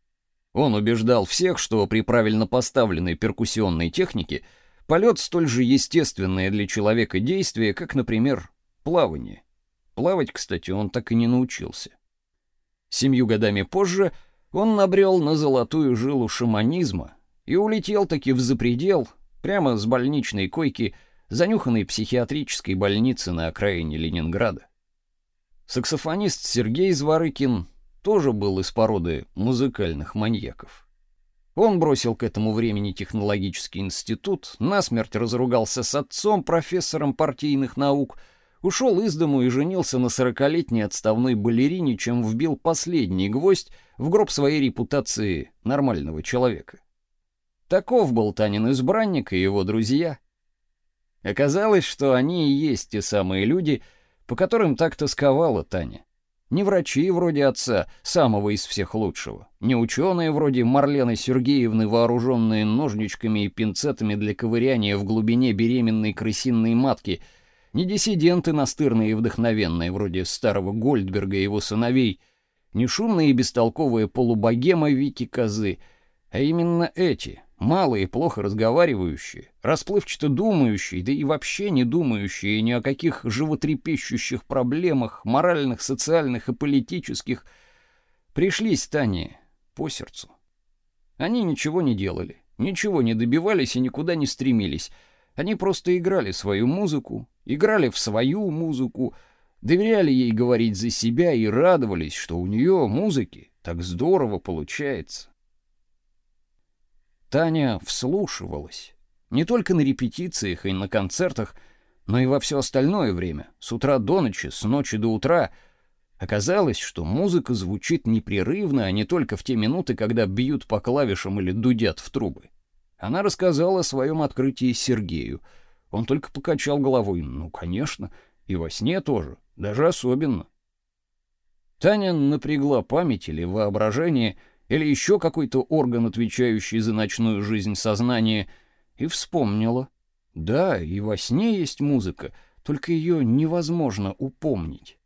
Он убеждал всех, что при правильно поставленной перкуссионной технике полет столь же естественное для человека действие, как, например, плавание. Плавать, кстати, он так и не научился. Семью годами позже он набрел на золотую жилу шаманизма и улетел таки в запредел, прямо с больничной койки занюханной психиатрической больницы на окраине Ленинграда. Саксофонист Сергей Зворыкин тоже был из породы музыкальных маньяков. Он бросил к этому времени технологический институт, насмерть разругался с отцом, профессором партийных наук — ушел из дому и женился на сорокалетней отставной балерине, чем вбил последний гвоздь в гроб своей репутации нормального человека. Таков был Танин избранник и его друзья. Оказалось, что они и есть те самые люди, по которым так тосковала Таня. Не врачи вроде отца, самого из всех лучшего, не ученые вроде Марлены Сергеевны, вооруженные ножничками и пинцетами для ковыряния в глубине беременной крысиной матки — не диссиденты настырные и вдохновенные, вроде старого Гольдберга и его сыновей, не шумные и бестолковые полубогемы Вики Козы, а именно эти, малые, плохо разговаривающие, расплывчато думающие, да и вообще не думающие ни о каких животрепещущих проблемах, моральных, социальных и политических, пришлись Тане по сердцу. Они ничего не делали, ничего не добивались и никуда не стремились. Они просто играли свою музыку, играли в свою музыку, доверяли ей говорить за себя и радовались, что у нее музыки так здорово получается. Таня вслушивалась, не только на репетициях и на концертах, но и во все остальное время, с утра до ночи, с ночи до утра. Оказалось, что музыка звучит непрерывно, а не только в те минуты, когда бьют по клавишам или дудят в трубы. Она рассказала о своем открытии Сергею — он только покачал головой. Ну, конечно, и во сне тоже, даже особенно. Таня напрягла память или воображение, или еще какой-то орган, отвечающий за ночную жизнь сознания, и вспомнила. Да, и во сне есть музыка, только ее невозможно упомнить.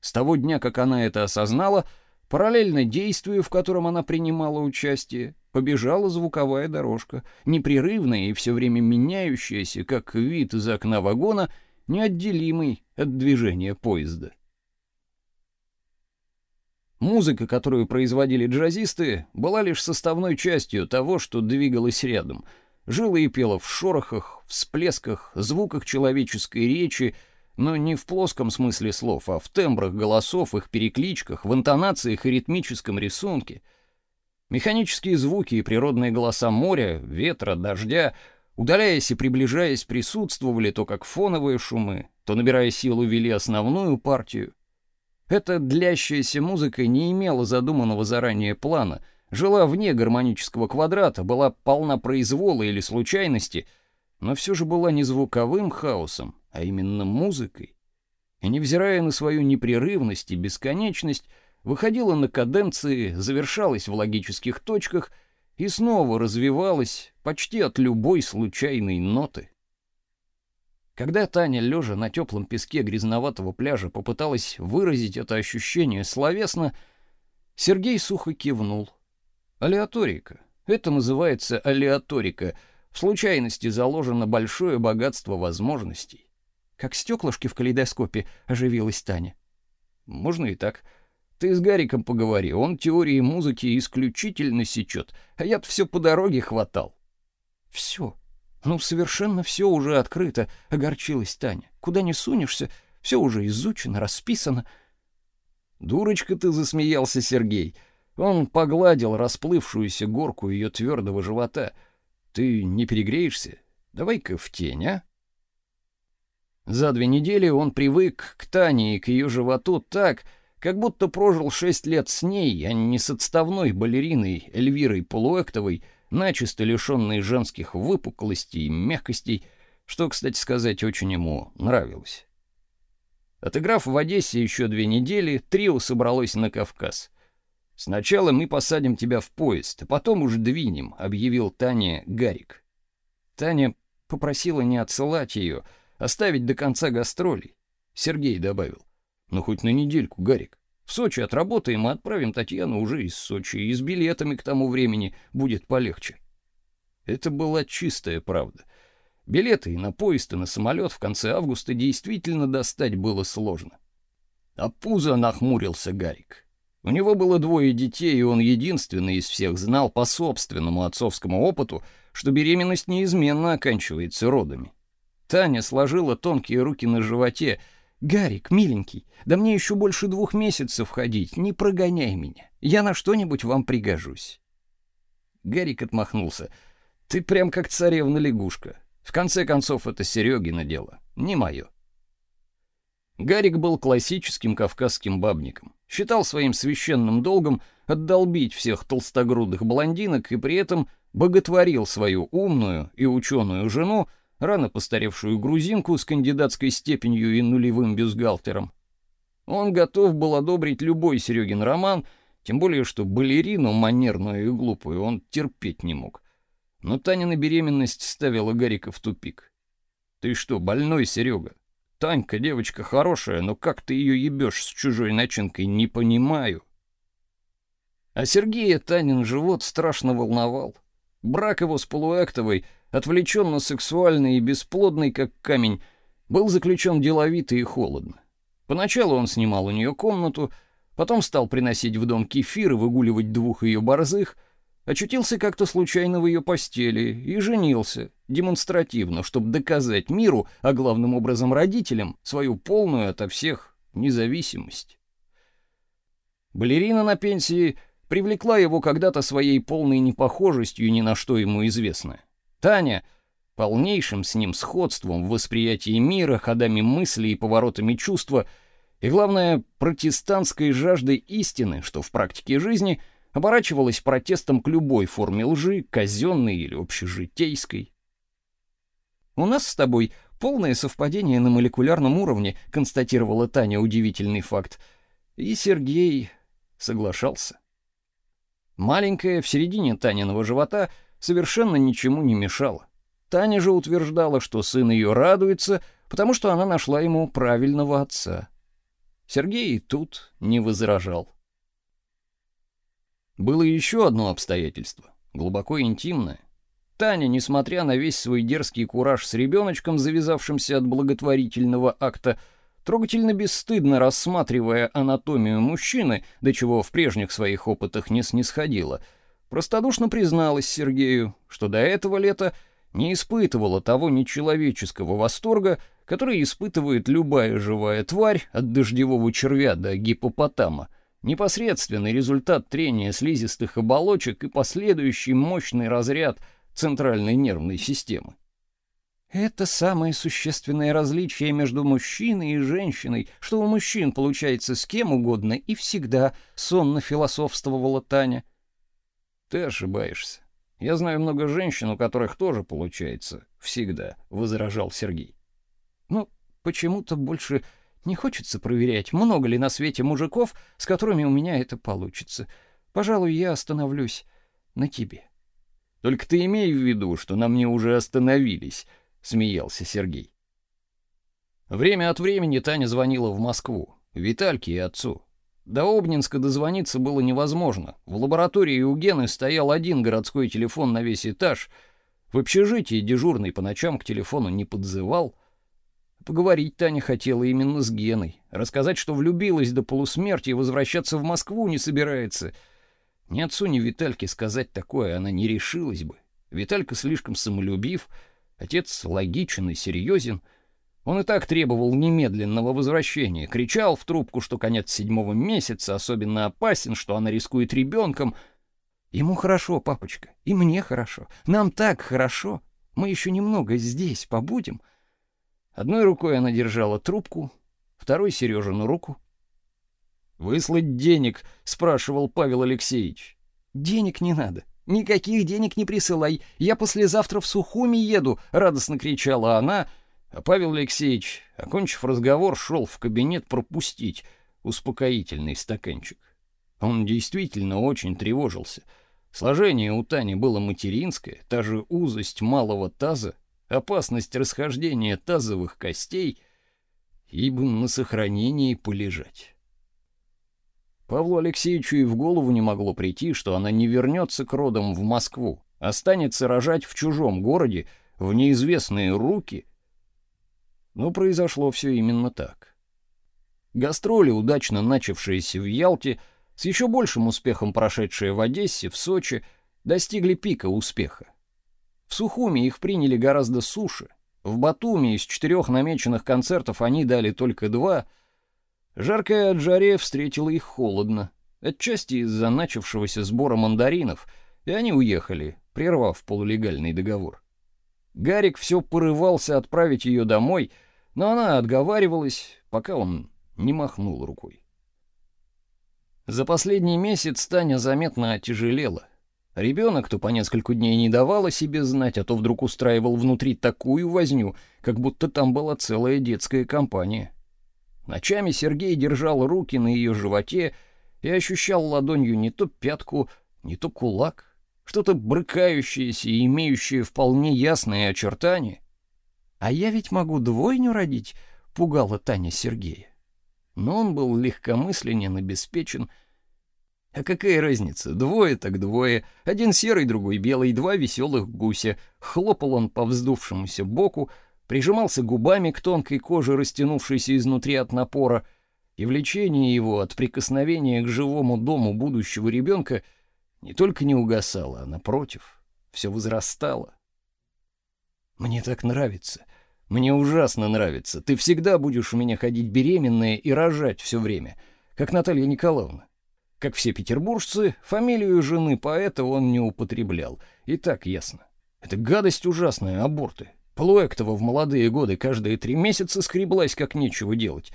С того дня, как она это осознала, параллельно действию, в котором она принимала участие, побежала звуковая дорожка, непрерывная и все время меняющаяся, как вид из окна вагона, неотделимый от движения поезда. Музыка, которую производили джазисты, была лишь составной частью того, что двигалось рядом. Жила и пела в шорохах, всплесках, звуках человеческой речи, но не в плоском смысле слов, а в тембрах голосов, их перекличках, в интонациях и ритмическом рисунке. Механические звуки и природные голоса моря, ветра, дождя, удаляясь и приближаясь, присутствовали то как фоновые шумы, то набирая силу вели основную партию. Эта длящаяся музыка не имела задуманного заранее плана, жила вне гармонического квадрата, была полна произвола или случайности, но все же была не звуковым хаосом, а именно музыкой. И невзирая на свою непрерывность и бесконечность, выходила на каденции, завершалась в логических точках и снова развивалась почти от любой случайной ноты. Когда Таня, лежа на теплом песке грязноватого пляжа, попыталась выразить это ощущение словесно, Сергей сухо кивнул. Алиаторика. Это называется алиаторика. В случайности заложено большое богатство возможностей. Как стеклышки в калейдоскопе, оживилась Таня. Можно и так. Ты с Гариком поговори, он теории музыки исключительно сечет, а я-то все по дороге хватал. Все, ну, совершенно все уже открыто, огорчилась Таня. Куда ни сунешься, все уже изучено, расписано. Дурочка ты засмеялся Сергей. Он погладил расплывшуюся горку ее твердого живота. Ты не перегреешься? Давай-ка в тень, а? За две недели он привык к Тане и к ее животу так, как будто прожил шесть лет с ней, а не с отставной балериной Эльвирой Полуэктовой, начисто лишенный женских выпуклостей и мягкостей, что, кстати сказать, очень ему нравилось. Отыграв в Одессе еще две недели, трио собралось на Кавказ. «Сначала мы посадим тебя в поезд, а потом уж двинем», — объявил Таня Гарик. Таня попросила не отсылать ее, оставить до конца гастролей. Сергей добавил. «Ну, хоть на недельку, Гарик. В Сочи отработаем и отправим Татьяну уже из Сочи, и с билетами к тому времени будет полегче. Это была чистая правда. Билеты и на поезд, и на самолет в конце августа действительно достать было сложно. А пузо нахмурился Гарик. У него было двое детей, и он единственный из всех знал по собственному отцовскому опыту, что беременность неизменно оканчивается родами. Таня сложила тонкие руки на животе, Гарик, миленький, да мне еще больше двух месяцев ходить, не прогоняй меня. Я на что-нибудь вам пригожусь. Гарик отмахнулся. Ты прям как царевна-лягушка. В конце концов, это Серегино дело, не мое. Гарик был классическим кавказским бабником. Считал своим священным долгом отдолбить всех толстогрудых блондинок и при этом боготворил свою умную и ученую жену, рано постаревшую грузинку с кандидатской степенью и нулевым бюстгальтером. Он готов был одобрить любой Серегин роман, тем более что балерину манерную и глупую он терпеть не мог. Но Танина беременность ставила Гарика в тупик. Ты что, больной, Серега? Танька девочка хорошая, но как ты ее ебешь с чужой начинкой, не понимаю. А Сергея Танин живот страшно волновал. Брак его с полуэктовой отвлеченно сексуальный и бесплодный, как камень, был заключен деловито и холодно. Поначалу он снимал у нее комнату, потом стал приносить в дом кефир и выгуливать двух ее борзых, очутился как-то случайно в ее постели и женился, демонстративно, чтобы доказать миру, а главным образом родителям, свою полную ото всех независимость. Балерина на пенсии привлекла его когда-то своей полной непохожестью ни на что ему известное. Таня полнейшим с ним сходством в восприятии мира, ходами мысли и поворотами чувства, и главное, протестантской жаждой истины, что в практике жизни оборачивалось протестом к любой форме лжи, казенной или общежитейской. У нас с тобой полное совпадение на молекулярном уровне, констатировала Таня удивительный факт. И Сергей соглашался. Маленькая в середине Таниного живота — совершенно ничему не мешало. Таня же утверждала, что сын ее радуется, потому что она нашла ему правильного отца. Сергей тут не возражал. Было еще одно обстоятельство, глубоко интимное. Таня, несмотря на весь свой дерзкий кураж с ребеночком, завязавшимся от благотворительного акта, трогательно бесстыдно рассматривая анатомию мужчины, до чего в прежних своих опытах не снисходила, простодушно призналась Сергею, что до этого лета не испытывала того нечеловеческого восторга, который испытывает любая живая тварь от дождевого червя до гипопотама, непосредственный результат трения слизистых оболочек и последующий мощный разряд центральной нервной системы. Это самое существенное различие между мужчиной и женщиной, что у мужчин получается с кем угодно и всегда, сонно философствовала Таня. Ты ошибаешься. Я знаю много женщин, у которых тоже получается всегда, возражал Сергей. Ну, почему-то больше не хочется проверять, много ли на свете мужиков, с которыми у меня это получится. Пожалуй, я остановлюсь на тебе. Только ты имей в виду, что на мне уже остановились смеялся Сергей. Время от времени Таня звонила в Москву, Витальке и отцу. До Обнинска дозвониться было невозможно. В лаборатории у Гены стоял один городской телефон на весь этаж. В общежитии дежурный по ночам к телефону не подзывал. Поговорить Таня хотела именно с Геной, рассказать, что влюбилась до полусмерти и возвращаться в Москву не собирается. Ни отцу, ни Витальке сказать такое она не решилась бы. Виталька слишком самолюбив, Отец логичен и серьезен. Он и так требовал немедленного возвращения, кричал в трубку, что конец седьмого месяца особенно опасен, что она рискует ребенком. Ему хорошо, папочка, и мне хорошо. Нам так хорошо. Мы еще немного здесь побудем. Одной рукой она держала трубку, второй Сережину руку. Выслать денег, спрашивал Павел Алексеевич. Денег не надо. Никаких денег не присылай. Я послезавтра в Сухуми еду, радостно кричала она, а Павел Алексеевич, окончив разговор, шел в кабинет пропустить успокоительный стаканчик. Он действительно очень тревожился. Сложение у Тани было материнское, та же узость малого таза, опасность расхождения тазовых костей, ибо на сохранении полежать. Павлу Алексеевичу и в голову не могло прийти, что она не вернется к родам в Москву, останется рожать в чужом городе, в неизвестные руки. Но произошло все именно так. Гастроли, удачно начавшиеся в Ялте, с еще большим успехом прошедшие в Одессе, в Сочи, достигли пика успеха. В Сухуми их приняли гораздо суше. В Батуми из четырех намеченных концертов они дали только два — Жаркая от жаре встретила их холодно, отчасти из-за начавшегося сбора мандаринов, и они уехали, прервав полулегальный договор. Гарик все порывался отправить ее домой, но она отговаривалась, пока он не махнул рукой. За последний месяц Таня заметно отяжелела. Ребенок то по несколько дней не давал о себе знать, а то вдруг устраивал внутри такую возню, как будто там была целая детская компания. Ночами Сергей держал руки на ее животе и ощущал ладонью не то пятку, не то кулак, что-то брыкающееся и имеющее вполне ясные очертания. А я ведь могу двойню родить, пугала Таня Сергея. Но он был легкомысленен и обеспечен. А какая разница, двое так двое, один серый, другой белый, два веселых гуся. Хлопал он по вздувшемуся боку, прижимался губами к тонкой коже, растянувшейся изнутри от напора, и влечение его от прикосновения к живому дому будущего ребенка не только не угасало, а напротив, все возрастало. Мне так нравится. Мне ужасно нравится. Ты всегда будешь у меня ходить беременная и рожать все время, как Наталья Николаевна. Как все петербуржцы, фамилию жены поэта он не употреблял. И так ясно. Это гадость ужасная, аборты. Плуэктова в молодые годы каждые три месяца скреблась, как нечего делать.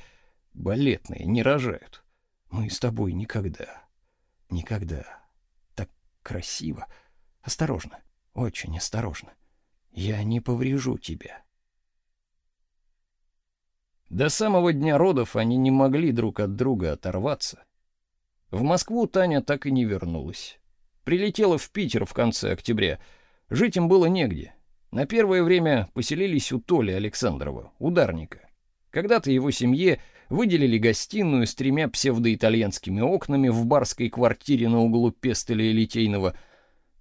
Балетные не рожают. Мы с тобой никогда, никогда. Так красиво. Осторожно, очень осторожно. Я не поврежу тебя. До самого дня родов они не могли друг от друга оторваться. В Москву Таня так и не вернулась. Прилетела в Питер в конце октября. Жить им было негде. На первое время поселились у Толи Александрова, ударника. Когда-то его семье выделили гостиную с тремя псевдоитальянскими окнами в барской квартире на углу Пестеля и Литейного,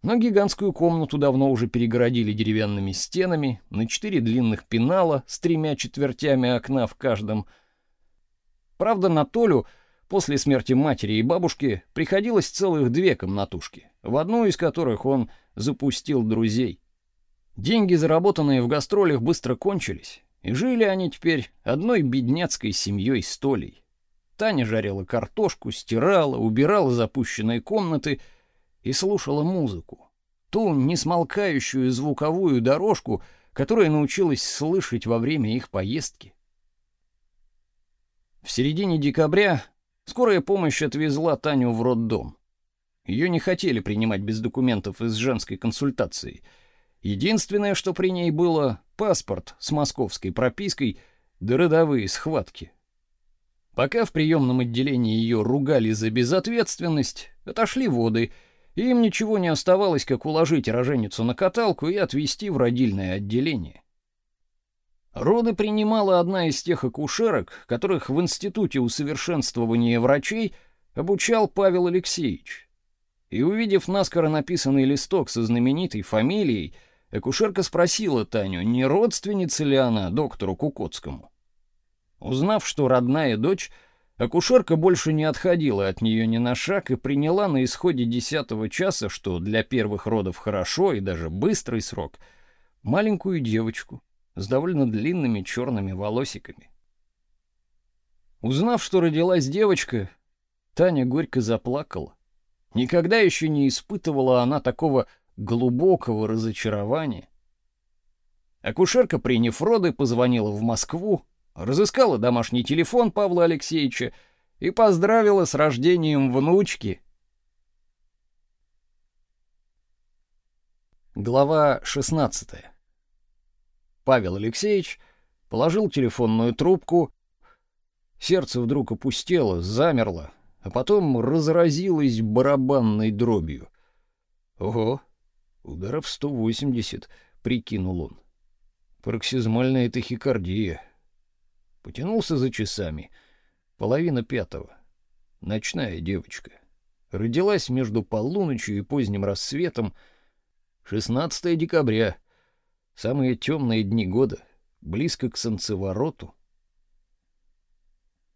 но гигантскую комнату давно уже перегородили деревянными стенами на четыре длинных пенала с тремя четвертями окна в каждом. Правда, на Толю после смерти матери и бабушки приходилось целых две комнатушки, в одну из которых он запустил друзей. Деньги, заработанные в гастролях, быстро кончились, И жили они теперь одной бедняцкой семьей с Толей. Таня жарила картошку, стирала, убирала запущенные комнаты и слушала музыку. Ту несмолкающую звуковую дорожку, которую научилась слышать во время их поездки. В середине декабря скорая помощь отвезла Таню в роддом. Ее не хотели принимать без документов из женской консультации. Единственное, что при ней было паспорт с московской пропиской, да родовые схватки. Пока в приемном отделении ее ругали за безответственность, отошли воды, им ничего не оставалось, как уложить роженицу на каталку и отвезти в родильное отделение. Роды принимала одна из тех акушерок, которых в Институте усовершенствования врачей обучал Павел Алексеевич и, увидев наскоро написанный листок со знаменитой фамилией, акушерка спросила Таню, не родственница ли она доктору Кукотскому. Узнав, что родная дочь, акушерка больше не отходила от нее ни на шаг и приняла на исходе десятого часа, что для первых родов хорошо и даже быстрый срок, маленькую девочку с довольно длинными черными волосиками. Узнав, что родилась девочка, Таня горько заплакала. Никогда еще не испытывала она такого глубокого разочарования. Акушерка, приняв роды, позвонила в Москву, разыскала домашний телефон Павла Алексеевича и поздравила с рождением внучки. Глава 16. Павел Алексеевич положил телефонную трубку. Сердце вдруг опустело, замерло, а потом разразилась барабанной дробью. Ого, ударов 180, прикинул он. Пароксизмальная тахикардия. Потянулся за часами. Половина пятого. Ночная девочка. Родилась между полуночью и поздним рассветом. 16 декабря. Самые темные дни года. Близко к солнцевороту.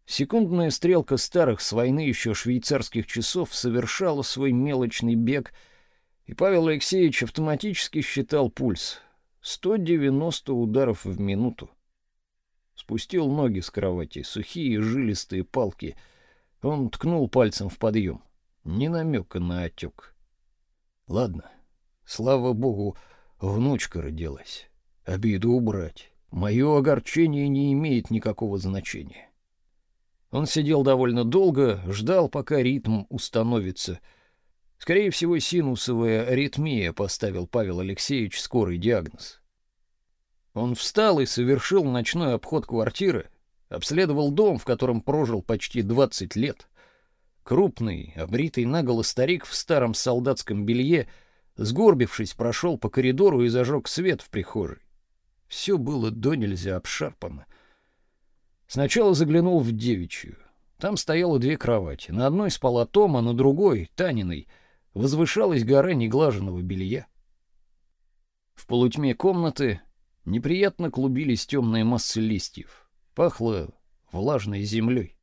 Секундная стрелка старых с войны еще швейцарских часов совершала свой мелочный бег, и Павел Алексеевич автоматически считал пульс. 190 ударов в минуту. Спустил ноги с кровати, сухие жилистые палки. Он ткнул пальцем в подъем. Ни намека на отек. Ладно, слава богу, внучка родилась. Обиду убрать. Мое огорчение не имеет никакого значения. Он сидел довольно долго, ждал, пока ритм установится. Скорее всего, синусовая аритмия, поставил Павел Алексеевич скорый диагноз. Он встал и совершил ночной обход квартиры, обследовал дом, в котором прожил почти 20 лет. Крупный, обритый наголо старик в старом солдатском белье, сгорбившись, прошел по коридору и зажег свет в прихожей. Все было до нельзя обшарпано. Сначала заглянул в девичью. Там стояло две кровати. На одной спала Тома, на другой, Таниной, возвышалась гора неглаженного белья. В полутьме комнаты неприятно клубились темные массы листьев. Пахло влажной землей.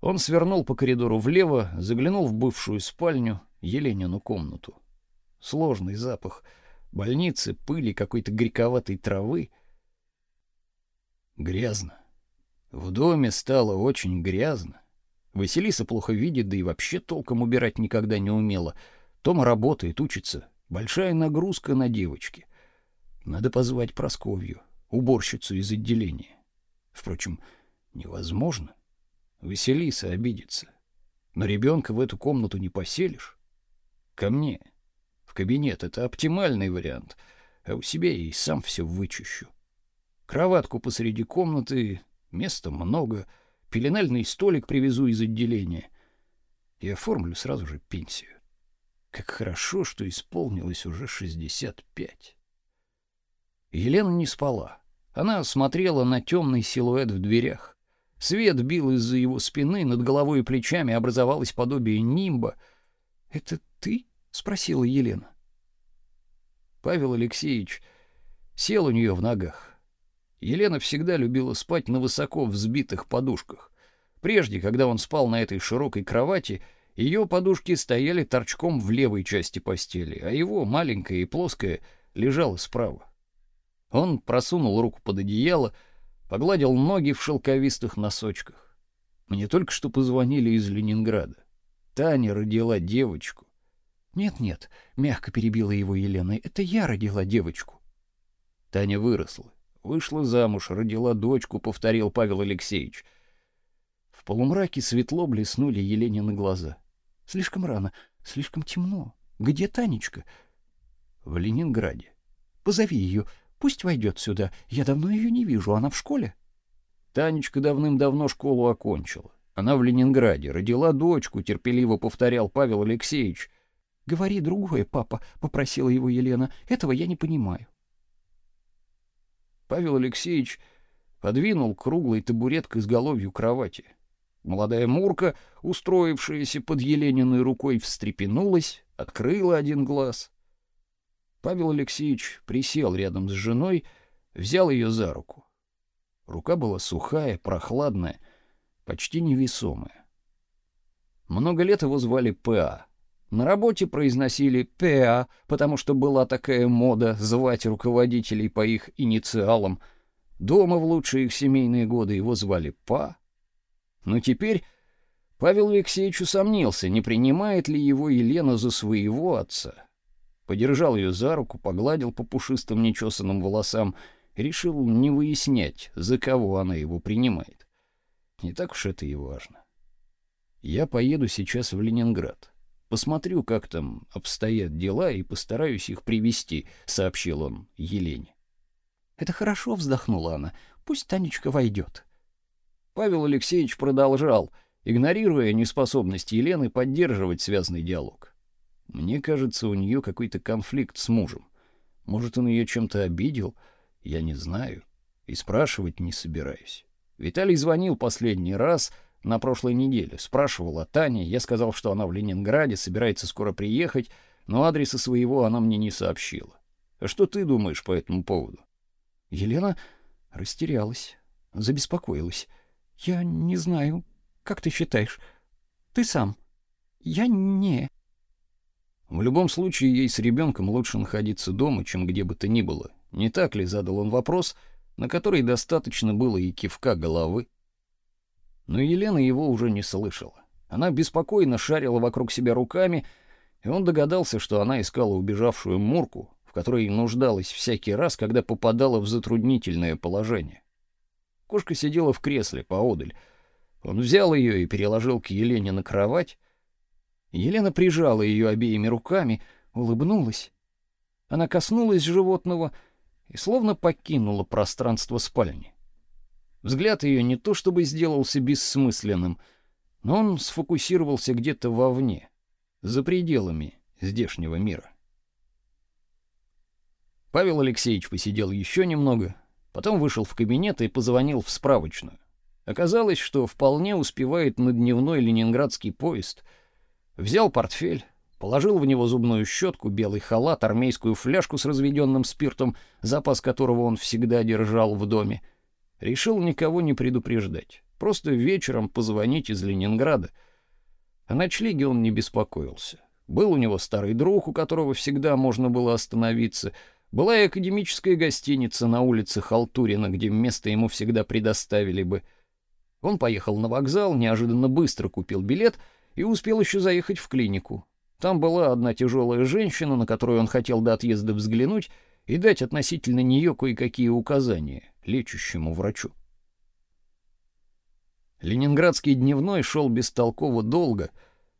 Он свернул по коридору влево, заглянул в бывшую спальню, Еленину комнату. Сложный запах больницы, пыли, какой-то горьковатой травы — Грязно. В доме стало очень грязно. Василиса плохо видит, да и вообще толком убирать никогда не умела. Тома работает, учится. Большая нагрузка на девочке. Надо позвать Просковью, уборщицу из отделения. Впрочем, невозможно. Василиса обидится. Но ребенка в эту комнату не поселишь. Ко мне. В кабинет это оптимальный вариант, а у себя я и сам все вычищу. Кроватку посреди комнаты, места много, пеленальный столик привезу из отделения и оформлю сразу же пенсию. Как хорошо, что исполнилось уже 65. Елена не спала. Она смотрела на темный силуэт в дверях. Свет бил из-за его спины, над головой и плечами образовалось подобие нимба. "Это ты?" спросила Елена. Павел Алексеевич сел у нее в ногах. Елена всегда любила спать на высоко взбитых подушках. Прежде, когда он спал на этой широкой кровати, ее подушки стояли торчком в левой части постели, а его, маленькая и плоская, лежала справа. Он просунул руку под одеяло, погладил ноги в шелковистых носочках. Мне только что позвонили из Ленинграда. Таня родила девочку. Нет-нет, мягко перебила его Елена. Это я родила девочку. Таня выросла, вышла замуж, родила дочку, повторил Павел Алексеевич. В полумраке светло блеснули Еленины глаза. Слишком рано, слишком темно. Где Танечка? В Ленинграде. Позови ее, пусть войдет сюда. Я давно ее не вижу, она в школе. Танечка давным-давно школу окончила. Она в Ленинграде, родила дочку, терпеливо повторял Павел Алексеевич. Говори другое, папа, попросила его Елена. Этого я не понимаю. Павел Алексеевич подвинул круглый табурет к изголовью кровати. Молодая Мурка, устроившаяся под Елениной рукой, встрепенулась, открыла один глаз. Павел Алексеевич присел рядом с женой, взял ее за руку. Рука была сухая, прохладная, почти невесомая. Много лет его звали П.А. На работе произносили П.А., потому что была такая мода звать руководителей по их инициалам. Дома в лучшие их семейные годы его звали Па. Но теперь Павел Алексеевич усомнился, не принимает ли его Елена за своего отца. Подержал ее за руку, погладил по пушистым нечесанным волосам решил не выяснять, за кого она его принимает. Не так уж это и важно. Я поеду сейчас в Ленинград. Посмотрю, как там обстоят дела и постараюсь их привести, сообщил он Елене. Это хорошо, вздохнула она. Пусть Танечка войдет. Павел Алексеевич продолжал, игнорируя неспособность Елены поддерживать связный диалог. Мне кажется, у нее какой-то конфликт с мужем. Может, он ее чем-то обидел, я не знаю, и спрашивать не собираюсь. Виталий звонил последний раз на прошлой неделе, спрашивал о Тане, я сказал, что она в Ленинграде, собирается скоро приехать, но адреса своего она мне не сообщила. А что ты думаешь по этому поводу? Елена растерялась, забеспокоилась. Я не знаю, как ты считаешь? Ты сам? Я не. В любом случае, ей с ребенком лучше находиться дома, чем где бы то ни было. Не так ли задал он вопрос, на который достаточно было и кивка головы? Но Елена его уже не слышала. Она беспокойно шарила вокруг себя руками, и он догадался, что она искала убежавшую Мурку, в которой нуждалась всякий раз, когда попадала в затруднительное положение. Кошка сидела в кресле поодаль. Он взял ее и переложил к Елене на кровать, Елена прижала ее обеими руками, улыбнулась. Она коснулась животного и словно покинула пространство спальни. Взгляд ее не то чтобы сделался бессмысленным, но он сфокусировался где-то вовне, за пределами здешнего мира. Павел Алексеевич посидел еще немного, потом вышел в кабинет и позвонил в справочную. Оказалось, что вполне успевает на дневной ленинградский поезд — Взял портфель, положил в него зубную щетку, белый халат, армейскую фляжку с разведенным спиртом, запас которого он всегда держал в доме. Решил никого не предупреждать, просто вечером позвонить из Ленинграда. О ночлеге он не беспокоился. Был у него старый друг, у которого всегда можно было остановиться. Была и академическая гостиница на улице Халтурина, где место ему всегда предоставили бы. Он поехал на вокзал, неожиданно быстро купил билет — и успел еще заехать в клинику. Там была одна тяжелая женщина, на которую он хотел до отъезда взглянуть и дать относительно нее кое-какие указания лечащему врачу. Ленинградский дневной шел бестолково долго,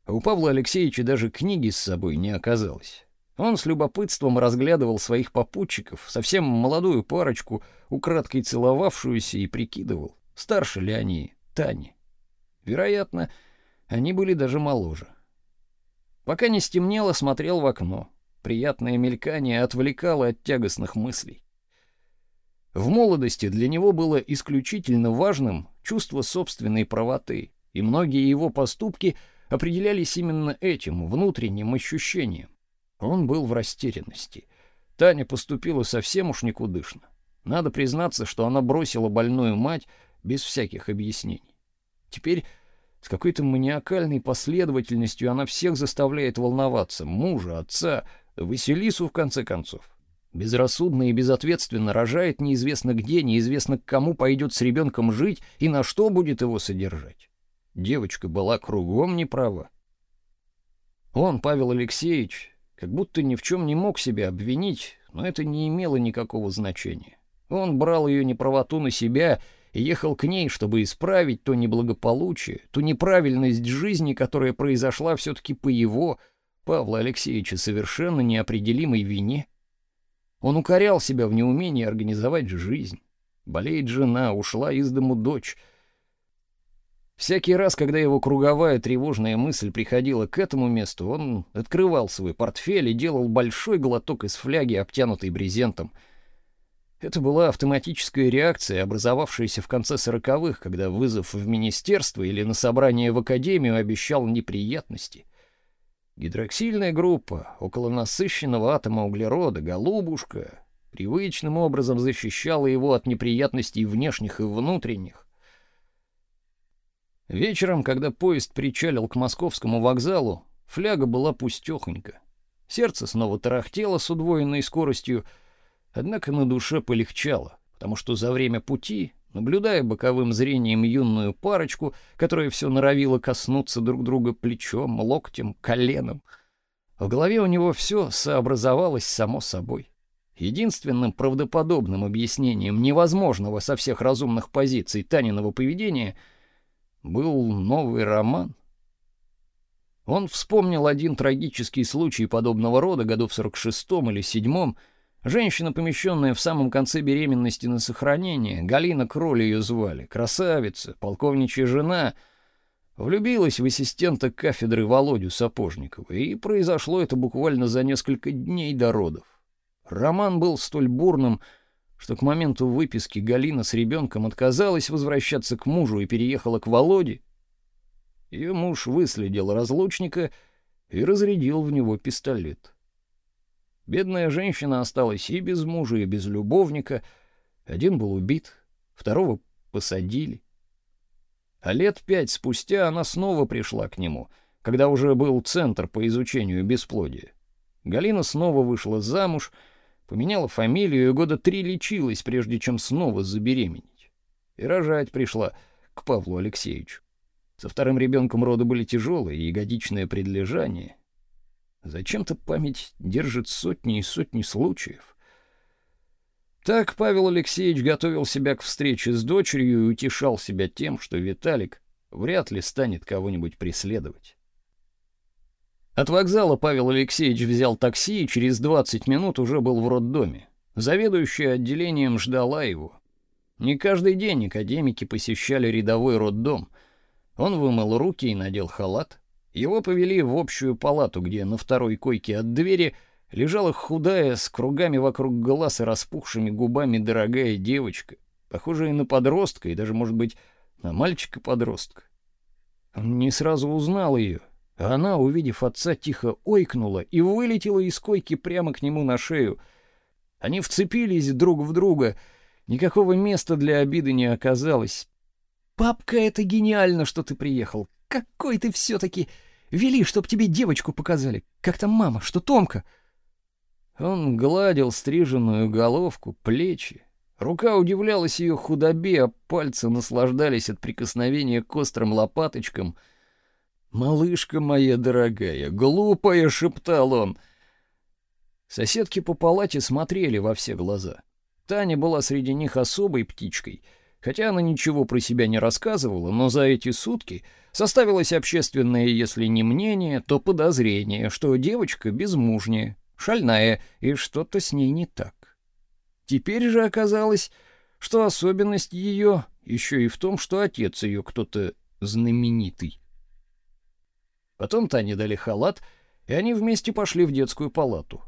а у Павла Алексеевича даже книги с собой не оказалось. Он с любопытством разглядывал своих попутчиков, совсем молодую парочку, украдкой целовавшуюся, и прикидывал, старше ли они Тани. Вероятно, они были даже моложе. Пока не стемнело, смотрел в окно. Приятное мелькание отвлекало от тягостных мыслей. В молодости для него было исключительно важным чувство собственной правоты, и многие его поступки определялись именно этим внутренним ощущением. Он был в растерянности. Таня поступила совсем уж никудышно. Надо признаться, что она бросила больную мать без всяких объяснений. Теперь с какой-то маниакальной последовательностью она всех заставляет волноваться: мужа, отца, Василису в конце концов. безрассудно и безответственно рожает неизвестно где, неизвестно к кому пойдет с ребенком жить и на что будет его содержать. Девочка была кругом неправа. Он, Павел Алексеевич, как будто ни в чем не мог себя обвинить, но это не имело никакого значения. Он брал ее неправоту на себя ехал к ней, чтобы исправить то неблагополучие, ту неправильность жизни, которая произошла все-таки по его, Павла Алексеевича, совершенно неопределимой вине. Он укорял себя в неумении организовать жизнь. Болеет жена, ушла из дому дочь. Всякий раз, когда его круговая тревожная мысль приходила к этому месту, он открывал свой портфель и делал большой глоток из фляги, обтянутой брезентом. Это была автоматическая реакция, образовавшаяся в конце сороковых, когда вызов в министерство или на собрание в академию обещал неприятности. Гидроксильная группа около насыщенного атома углерода, голубушка, привычным образом защищала его от неприятностей внешних и внутренних. Вечером, когда поезд причалил к московскому вокзалу, фляга была пустёхонька. Сердце снова тарахтело с удвоенной скоростью, однако на душе полегчало, потому что за время пути Наблюдая боковым зрением юную парочку, которая все норовила коснуться друг друга плечом, локтем, коленом, в голове у него все сообразовалось само собой. Единственным правдоподобным объяснением невозможного со всех разумных позиций Таниного поведения был новый роман. Он вспомнил один трагический случай подобного рода году в 46-м или 7-м, Женщина, помещенная в самом конце беременности на сохранение, Галина Кроль ее звали, красавица, полковничья жена, влюбилась в ассистента кафедры Володю Сапожникова, и произошло это буквально за несколько дней до родов. Роман был столь бурным, что к моменту выписки Галина с ребенком отказалась возвращаться к мужу и переехала к Володе. Ее муж выследил разлучника и разрядил в него пистолет. Бедная женщина осталась и без мужа, и без любовника. Один был убит, второго посадили. А лет пять спустя она снова пришла к нему, когда уже был центр по изучению бесплодия. Галина снова вышла замуж, поменяла фамилию и года три лечилась, прежде чем снова забеременеть. И рожать пришла к Павлу Алексеевичу. Со вторым ребенком роды были тяжелые, ягодичное предлежание. Зачем-то память держит сотни и сотни случаев. Так Павел Алексеевич готовил себя к встрече с дочерью и утешал себя тем, что Виталик вряд ли станет кого-нибудь преследовать. От вокзала Павел Алексеевич взял такси и через 20 минут уже был в роддоме. Заведующая отделением ждала его. Не каждый день академики посещали рядовой роддом. Он вымыл руки и надел халат. Его повели в общую палату, где на второй койке от двери лежала худая, с кругами вокруг глаз и распухшими губами дорогая девочка, похожая на подростка и даже, может быть, на мальчика-подростка. Он не сразу узнал ее, а она, увидев отца, тихо ойкнула и вылетела из койки прямо к нему на шею. Они вцепились друг в друга, никакого места для обиды не оказалось. «Папка, это гениально, что ты приехал! Какой ты все-таки...» Вели, чтоб тебе девочку показали. Как там мама, что Томка?» Он гладил стриженную головку, плечи. Рука удивлялась ее худобе, а пальцы наслаждались от прикосновения к острым лопаточкам. «Малышка моя дорогая, глупая!» — шептал он. Соседки по палате смотрели во все глаза. Таня была среди них особой птичкой — Хотя она ничего про себя не рассказывала, но за эти сутки составилось общественное, если не мнение, то подозрение, что девочка безмужняя, шальная, и что-то с ней не так. Теперь же оказалось, что особенность ее еще и в том, что отец ее кто-то знаменитый. Потом Тане дали халат, и они вместе пошли в детскую палату.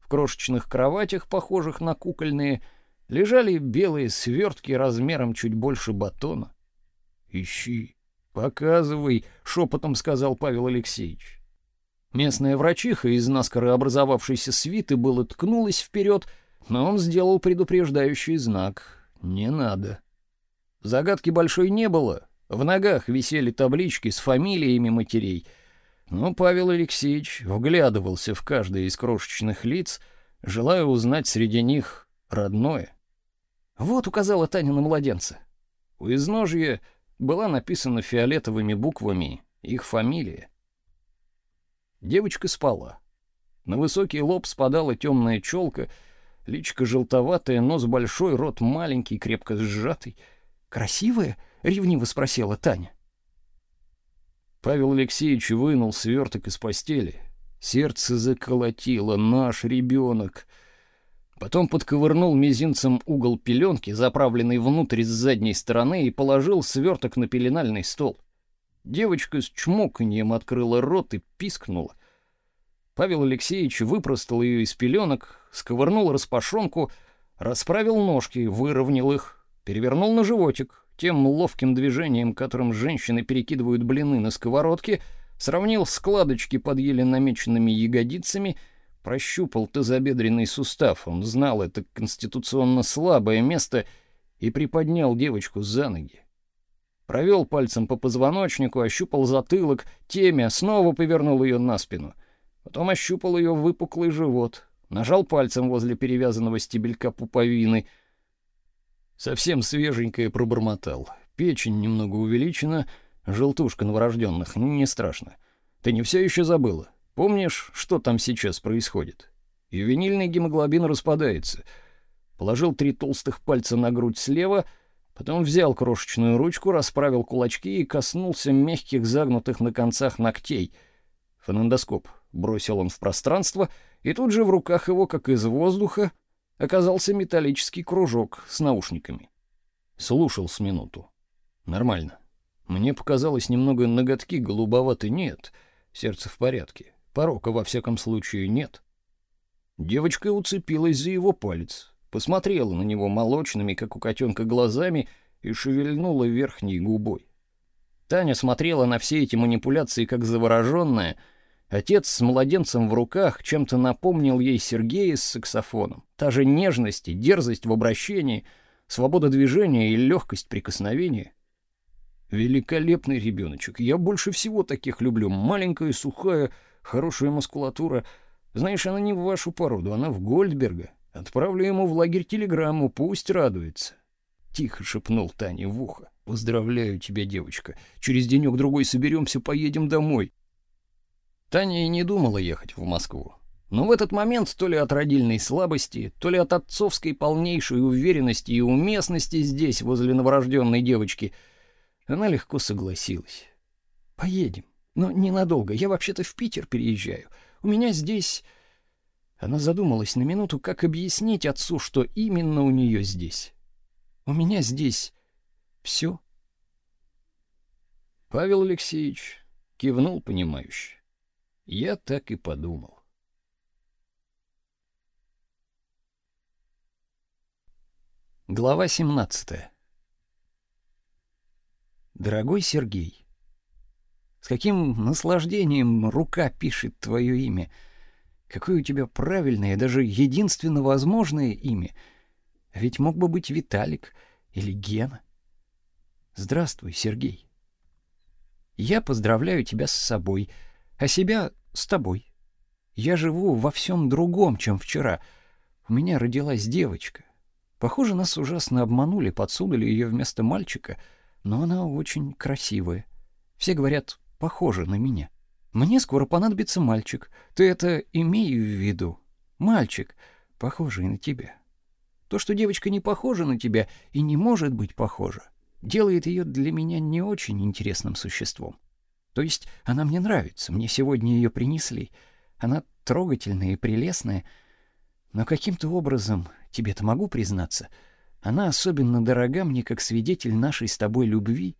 В крошечных кроватях, похожих на кукольные, лежали белые свертки размером чуть больше батона. «Ищи, показывай», — шепотом сказал Павел Алексеевич. Местная врачиха из наскоро образовавшейся свиты было ткнулась вперед, но он сделал предупреждающий знак «Не надо». Загадки большой не было, в ногах висели таблички с фамилиями матерей, но Павел Алексеевич вглядывался в каждое из крошечных лиц, желая узнать среди них родное. Вот указала Таня на младенца. У изножья была написана фиолетовыми буквами их фамилия. Девочка спала. На высокий лоб спадала темная челка, личико желтоватое, нос большой, рот маленький, крепко сжатый. «Красивая?» — ревниво спросила Таня. Павел Алексеевич вынул сверток из постели. Сердце заколотило. Наш ребенок. Потом подковырнул мизинцем угол пеленки, заправленный внутрь с задней стороны, и положил сверток на пеленальный стол. Девочка с чмоканьем открыла рот и пискнула. Павел Алексеевич выпростал ее из пеленок, сковырнул распашонку, расправил ножки, выровнял их, перевернул на животик, тем ловким движением, которым женщины перекидывают блины на сковородке, сравнил складочки под еле намеченными ягодицами, прощупал тазобедренный сустав. Он знал это конституционно слабое место и приподнял девочку за ноги. Провел пальцем по позвоночнику, ощупал затылок, темя, снова повернул ее на спину. Потом ощупал ее выпуклый живот, нажал пальцем возле перевязанного стебелька пуповины — Совсем свеженькое пробормотал. Печень немного увеличена, желтушка новорожденных, не страшно. Ты не все еще забыла? Помнишь, что там сейчас происходит? Ювенильный гемоглобин распадается. Положил три толстых пальца на грудь слева, потом взял крошечную ручку, расправил кулачки и коснулся мягких загнутых на концах ногтей. Фонендоскоп бросил он в пространство, и тут же в руках его, как из воздуха, оказался металлический кружок с наушниками. Слушал с минуту. Нормально. Мне показалось немного ноготки голубоваты нет. Сердце в порядке. Порока во всяком случае нет. Девочка уцепилась за его палец, посмотрела на него молочными, как у котенка, глазами и шевельнула верхней губой. Таня смотрела на все эти манипуляции как завороженная — Отец с младенцем в руках чем-то напомнил ей Сергея с саксофоном. Та же нежность и дерзость в обращении, свобода движения и легкость прикосновения. Великолепный ребеночек. Я больше всего таких люблю. Маленькая, сухая, хорошая мускулатура. Знаешь, она не в вашу породу, она в Гольдберга. Отправлю ему в лагерь телеграмму, пусть радуется. Тихо шепнул Тане в ухо. Поздравляю тебя, девочка. Через денек другой соберемся, поедем домой. Таня и не думала ехать в Москву. Но в этот момент то ли от родильной слабости, то ли от отцовской полнейшей уверенности и уместности здесь, возле новорожденной девочки, она легко согласилась. «Поедем. Но ненадолго. Я вообще-то в Питер переезжаю. У меня здесь...» Она задумалась на минуту, как объяснить отцу, что именно у нее здесь. «У меня здесь все». Павел Алексеевич кивнул понимающе. Я так и подумал. Глава 17. Дорогой Сергей, с каким наслаждением рука пишет твое имя. Какое у тебя правильное, даже единственно возможное имя. Ведь мог бы быть Виталик или Гена. Здравствуй, Сергей. Я поздравляю тебя с собой, а себя с тобой. Я живу во всем другом, чем вчера. У меня родилась девочка. Похоже, нас ужасно обманули, подсунули ее вместо мальчика, но она очень красивая. Все говорят, похожа на меня. Мне скоро понадобится мальчик. Ты это имей в виду. Мальчик, похожий на тебя. То, что девочка не похожа на тебя и не может быть похожа, делает ее для меня не очень интересным существом. То есть она мне нравится, мне сегодня ее принесли. Она трогательная и прелестная, но каким-то образом, тебе-то могу признаться, она особенно дорога мне как свидетель нашей с тобой любви,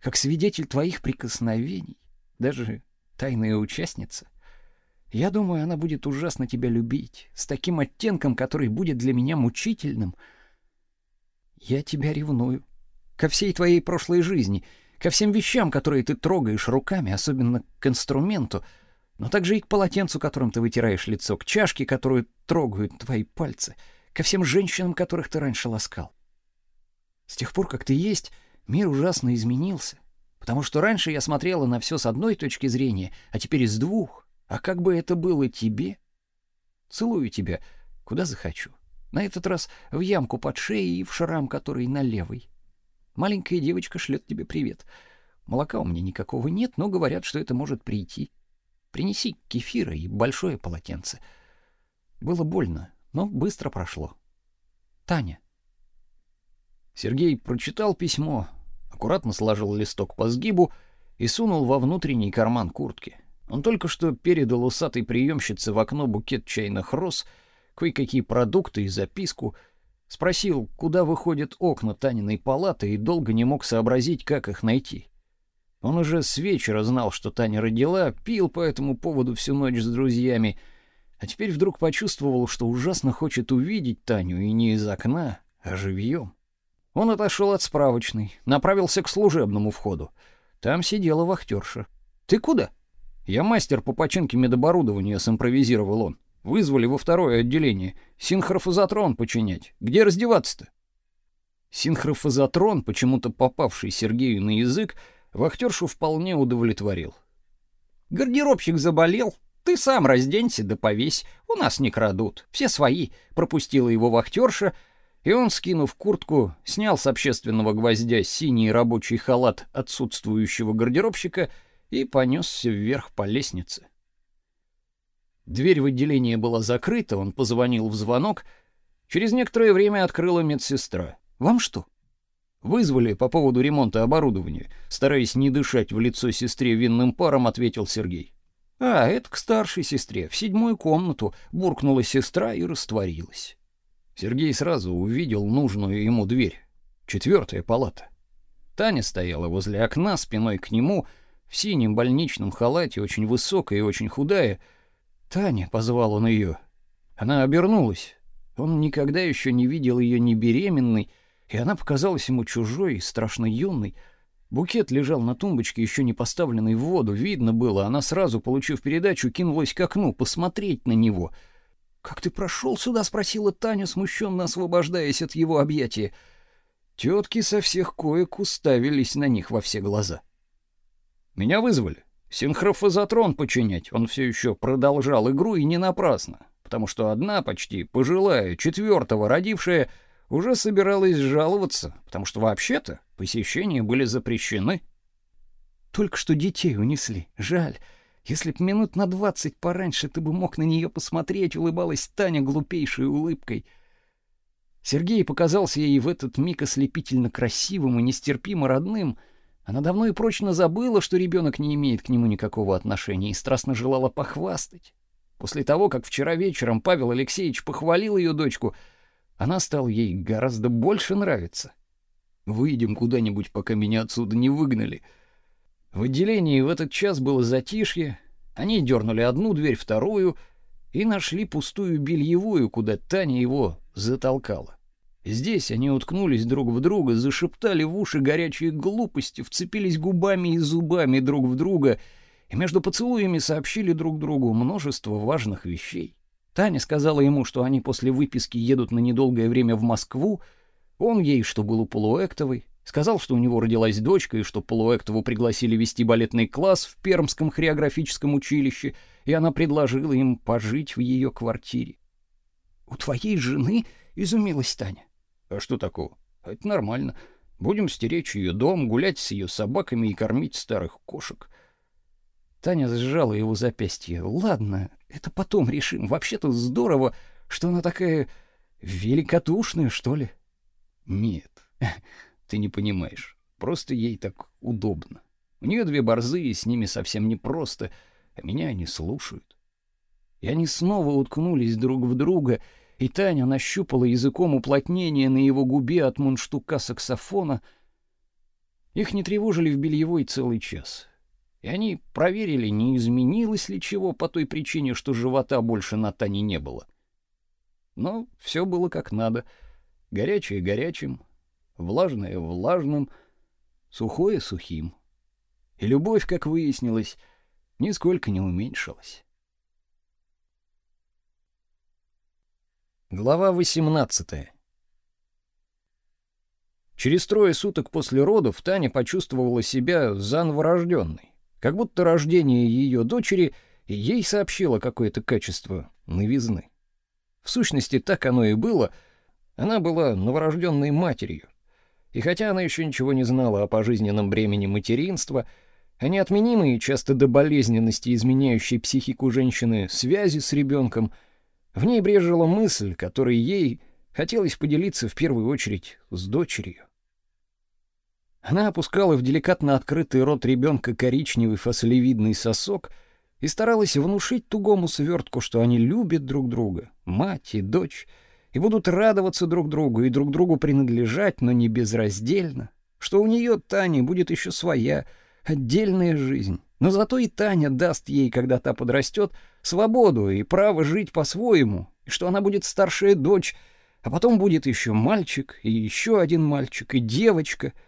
как свидетель твоих прикосновений, даже тайная участница. Я думаю, она будет ужасно тебя любить, с таким оттенком, который будет для меня мучительным. Я тебя ревную ко всей твоей прошлой жизни — ко всем вещам, которые ты трогаешь руками, особенно к инструменту, но также и к полотенцу, которым ты вытираешь лицо, к чашке, которую трогают твои пальцы, ко всем женщинам, которых ты раньше ласкал. С тех пор, как ты есть, мир ужасно изменился, потому что раньше я смотрела на все с одной точки зрения, а теперь из двух. А как бы это было тебе? Целую тебя, Куда захочу. На этот раз в ямку под шеей и в шрам, который на левой. Маленькая девочка шлет тебе привет. Молока у меня никакого нет, но говорят, что это может прийти. Принеси кефира и большое полотенце. Было больно, но быстро прошло. Таня. Сергей прочитал письмо, аккуратно сложил листок по сгибу и сунул во внутренний карман куртки. Он только что передал усатой приемщице в окно букет чайных роз, кое-какие продукты и записку, спросил, куда выходят окна Таниной палаты и долго не мог сообразить, как их найти. Он уже с вечера знал, что Таня родила, пил по этому поводу всю ночь с друзьями, а теперь вдруг почувствовал, что ужасно хочет увидеть Таню и не из окна, а живьем. Он отошел от справочной, направился к служебному входу. Там сидела вахтерша. «Ты куда?» «Я мастер по починке медоборудования», — симпровизировал он. «Вызвали во второе отделение. Синхрофазотрон починять. Где раздеваться-то?» Синхрофазотрон, почему-то попавший Сергею на язык, вахтершу вполне удовлетворил. «Гардеробщик заболел. Ты сам разденься да повесь. У нас не крадут. Все свои», — пропустила его вахтерша, и он, скинув куртку, снял с общественного гвоздя синий рабочий халат отсутствующего гардеробщика — и понесся вверх по лестнице. Дверь в отделение была закрыта, он позвонил в звонок. Через некоторое время открыла медсестра. «Вам что?» «Вызвали по поводу ремонта оборудования», стараясь не дышать в лицо сестре винным паром, ответил Сергей. «А, это к старшей сестре, в седьмую комнату», буркнула сестра и растворилась. Сергей сразу увидел нужную ему дверь. Четвертая палата. Таня стояла возле окна, спиной к нему, в синем больничном халате, очень высокая и очень худая. «Таня», — позвал он ее. Она обернулась. Он никогда еще не видел ее ни беременной, и она показалась ему чужой и страшно юной. Букет лежал на тумбочке, еще не поставленный в воду. Видно было, она сразу, получив передачу, кинулась к окну посмотреть на него. «Как ты прошел сюда?» — спросила Таня, смущенно освобождаясь от его объятия. Тетки со всех коек уставились на них во все глаза. Меня вызвали. Синхрофазотрон починять. Он все еще продолжал игру и не напрасно, потому что одна почти пожилая, четвертого родившая, уже собиралась жаловаться, потому что вообще-то посещения были запрещены. Только что детей унесли. Жаль. Если б минут на двадцать пораньше ты бы мог на нее посмотреть, улыбалась Таня глупейшей улыбкой. Сергей показался ей в этот миг ослепительно красивым и нестерпимо родным — она давно и прочно забыла, что ребенок не имеет к нему никакого отношения, и страстно желала похвастать. После того, как вчера вечером Павел Алексеевич похвалил ее дочку, она стала ей гораздо больше нравиться. Выйдем куда-нибудь, пока меня отсюда не выгнали. В отделении в этот час было затишье. Они дернули одну дверь, вторую и нашли пустую бельевую, куда Таня его затолкала. Здесь они уткнулись друг в друга, зашептали в уши горячие глупости, вцепились губами и зубами друг в друга и между поцелуями сообщили друг другу множество важных вещей. Таня сказала ему, что они после выписки едут на недолгое время в Москву, он ей, что был у Полуэктовой, сказал, что у него родилась дочка и что Полуэктову пригласили вести балетный класс в Пермском хореографическом училище, и она предложила им пожить в ее квартире. «У твоей жены?» — изумилась Таня. А что такого? Это нормально. Будем стеречь ее дом, гулять с ее собаками и кормить старых кошек. Таня сжала его запястье. Ладно, это потом решим. Вообще-то здорово, что она такая великодушная, что ли. Нет. Ты не понимаешь. Просто ей так удобно. У нее две борзые, с ними совсем непросто, а меня они слушают. И они снова уткнулись друг в друга, и Таня нащупала языком уплотнение на его губе от мундштука саксофона. Их не тревожили в бельевой целый час. И они проверили, не изменилось ли чего по той причине, что живота больше на Тане не было. Но все было как надо. Горячее горячим, влажное влажным, сухое сухим. И любовь, как выяснилось, нисколько не уменьшилась. Глава 18. Через трое суток после родов Таня почувствовала себя заново как будто рождение ее дочери ей сообщило какое-то качество новизны. В сущности, так оно и было. Она была новорожденной матерью. И хотя она еще ничего не знала о пожизненном бремени материнства, о неотменимой и часто до болезненности изменяющей психику женщины связи с ребенком, в ней брежила мысль, которой ей хотелось поделиться в первую очередь с дочерью. Она опускала в деликатно открытый рот ребенка коричневый фасолевидный сосок и старалась внушить тугому свертку, что они любят друг друга, мать и дочь, и будут радоваться друг другу и друг другу принадлежать, но не безраздельно, что у нее, Тани, будет еще своя, отдельная жизнь. Но зато и Таня даст ей, когда та подрастет, свободу и право жить по-своему, и что она будет старшая дочь, а потом будет еще мальчик, и еще один мальчик, и девочка —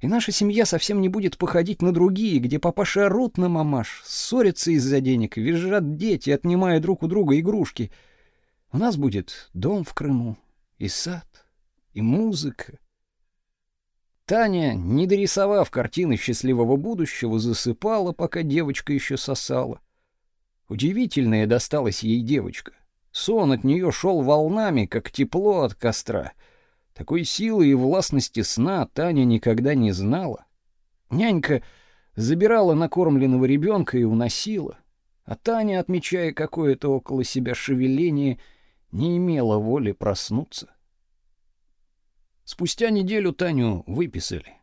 и наша семья совсем не будет походить на другие, где папаша орут на мамаш, ссорятся из-за денег, визжат дети, отнимая друг у друга игрушки. У нас будет дом в Крыму, и сад, и музыка. Таня, не дорисовав картины счастливого будущего, засыпала, пока девочка еще сосала. Удивительная досталась ей девочка. Сон от нее шел волнами, как тепло от костра — такой силы и властности сна Таня никогда не знала. Нянька забирала накормленного ребенка и уносила, а Таня, отмечая какое-то около себя шевеление, не имела воли проснуться. Спустя неделю Таню выписали.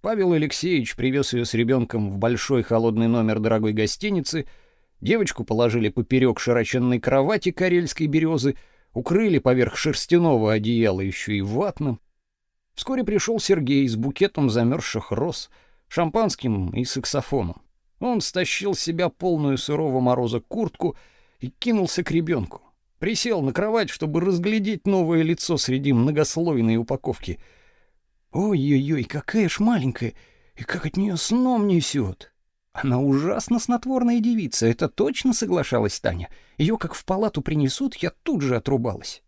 Павел Алексеевич привез ее с ребенком в большой холодный номер дорогой гостиницы. Девочку положили поперек широченной кровати карельской березы, укрыли поверх шерстяного одеяла еще и ватным. Вскоре пришел Сергей с букетом замерзших роз, шампанским и саксофоном. Он стащил с себя полную сырого мороза куртку и кинулся к ребенку. Присел на кровать, чтобы разглядеть новое лицо среди многослойной упаковки. Ой-ой-ой, какая ж маленькая, и как от нее сном несет. Она ужасно снотворная девица, это точно соглашалась Таня. Ее как в палату принесут, я тут же отрубалась.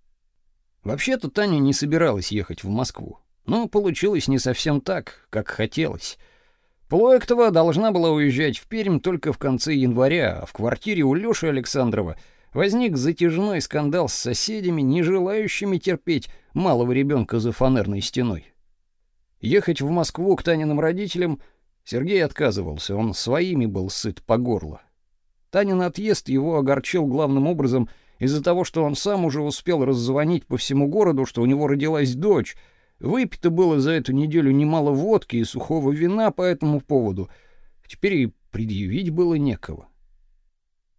Вообще-то Таня не собиралась ехать в Москву. Но получилось не совсем так, как хотелось. Плоектова должна была уезжать в Пермь только в конце января, а в квартире у Лёши Александрова возник затяжной скандал с соседями, не желающими терпеть малого ребенка за фанерной стеной. Ехать в Москву к Таниным родителям — Сергей отказывался, он своими был сыт по горло. Танин отъезд его огорчил главным образом из-за того, что он сам уже успел раззвонить по всему городу, что у него родилась дочь. Выпито было за эту неделю немало водки и сухого вина по этому поводу. Теперь и предъявить было некого.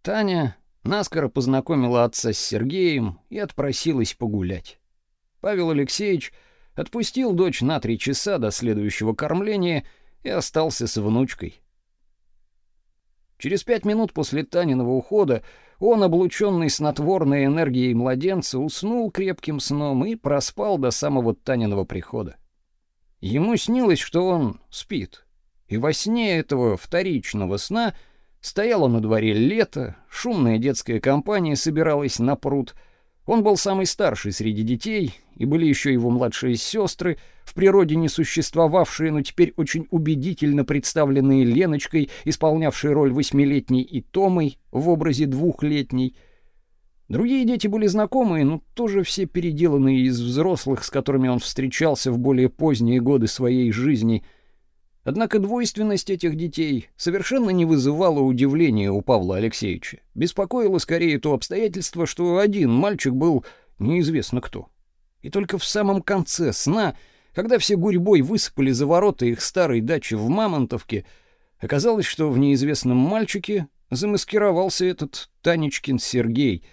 Таня наскоро познакомила отца с Сергеем и отпросилась погулять. Павел Алексеевич отпустил дочь на три часа до следующего кормления — и остался с внучкой. Через пять минут после Таниного ухода он, облученный снотворной энергией младенца, уснул крепким сном и проспал до самого Таниного прихода. Ему снилось, что он спит, и во сне этого вторичного сна стояло на дворе лето, шумная детская компания собиралась на пруд — он был самый старший среди детей, и были еще его младшие сестры, в природе не существовавшие, но теперь очень убедительно представленные Леночкой, исполнявшей роль восьмилетней и Томой в образе двухлетней. Другие дети были знакомые, но тоже все переделанные из взрослых, с которыми он встречался в более поздние годы своей жизни — Однако двойственность этих детей совершенно не вызывала удивления у Павла Алексеевича. Беспокоило скорее то обстоятельство, что один мальчик был неизвестно кто. И только в самом конце сна, когда все гурьбой высыпали за ворота их старой дачи в Мамонтовке, оказалось, что в неизвестном мальчике замаскировался этот Танечкин Сергей.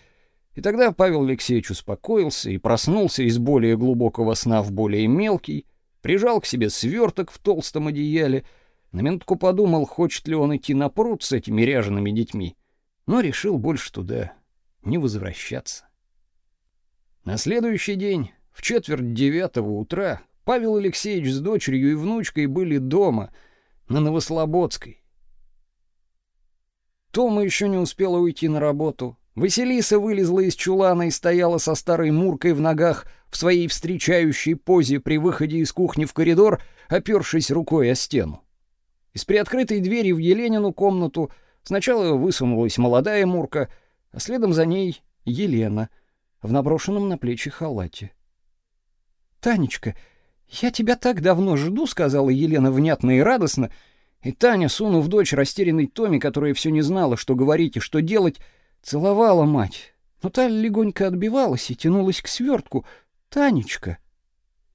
И тогда Павел Алексеевич успокоился и проснулся из более глубокого сна в более мелкий, прижал к себе сверток в толстом одеяле, на минутку подумал, хочет ли он идти на пруд с этими ряжеными детьми, но решил больше туда не возвращаться. На следующий день, в четверть девятого утра, Павел Алексеевич с дочерью и внучкой были дома, на Новослободской. Тома еще не успела уйти на работу. Василиса вылезла из чулана и стояла со старой муркой в ногах в своей встречающей позе при выходе из кухни в коридор, опершись рукой о стену. Из приоткрытой двери в Еленину комнату сначала высунулась молодая мурка, а следом за ней Елена. в наброшенном на плечи халате. «Танечка, я тебя так давно жду», — сказала Елена внятно и радостно, и Таня, сунув дочь растерянной Томе, которая все не знала, что говорить и что делать, целовала мать. Но та легонько отбивалась и тянулась к свертку. «Танечка!»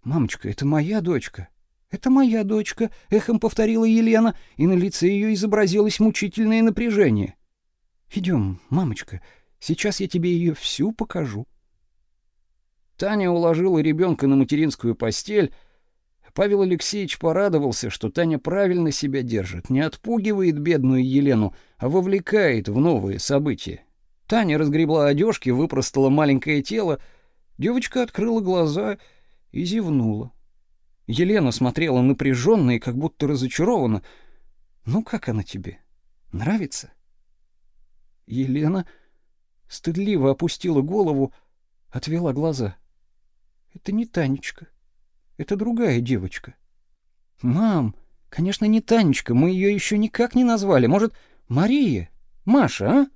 «Мамочка, это моя дочка!» «Это моя дочка», — эхом повторила Елена, и на лице ее изобразилось мучительное напряжение. «Идем, мамочка, сейчас я тебе ее всю покажу». Таня уложила ребенка на материнскую постель. Павел Алексеевич порадовался, что Таня правильно себя держит, не отпугивает бедную Елену, а вовлекает в новые события. Таня разгребла одежки, выпростала маленькое тело. Девочка открыла глаза и зевнула. Елена смотрела напряженно и как будто разочарованно. «Ну как она тебе? Нравится?» Елена стыдливо опустила голову, отвела глаза. «Это не Танечка. Это другая девочка». «Мам, конечно, не Танечка, мы ее еще никак не назвали. Может, Мария? Маша, а?»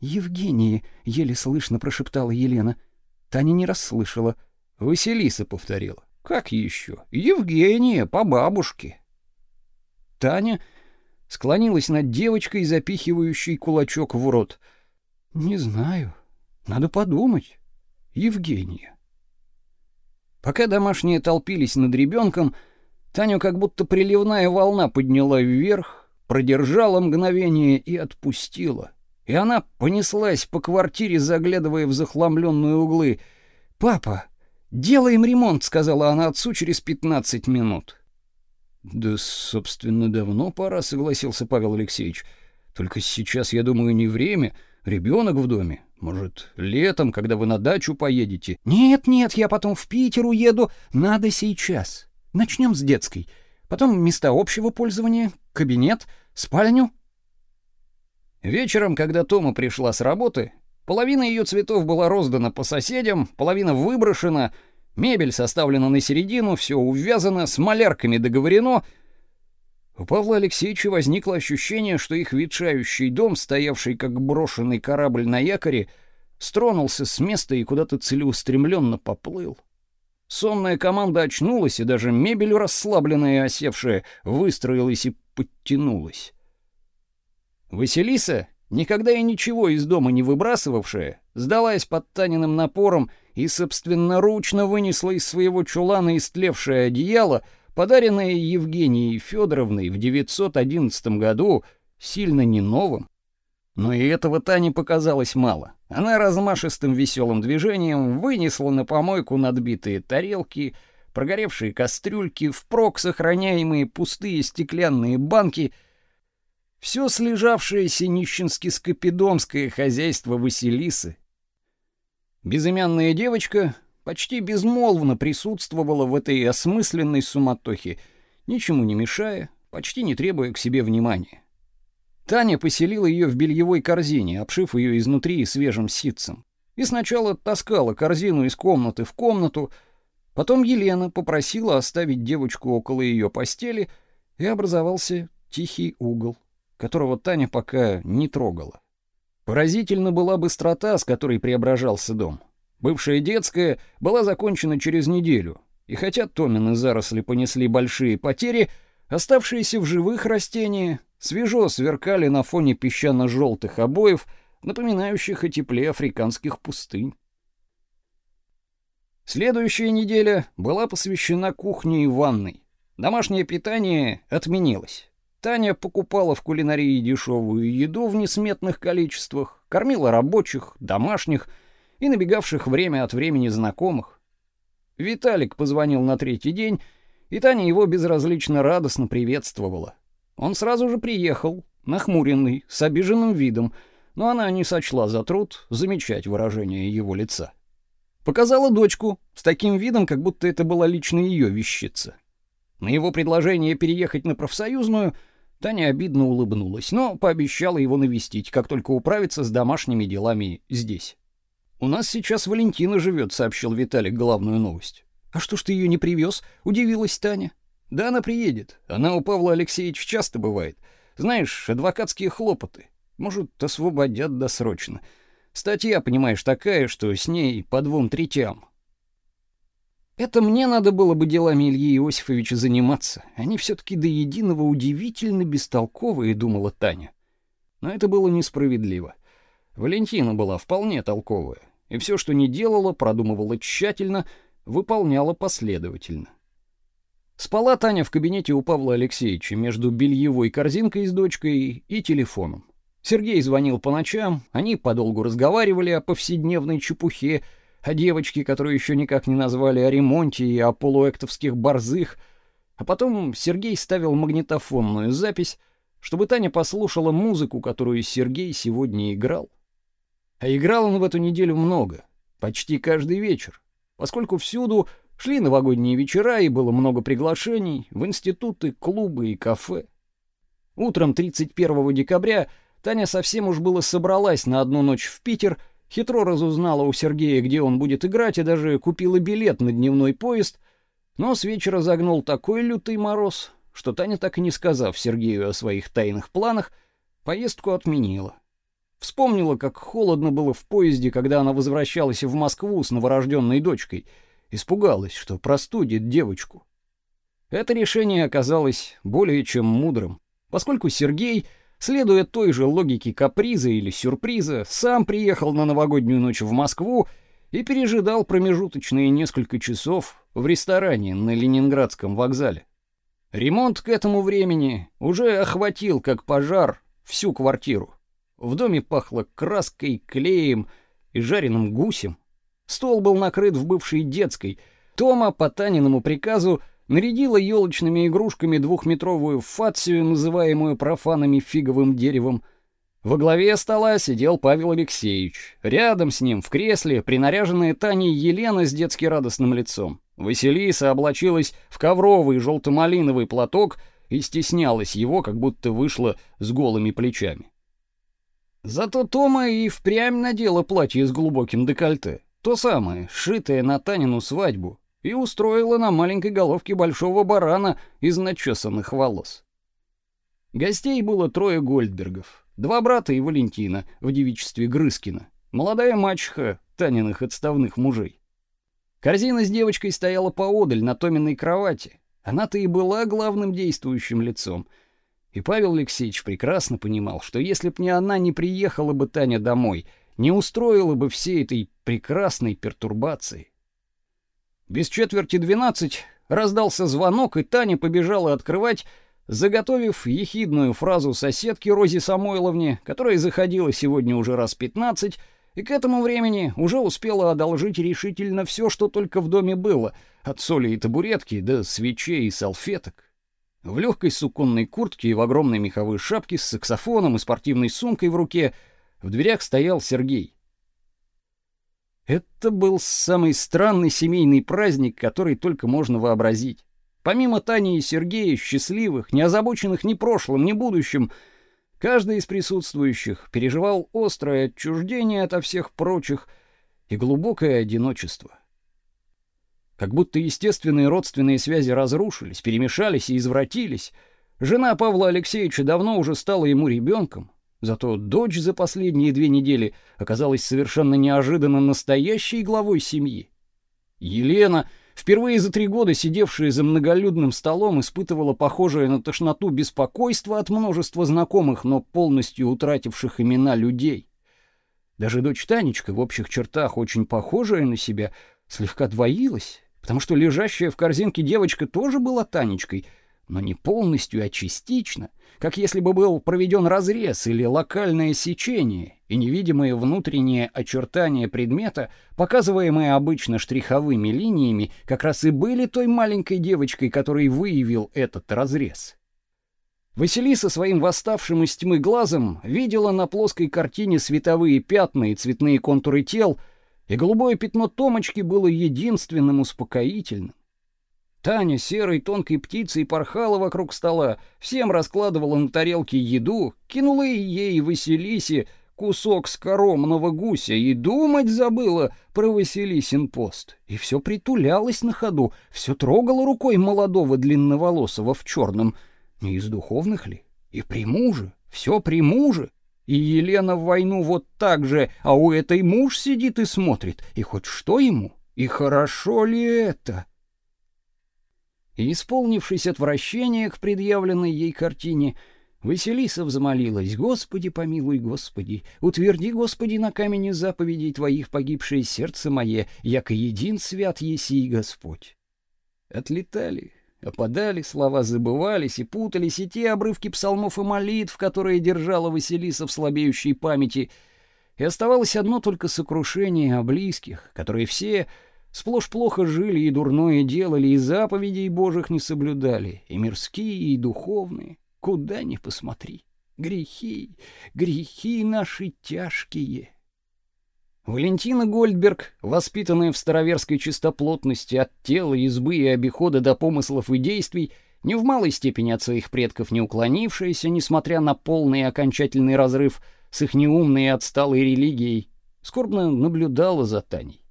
«Евгения», — еле слышно прошептала Елена. Таня не расслышала. Василиса повторила. Как еще? Евгения, по бабушке. Таня склонилась над девочкой, запихивающей кулачок в рот. Не знаю. Надо подумать. Евгения. Пока домашние толпились над ребенком, Таню как будто приливная волна подняла вверх, продержала мгновение и отпустила. И она понеслась по квартире, заглядывая в захламленные углы. «Папа, «Делаем ремонт», — сказала она отцу через пятнадцать минут. «Да, собственно, давно пора», — согласился Павел Алексеевич. «Только сейчас, я думаю, не время. Ребенок в доме. Может, летом, когда вы на дачу поедете?» «Нет, нет, я потом в Питер уеду. Надо сейчас. Начнем с детской. Потом места общего пользования, кабинет, спальню». Вечером, когда Тома пришла с работы, Половина ее цветов была роздана по соседям, половина выброшена, мебель составлена на середину, все увязано, с малярками договорено. У Павла Алексеевича возникло ощущение, что их ветшающий дом, стоявший как брошенный корабль на якоре, стронулся с места и куда-то целеустремленно поплыл. Сонная команда очнулась, и даже мебель расслабленная и осевшая выстроилась и подтянулась. Василиса, никогда и ничего из дома не выбрасывавшая, сдалась под Таниным напором и собственноручно вынесла из своего чулана истлевшее одеяло, подаренное Евгенией Федоровной в 911 году, сильно не новым. Но и этого Тане показалось мало. Она размашистым веселым движением вынесла на помойку надбитые тарелки, прогоревшие кастрюльки, впрок сохраняемые пустые стеклянные банки — все слежавшееся нищенски-скопидомское хозяйство Василисы. Безымянная девочка почти безмолвно присутствовала в этой осмысленной суматохе, ничему не мешая, почти не требуя к себе внимания. Таня поселила ее в бельевой корзине, обшив ее изнутри свежим ситцем. И сначала таскала корзину из комнаты в комнату, потом Елена попросила оставить девочку около ее постели, и образовался тихий угол которого Таня пока не трогала. Поразительна была быстрота, с которой преображался дом. Бывшая детская была закончена через неделю, и хотя Томины заросли понесли большие потери, оставшиеся в живых растения свежо сверкали на фоне песчано-желтых обоев, напоминающих о тепле африканских пустынь. Следующая неделя была посвящена кухне и ванной. Домашнее питание отменилось. Таня покупала в кулинарии дешевую еду в несметных количествах, кормила рабочих, домашних и набегавших время от времени знакомых. Виталик позвонил на третий день, и Таня его безразлично радостно приветствовала. Он сразу же приехал, нахмуренный, с обиженным видом, но она не сочла за труд замечать выражение его лица. Показала дочку с таким видом, как будто это была лично ее вещица. На его предложение переехать на профсоюзную — Таня обидно улыбнулась, но пообещала его навестить, как только управится с домашними делами здесь. «У нас сейчас Валентина живет», — сообщил Виталик главную новость. «А что ж ты ее не привез?» — удивилась Таня. «Да она приедет. Она у Павла Алексеевича часто бывает. Знаешь, адвокатские хлопоты. Может, освободят досрочно. Статья, понимаешь, такая, что с ней по двум третям. Это мне надо было бы делами Ильи Иосифовича заниматься. Они все таки до единого удивительно бестолковые, думала Таня. Но это было несправедливо. Валентина была вполне толковая, и все, что не делала, продумывала тщательно, выполняла последовательно. Спала Таня в кабинете у Павла Алексеевича между бельевой корзинкой с дочкой и телефоном. Сергей звонил по ночам, они подолгу разговаривали о повседневной чепухе, о девочке, которую еще никак не назвали, о ремонте и о полуэктовских борзых. А потом Сергей ставил магнитофонную запись, чтобы Таня послушала музыку, которую Сергей сегодня играл. А играл он в эту неделю много, почти каждый вечер, поскольку всюду шли новогодние вечера и было много приглашений в институты, клубы и кафе. Утром 31 декабря Таня совсем уж было собралась на одну ночь в Питер — Хитро разузнала у Сергея, где он будет играть, и даже купила билет на дневной поезд, но с вечера загнул такой лютый мороз, что Таня, так и не сказав Сергею о своих тайных планах, поездку отменила. Вспомнила, как холодно было в поезде, когда она возвращалась в Москву с новорожденной дочкой. Испугалась, что простудит девочку. Это решение оказалось более чем мудрым, поскольку Сергей Следуя той же логике каприза или сюрприза, сам приехал на новогоднюю ночь в Москву и пережидал промежуточные несколько часов в ресторане на Ленинградском вокзале. Ремонт к этому времени уже охватил как пожар всю квартиру. В доме пахло краской, клеем и жареным гусем. Стол был накрыт в бывшей детской. Тома по Таниному приказу нарядила елочными игрушками двухметровую фацию, называемую профанами фиговым деревом. Во главе стола сидел Павел Алексеевич. Рядом с ним в кресле принаряженная Таней Елена с детски радостным лицом. Василиса облачилась в ковровый желто-малиновый платок и стеснялась его, как будто вышла с голыми плечами. Зато Тома и впрямь надела платье с глубоким декольте, то самое, сшитое на Танину свадьбу, и устроила на маленькой головке большого барана из начесанных волос. Гостей было трое Гольдбергов, два брата и Валентина в девичестве Грызкина, молодая мачеха Таниных отставных мужей. Корзина с девочкой стояла поодаль на Томиной кровати. Она-то и была главным действующим лицом. И Павел Алексеевич прекрасно понимал, что если б не она не приехала бы Таня домой, не устроила бы всей этой прекрасной пертурбации. Без четверти двенадцать раздался звонок, и Таня побежала открывать, заготовив ехидную фразу соседки Розе Самойловне, которая заходила сегодня уже раз пятнадцать, и к этому времени уже успела одолжить решительно все, что только в доме было, от соли и табуретки до свечей и салфеток. В легкой суконной куртке и в огромной меховой шапке с саксофоном и спортивной сумкой в руке в дверях стоял Сергей. Это был самый странный семейный праздник, который только можно вообразить. Помимо Тани и Сергея, счастливых, не озабоченных ни прошлым, ни будущим, каждый из присутствующих переживал острое отчуждение ото всех прочих и глубокое одиночество. Как будто естественные родственные связи разрушились, перемешались и извратились. Жена Павла Алексеевича давно уже стала ему ребенком, Зато дочь за последние две недели оказалась совершенно неожиданно настоящей главой семьи. Елена, впервые за три года сидевшая за многолюдным столом, испытывала похожее на тошноту беспокойство от множества знакомых, но полностью утративших имена людей. Даже дочь Танечка, в общих чертах очень похожая на себя, слегка двоилась, потому что лежащая в корзинке девочка тоже была Танечкой — но не полностью, а частично, как если бы был проведен разрез или локальное сечение, и невидимые внутренние очертания предмета, показываемые обычно штриховыми линиями, как раз и были той маленькой девочкой, который выявил этот разрез. Василиса своим восставшим из тьмы глазом видела на плоской картине световые пятна и цветные контуры тел, и голубое пятно Томочки было единственным успокоительным. Таня серой тонкой птицей порхала вокруг стола, всем раскладывала на тарелке еду, кинула ей Василисе кусок скоромного гуся и думать забыла про Василисин пост. И все притулялось на ходу, все трогала рукой молодого длинноволосого в черном. Не из духовных ли? И при муже, все при муже. И Елена в войну вот так же, а у этой муж сидит и смотрит. И хоть что ему? И хорошо ли это? И, исполнившись отвращения к предъявленной ей картине, Василиса взмолилась: "Господи, помилуй, Господи, утверди, Господи, на камне заповедей твоих погибшее сердце мое, яко един свят еси Господь". Отлетали Опадали слова, забывались и путались и те обрывки псалмов и молитв, которые держала Василиса в слабеющей памяти, и оставалось одно только сокрушение о близких, которые все сплошь плохо жили и дурное делали, и заповедей Божьих не соблюдали, и мирские, и духовные, куда ни посмотри. Грехи, грехи наши тяжкие. Валентина Гольдберг, воспитанная в староверской чистоплотности от тела, избы и обихода до помыслов и действий, не в малой степени от своих предков не уклонившаяся, несмотря на полный и окончательный разрыв с их неумной и отсталой религией, скорбно наблюдала за Таней.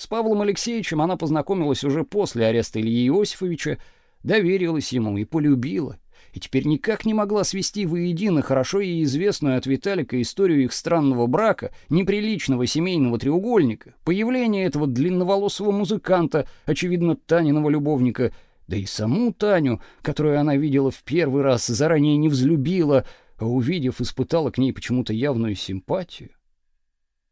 С Павлом Алексеевичем она познакомилась уже после ареста Ильи Иосифовича, доверилась ему и полюбила — и теперь никак не могла свести воедино хорошо ей известную от Виталика историю их странного брака, неприличного семейного треугольника, появление этого длинноволосого музыканта, очевидно, Таниного любовника, да и саму Таню, которую она видела в первый раз, заранее не взлюбила, а увидев, испытала к ней почему-то явную симпатию.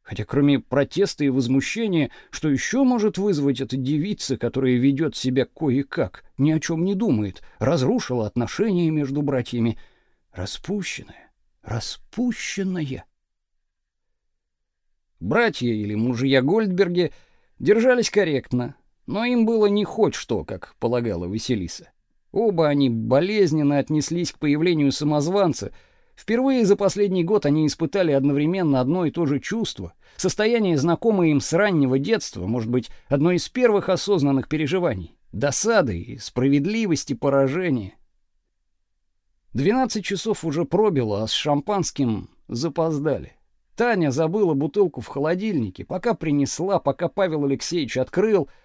Хотя кроме протеста и возмущения, что еще может вызвать эта девица, которая ведет себя кое-как, ни о чем не думает, разрушила отношения между братьями, распущенная, распущенная. Братья или мужья Гольдберги держались корректно, но им было не хоть что, как полагала Василиса. Оба они болезненно отнеслись к появлению самозванца — Впервые за последний год они испытали одновременно одно и то же чувство, состояние, знакомое им с раннего детства, может быть, одно из первых осознанных переживаний, досады и справедливости поражения. Двенадцать часов уже пробило, а с шампанским запоздали. Таня забыла бутылку в холодильнике, пока принесла, пока Павел Алексеевич открыл —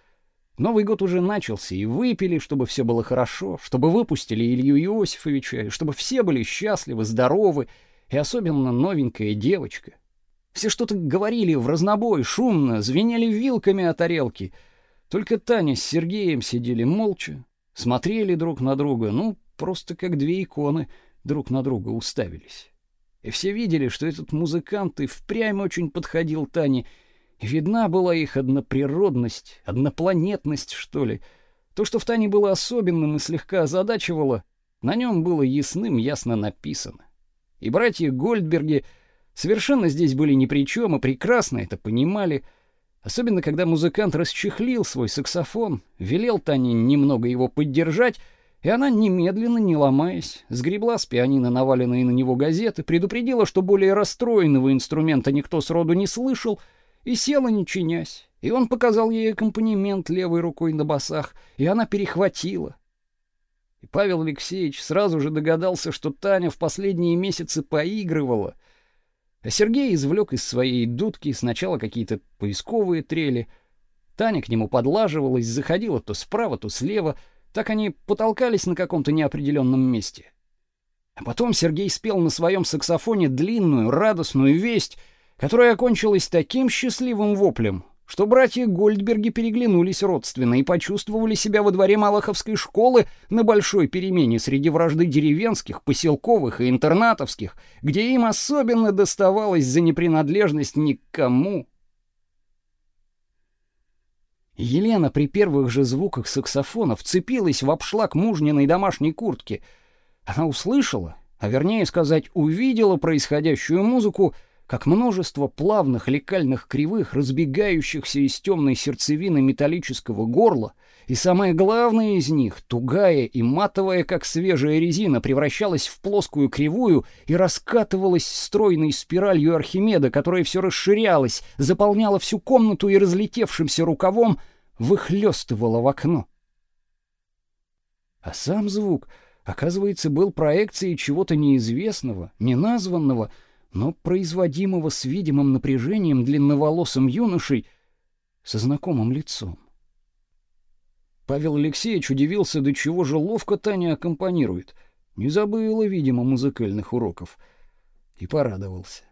Новый год уже начался, и выпили, чтобы все было хорошо, чтобы выпустили Илью Иосифовича, чтобы все были счастливы, здоровы, и особенно новенькая девочка. Все что-то говорили в разнобой, шумно, звенели вилками о тарелки. Только Таня с Сергеем сидели молча, смотрели друг на друга, ну, просто как две иконы друг на друга уставились. И все видели, что этот музыкант и впрямь очень подходил Тане, Видна была их одноприродность, однопланетность, что ли. То, что в Тане было особенным и слегка озадачивало, на нем было ясным ясно написано. И братья Гольдберги совершенно здесь были ни при чем и прекрасно это понимали, особенно когда музыкант расчехлил свой саксофон, велел Тане немного его поддержать, и она немедленно, не ломаясь, сгребла с пианино наваленные на него газеты, предупредила, что более расстроенного инструмента никто сроду не слышал — и села не чинясь. И он показал ей аккомпанемент левой рукой на басах, и она перехватила. И Павел Алексеевич сразу же догадался, что Таня в последние месяцы поигрывала. А Сергей извлек из своей дудки сначала какие-то поисковые трели. Таня к нему подлаживалась, заходила то справа, то слева, так они потолкались на каком-то неопределенном месте. А потом Сергей спел на своем саксофоне длинную, радостную весть — которая окончилась таким счастливым воплем, что братья Гольдберги переглянулись родственно и почувствовали себя во дворе Малаховской школы на большой перемене среди вражды деревенских, поселковых и интернатовских, где им особенно доставалось за непринадлежность никому. Елена при первых же звуках саксофона вцепилась в обшлаг мужниной домашней куртки. Она услышала, а вернее сказать, увидела происходящую музыку — как множество плавных лекальных кривых, разбегающихся из темной сердцевины металлического горла, и самое главное из них, тугая и матовая, как свежая резина, превращалась в плоскую кривую и раскатывалась стройной спиралью Архимеда, которая все расширялась, заполняла всю комнату и разлетевшимся рукавом выхлестывала в окно. А сам звук, оказывается, был проекцией чего-то неизвестного, неназванного, но производимого с видимым напряжением длинноволосым юношей со знакомым лицом. Павел Алексеевич удивился, до чего же ловко Таня аккомпанирует. Не забыла, видимо, музыкальных уроков. и порадовался.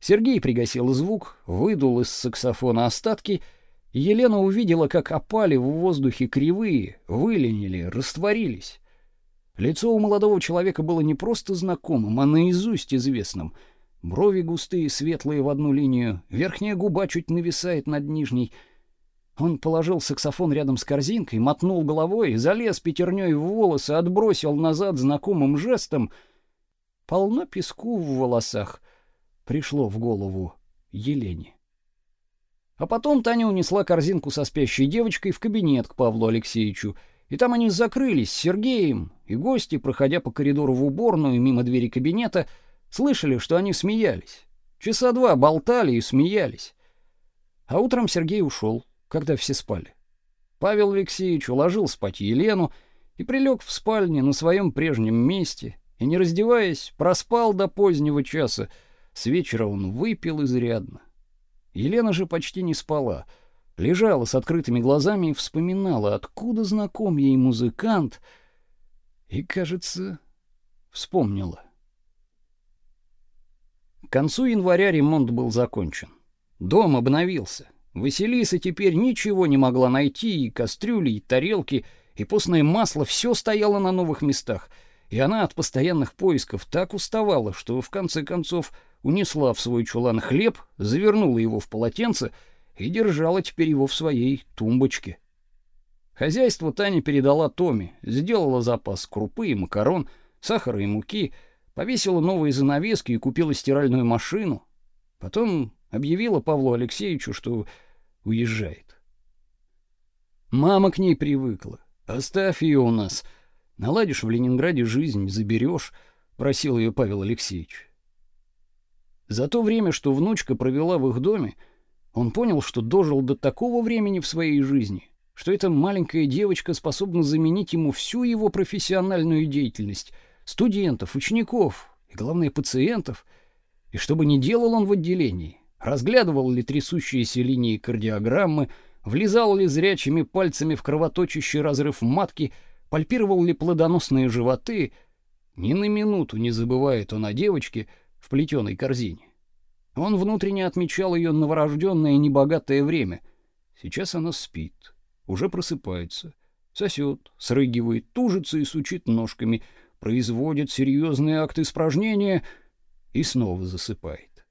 Сергей пригасил звук, выдул из саксофона остатки, и Елена увидела, как опали в воздухе кривые, выленили, растворились. Лицо у молодого человека было не просто знакомым, а наизусть известным. Брови густые, светлые в одну линию, верхняя губа чуть нависает над нижней. Он положил саксофон рядом с корзинкой, мотнул головой, залез пятерней в волосы, отбросил назад знакомым жестом. Полно песку в волосах пришло в голову Елене. А потом Таня унесла корзинку со спящей девочкой в кабинет к Павлу Алексеевичу, и там они закрылись с Сергеем, и гости, проходя по коридору в уборную мимо двери кабинета, слышали, что они смеялись. Часа два болтали и смеялись. А утром Сергей ушел, когда все спали. Павел Алексеевич уложил спать Елену и прилег в спальне на своем прежнем месте, и не раздеваясь, проспал до позднего часа, с вечера он выпил изрядно. Елена же почти не спала, лежала с открытыми глазами и вспоминала, откуда знаком ей музыкант, и, кажется, вспомнила. Концу января ремонт был закончен. Дом обновился. Василиса теперь ничего не могла найти, и кастрюли, и тарелки, и постное масло все стояло на новых местах, и она от постоянных поисков так уставала, что в конце концов унесла в свой чулан хлеб, завернула его в полотенце и держала теперь его в своей тумбочке. Хозяйство Таня передала Томе, сделала запас крупы и макарон, сахара и муки, повесила новые занавески и купила стиральную машину. Потом объявила Павлу Алексеевичу, что уезжает. Мама к ней привыкла. Оставь ее у нас. Наладишь в Ленинграде жизнь, заберешь, просил ее Павел Алексеевич. За то время, что внучка провела в их доме, он понял, что дожил до такого времени в своей жизни, что эта маленькая девочка способна заменить ему всю его профессиональную деятельность, студентов, учеников и, главное, пациентов. И что бы ни делал он в отделении, разглядывал ли трясущиеся линии кардиограммы, влезал ли зрячими пальцами в кровоточащий разрыв матки, пальпировал ли плодоносные животы, ни на минуту не забывает он о девочке — в плетеной корзине. Он внутренне отмечал ее новорожденное небогатое время. Сейчас она спит, уже просыпается, сосет, срыгивает, тужится и сучит ножками, производит серьезные акты испражнения и снова засыпает.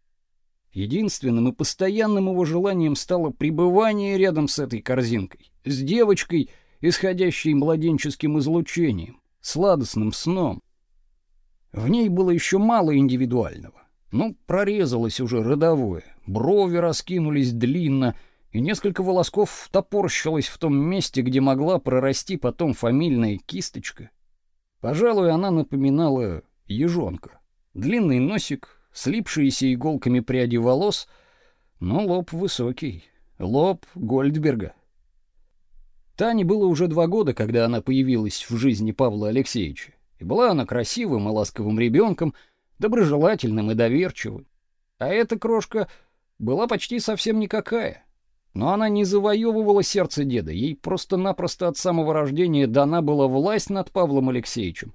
Единственным и постоянным его желанием стало пребывание рядом с этой корзинкой, с девочкой, исходящей младенческим излучением, сладостным сном. В ней было еще мало индивидуального. Ну, прорезалось уже родовое. Брови раскинулись длинно, и несколько волосков топорщилось в том месте, где могла прорасти потом фамильная кисточка. Пожалуй, она напоминала ежонка. Длинный носик, слипшиеся иголками пряди волос, но лоб высокий. Лоб Гольдберга. Тане было уже два года, когда она появилась в жизни Павла Алексеевича. И была она красивым и ласковым ребенком, доброжелательным и доверчивым. А эта крошка была почти совсем никакая. Но она не завоевывала сердце деда, ей просто-напросто от самого рождения дана была власть над Павлом Алексеевичем.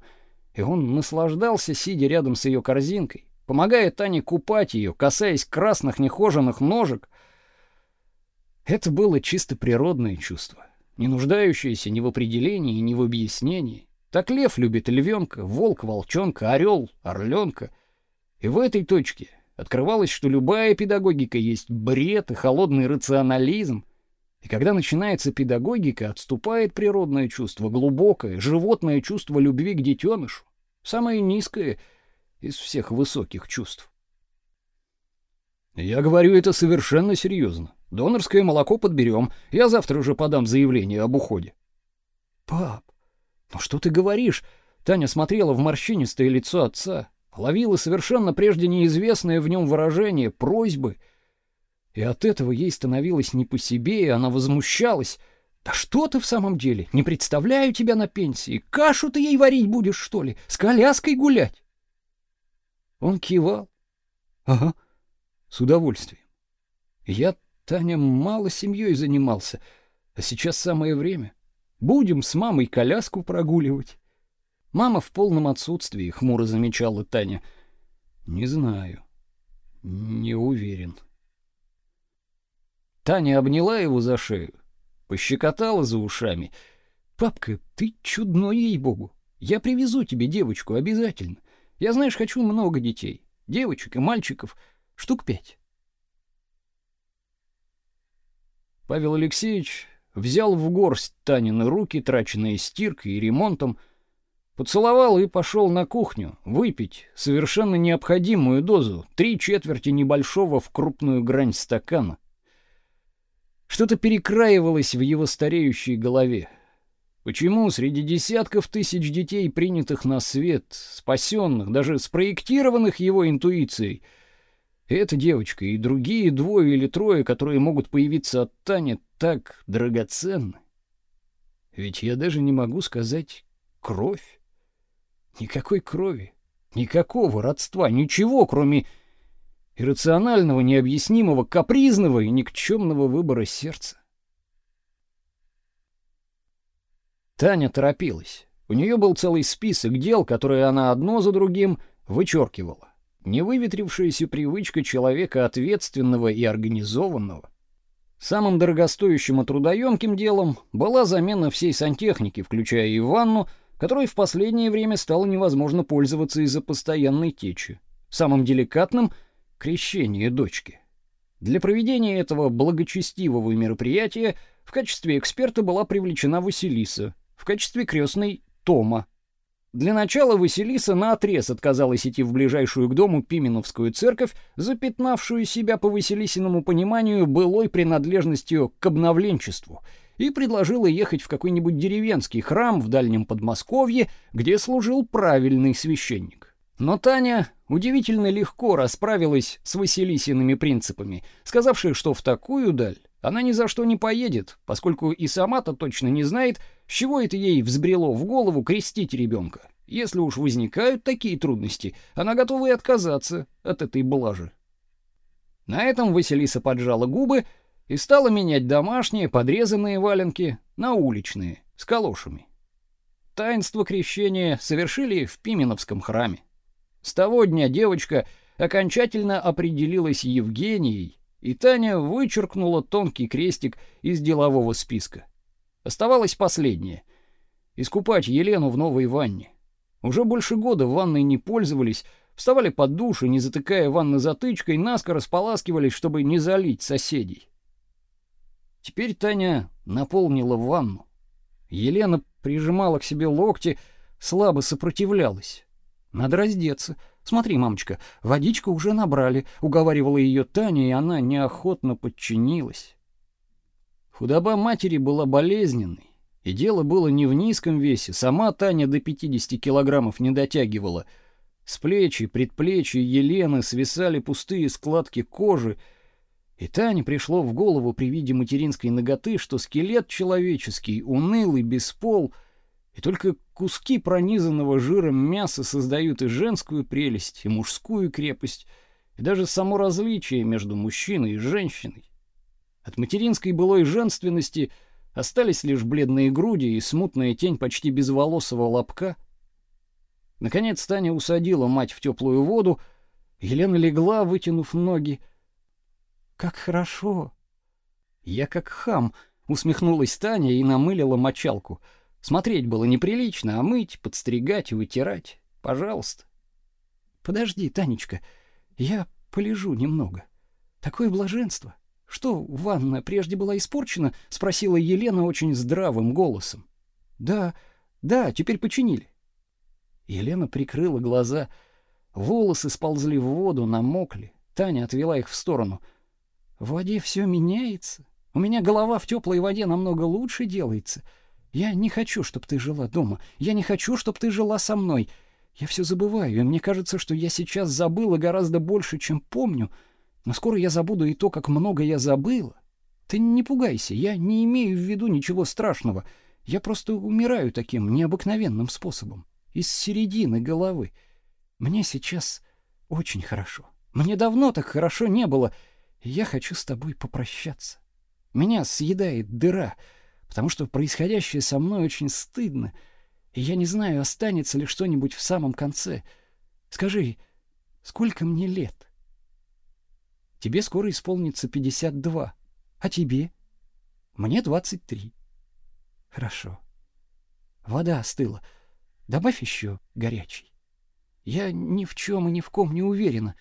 И он наслаждался, сидя рядом с ее корзинкой, помогая Тане купать ее, касаясь красных нехоженных ножек. Это было чисто природное чувство, не нуждающееся ни в определении, ни в объяснении. Так лев любит львенка, волк волчонка, орел орленка. И в этой точке открывалось, что любая педагогика есть бред и холодный рационализм. И когда начинается педагогика, отступает природное чувство, глубокое, животное чувство любви к детенышу, самое низкое из всех высоких чувств. Я говорю это совершенно серьезно. Донорское молоко подберем. Я завтра уже подам заявление об уходе. Пап, «Ну что ты говоришь?» Таня смотрела в морщинистое лицо отца, ловила совершенно прежде неизвестное в нем выражение просьбы. И от этого ей становилось не по себе, и она возмущалась. «Да что ты в самом деле? Не представляю тебя на пенсии. Кашу ты ей варить будешь, что ли? С коляской гулять?» Он кивал. «Ага, с удовольствием. Я, Таня, мало семьей занимался, а сейчас самое время. Будем с мамой коляску прогуливать. Мама в полном отсутствии, хмуро замечала Таня. Не знаю. Не уверен. Таня обняла его за шею, пощекотала за ушами. Папка, ты чудной ей-богу. Я привезу тебе девочку обязательно. Я, знаешь, хочу много детей. Девочек и мальчиков, штук пять. Павел Алексеевич взял в горсть Танины руки, траченные стиркой и ремонтом, поцеловал и пошел на кухню выпить совершенно необходимую дозу, три четверти небольшого в крупную грань стакана. Что-то перекраивалось в его стареющей голове. Почему среди десятков тысяч детей, принятых на свет, спасенных, даже спроектированных его интуицией, эта девочка и другие двое или трое, которые могут появиться от Тани, так драгоценны? Ведь я даже не могу сказать кровь. Никакой крови, никакого родства, ничего, кроме иррационального, необъяснимого, капризного и никчемного выбора сердца. Таня торопилась. У нее был целый список дел, которые она одно за другим вычеркивала. Невыветрившаяся привычка человека ответственного и организованного. Самым дорогостоящим и трудоемким делом была замена всей сантехники, включая и ванну, которой в последнее время стало невозможно пользоваться из-за постоянной течи. Самым деликатным — крещение дочки. Для проведения этого благочестивого мероприятия в качестве эксперта была привлечена Василиса, в качестве крестной Тома. Для начала Василиса наотрез отказалась идти в ближайшую к дому Пименовскую церковь, запятнавшую себя по Василисиному пониманию былой принадлежностью к обновленчеству, и предложила ехать в какой-нибудь деревенский храм в дальнем Подмосковье, где служил правильный священник. Но Таня удивительно легко расправилась с Василисиными принципами, сказавшей, что в такую даль она ни за что не поедет, поскольку и сама-то точно не знает, с чего это ей взбрело в голову крестить ребенка. Если уж возникают такие трудности, она готова и отказаться от этой блажи. На этом Василиса поджала губы и стала менять домашние подрезанные валенки на уличные с калошами. Таинство крещения совершили в Пименовском храме. С того дня девочка окончательно определилась Евгенией и Таня вычеркнула тонкий крестик из делового списка. Оставалось последнее искупать Елену в новой ванне. Уже больше года ванной не пользовались, вставали под душ и не затыкая ванны затычкой, наскоро споласкивались, чтобы не залить соседей. Теперь Таня наполнила ванну. Елена прижимала к себе локти, слабо сопротивлялась. Надо раздеться, Смотри, мамочка, водичку уже набрали, уговаривала ее Таня, и она неохотно подчинилась. Худоба матери была болезненной, и дело было не в низком весе. Сама Таня до 50 килограммов не дотягивала. С плеч и предплечья Елены свисали пустые складки кожи, и Тане пришло в голову при виде материнской ноготы, что скелет человеческий, унылый, без пол — и только куски пронизанного жиром мяса создают и женскую прелесть, и мужскую крепость, и даже само различие между мужчиной и женщиной. От материнской былой женственности остались лишь бледные груди и смутная тень почти безволосого лобка. Наконец Таня усадила мать в теплую воду, Елена легла, вытянув ноги. Как хорошо. Я как хам, усмехнулась Таня и намылила мочалку — Смотреть было неприлично, а мыть, подстригать и вытирать, пожалуйста. Подожди, Танечка, я полежу немного. Такое блаженство. Что, ванна прежде была испорчена? спросила Елена очень здравым голосом. Да, да, теперь починили. Елена прикрыла глаза. Волосы сползли в воду, намокли. Таня отвела их в сторону. В воде все меняется. У меня голова в теплой воде намного лучше делается. Я не хочу, чтобы ты жила дома. Я не хочу, чтобы ты жила со мной. Я все забываю, и мне кажется, что я сейчас забыла гораздо больше, чем помню. Но скоро я забуду и то, как много я забыла. Ты не пугайся, я не имею в виду ничего страшного. Я просто умираю таким необыкновенным способом, из середины головы. Мне сейчас очень хорошо. Мне давно так хорошо не было. Я хочу с тобой попрощаться. Меня съедает дыра — потому что происходящее со мной очень стыдно, и я не знаю, останется ли что-нибудь в самом конце. Скажи, Сколько мне лет? Тебе скоро исполнится 52. А тебе? Мне 23. Хорошо. Вода остыла. Добавь еще горячей. Я ни в чем и ни в ком не уверена.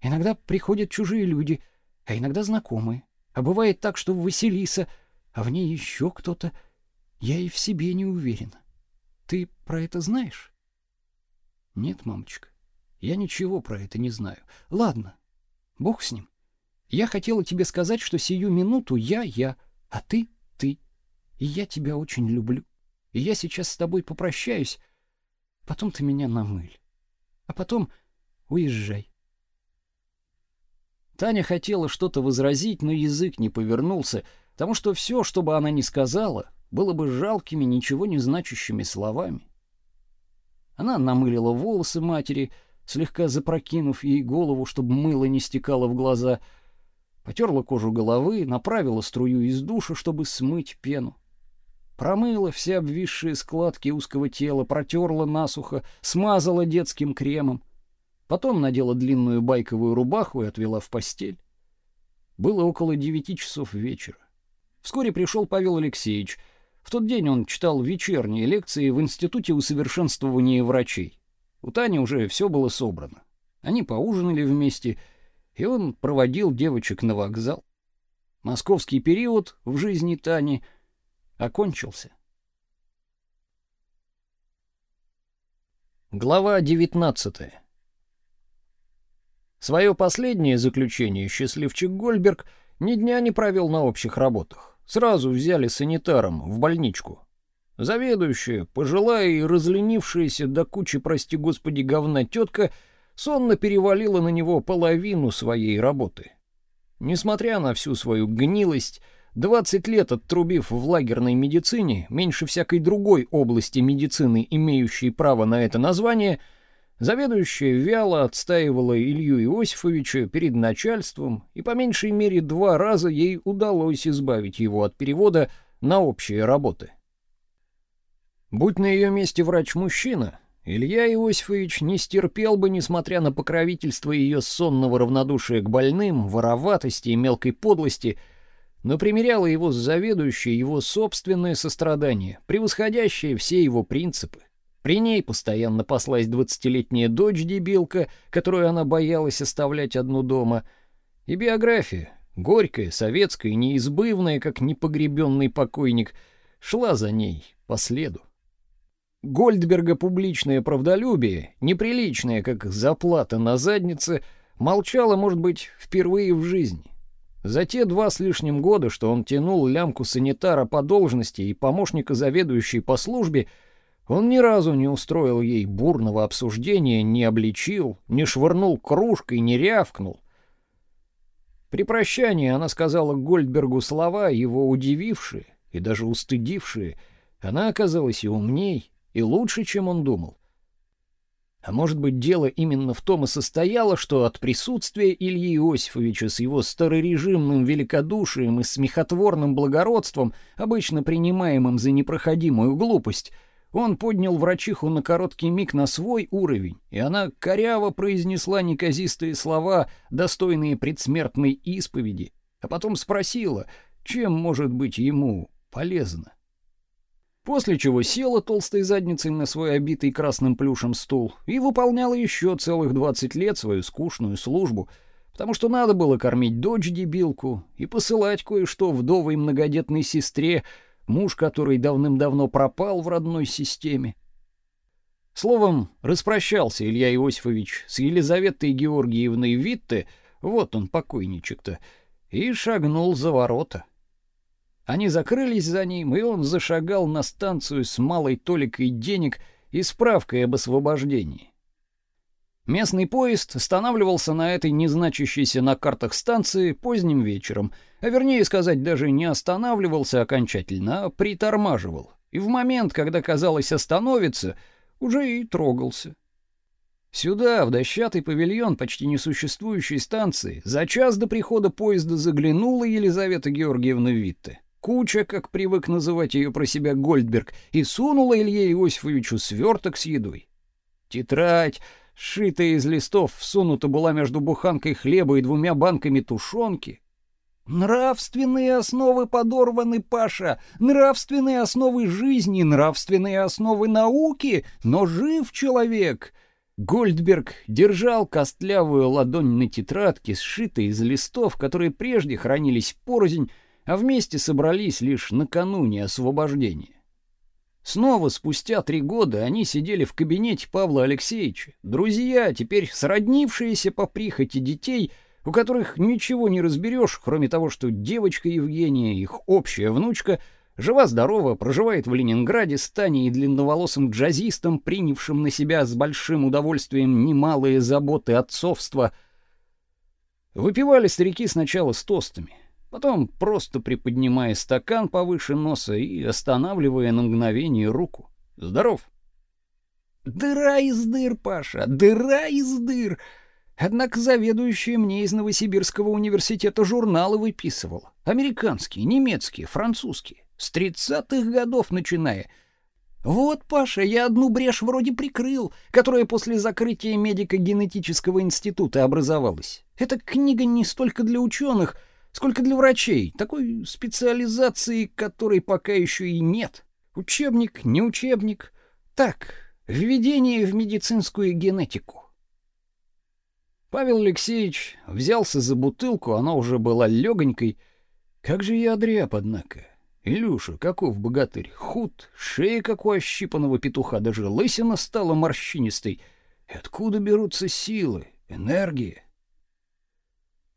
Иногда приходят чужие люди, а иногда знакомые. А бывает так, что Василиса, а в ней еще кто-то. Я и в себе не уверена. Ты про это знаешь? Нет, мамочка. Я ничего про это не знаю. Ладно. Бог с ним. Я хотела тебе сказать, что сию минуту я я, а ты ты. И я тебя очень люблю. И я сейчас с тобой попрощаюсь, потом ты меня намыль. А потом уезжай. Таня хотела что-то возразить, но язык не повернулся, потому что все, что бы она ни сказала, было бы жалкими, ничего не значащими словами. Она намылила волосы матери, слегка запрокинув ей голову, чтобы мыло не стекало в глаза, потерла кожу головы, направила струю из душа, чтобы смыть пену. Промыла все обвисшие складки узкого тела, протерла насухо, смазала детским кремом. Потом надела длинную байковую рубаху и отвела в постель. Было около девяти часов вечера. Вскоре пришел Павел Алексеевич. В тот день он читал вечерние лекции в Институте усовершенствования врачей. У Тани уже все было собрано. Они поужинали вместе, и он проводил девочек на вокзал. Московский период в жизни Тани окончился. Глава девятнадцатая. Свое последнее заключение счастливчик Гольберг ни дня не провел на общих работах. Сразу взяли санитаром в больничку. Заведующая, пожилая и разленившаяся до кучи, прости господи, говна тетка, сонно перевалила на него половину своей работы. Несмотря на всю свою гнилость, 20 лет оттрубив в лагерной медицине, меньше всякой другой области медицины, имеющей право на это название — Заведующая вяло отстаивала Илью Иосифовича перед начальством, и по меньшей мере два раза ей удалось избавить его от перевода на общие работы. Будь на ее месте врач-мужчина, Илья Иосифович не стерпел бы, несмотря на покровительство ее сонного равнодушия к больным, вороватости и мелкой подлости, но примеряло его с заведующей его собственное сострадание, превосходящее все его принципы. При ней постоянно паслась двадцатилетняя дочь-дебилка, которую она боялась оставлять одну дома. И биография, горькая, советская, неизбывная, как непогребенный покойник, шла за ней по следу. Гольдберга публичное правдолюбие, неприличное, как заплата на заднице, молчало, может быть, впервые в жизни. За те два с лишним года, что он тянул лямку санитара по должности и помощника заведующей по службе, он ни разу не устроил ей бурного обсуждения, не обличил, не швырнул кружкой, не рявкнул. При прощании она сказала Гольдбергу слова, его удивившие и даже устыдившие. Она оказалась и умней, и лучше, чем он думал. А может быть, дело именно в том и состояло, что от присутствия Ильи Иосифовича с его старорежимным великодушием и смехотворным благородством, обычно принимаемым за непроходимую глупость, он поднял врачиху на короткий миг на свой уровень, и она коряво произнесла неказистые слова, достойные предсмертной исповеди, а потом спросила, чем может быть ему полезно. После чего села толстой задницей на свой обитый красным плюшем стул и выполняла еще целых 20 лет свою скучную службу, потому что надо было кормить дочь-дебилку и посылать кое-что вдовой многодетной сестре, муж, который давным-давно пропал в родной системе. Словом, распрощался Илья Иосифович с Елизаветой Георгиевной Витте, вот он покойничек-то, и шагнул за ворота. Они закрылись за ним, и он зашагал на станцию с малой толикой денег и справкой об освобождении. Местный поезд останавливался на этой незначащейся на картах станции поздним вечером, а вернее сказать, даже не останавливался окончательно, а притормаживал. И в момент, когда казалось остановится, уже и трогался. Сюда, в дощатый павильон почти несуществующей станции, за час до прихода поезда заглянула Елизавета Георгиевна Витте. Куча, как привык называть ее про себя Гольдберг, и сунула Илье Иосифовичу сверток с едой. Тетрадь, сшитая из листов, всунута была между буханкой хлеба и двумя банками тушенки. Нравственные основы подорваны, Паша, нравственные основы жизни, нравственные основы науки, но жив человек. Гольдберг держал костлявую ладонь на тетрадке, сшитой из листов, которые прежде хранились порознь, а вместе собрались лишь накануне освобождения. Снова спустя три года они сидели в кабинете Павла Алексеевича, друзья, теперь сроднившиеся по прихоти детей, у которых ничего не разберешь, кроме того, что девочка Евгения, их общая внучка, жива-здорова, проживает в Ленинграде с Таней и длинноволосым джазистом, принявшим на себя с большим удовольствием немалые заботы отцовства. Выпивали старики сначала с тостами — Потом просто приподнимая стакан повыше носа и останавливая на мгновение руку. Здоров. Дыра из дыр, Паша, дыра из дыр. Однако заведующая мне из Новосибирского университета журналы выписывал. Американские, немецкие, французские. С тридцатых годов начиная. Вот, Паша, я одну брешь вроде прикрыл, которая после закрытия медико-генетического института образовалась. Эта книга не столько для ученых, сколько для врачей, такой специализации, которой пока еще и нет. Учебник, не учебник. Так, введение в медицинскую генетику. Павел Алексеевич взялся за бутылку, она уже была легонькой. Как же я дряб, однако. Илюша, каков богатырь, худ, шея как у ощипанного петуха, даже лысина стала морщинистой. И откуда берутся силы, энергия?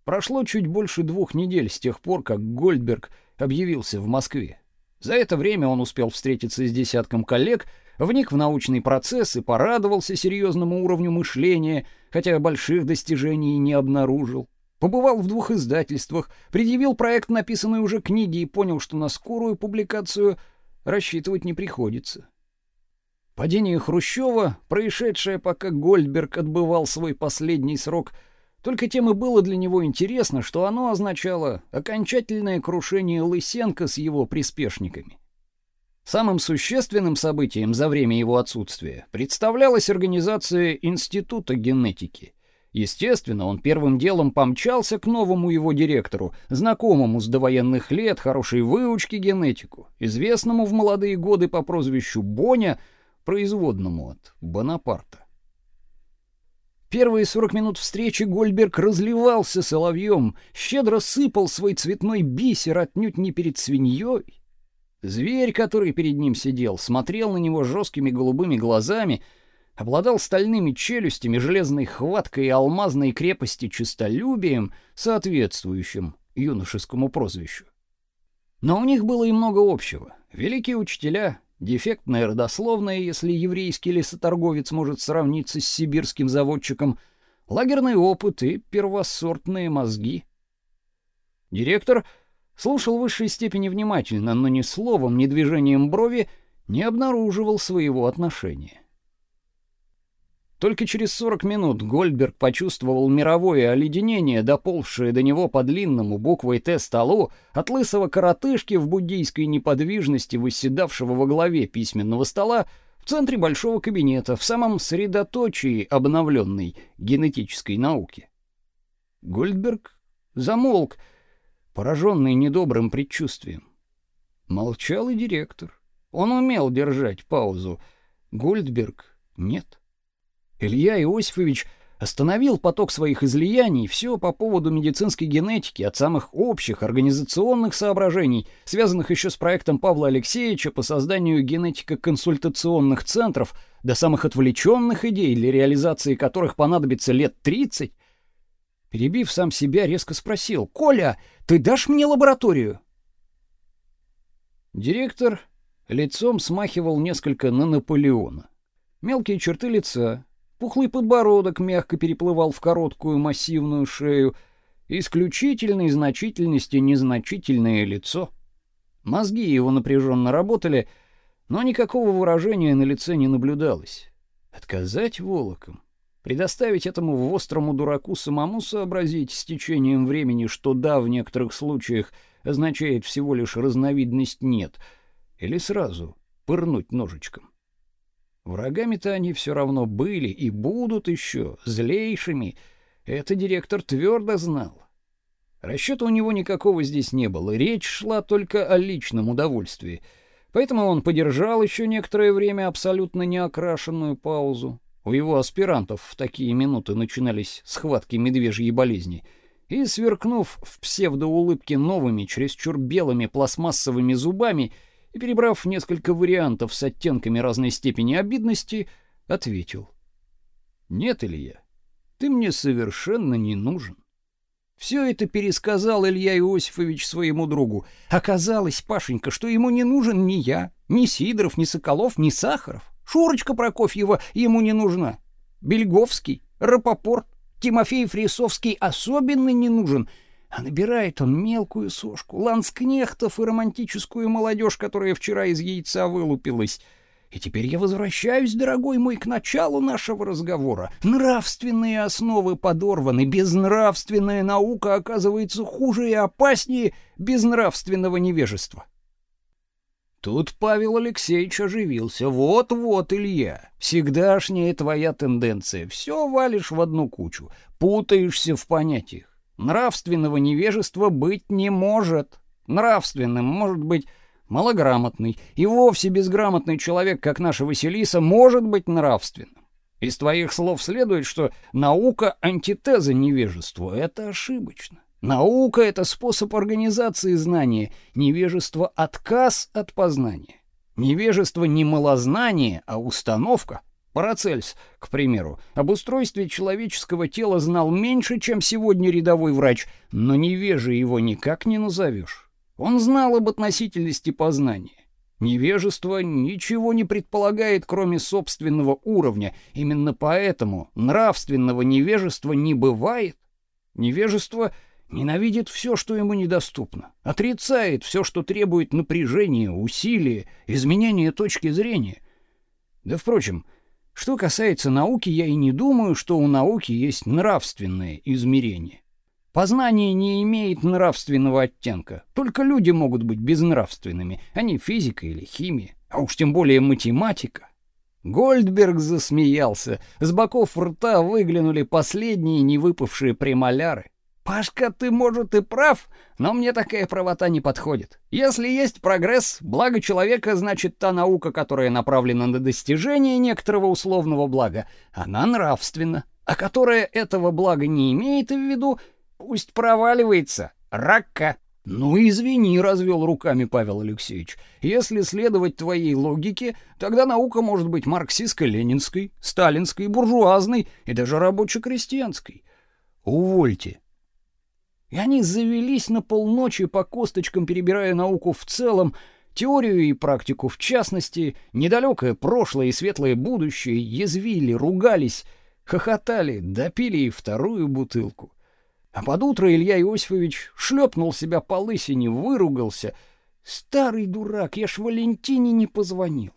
Прошло чуть больше двух недель с тех пор, как Гольдберг объявился в Москве. За это время он успел встретиться с десятком коллег, вник в научный процесс и порадовался серьезному уровню мышления, хотя больших достижений не обнаружил. Побывал в двух издательствах, предъявил проект написанной уже книги и понял, что на скорую публикацию рассчитывать не приходится. Падение Хрущева, происшедшее, пока Гольдберг отбывал свой последний срок – только тем и было для него интересно, что оно означало окончательное крушение Лысенко с его приспешниками. Самым существенным событием за время его отсутствия представлялась организация Института генетики. Естественно, он первым делом помчался к новому его директору, знакомому с довоенных лет, хорошей выучки генетику, известному в молодые годы по прозвищу Боня, производному от Бонапарта. Первые 40 минут встречи Гольберг разливался соловьем, щедро сыпал свой цветной бисер отнюдь не перед свиньей. Зверь, который перед ним сидел, смотрел на него жесткими голубыми глазами, обладал стальными челюстями, железной хваткой и алмазной крепости честолюбием, соответствующим юношескому прозвищу. Но у них было и много общего. Великие учителя, Дефектная родословная, если еврейский лесоторговец может сравниться с сибирским заводчиком, лагерный опыт и первосортные мозги. Директор слушал в высшей степени внимательно, но ни словом, ни движением брови не обнаруживал своего отношения. Только через 40 минут Гольдберг почувствовал мировое оледенение, доползшее до него по длинному буквой «Т» столу от лысого коротышки в буддийской неподвижности, восседавшего во главе письменного стола, в центре большого кабинета, в самом средоточии обновленной генетической науки. Гольдберг замолк, пораженный недобрым предчувствием. Молчал и директор. Он умел держать паузу. Гольдберг — нет. Илья Иосифович остановил поток своих излияний все по поводу медицинской генетики, от самых общих организационных соображений, связанных еще с проектом Павла Алексеевича по созданию генетико-консультационных центров, до самых отвлеченных идей, для реализации которых понадобится лет 30. Перебив сам себя, резко спросил: "Коля, ты дашь мне лабораторию?" Директор лицом смахивал несколько на Наполеона. Мелкие черты лица, Пухлый подбородок мягко переплывал в короткую массивную шею, исключительной значительности незначительное лицо. Мозги его напряженно работали, но никакого выражения на лице не наблюдалось. Отказать волоком, предоставить этому вострому дураку самому сообразить с течением времени, что да в некоторых случаях означает всего лишь разновидность нет, или сразу пырнуть ножичком. Врагами-то они все равно были и будут еще злейшими. Это директор твердо знал. Расчета у него никакого здесь не было, речь шла только о личном удовольствии. Поэтому он подержал еще некоторое время абсолютно неокрашенную паузу. У его аспирантов в такие минуты начинались схватки медвежьей болезни. И, сверкнув в псевдоулыбке новыми, чересчур белыми пластмассовыми зубами, и, перебрав несколько вариантов с оттенками разной степени обидности, ответил. «Нет, Илья, ты мне совершенно не нужен. Все это пересказал Илья Иосифович своему другу. Оказалось, Пашенька, что ему не нужен ни я, ни Сидоров, ни Соколов, ни Сахаров. Шурочка Прокофьева ему не нужна. Бельговский, Рапопорт, Тимофеев Рисовский особенно не нужен. А набирает он мелкую сошку, ланскнехтов и романтическую молодежь, которая вчера из яйца вылупилась. И теперь я возвращаюсь, дорогой мой, к началу нашего разговора. Нравственные основы подорваны, безнравственная наука оказывается хуже и опаснее безнравственного невежества. Тут Павел Алексеевич оживился. Вот-вот, Илья, всегдашняя твоя тенденция. Все валишь в одну кучу, путаешься в понятиях. Нравственного невежества быть не может. Нравственным может быть малограмотный и вовсе безграмотный человек, как наша Василиса, может быть нравственным. Из твоих слов следует, что наука антитеза невежеству. Это ошибочно. Наука это способ организации знания, невежество отказ от познания. Невежество не малознание, а установка. Парацельс, к примеру, об устройстве человеческого тела знал меньше, чем сегодня рядовой врач, но невеже его никак не назовешь. Он знал об относительности познания. Невежество ничего не предполагает, кроме собственного уровня. Именно поэтому нравственного невежества не бывает. Невежество ненавидит все, что ему недоступно, отрицает все, что требует напряжения, усилия, изменения точки зрения. Да впрочем, что касается науки, я и не думаю, что у науки есть нравственное измерение. Познание не имеет нравственного оттенка. Только люди могут быть безнравственными, а не физика или химия, а уж тем более математика. Гольдберг засмеялся. С боков рта выглянули последние невыпавшие премоляры. Пашка, ты, может, и прав, но мне такая правота не подходит. Если есть прогресс, благо человека, значит, та наука, которая направлена на достижение некоторого условного блага, она нравственна, а которая этого блага не имеет в виду, Пусть проваливается. Рака. Ну извини, развел руками Павел Алексеевич. Если следовать твоей логике, тогда наука может быть марксистско-ленинской, сталинской, буржуазной и даже рабоче-крестьянской. Увольте. И они завелись на полночи по косточкам, перебирая науку в целом, теорию и практику в частности, недалекое прошлое и светлое будущее, язвили, ругались, хохотали, допили и вторую бутылку. А под утро Илья Иосифович шлепнул себя по лысине, выругался. Старый дурак, я ж Валентине не позвонил.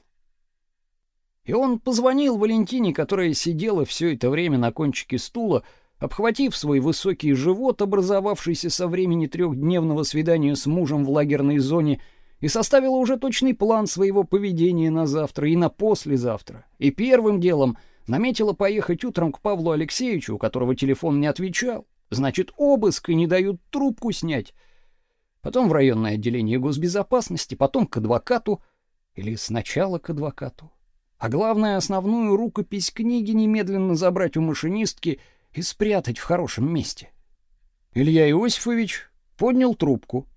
И он позвонил Валентине, которая сидела все это время на кончике стула, обхватив свой высокий живот, образовавшийся со времени трехдневного свидания с мужем в лагерной зоне, и составила уже точный план своего поведения на завтра и на послезавтра. И первым делом наметила поехать утром к Павлу Алексеевичу, у которого телефон не отвечал. Значит, обыск и не дают трубку снять. Потом в районное отделение госбезопасности, потом к адвокату или сначала к адвокату. А главное, основную рукопись книги немедленно забрать у машинистки и спрятать в хорошем месте. Илья Иосифович поднял трубку.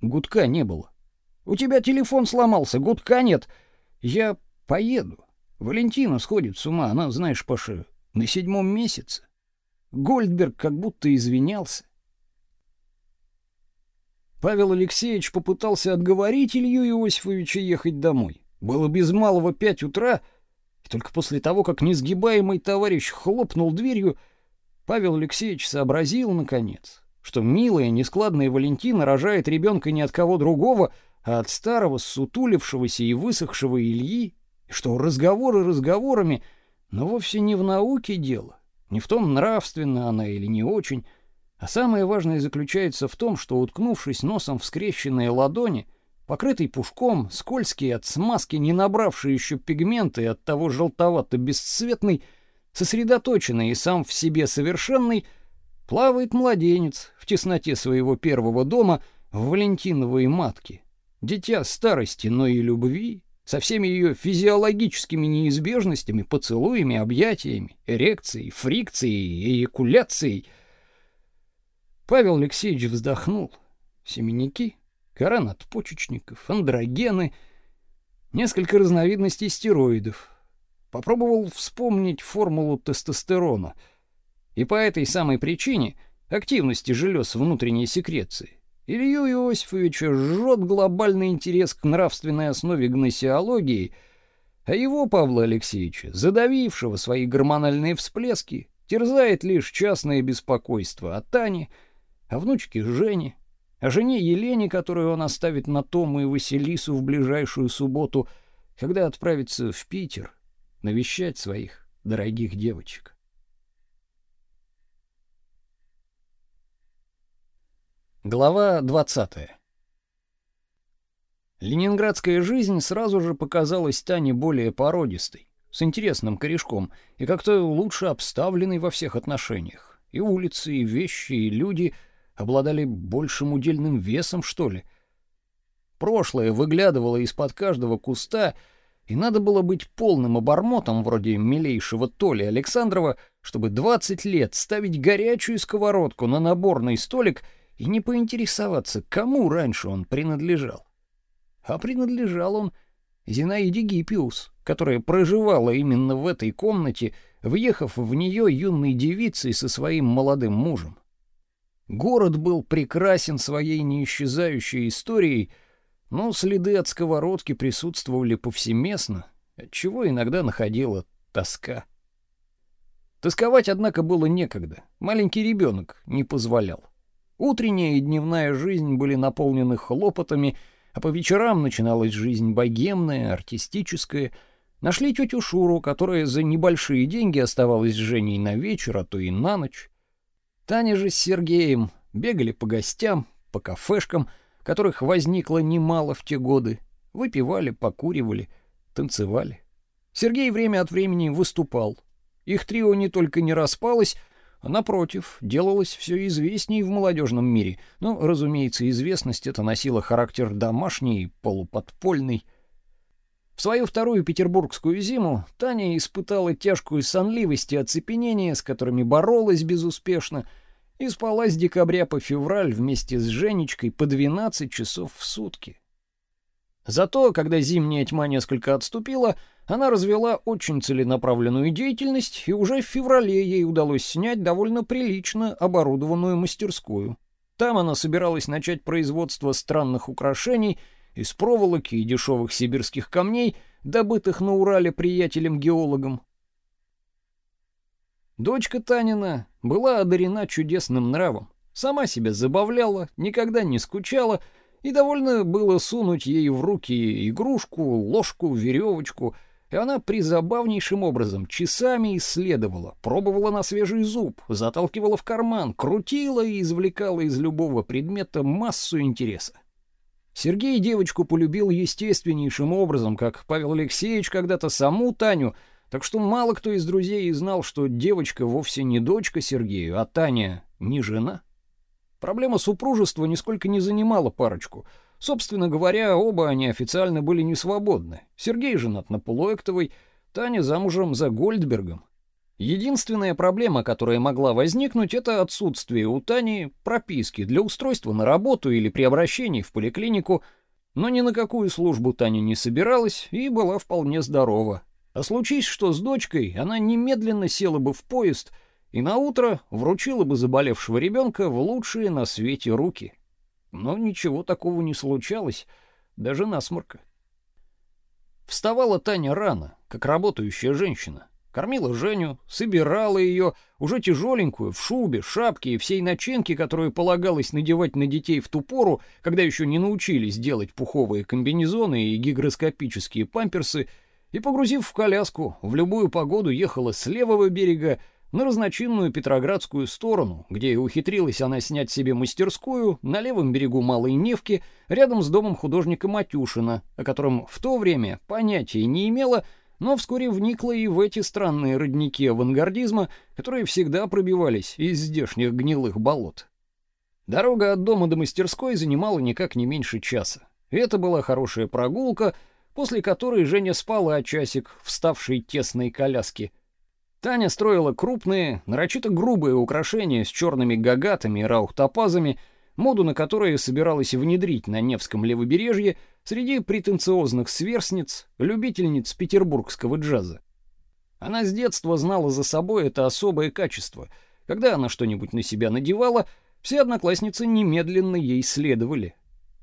Гудка не было. У тебя телефон сломался, гудка нет. Я поеду. Валентина сходит с ума, она, знаешь, Паша, на седьмом месяце. Гольдберг как будто извинялся. Павел Алексеевич попытался отговорить Илью Иосифовича ехать домой. Было без малого пять утра, и только после того, как несгибаемый товарищ хлопнул дверью, Павел Алексеевич сообразил наконец, что милая, нескладная Валентина рожает ребенка не от кого другого, а от старого, сутулившегося и высохшего Ильи, и что разговоры разговорами, но вовсе не в науке дело, не в том, нравственна она или не очень, а самое важное заключается в том, что, уткнувшись носом в скрещенные ладони, покрытый пушком, скользкий от смазки, не набравший еще пигменты и от того желтовато-бесцветный, сосредоточенный и сам в себе совершенный, плавает младенец в тесноте своего первого дома в валентиновой матке. Дитя старости, но и любви, со всеми ее физиологическими неизбежностями, поцелуями, объятиями, эрекцией, фрикцией, эякуляцией. Павел Алексеевич вздохнул. Семенники, кора надпочечников, андрогены, несколько разновидностей стероидов. Попробовал вспомнить формулу тестостерона. И по этой самой причине активности желез внутренней секреции Илью Иосифовича жжет глобальный интерес к нравственной основе гносеологии, а его, Павла Алексеевича, задавившего свои гормональные всплески, терзает лишь частное беспокойство о Тане, о внучке Жене, о жене Елене, которую он оставит на Тому и Василису в ближайшую субботу, когда отправится в Питер навещать своих дорогих девочек. Глава 20. Ленинградская жизнь сразу же показалась Тане более породистой, с интересным корешком и как-то лучше обставленной во всех отношениях. И улицы, и вещи, и люди обладали большим удельным весом, что ли. Прошлое выглядывало из-под каждого куста, и надо было быть полным обормотом вроде милейшего Толи Александрова, чтобы 20 лет ставить горячую сковородку на наборный столик — и не поинтересоваться, кому раньше он принадлежал. А принадлежал он Зинаиде Гиппиус, которая проживала именно в этой комнате, въехав в нее юной девицей со своим молодым мужем. Город был прекрасен своей неисчезающей историей, но следы от сковородки присутствовали повсеместно, отчего иногда находила тоска. Тосковать, однако, было некогда. Маленький ребенок не позволял. Утренняя и дневная жизнь были наполнены хлопотами, а по вечерам начиналась жизнь богемная, артистическая. Нашли тетю Шуру, которая за небольшие деньги оставалась с Женей на вечер, а то и на ночь. Таня же с Сергеем бегали по гостям, по кафешкам, которых возникло немало в те годы, выпивали, покуривали, танцевали. Сергей время от времени выступал. Их трио не только не распалось, а напротив, делалось все известней в молодежном мире. Но, разумеется, известность эта носила характер домашний, полуподпольный. В свою вторую петербургскую зиму Таня испытала тяжкую сонливость и оцепенение, с которыми боролась безуспешно, и спала с декабря по февраль вместе с Женечкой по 12 часов в сутки. Зато, когда зимняя тьма несколько отступила, она развела очень целенаправленную деятельность, и уже в феврале ей удалось снять довольно прилично оборудованную мастерскую. Там она собиралась начать производство странных украшений из проволоки и дешевых сибирских камней, добытых на Урале приятелем-геологом. Дочка Танина была одарена чудесным нравом, сама себя забавляла, никогда не скучала, и довольно было сунуть ей в руки игрушку, ложку, веревочку — и она призабавнейшим образом часами исследовала, пробовала на свежий зуб, заталкивала в карман, крутила и извлекала из любого предмета массу интереса. Сергей девочку полюбил естественнейшим образом, как Павел Алексеевич когда-то саму Таню, так что мало кто из друзей знал, что девочка вовсе не дочка Сергею, а Таня не жена. Проблема супружества нисколько не занимала парочку — Собственно говоря, оба они официально были не свободны. Сергей женат на Полуэктовой, Таня замужем за Гольдбергом. Единственная проблема, которая могла возникнуть, это отсутствие у Тани прописки для устройства на работу или при обращении в поликлинику, но ни на какую службу Таня не собиралась и была вполне здорова. А случись что с дочкой, она немедленно села бы в поезд и на утро вручила бы заболевшего ребенка в лучшие на свете руки. Но ничего такого не случалось, даже насморка. Вставала Таня рано, как работающая женщина. Кормила Женю, собирала ее, уже тяжеленькую, в шубе, шапке и всей начинке, которую полагалось надевать на детей в ту пору, когда еще не научились делать пуховые комбинезоны и гигроскопические памперсы, и, погрузив в коляску, в любую погоду ехала с левого берега на разночинную Петроградскую сторону, где и ухитрилась она снять себе мастерскую на левом берегу Малой Невки, рядом с домом художника Матюшина, о котором в то время понятия не имела, но вскоре вникла и в эти странные родники авангардизма, которые всегда пробивались из здешних гнилых болот. Дорога от дома до мастерской занимала никак не меньше часа. Это была хорошая прогулка, после которой Женя спала часик, вставшей тесной коляске. Таня строила крупные, нарочито грубые украшения с черными гагатами и раухтопазами, моду на которые собиралась внедрить на Невском левобережье среди претенциозных сверстниц, любительниц петербургского джаза. Она с детства знала за собой это особое качество. Когда она что-нибудь на себя надевала, все одноклассницы немедленно ей следовали.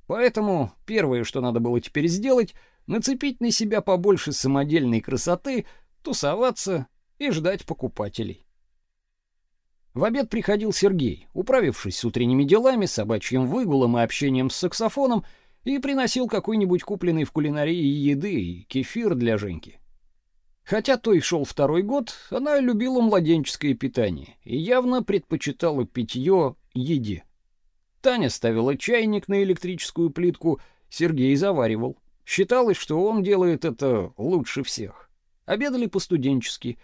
Поэтому первое, что надо было теперь сделать, нацепить на себя побольше самодельной красоты, тусоваться и ждать покупателей. В обед приходил Сергей, управившись с утренними делами, собачьим выгулом и общением с саксофоном, и приносил какой-нибудь купленный в кулинарии еды и кефир для Женьки. Хотя той шел второй год, она любила младенческое питание и явно предпочитала питье еде. Таня ставила чайник на электрическую плитку, Сергей заваривал. Считалось, что он делает это лучше всех. Обедали по-студенчески.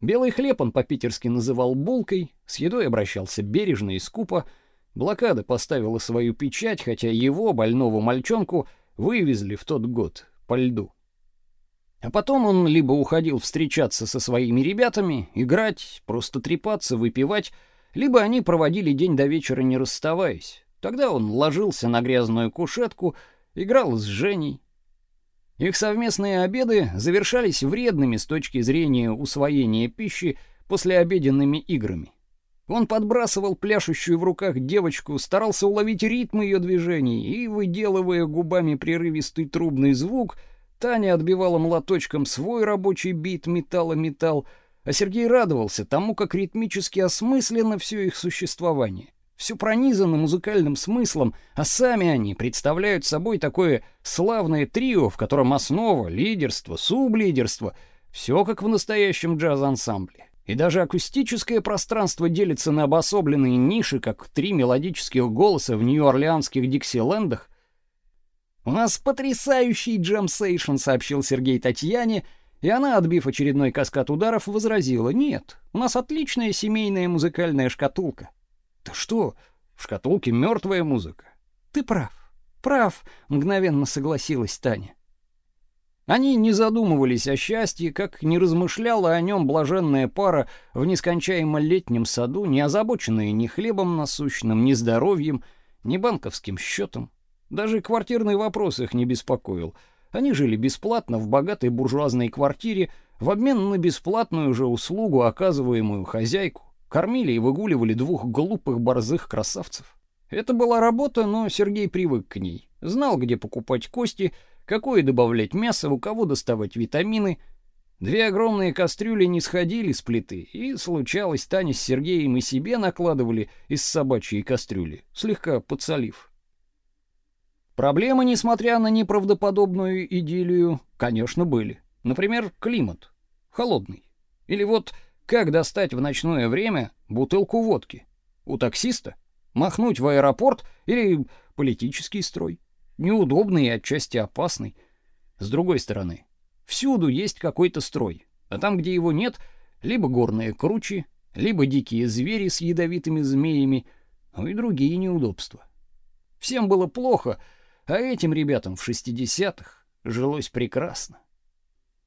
Белый хлеб он по-питерски называл булкой, с едой обращался бережно и скупо. Блокада поставила свою печать, хотя его, больного мальчонку, вывезли в тот год по льду. А потом он либо уходил встречаться со своими ребятами, играть, просто трепаться, выпивать, либо они проводили день до вечера не расставаясь. Тогда он ложился на грязную кушетку, играл с Женей. Их совместные обеды завершались вредными с точки зрения усвоения пищи послеобеденными играми. Он подбрасывал пляшущую в руках девочку, старался уловить ритм ее движений и, выделывая губами прерывистый трубный звук, Таня отбивала молоточком свой рабочий бит металла-металл, а Сергей радовался тому, как ритмически осмысленно все их существование. Все пронизано музыкальным смыслом, а сами они представляют собой такое славное трио, в котором основа, лидерство, сублидерство, все как в настоящем джаз-ансамбле. И даже акустическое пространство делится на обособленные ниши, как три мелодических голоса в нью-орлеанских диксилендах. «У нас потрясающий джем-сейшн», — сообщил Сергей Татьяне, — и она, отбив очередной каскад ударов, возразила: "Нет, у нас отличная семейная музыкальная шкатулка". "Да что? В шкатулке мертвая музыка". "Ты прав. Прав", мгновенно согласилась Таня. Они не задумывались о счастье, как не размышляла о нем блаженная пара в нескончаемо летнем саду, не озабоченная ни хлебом насущным, ни здоровьем, ни банковским счетом. Даже квартирный вопрос их не беспокоил — они жили бесплатно в богатой буржуазной квартире в обмен на бесплатную же услугу, оказываемую хозяйку. Кормили и выгуливали двух глупых борзых красавцев. Это была работа, но Сергей привык к ней. Знал, где покупать кости, какое добавлять мясо, у кого доставать витамины. Две огромные кастрюли не сходили с плиты, и случалось, Таня с Сергеем и себе накладывали из собачьей кастрюли, слегка подсолив. Проблемы, несмотря на неправдоподобную идиллию, конечно, были. Например, климат. Холодный. Или вот как достать в ночное время бутылку водки? У таксиста? Махнуть в аэропорт или политический строй? Неудобный и отчасти опасный. С другой стороны, всюду есть какой-то строй, а там, где его нет, либо горные кручи, либо дикие звери с ядовитыми змеями, ну и другие неудобства. Всем было плохо, а этим ребятам в 60-х жилось прекрасно.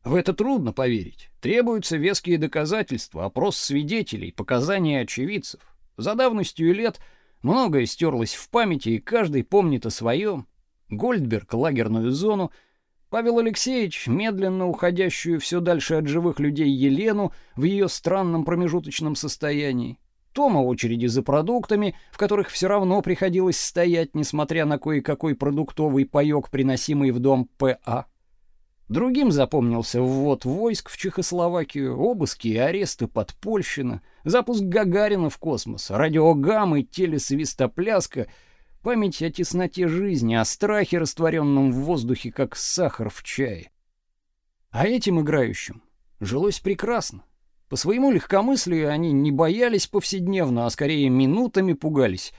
В это трудно поверить. Требуются веские доказательства, опрос свидетелей, показания очевидцев. За давностью лет многое стерлось в памяти, и каждый помнит о своем. Гольдберг — лагерную зону, Павел Алексеевич, медленно уходящую все дальше от живых людей Елену в ее странном промежуточном состоянии, Тома очереди за продуктами, в которых все равно приходилось стоять, несмотря на кое-какой продуктовый паёк, приносимый в дом ПА. Другим запомнился ввод войск в Чехословакию, обыски и аресты подпольщина, запуск Гагарина в космос, радиогаммы, телесвистопляска, память о тесноте жизни, о страхе, растворенном в воздухе, как сахар в чае. А этим играющим жилось прекрасно. По своему легкомыслию они не боялись повседневно, а скорее минутами пугались.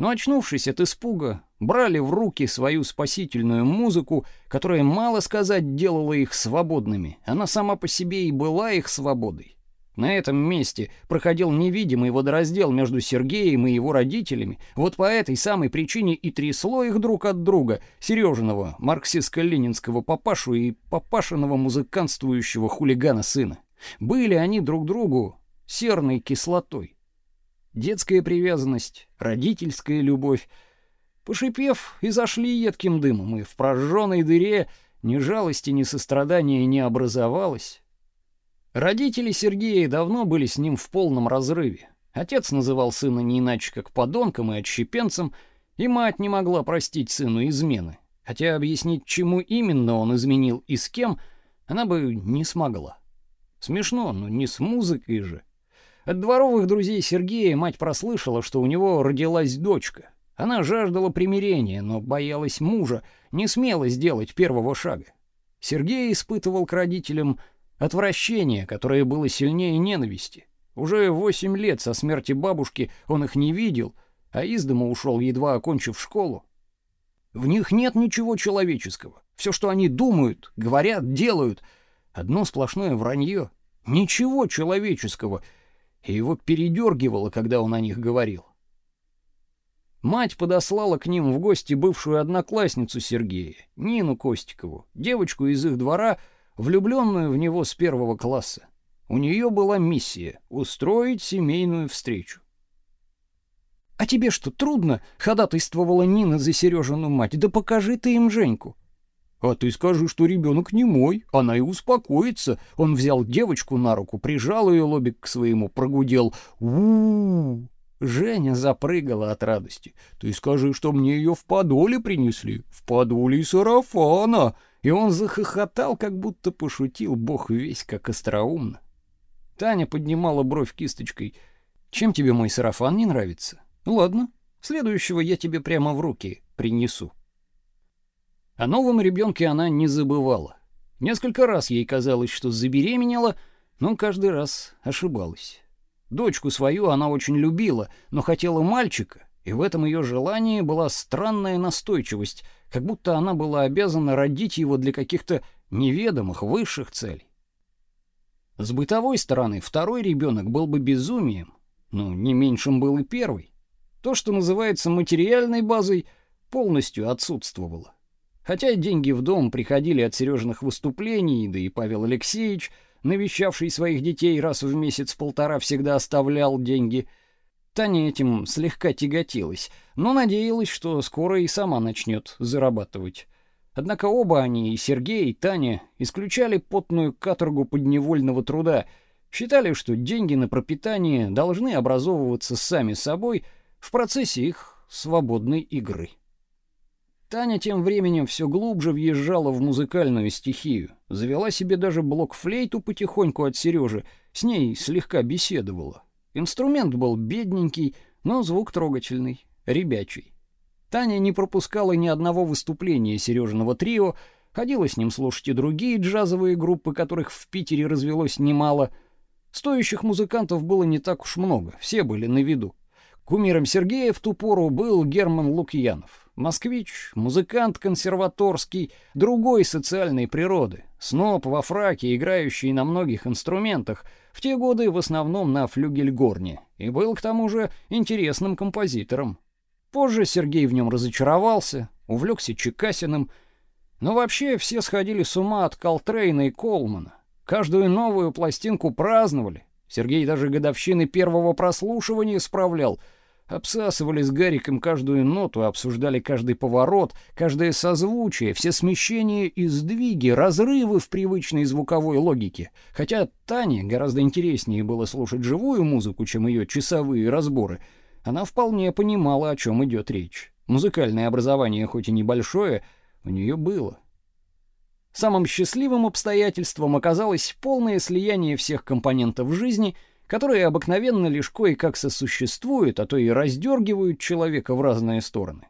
Но очнувшись от испуга, брали в руки свою спасительную музыку, которая, мало сказать, делала их свободными. Она сама по себе и была их свободой. На этом месте проходил невидимый водораздел между Сергеем и его родителями. Вот по этой самой причине и трясло их друг от друга, Сережиного, марксистско-ленинского папашу и папашиного музыкантствующего хулигана сына. Были они друг другу серной кислотой. Детская привязанность, родительская любовь. Пошипев, и зашли едким дымом, и в прожженной дыре ни жалости, ни сострадания не образовалось. Родители Сергея давно были с ним в полном разрыве. Отец называл сына не иначе как подонком и отщепенцем, и мать не могла простить сыну измены. Хотя объяснить, чему именно он изменил и с кем, она бы не смогла. Смешно, но не с музыкой же. От дворовых друзей Сергея мать прослышала, что у него родилась дочка. Она жаждала примирения, но боялась мужа, не смела сделать первого шага. Сергей испытывал к родителям отвращение, которое было сильнее ненависти. Уже восемь лет со смерти бабушки он их не видел, а из дома ушел, едва окончив школу. В них нет ничего человеческого. Все, что они думают, говорят, делают — Одно сплошное вранье. Ничего человеческого. И его передергивало, когда он о них говорил. Мать подослала к ним в гости бывшую одноклассницу Сергея, Нину Костикову, девочку из их двора, влюбленную в него с первого класса. У нее была миссия — устроить семейную встречу. «А тебе что, трудно?» — ходатайствовала Нина за Сережину мать. «Да покажи ты им Женьку». А ты скажи, что ребенок не мой, она и успокоится. Он взял девочку на руку, прижал ее лобик к своему, прогудел. у у Женя запрыгала от радости. Ты скажи, что мне ее в подоле принесли, в подоле и сарафана. И он захохотал, как будто пошутил, бог весь как остроумно. Таня поднимала бровь кисточкой. Чем тебе мой сарафан не нравится? Ладно, следующего я тебе прямо в руки принесу. О новом ребенке она не забывала. Несколько раз ей казалось, что забеременела, но каждый раз ошибалась. Дочку свою она очень любила, но хотела мальчика, и в этом ее желании была странная настойчивость, как будто она была обязана родить его для каких-то неведомых высших целей. С бытовой стороны второй ребенок был бы безумием, но не меньшим был и первый. То, что называется материальной базой, полностью отсутствовало. Хотя деньги в дом приходили от Сережиных выступлений, да и Павел Алексеевич, навещавший своих детей раз в месяц-полтора, всегда оставлял деньги. Таня этим слегка тяготилась, но надеялась, что скоро и сама начнет зарабатывать. Однако оба они, и Сергей, и Таня, исключали потную каторгу подневольного труда, считали, что деньги на пропитание должны образовываться сами собой в процессе их свободной игры. Таня тем временем все глубже въезжала в музыкальную стихию. Завела себе даже блок-флейту потихоньку от Сережи, с ней слегка беседовала. Инструмент был бедненький, но звук трогательный, ребячий. Таня не пропускала ни одного выступления Сережиного трио, ходила с ним слушать и другие джазовые группы, которых в Питере развелось немало. Стоящих музыкантов было не так уж много, все были на виду. Кумиром Сергея в ту пору был Герман Лукьянов. Москвич, музыкант консерваторский, другой социальной природы, сноб во фраке, играющий на многих инструментах, в те годы в основном на флюгельгорне, и был к тому же интересным композитором. Позже Сергей в нем разочаровался, увлекся Чекасиным, но вообще все сходили с ума от Колтрейна и Колмана. Каждую новую пластинку праздновали. Сергей даже годовщины первого прослушивания справлял — Обсасывали с Гариком каждую ноту, обсуждали каждый поворот, каждое созвучие, все смещения и сдвиги, разрывы в привычной звуковой логике. Хотя Тане гораздо интереснее было слушать живую музыку, чем ее часовые разборы. Она вполне понимала, о чем идет речь. Музыкальное образование, хоть и небольшое, у нее было. Самым счастливым обстоятельством оказалось полное слияние всех компонентов жизни — которые обыкновенно лишь кое-как сосуществуют, а то и раздергивают человека в разные стороны.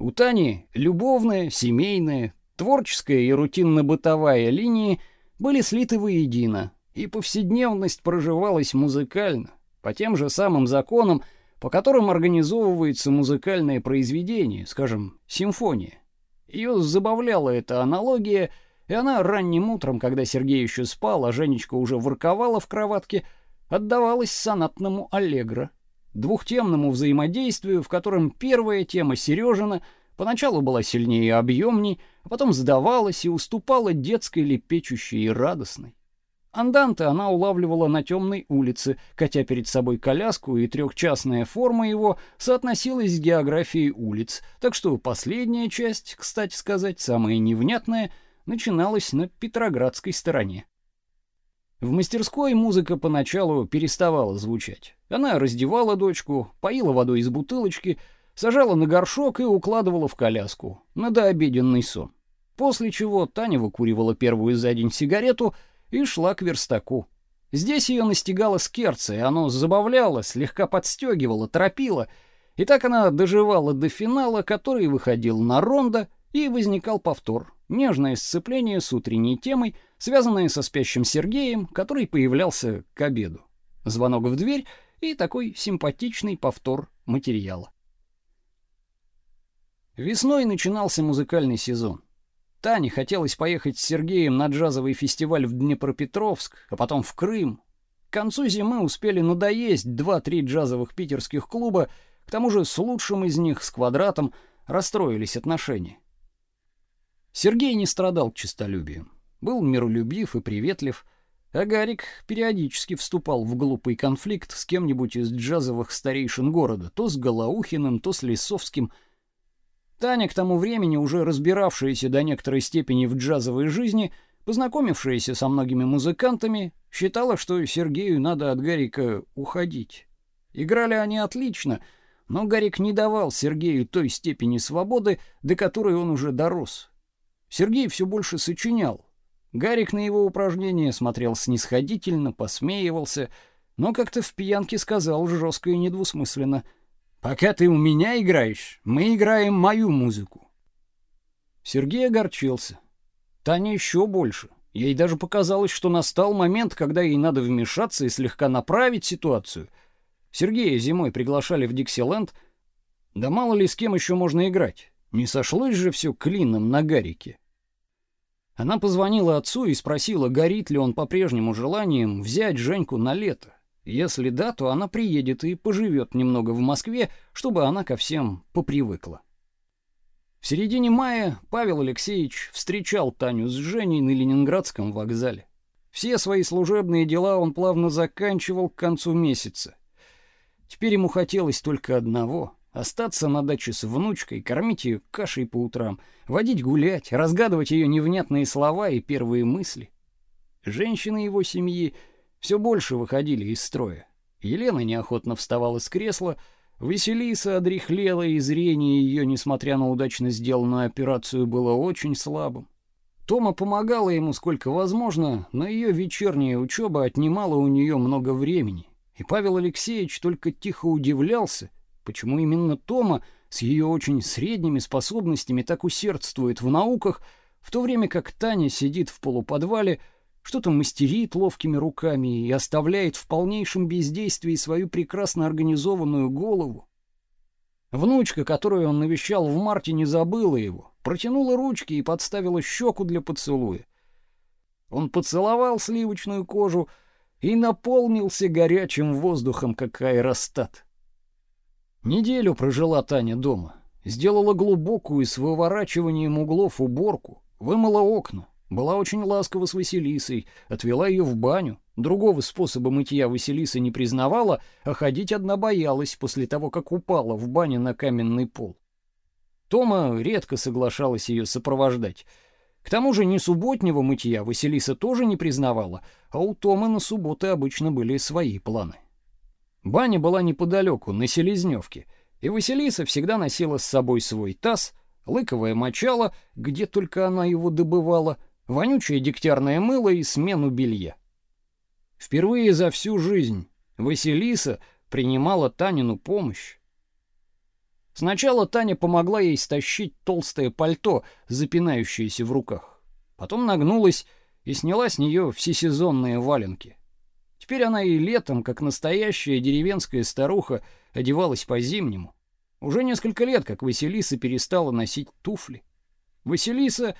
У Тани любовная, семейная, творческая и рутинно-бытовая линии были слиты воедино, и повседневность проживалась музыкально, по тем же самым законам, по которым организовывается музыкальное произведение, скажем, симфония. Ее забавляла эта аналогия, и она ранним утром, когда Сергей еще спал, а Женечка уже ворковала в кроватке, отдавалась сонатному аллегро, двухтемному взаимодействию, в котором первая тема Сережина поначалу была сильнее и объемней, а потом сдавалась и уступала детской лепечущей и радостной. Анданте она улавливала на темной улице, катя перед собой коляску, и трехчастная форма его соотносилась с географией улиц, так что последняя часть, кстати сказать, самая невнятная, начиналась на Петроградской стороне. В мастерской музыка поначалу переставала звучать. Она раздевала дочку, поила водой из бутылочки, сажала на горшок и укладывала в коляску на дообеденный сон. После чего Таня выкуривала первую за день сигарету — и шла к верстаку. Здесь ее настигало скерце, и оно забавляло, слегка подстегивало, торопило. И так она доживала до финала, который выходил на рондо, и возникал повтор. Нежное сцепление с утренней темой, связанное со спящим Сергеем, который появлялся к обеду. Звонок в дверь и такой симпатичный повтор материала. Весной начинался музыкальный сезон. Тане хотелось поехать с Сергеем на джазовый фестиваль в Днепропетровск, а потом в Крым. К концу зимы успели надоесть два-три джазовых питерских клуба, к тому же с лучшим из них, с квадратом, расстроились отношения. Сергей не страдал честолюбием, был миролюбив и приветлив, а Гарик периодически вступал в глупый конфликт с кем-нибудь из джазовых старейшин города, то с Голоухиным, то с Лисовским, Таня, к тому времени уже разбиравшаяся до некоторой степени в джазовой жизни, познакомившаяся со многими музыкантами, считала, что Сергею надо от Гарика уходить. Играли они отлично, но Гарик не давал Сергею той степени свободы, до которой он уже дорос. Сергей все больше сочинял. Гарик на его упражнения смотрел снисходительно, посмеивался, но как-то в пьянке сказал жестко и недвусмысленно — Пока ты у меня играешь, мы играем мою музыку. Сергей огорчился. Таня еще больше. Ей даже показалось, что настал момент, когда ей надо вмешаться и слегка направить ситуацию. Сергея зимой приглашали в Диксиленд. Да мало ли с кем еще можно играть. Не сошлось же все клином на Гарике. Она позвонила отцу и спросила, горит ли он по-прежнему желанием взять Женьку на лето. Если да, то она приедет и поживет немного в Москве, чтобы она ко всем попривыкла. В середине мая Павел Алексеевич встречал Таню с Женей на Ленинградском вокзале. Все свои служебные дела он плавно заканчивал к концу месяца. Теперь ему хотелось только одного — остаться на даче с внучкой, кормить ее кашей по утрам, водить гулять, разгадывать ее невнятные слова и первые мысли. Женщины его семьи — все больше выходили из строя. Елена неохотно вставала с кресла, Василиса одряхлела, и зрение ее, несмотря на удачно сделанную операцию, было очень слабым. Тома помогала ему сколько возможно, но ее вечерняя учеба отнимала у нее много времени. И Павел Алексеевич только тихо удивлялся, почему именно Тома с ее очень средними способностями так усердствует в науках, в то время как Таня сидит в полуподвале, что-то мастерит ловкими руками и оставляет в полнейшем бездействии свою прекрасно организованную голову. Внучка, которую он навещал в марте, не забыла его, протянула ручки и подставила щеку для поцелуя. Он поцеловал сливочную кожу и наполнился горячим воздухом, как аэростат. Неделю прожила Таня дома, сделала глубокую с выворачиванием углов уборку, вымыла окна, была очень ласкова с Василисой, отвела ее в баню. Другого способа мытья Василиса не признавала, а ходить одна боялась после того, как упала в бане на каменный пол. Тома редко соглашалась ее сопровождать. К тому же ни субботнего мытья Василиса тоже не признавала, а у Томы на субботы обычно были свои планы. Баня была неподалеку, на Селезневке, и Василиса всегда носила с собой свой таз, лыковое мочало, где только она его добывала — вонючее дегтярное мыло и смену белья. Впервые за всю жизнь Василиса принимала Танину помощь. Сначала Таня помогла ей стащить толстое пальто, запинающееся в руках. Потом нагнулась и сняла с нее всесезонные валенки. Теперь она и летом, как настоящая деревенская старуха, одевалась по-зимнему. Уже несколько лет, как Василиса перестала носить туфли. Василиса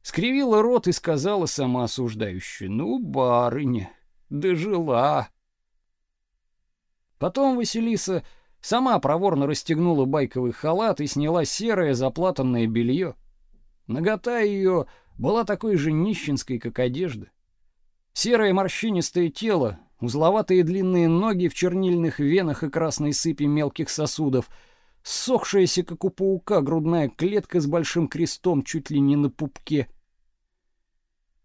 скривила рот и сказала самоосуждающе: "Ну, барыня, дожила". Потом Василиса сама проворно расстегнула байковый халат и сняла серое заплатанное белье. Нагота ее была такой же нищенской, как одежда. Серое морщинистое тело, узловатые длинные ноги в чернильных венах и красной сыпи мелких сосудов — сохшаяся, как у паука, грудная клетка с большим крестом чуть ли не на пупке.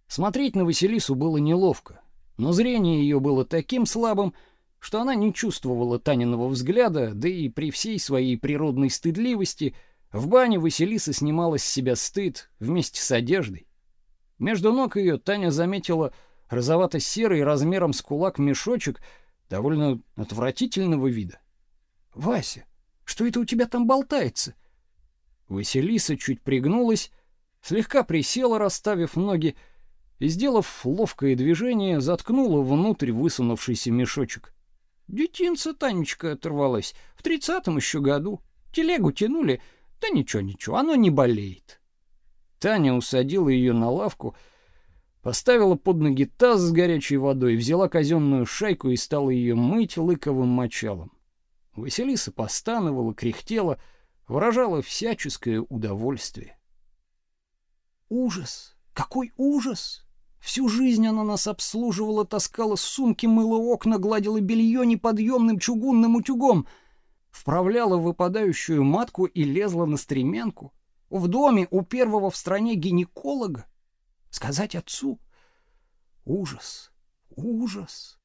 Смотреть на Василису было неловко, но зрение ее было таким слабым, что она не чувствовала Таниного взгляда, да и при всей своей природной стыдливости в бане Василиса снимала с себя стыд вместе с одеждой. Между ног ее Таня заметила розовато-серый размером с кулак мешочек довольно отвратительного вида. «Вася, что это у тебя там болтается? Василиса чуть пригнулась, слегка присела, расставив ноги, и, сделав ловкое движение, заткнула внутрь высунувшийся мешочек. Детинца Танечка оторвалась в тридцатом еще году. Телегу тянули, да ничего, ничего, оно не болеет. Таня усадила ее на лавку, поставила под ноги таз с горячей водой, взяла казенную шайку и стала ее мыть лыковым мочалом. Василиса постановала, кряхтела, выражала всяческое удовольствие. Ужас! Какой ужас! Всю жизнь она нас обслуживала, таскала сумки, мыла окна, гладила белье неподъемным чугунным утюгом, вправляла выпадающую матку и лезла на стремянку. В доме у первого в стране гинеколога. Сказать отцу? Ужас! Ужас!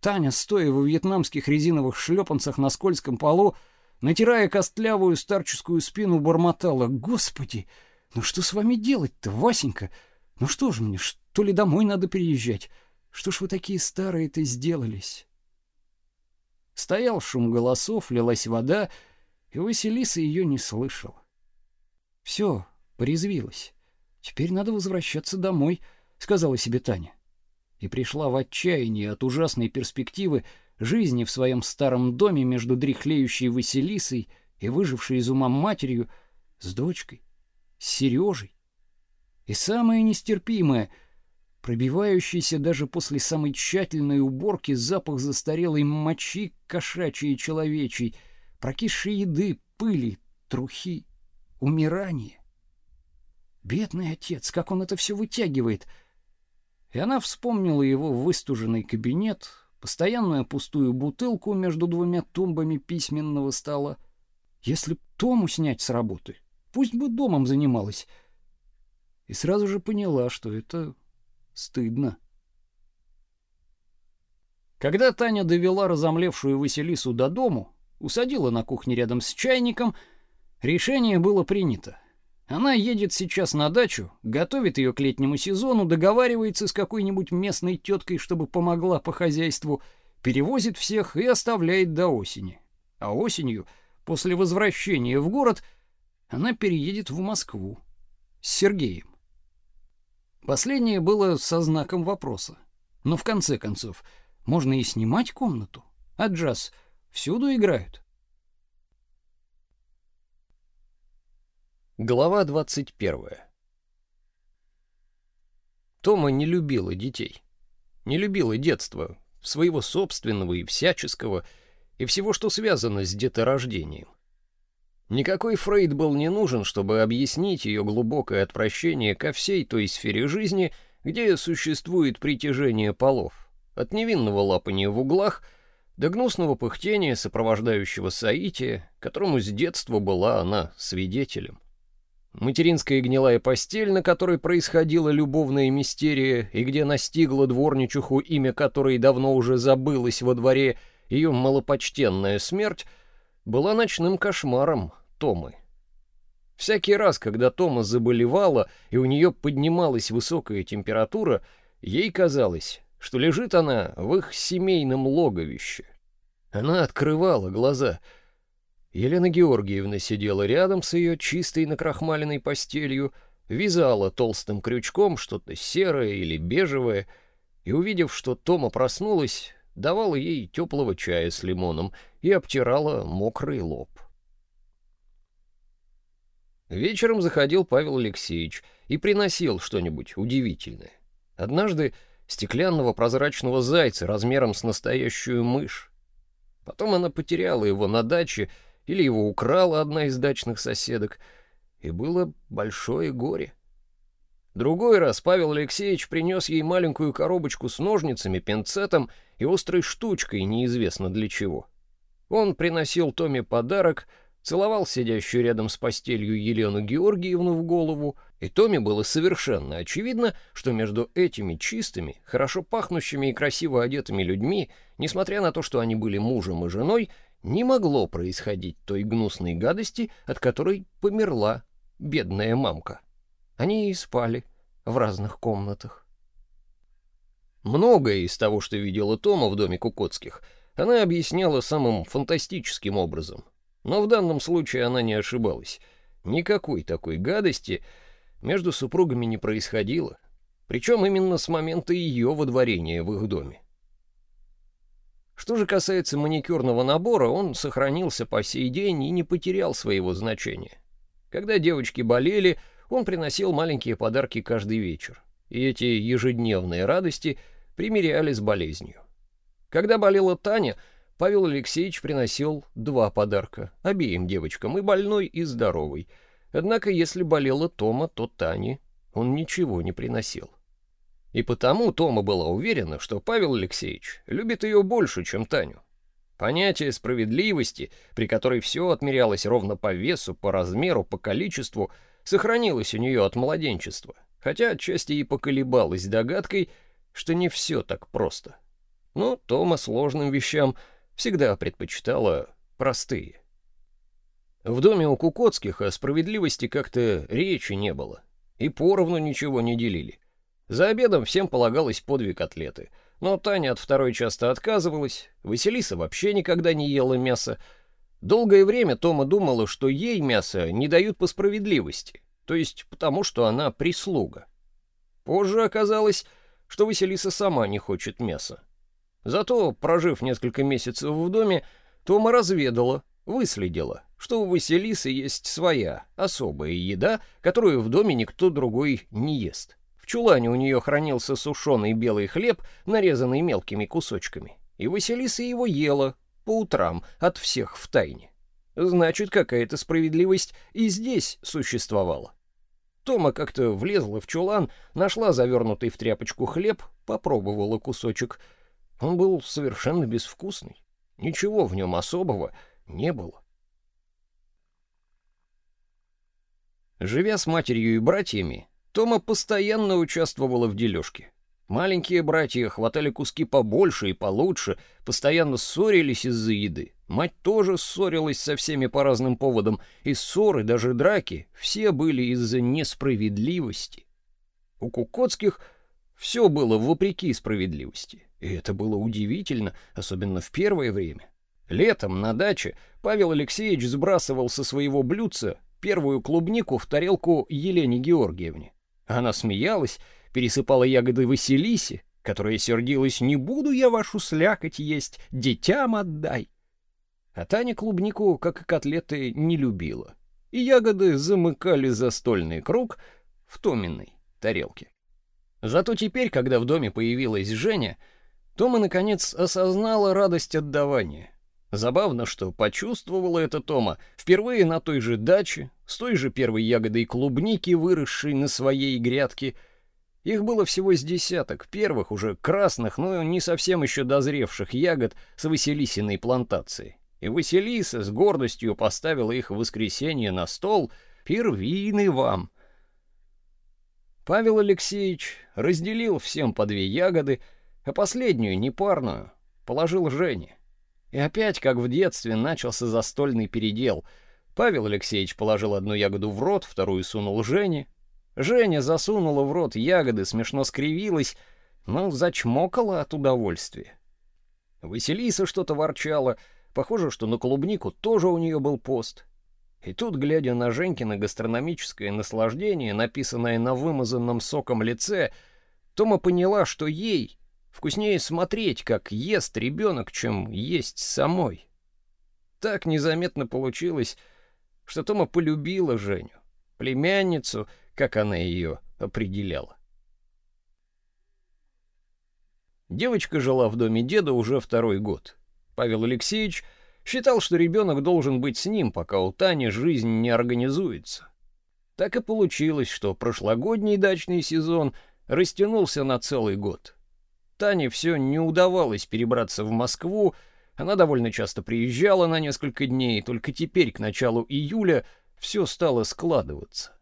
Таня, стоя во вьетнамских резиновых шлепанцах на скользком полу, натирая костлявую старческую спину, бормотала: "Господи, ну что с вами делать-то, Васенька? Ну что ж мне, что ли домой надо переезжать? Что ж вы такие старые-то сделались?" Стоял шум голосов, лилась вода, и Василиса ее не слышала. Все, порезвилась. Теперь надо возвращаться домой, сказала себе Таня и пришла в отчаяние от ужасной перспективы жизни в своем старом доме между дряхлеющей Василисой и выжившей из ума матерью с дочкой, с Сережей. И самое нестерпимое — пробивающийся даже после самой тщательной уборки запах застарелой мочи кошачьей и человечьей, прокисшей еды, пыли, трухи, умирания. Бедный отец, как он это все вытягивает — и она вспомнила его выстуженный кабинет, постоянную пустую бутылку между двумя тумбами письменного стола. Если б Тому снять с работы, пусть бы домом занималась. И сразу же поняла, что это стыдно. Когда Таня довела разомлевшую Василису до дому, усадила на кухне рядом с чайником, решение было принято. Она едет сейчас на дачу, готовит ее к летнему сезону, договаривается с какой-нибудь местной теткой, чтобы помогла по хозяйству, перевозит всех и оставляет до осени. А осенью, после возвращения в город, она переедет в Москву с Сергеем. Последнее было со знаком вопроса. Но в конце концов, можно и снимать комнату, а джаз всюду играют. Глава 21. Тома не любила детей. Не любила детства, своего собственного и всяческого, и всего, что связано с деторождением. Никакой Фрейд был не нужен, чтобы объяснить ее глубокое отвращение ко всей той сфере жизни, где существует притяжение полов, от невинного лапания в углах до гнусного пыхтения, сопровождающего соития, которому с детства была она свидетелем. Материнская гнилая постель, на которой происходила любовная мистерия, и где настигла дворничуху, имя которой давно уже забылось во дворе, ее малопочтенная смерть, была ночным кошмаром Томы. Всякий раз, когда Тома заболевала и у нее поднималась высокая температура, ей казалось, что лежит она в их семейном логовище. Она открывала глаза — Елена Георгиевна сидела рядом с ее чистой накрахмаленной постелью, вязала толстым крючком что-то серое или бежевое, и, увидев, что Тома проснулась, давала ей теплого чая с лимоном и обтирала мокрый лоб. Вечером заходил Павел Алексеевич и приносил что-нибудь удивительное. Однажды стеклянного прозрачного зайца размером с настоящую мышь. Потом она потеряла его на даче или его украла одна из дачных соседок, и было большое горе. Другой раз Павел Алексеевич принес ей маленькую коробочку с ножницами, пинцетом и острой штучкой, неизвестно для чего. Он приносил Томе подарок, целовал сидящую рядом с постелью Елену Георгиевну в голову, и Томе было совершенно очевидно, что между этими чистыми, хорошо пахнущими и красиво одетыми людьми, несмотря на то, что они были мужем и женой, не могло происходить той гнусной гадости, от которой померла бедная мамка. Они и спали в разных комнатах. Многое из того, что видела Тома в доме Кукотских, она объясняла самым фантастическим образом. Но в данном случае она не ошибалась. Никакой такой гадости между супругами не происходило, причем именно с момента ее водворения в их доме. Что же касается маникюрного набора, он сохранился по сей день и не потерял своего значения. Когда девочки болели, он приносил маленькие подарки каждый вечер, и эти ежедневные радости примеряли с болезнью. Когда болела Таня, Павел Алексеевич приносил два подарка, обеим девочкам, и больной, и здоровой. Однако, если болела Тома, то Тане он ничего не приносил. И потому Тома была уверена, что Павел Алексеевич любит ее больше, чем Таню. Понятие справедливости, при которой все отмерялось ровно по весу, по размеру, по количеству, сохранилось у нее от младенчества, хотя отчасти и поколебалась догадкой, что не все так просто. Но Тома сложным вещам всегда предпочитала простые. В доме у Кукотских о справедливости как-то речи не было, и поровну ничего не делили. За обедом всем полагалось по две котлеты, но Таня от второй часто отказывалась, Василиса вообще никогда не ела мясо. Долгое время Тома думала, что ей мясо не дают по справедливости, то есть потому, что она прислуга. Позже оказалось, что Василиса сама не хочет мяса. Зато, прожив несколько месяцев в доме, Тома разведала, выследила, что у Василисы есть своя, особая еда, которую в доме никто другой не ест. Чулане у нее хранился сушеный белый хлеб, нарезанный мелкими кусочками, и Василиса его ела по утрам от всех в тайне. Значит, какая-то справедливость и здесь существовала. Тома как-то влезла в чулан, нашла завернутый в тряпочку хлеб, попробовала кусочек. Он был совершенно безвкусный. Ничего в нем особого не было. Живя с матерью и братьями, Тома постоянно участвовала в дележке. Маленькие братья хватали куски побольше и получше, постоянно ссорились из-за еды. Мать тоже ссорилась со всеми по разным поводам, и ссоры, даже драки, все были из-за несправедливости. У Кукотских все было вопреки справедливости, и это было удивительно, особенно в первое время. Летом на даче Павел Алексеевич сбрасывал со своего блюдца первую клубнику в тарелку Елене Георгиевне. Она смеялась, пересыпала ягоды Василисе, которая сердилась «Не буду я вашу слякоть есть, детям отдай». А Таня клубнику, как и котлеты, не любила, и ягоды замыкали застольный круг в Томиной тарелке. Зато теперь, когда в доме появилась Женя, Тома наконец осознала радость отдавания. Забавно, что почувствовала это Тома впервые на той же даче, с той же первой ягодой клубники, выросшей на своей грядке. Их было всего с десяток, первых уже красных, но не совсем еще дозревших ягод с Василисиной плантации. И Василиса с гордостью поставила их в воскресенье на стол. «Первины вам!» Павел Алексеевич разделил всем по две ягоды, а последнюю, непарную, положил Жене. И опять, как в детстве, начался застольный передел. Павел Алексеевич положил одну ягоду в рот, вторую сунул Жене. Женя засунула в рот ягоды, смешно скривилась, но зачмокала от удовольствия. Василиса что-то ворчала, похоже, что на клубнику тоже у нее был пост. И тут, глядя на Женькино гастрономическое наслаждение, написанное на вымазанном соком лице, Тома поняла, что ей вкуснее смотреть, как ест ребенок, чем есть самой. Так незаметно получилось, что Тома полюбила Женю, племянницу, как она ее определяла. Девочка жила в доме деда уже второй год. Павел Алексеевич считал, что ребенок должен быть с ним, пока у Тани жизнь не организуется. Так и получилось, что прошлогодний дачный сезон растянулся на целый год. Тане все не удавалось перебраться в Москву, она довольно часто приезжала на несколько дней, только теперь, к началу июля, все стало складываться.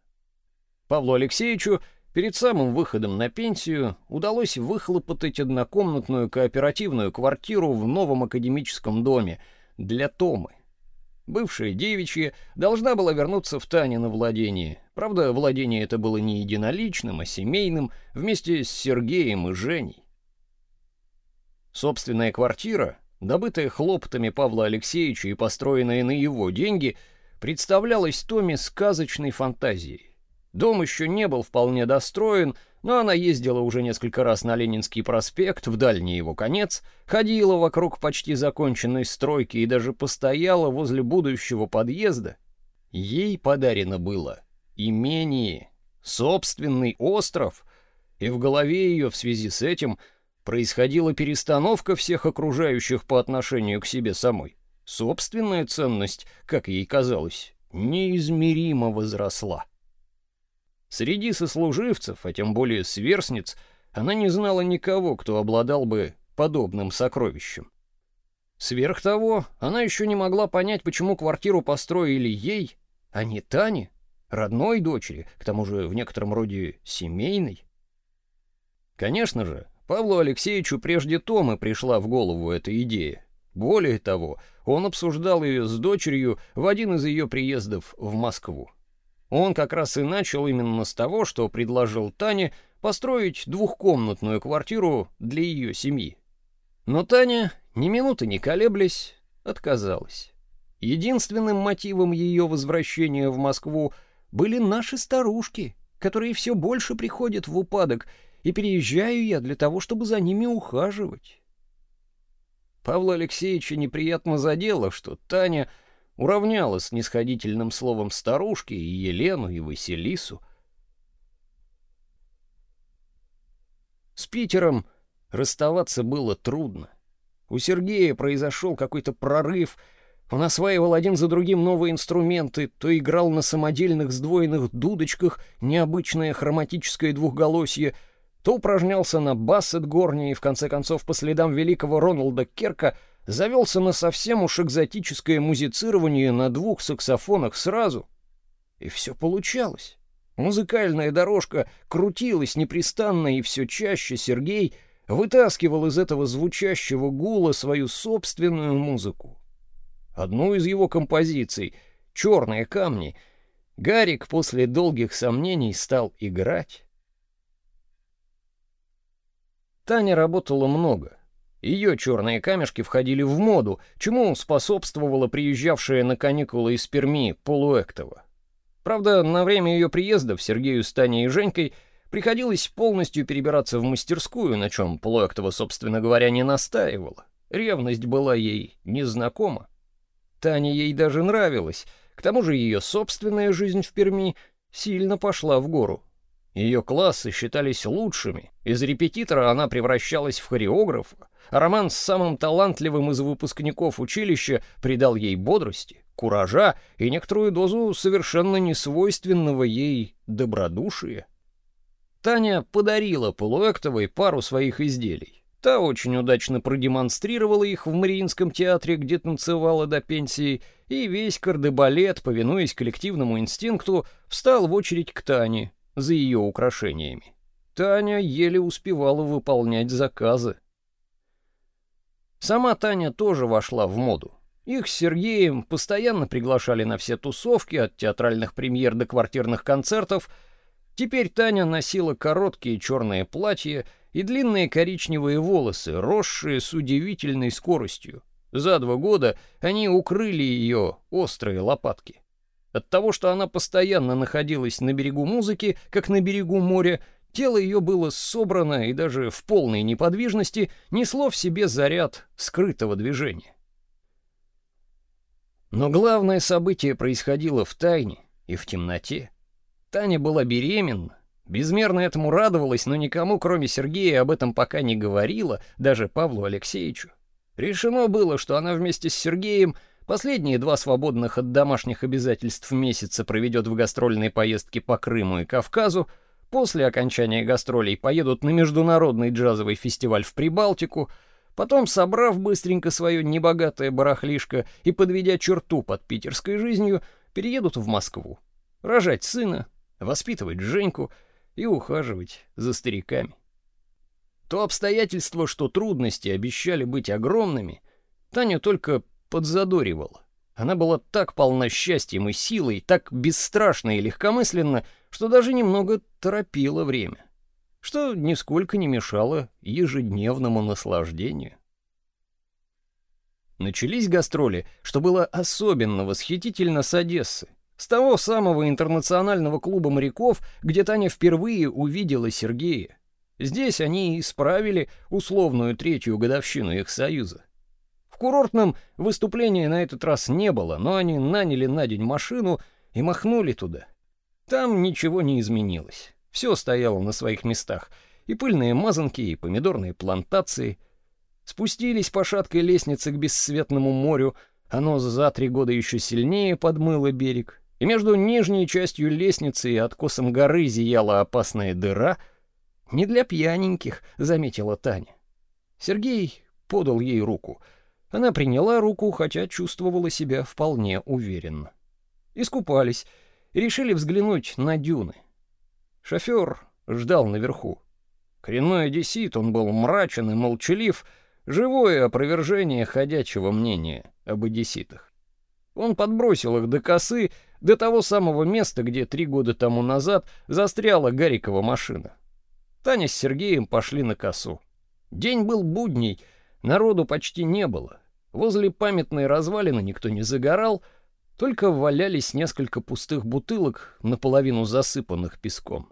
Павлу Алексеевичу перед самым выходом на пенсию удалось выхлопотать однокомнатную кооперативную квартиру в новом академическом доме для Томы. Бывшая девичья должна была вернуться в Танино владение. Правда, владение это было не единоличным, а семейным, вместе с Сергеем и Женей. Собственная квартира добытая хлопотами Павла Алексеевича и построенная на его деньги, представлялась Томе сказочной фантазией. Дом еще не был вполне достроен, но она ездила уже несколько раз на Ленинский проспект, в дальний его конец, ходила вокруг почти законченной стройки и даже постояла возле будущего подъезда. Ей подарено было имение, собственный остров, и в голове ее в связи с этим – происходила перестановка всех окружающих по отношению к себе самой. Собственная ценность, как ей казалось, неизмеримо возросла. Среди сослуживцев, а тем более сверстниц, она не знала никого, кто обладал бы подобным сокровищем. Сверх того, она еще не могла понять, почему квартиру построили ей, а не Тане, родной дочери, к тому же в некотором роде семейной. Конечно же, Павлу Алексеевичу прежде Томы пришла в голову эта идея. Более того, он обсуждал ее с дочерью в один из ее приездов в Москву. Он как раз и начал именно с того, что предложил Тане построить двухкомнатную квартиру для ее семьи. Но Таня, ни минуты не колеблясь, отказалась. Единственным мотивом ее возвращения в Москву были наши старушки, которые все больше приходят в упадок и переезжаю я для того, чтобы за ними ухаживать. Павла Алексеевича неприятно задело, что Таня уравняла с нисходительным словом старушки и Елену, и Василису. С Питером расставаться было трудно. У Сергея произошел какой-то прорыв. Он осваивал один за другим новые инструменты, то играл на самодельных сдвоенных дудочках необычное хроматическое двухголосье — то упражнялся на бассет-горне и, в конце концов, по следам великого Роналда Керка, завелся на совсем уж экзотическое музицирование на двух саксофонах сразу. И все получалось. Музыкальная дорожка крутилась непрестанно, и все чаще Сергей вытаскивал из этого звучащего гула свою собственную музыку. Одну из его композиций «Черные камни» Гарик после долгих сомнений стал играть. Таня работала много. Ее черные камешки входили в моду, чему способствовала приезжавшая на каникулы из Перми Полуэктова. Правда, на время ее приездов Сергею с Таней и Женькой приходилось полностью перебираться в мастерскую, на чем Полуэктова, собственно говоря, не настаивала. Ревность была ей незнакома. Таня ей даже нравилась, к тому же ее собственная жизнь в Перми сильно пошла в гору. Ее классы считались лучшими. Из репетитора она превращалась в хореографа. А роман с самым талантливым из выпускников училища придал ей бодрости, куража и некоторую дозу совершенно несвойственного ей добродушия. Таня подарила Полуэктовой пару своих изделий. Та очень удачно продемонстрировала их в Мариинском театре, где танцевала до пенсии, и весь кардебалет, повинуясь коллективному инстинкту, встал в очередь к Тане, за ее украшениями. Таня еле успевала выполнять заказы. Сама Таня тоже вошла в моду. Их с Сергеем постоянно приглашали на все тусовки, от театральных премьер до квартирных концертов. Теперь Таня носила короткие черные платья и длинные коричневые волосы, росшие с удивительной скоростью. За два года они укрыли ее острые лопатки. От того, что она постоянно находилась на берегу музыки, как на берегу моря, тело ее было собрано и даже в полной неподвижности несло в себе заряд скрытого движения. Но главное событие происходило в тайне и в темноте. Таня была беременна, безмерно этому радовалась, но никому, кроме Сергея, об этом пока не говорила, даже Павлу Алексеевичу. Решено было, что она вместе с Сергеем Последние два свободных от домашних обязательств месяца проведет в гастрольной поездке по Крыму и Кавказу, после окончания гастролей поедут на международный джазовый фестиваль в Прибалтику, потом, собрав быстренько свое небогатое барахлишко и подведя черту под питерской жизнью, переедут в Москву. Рожать сына, воспитывать Женьку и ухаживать за стариками. То обстоятельство, что трудности обещали быть огромными, Таня только подзадоривал. Она была так полна счастьем и силой, так бесстрашна и легкомысленна, что даже немного торопила время, что нисколько не мешало ежедневному наслаждению. Начались гастроли, что было особенно восхитительно с Одессы, с того самого интернационального клуба моряков, где Таня впервые увидела Сергея. Здесь они исправили условную третью годовщину их союза курортном выступления на этот раз не было, но они наняли на день машину и махнули туда. Там ничего не изменилось. Все стояло на своих местах. И пыльные мазанки, и помидорные плантации. Спустились по шаткой лестнице к бесцветному морю. Оно за три года еще сильнее подмыло берег. И между нижней частью лестницы и откосом горы зияла опасная дыра. «Не для пьяненьких», — заметила Таня. Сергей подал ей руку — она приняла руку, хотя чувствовала себя вполне уверенно. Искупались и решили взглянуть на дюны. Шофер ждал наверху. Коренной одессит, он был мрачен и молчалив, живое опровержение ходячего мнения об одесситах. Он подбросил их до косы, до того самого места, где три года тому назад застряла Гарикова машина. Таня с Сергеем пошли на косу. День был будний, народу почти не было. Возле памятной развалины никто не загорал, только валялись несколько пустых бутылок, наполовину засыпанных песком.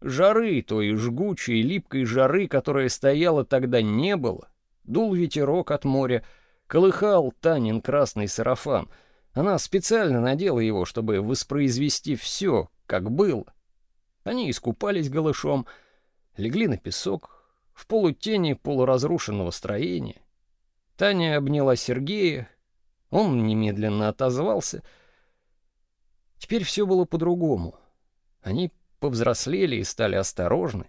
Жары, той жгучей, липкой жары, которая стояла тогда, не было. Дул ветерок от моря, колыхал Танин красный сарафан. Она специально надела его, чтобы воспроизвести все, как было. Они искупались голышом, легли на песок, в полутени полуразрушенного строения. Таня обняла Сергея, он немедленно отозвался. Теперь все было по-другому. Они повзрослели и стали осторожны.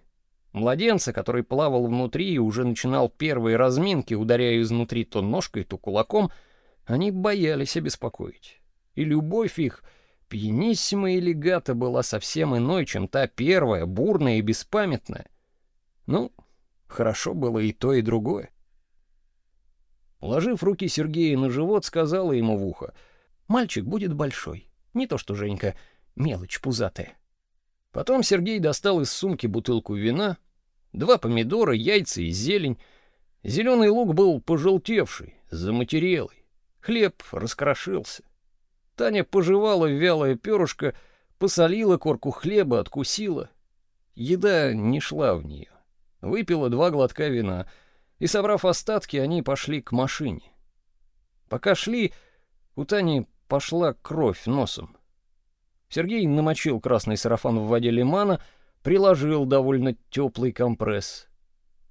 Младенца, который плавал внутри и уже начинал первые разминки, ударяя изнутри то ножкой, то кулаком, они боялись обеспокоить. И любовь их, пьяниссима и легата, была совсем иной, чем та первая, бурная и беспамятная. Ну, хорошо было и то, и другое. Положив руки Сергея на живот, сказала ему в ухо: "Мальчик будет большой, не то что Женька, мелочь пузатая". Потом Сергей достал из сумки бутылку вина, два помидора, яйца и зелень. Зеленый лук был пожелтевший, заматерелый. Хлеб раскрошился. Таня пожевала вялое перышко, посолила корку хлеба, откусила. Еда не шла в нее. Выпила два глотка вина — и, собрав остатки, они пошли к машине. Пока шли, у Тани пошла кровь носом. Сергей намочил красный сарафан в воде лимана, приложил довольно теплый компресс.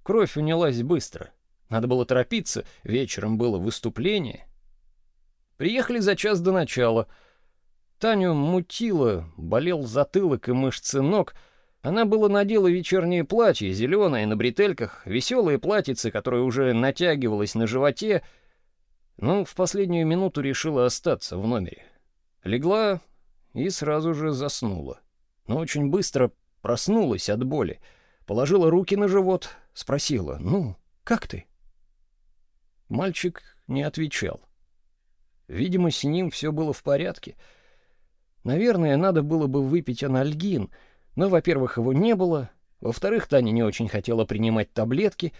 Кровь унялась быстро. Надо было торопиться, вечером было выступление. Приехали за час до начала. Таню мутило, болел затылок и мышцы ног — она было надела вечернее платье, зеленое, на бретельках, веселые платьице, которое уже натягивалось на животе, но в последнюю минуту решила остаться в номере. Легла и сразу же заснула. Но очень быстро проснулась от боли, положила руки на живот, спросила: "Ну, как ты?" Мальчик не отвечал. Видимо, с ним все было в порядке. Наверное, надо было бы выпить анальгин — но, во-первых, его не было, во-вторых, Таня не очень хотела принимать таблетки.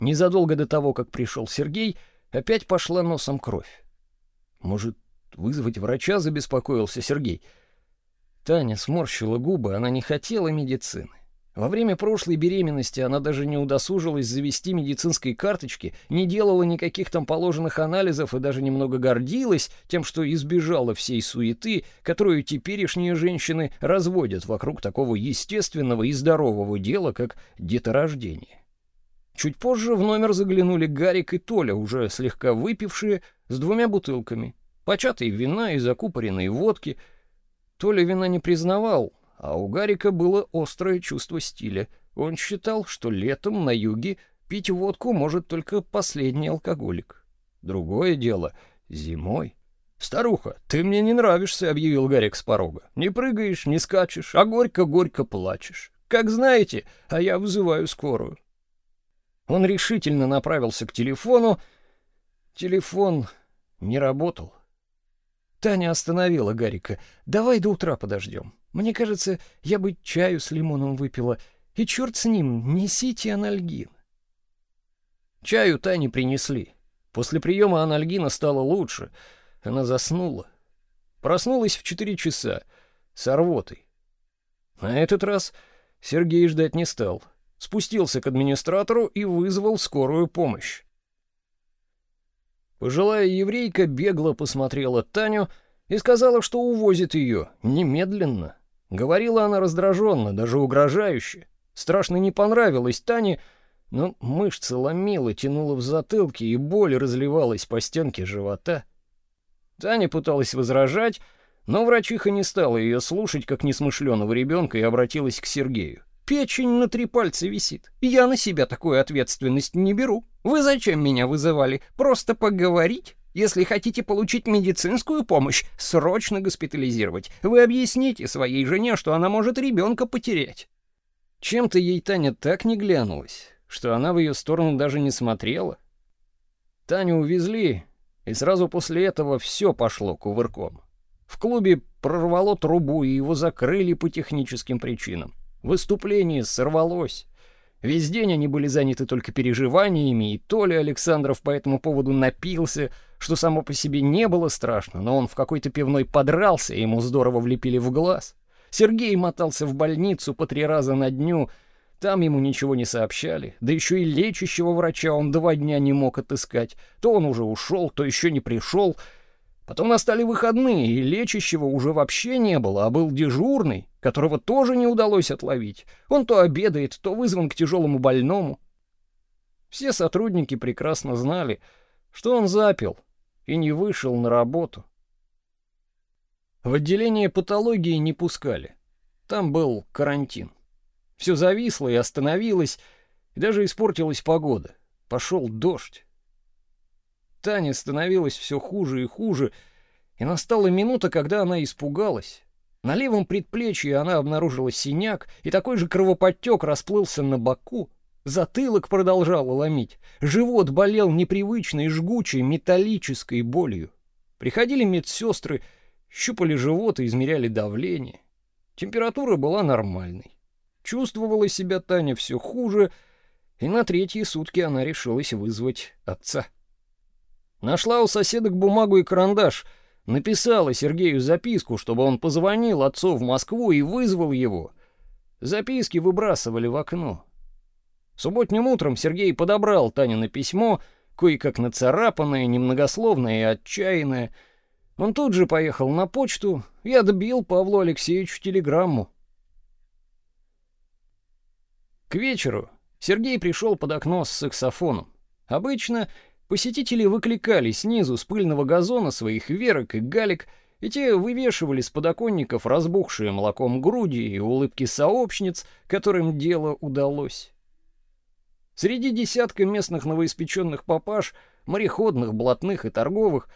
Незадолго до того, как пришел Сергей, опять пошла носом кровь. Может, вызвать врача, забеспокоился Сергей. Таня сморщила губы, она не хотела медицины. Во время прошлой беременности она даже не удосужилась завести медицинской карточки, не делала никаких там положенных анализов и даже немного гордилась тем, что избежала всей суеты, которую теперешние женщины разводят вокруг такого естественного и здорового дела, как деторождение. Чуть позже в номер заглянули Гарик и Толя, уже слегка выпившие, с двумя бутылками, початой вина и закупоренной водки. Толя вина не признавал, а у Гарика было острое чувство стиля. Он считал, что летом на юге пить водку может только последний алкоголик. Другое дело зимой. «Старуха, ты мне не нравишься», — объявил Гарик с порога. «Не прыгаешь, не скачешь, а горько-горько плачешь. Как знаете, а я вызываю скорую». Он решительно направился к телефону. Телефон не работал. Таня остановила Гарика. «Давай до утра подождем. Мне кажется, я бы чаю с лимоном выпила. И черт с ним, несите анальгин». Чаю Тане принесли. После приема анальгина стало лучше. Она заснула. Проснулась в четыре часа. С рвотой. На этот раз Сергей ждать не стал. Спустился к администратору и вызвал скорую помощь. Пожилая еврейка бегло посмотрела Таню и сказала, что увозит ее немедленно. Говорила она раздраженно, даже угрожающе. Страшно не понравилось Тане, но мышцы ломило, тянуло в затылке, и боль разливалась по стенке живота. Таня пыталась возражать, но врачиха не стала ее слушать, как несмышленого ребенка, и обратилась к Сергею. Печень на три пальца висит. Я на себя такую ответственность не беру. Вы зачем меня вызывали? Просто поговорить? Если хотите получить медицинскую помощь, срочно госпитализировать. Вы объясните своей жене, что она может ребенка потерять. Чем-то ей Таня так не глянулась, что она в ее сторону даже не смотрела. Таню увезли, и сразу после этого все пошло кувырком. В клубе прорвало трубу, и его закрыли по техническим причинам. Выступление сорвалось. Весь день они были заняты только переживаниями, и то ли Александров по этому поводу напился, что само по себе не было страшно, но он в какой-то пивной подрался, и ему здорово влепили в глаз. Сергей мотался в больницу по три раза на дню, там ему ничего не сообщали, да еще и лечащего врача он два дня не мог отыскать. То он уже ушел, то еще не пришел. Потом настали выходные, и лечащего уже вообще не было, а был дежурный, которого тоже не удалось отловить. Он то обедает, то вызван к тяжелому больному. Все сотрудники прекрасно знали, что он запил и не вышел на работу. В отделение патологии не пускали. Там был карантин. Все зависло и остановилось, и даже испортилась погода. Пошел дождь. Тане становилось все хуже и хуже, и настала минута, когда она испугалась. На левом предплечье она обнаружила синяк, и такой же кровоподтек расплылся на боку. Затылок продолжал ломить. Живот болел непривычной, жгучей, металлической болью. Приходили медсестры, щупали живот и измеряли давление. Температура была нормальной. Чувствовала себя Таня все хуже, и на третьи сутки она решилась вызвать отца. Нашла у соседок бумагу и карандаш, написала Сергею записку, чтобы он позвонил отцу в Москву и вызвал его. Записки выбрасывали в окно. Субботним утром Сергей подобрал Танино письмо, кое-как нацарапанное, немногословное и отчаянное. Он тут же поехал на почту и отбил Павлу Алексеевичу телеграмму. К вечеру Сергей пришел под окно с саксофоном. Обычно Посетители выкликали снизу с пыльного газона своих верок и галек, и те вывешивали с подоконников разбухшие молоком груди и улыбки сообщниц, которым дело удалось. Среди десятка местных новоиспеченных папаш, мореходных, блатных и торговых,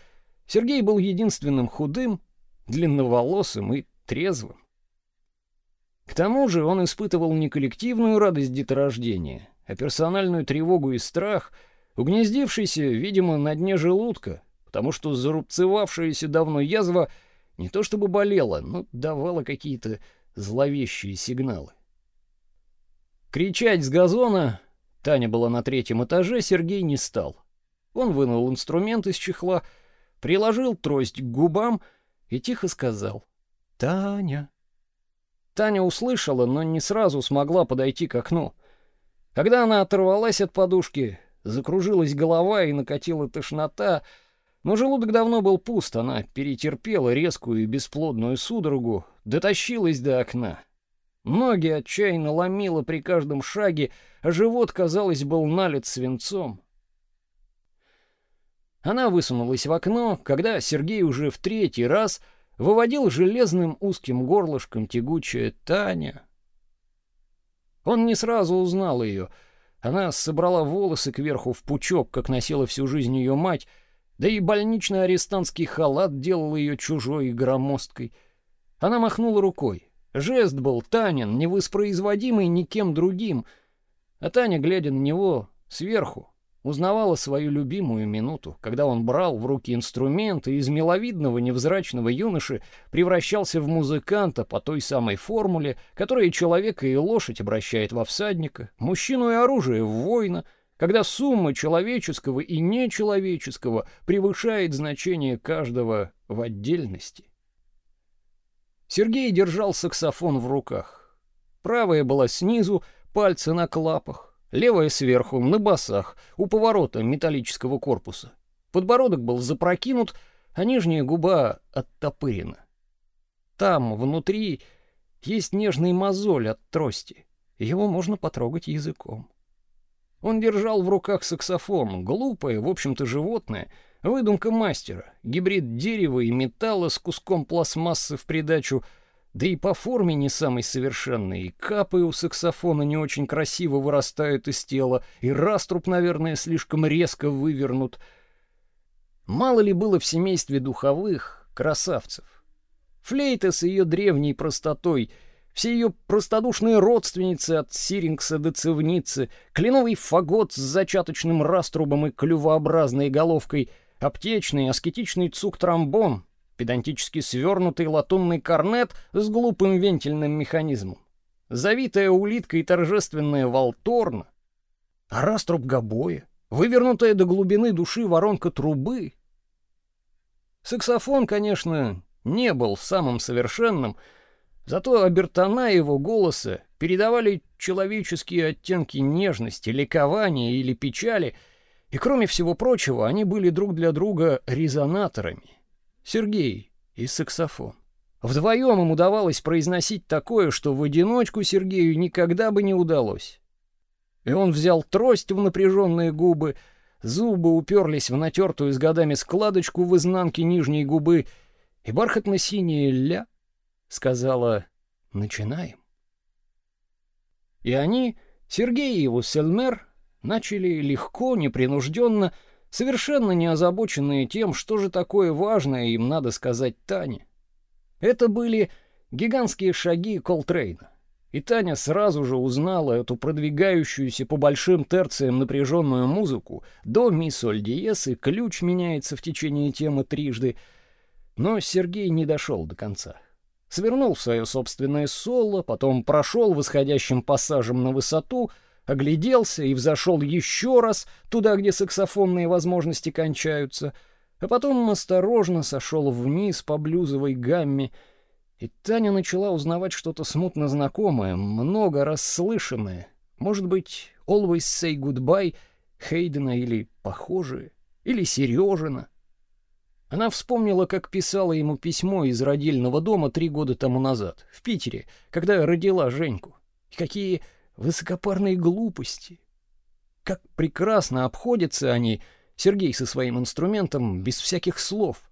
Сергей был единственным худым, длинноволосым и трезвым. К тому же он испытывал не коллективную радость деторождения, а персональную тревогу и страх — угнездившийся, видимо, на дне желудка, потому что зарубцевавшаяся давно язва не то чтобы болела, но давала какие-то зловещие сигналы. Кричать с газона, Таня была на третьем этаже, Сергей не стал. Он вынул инструмент из чехла, приложил трость к губам и тихо сказал «Таня». Таня услышала, но не сразу смогла подойти к окну. Когда она оторвалась от подушки, закружилась голова и накатила тошнота, но желудок давно был пуст, она перетерпела резкую и бесплодную судорогу, дотащилась до окна. Ноги отчаянно ломило при каждом шаге, а живот, казалось, был налит свинцом. Она высунулась в окно, когда Сергей уже в третий раз выводил железным узким горлышком тягучая Таня. Он не сразу узнал ее. Она собрала волосы кверху в пучок, как носила всю жизнь ее мать, да и больничный арестантский халат делал ее чужой и громоздкой. Она махнула рукой. Жест был Танин, невоспроизводимый никем другим. А Таня, глядя на него сверху, узнавала свою любимую минуту, когда он брал в руки инструмент и из миловидного невзрачного юноши превращался в музыканта по той самой формуле, которая человека и лошадь обращает во всадника, мужчину и оружие в воина, когда сумма человеческого и нечеловеческого превышает значение каждого в отдельности. Сергей держал саксофон в руках. Правая была снизу, пальцы на клапах, левая сверху, на басах, у поворота металлического корпуса. Подбородок был запрокинут, а нижняя губа оттопырена. Там, внутри, есть нежный мозоль от трости. Его можно потрогать языком. Он держал в руках саксофон, глупое, в общем-то, животное, выдумка мастера, гибрид дерева и металла с куском пластмассы в придачу — да и по форме не самый совершенный, и капы у саксофона не очень красиво вырастают из тела, и раструб, наверное, слишком резко вывернут. Мало ли было в семействе духовых красавцев. Флейта с ее древней простотой, все ее простодушные родственницы от сирингса до цивницы, кленовый фагот с зачаточным раструбом и клювообразной головкой, аптечный аскетичный цук-тромбон, педантически свернутый латунный корнет с глупым вентильным механизмом, завитая улитка и торжественная валторна, а раструб гобоя, вывернутая до глубины души воронка трубы. Саксофон, конечно, не был самым совершенным, зато обертона его голоса передавали человеческие оттенки нежности, ликования или печали, и кроме всего прочего, они были друг для друга резонаторами. Сергей и саксофон. Вдвоем им удавалось произносить такое, что в одиночку Сергею никогда бы не удалось. И он взял трость в напряженные губы, зубы уперлись в натертую с годами складочку в изнанке нижней губы, и бархатно-синее «ля» сказала «начинаем». И они, Сергей и его сельмер, начали легко, непринужденно, совершенно не озабоченные тем, что же такое важное им надо сказать Тане. Это были гигантские шаги Колтрейна. И Таня сразу же узнала эту продвигающуюся по большим терциям напряженную музыку, до ми соль диез, и ключ меняется в течение темы трижды. Но Сергей не дошел до конца. Свернул в свое собственное соло, потом прошел восходящим пассажем на высоту — огляделся и взошел еще раз туда, где саксофонные возможности кончаются, а потом осторожно сошел вниз по блюзовой гамме, и Таня начала узнавать что-то смутно знакомое, много раз слышанное. Может быть, Always Say Goodbye Хейдена или похожие, или Сережина. Она вспомнила, как писала ему письмо из родильного дома три года тому назад, в Питере, когда родила Женьку. И какие высокопарные глупости. Как прекрасно обходятся они, Сергей со своим инструментом, без всяких слов.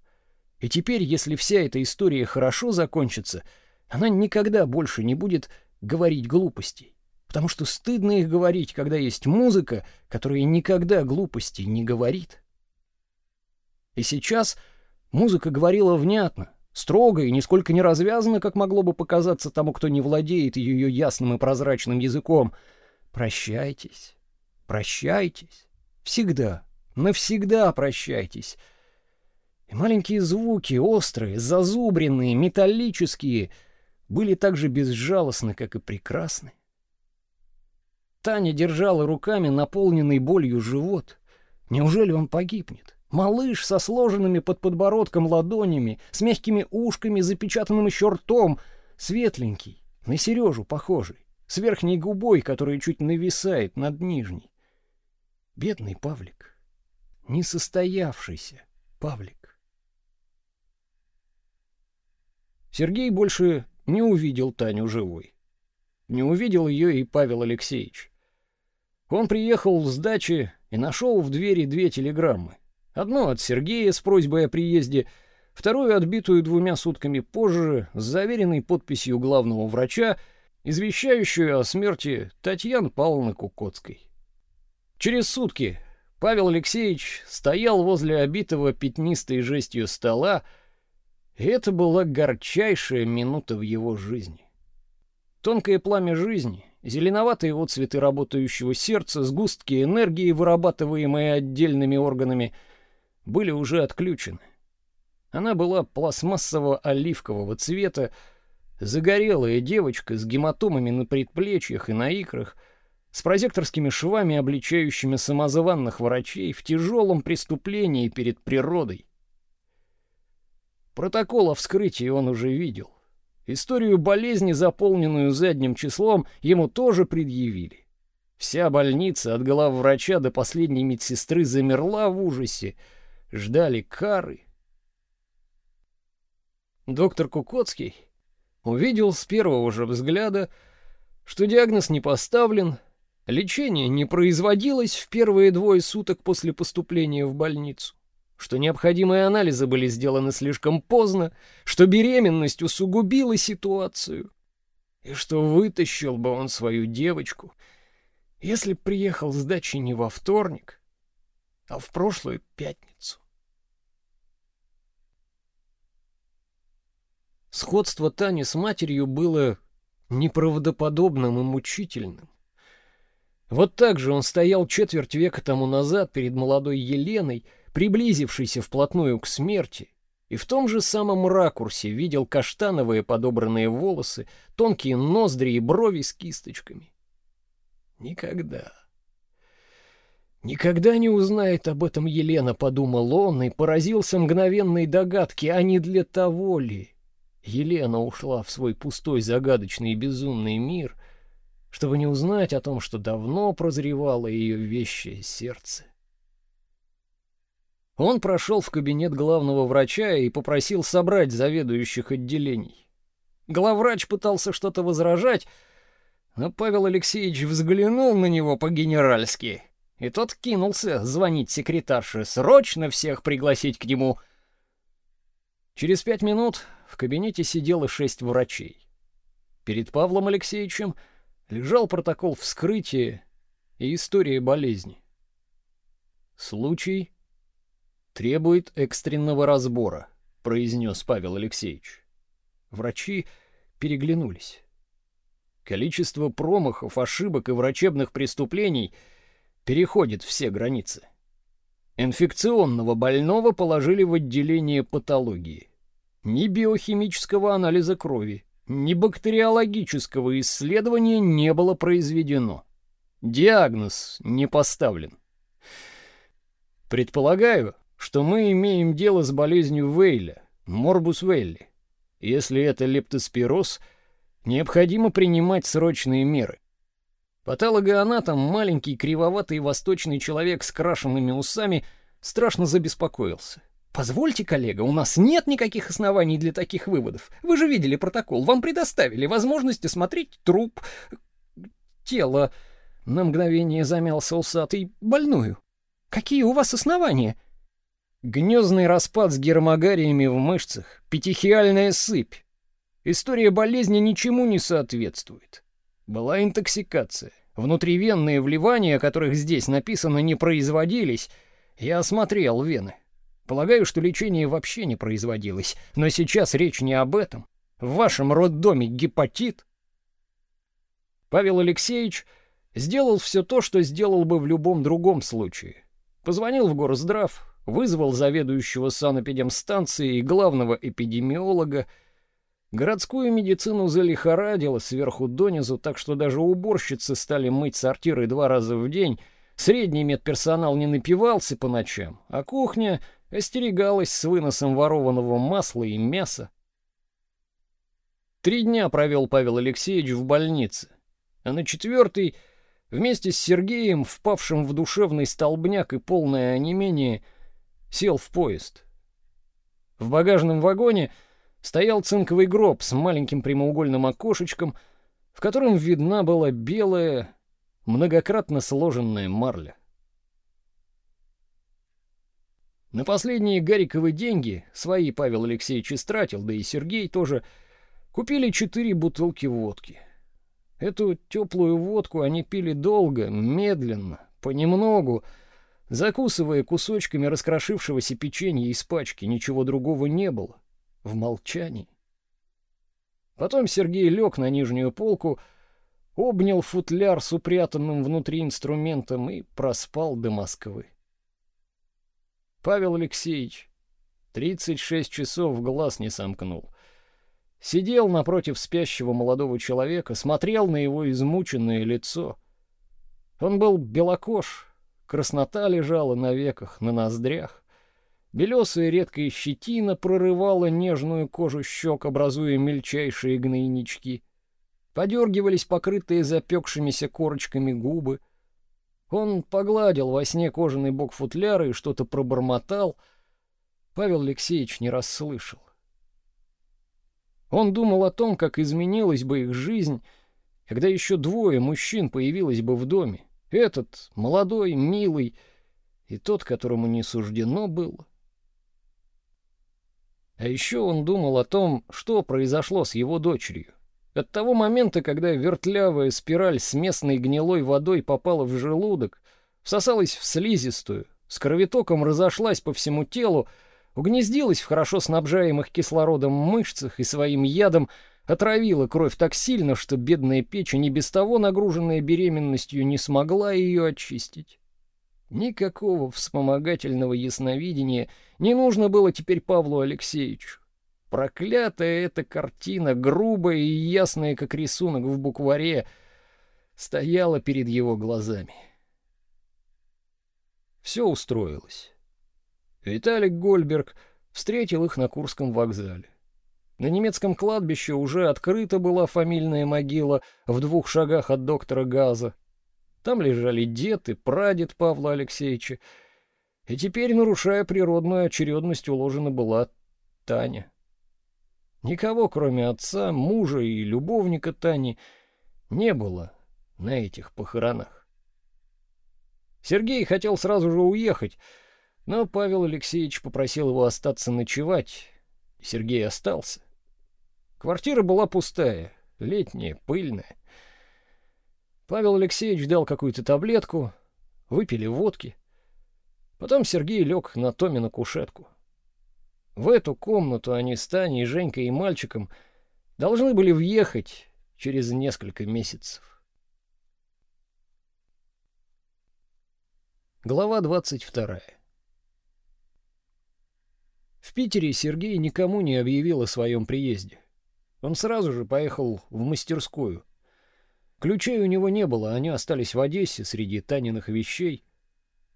И теперь, если вся эта история хорошо закончится, она никогда больше не будет говорить глупостей. Потому что стыдно их говорить, когда есть музыка, которая никогда глупостей не говорит. И сейчас музыка говорила внятно, строго и нисколько не развязана, как могло бы показаться тому, кто не владеет ее ясным и прозрачным языком. Прощайтесь, прощайтесь, всегда, навсегда прощайтесь. И маленькие звуки, острые, зазубренные, металлические, были так же безжалостны, как и прекрасны. Таня держала руками наполненный болью живот. Неужели он погибнет? Малыш со сложенными под подбородком ладонями, с мягкими ушками, запечатанным еще ртом, светленький, на Сережу похожий, с верхней губой, которая чуть нависает над нижней. Бедный Павлик, несостоявшийся Павлик. Сергей больше не увидел Таню живой. Не увидел ее и Павел Алексеевич. Он приехал с дачи и нашел в двери две телеграммы. Одну от Сергея с просьбой о приезде, вторую отбитую двумя сутками позже с заверенной подписью главного врача, извещающую о смерти Татьяны Павловны Кукоцкой. Через сутки Павел Алексеевич стоял возле обитого пятнистой жестью стола, и это была горчайшая минута в его жизни. Тонкое пламя жизни, Зеленоватые отцветы работающего сердца, сгустки энергии, вырабатываемые отдельными органами, были уже отключены. Она была пластмассово-оливкового цвета, загорелая девочка с гематомами на предплечьях и на икрах, с прозекторскими швами, обличающими самозванных врачей в тяжелом преступлении перед природой. Протокол о вскрытии он уже видел. Историю болезни, заполненную задним числом, ему тоже предъявили. Вся больница от главврача до последней медсестры замерла в ужасе, ждали кары. Доктор Кукоцкий увидел с первого же взгляда, что диагноз не поставлен, лечение не производилось в первые двое суток после поступления в больницу что необходимые анализы были сделаны слишком поздно, что беременность усугубила ситуацию, и что вытащил бы он свою девочку, если приехал с дачи не во вторник, а в прошлую пятницу. Сходство Тани с матерью было неправдоподобным и мучительным. Вот так же он стоял четверть века тому назад перед молодой Еленой, приблизившийся вплотную к смерти, и в том же самом ракурсе видел каштановые подобранные волосы, тонкие ноздри и брови с кисточками. Никогда. Никогда не узнает об этом Елена, подумал он и поразился мгновенной догадке, а не для того ли Елена ушла в свой пустой, загадочный и безумный мир, чтобы не узнать о том, что давно прозревало ее вещее сердце. Он прошел в кабинет главного врача и попросил собрать заведующих отделений. Главврач пытался что-то возражать, но Павел Алексеевич взглянул на него по-генеральски, и тот кинулся звонить секретарше, срочно всех пригласить к нему. Через пять минут в кабинете сидело шесть врачей. Перед Павлом Алексеевичем лежал протокол вскрытия и история болезни. Случай требует экстренного разбора, произнес Павел Алексеевич. Врачи переглянулись. Количество промахов, ошибок и врачебных преступлений переходит все границы. Инфекционного больного положили в отделение патологии. Ни биохимического анализа крови, ни бактериологического исследования не было произведено. Диагноз не поставлен. Предполагаю, что мы имеем дело с болезнью Вейля, морбус Вейли. Если это лептоспироз, необходимо принимать срочные меры. Патологоанатом, маленький кривоватый восточный человек с крашенными усами, страшно забеспокоился. Позвольте, коллега, у нас нет никаких оснований для таких выводов. Вы же видели протокол, вам предоставили возможность осмотреть труп, тело. На мгновение замялся усатый больную. Какие у вас основания? Гнездный распад с гермогариями в мышцах, петехиальная сыпь. История болезни ничему не соответствует. Была интоксикация. Внутривенные вливания, о которых здесь написано, не производились. Я осмотрел вены. Полагаю, что лечение вообще не производилось, но сейчас речь не об этом. В вашем роддоме гепатит. Павел Алексеевич сделал все то, что сделал бы в любом другом случае. Позвонил в горздрав, вызвал заведующего санэпидемстанции и главного эпидемиолога. Городскую медицину залихорадило сверху донизу, так что даже уборщицы стали мыть сортиры два раза в день, Средний медперсонал не напивался по ночам, а кухня остерегалась с выносом ворованного масла и мяса. Три дня провел Павел Алексеевич в больнице, а на четвертый вместе с Сергеем, впавшим в душевный столбняк и полное онемение, сел в поезд. В багажном вагоне стоял цинковый гроб с маленьким прямоугольным окошечком, в котором видна была белая, многократно сложенная марля. На последние Гариковы деньги, свои Павел Алексеевич истратил, да и Сергей тоже, купили четыре бутылки водки. Эту теплую водку они пили долго, медленно, понемногу, закусывая кусочками раскрошившегося печенья из пачки, ничего другого не было, в молчании. Потом Сергей лег на нижнюю полку, обнял футляр с упрятанным внутри инструментом и проспал до Москвы. Павел Алексеевич 36 часов глаз не сомкнул. Сидел напротив спящего молодого человека, смотрел на его измученное лицо. Он был белокож, Краснота лежала на веках, на ноздрях. Белесая редкая щетина прорывала нежную кожу щек, образуя мельчайшие гнойнички. Подергивались покрытые запекшимися корочками губы. Он погладил во сне кожаный бок футляра и что-то пробормотал. Павел Алексеевич не расслышал. Он думал о том, как изменилась бы их жизнь, когда еще двое мужчин появилось бы в доме. Этот молодой, милый и тот, которому не суждено было. А еще он думал о том, что произошло с его дочерью. От того момента, когда вертлявая спираль с местной гнилой водой попала в желудок, всосалась в слизистую, с кровотоком разошлась по всему телу, угнездилась в хорошо снабжаемых кислородом мышцах и своим ядом отравила кровь так сильно, что бедная печень, и без того нагруженная беременностью, не смогла ее очистить. Никакого вспомогательного ясновидения не нужно было теперь Павлу Алексеевичу. Проклятая эта картина, грубая и ясная, как рисунок в букваре, стояла перед его глазами. Все устроилось. Виталик Гольберг встретил их на Курском вокзале. На немецком кладбище уже открыта была фамильная могила в двух шагах от доктора Газа. Там лежали дед и прадед Павла Алексеевича. И теперь, нарушая природную очередность, уложена была Таня. Никого, кроме отца, мужа и любовника Тани, не было на этих похоронах. Сергей хотел сразу же уехать, но Павел Алексеевич попросил его остаться ночевать, Сергей остался. Квартира была пустая, летняя, пыльная. Павел Алексеевич дал какую-то таблетку, выпили водки. Потом Сергей лег на Томе на кушетку. В эту комнату они с Таней, Женькой и мальчиком должны были въехать через несколько месяцев. Глава 22. В Питере Сергей никому не объявил о своем приезде. Он сразу же поехал в мастерскую. Ключей у него не было, они остались в Одессе среди Таниных вещей.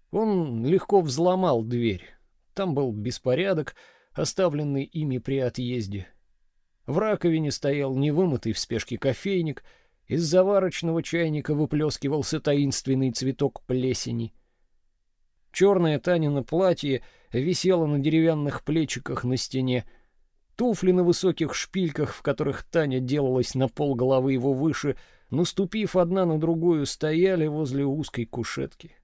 Он легко взломал дверь. Там был беспорядок, оставленный ими при отъезде. В раковине стоял невымытый в спешке кофейник, из заварочного чайника выплескивался таинственный цветок плесени. Черное Танино платье висело на деревянных плечиках на стене, туфли на высоких шпильках, в которых Таня делалась на пол головы его выше, наступив одна на другую, стояли возле узкой кушетки.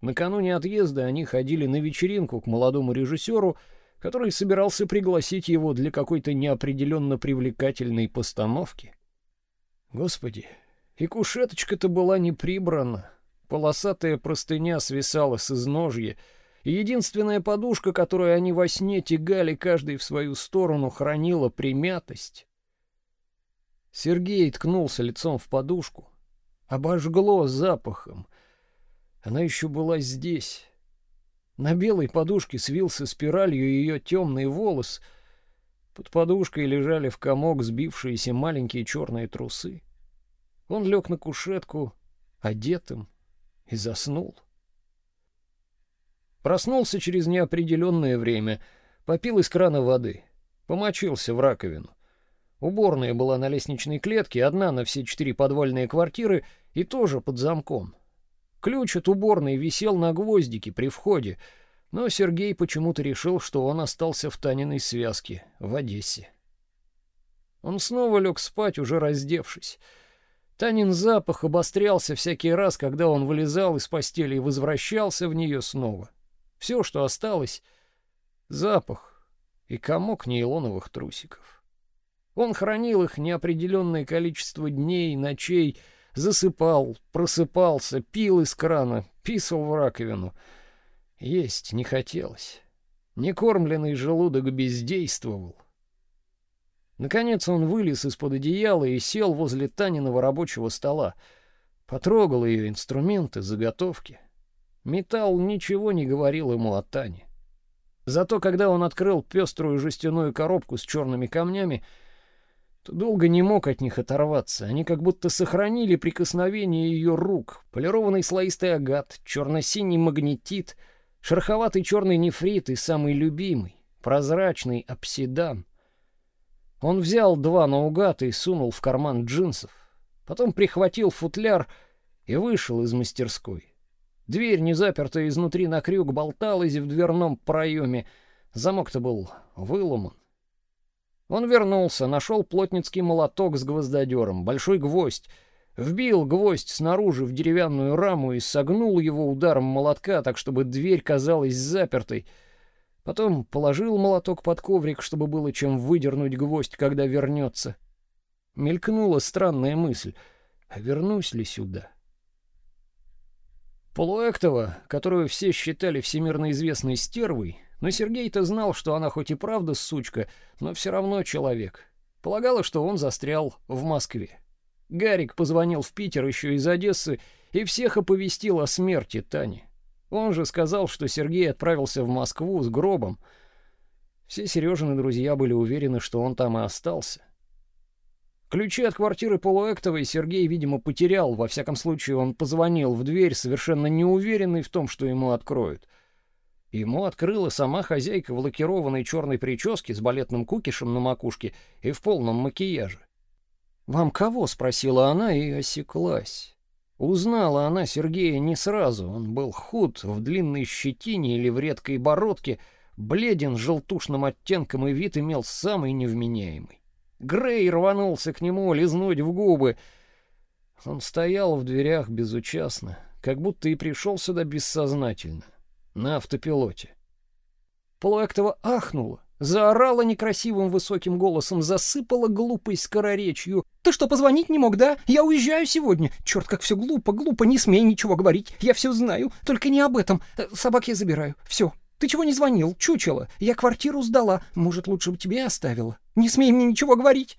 Накануне отъезда они ходили на вечеринку к молодому режиссеру, который собирался пригласить его для какой-то неопределенно привлекательной постановки. Господи, и кушеточка-то была не прибрана. Полосатая простыня свисала с изножья, и единственная подушка, которую они во сне тягали каждый в свою сторону, хранила примятость. Сергей ткнулся лицом в подушку. Обожгло запахом. Она еще была здесь. На белой подушке свился спиралью ее темный волос. Под подушкой лежали в комок сбившиеся маленькие черные трусы. Он лег на кушетку, одетым, и заснул. Проснулся через неопределенное время, попил из крана воды, помочился в раковину. Уборная была на лестничной клетке, одна на все четыре подвальные квартиры и тоже под замком. Ключ от уборной висел на гвоздике при входе, но Сергей почему-то решил, что он остался в Таниной связке в Одессе. Он снова лег спать, уже раздевшись. Танин запах обострялся всякий раз, когда он вылезал из постели и возвращался в нее снова. Все, что осталось — запах и комок нейлоновых трусиков. Он хранил их неопределенное количество дней, ночей, засыпал, просыпался, пил из крана, писал в раковину. Есть не хотелось. Некормленный желудок бездействовал. Наконец он вылез из-под одеяла и сел возле Таниного рабочего стола. Потрогал ее инструменты, заготовки. Металл ничего не говорил ему о Тане. Зато когда он открыл пеструю жестяную коробку с черными камнями, долго не мог от них оторваться. Они как будто сохранили прикосновение ее рук. Полированный слоистый агат, черно-синий магнетит, шероховатый черный нефрит и самый любимый, прозрачный обсидан. Он взял два наугад и сунул в карман джинсов. Потом прихватил футляр и вышел из мастерской. Дверь, не запертая изнутри на крюк, болталась в дверном проеме. Замок-то был выломан. Он вернулся, нашел плотницкий молоток с гвоздодером, большой гвоздь, вбил гвоздь снаружи в деревянную раму и согнул его ударом молотка, так чтобы дверь казалась запертой. Потом положил молоток под коврик, чтобы было чем выдернуть гвоздь, когда вернется. Мелькнула странная мысль: а вернусь ли сюда? Полуэктова, которую все считали всемирно известной стервой, но Сергей-то знал, что она хоть и правда сучка, но все равно человек. Полагала, что он застрял в Москве. Гарик позвонил в Питер еще из Одессы и всех оповестил о смерти Тани. Он же сказал, что Сергей отправился в Москву с гробом. Все Сережины друзья были уверены, что он там и остался. Ключи от квартиры Полуэктовой Сергей, видимо, потерял. Во всяком случае, он позвонил в дверь, совершенно неуверенный в том, что ему откроют. Ему открыла сама хозяйка в лакированной черной прическе с балетным кукишем на макушке и в полном макияже. «Вам кого?» — спросила она и осеклась. Узнала она Сергея не сразу. Он был худ, в длинной щетине или в редкой бородке, бледен желтушным оттенком и вид имел самый невменяемый. Грей рванулся к нему лизнуть в губы. Он стоял в дверях безучастно, как будто и пришел сюда бессознательно на автопилоте. Полуэктова ахнула, заорала некрасивым высоким голосом, засыпала глупой скороречью. «Ты что, позвонить не мог, да? Я уезжаю сегодня. Черт, как все глупо, глупо, не смей ничего говорить. Я все знаю, только не об этом. Э, собак я забираю. Все. Ты чего не звонил? Чучело. Я квартиру сдала. Может, лучше бы тебе оставила. Не смей мне ничего говорить».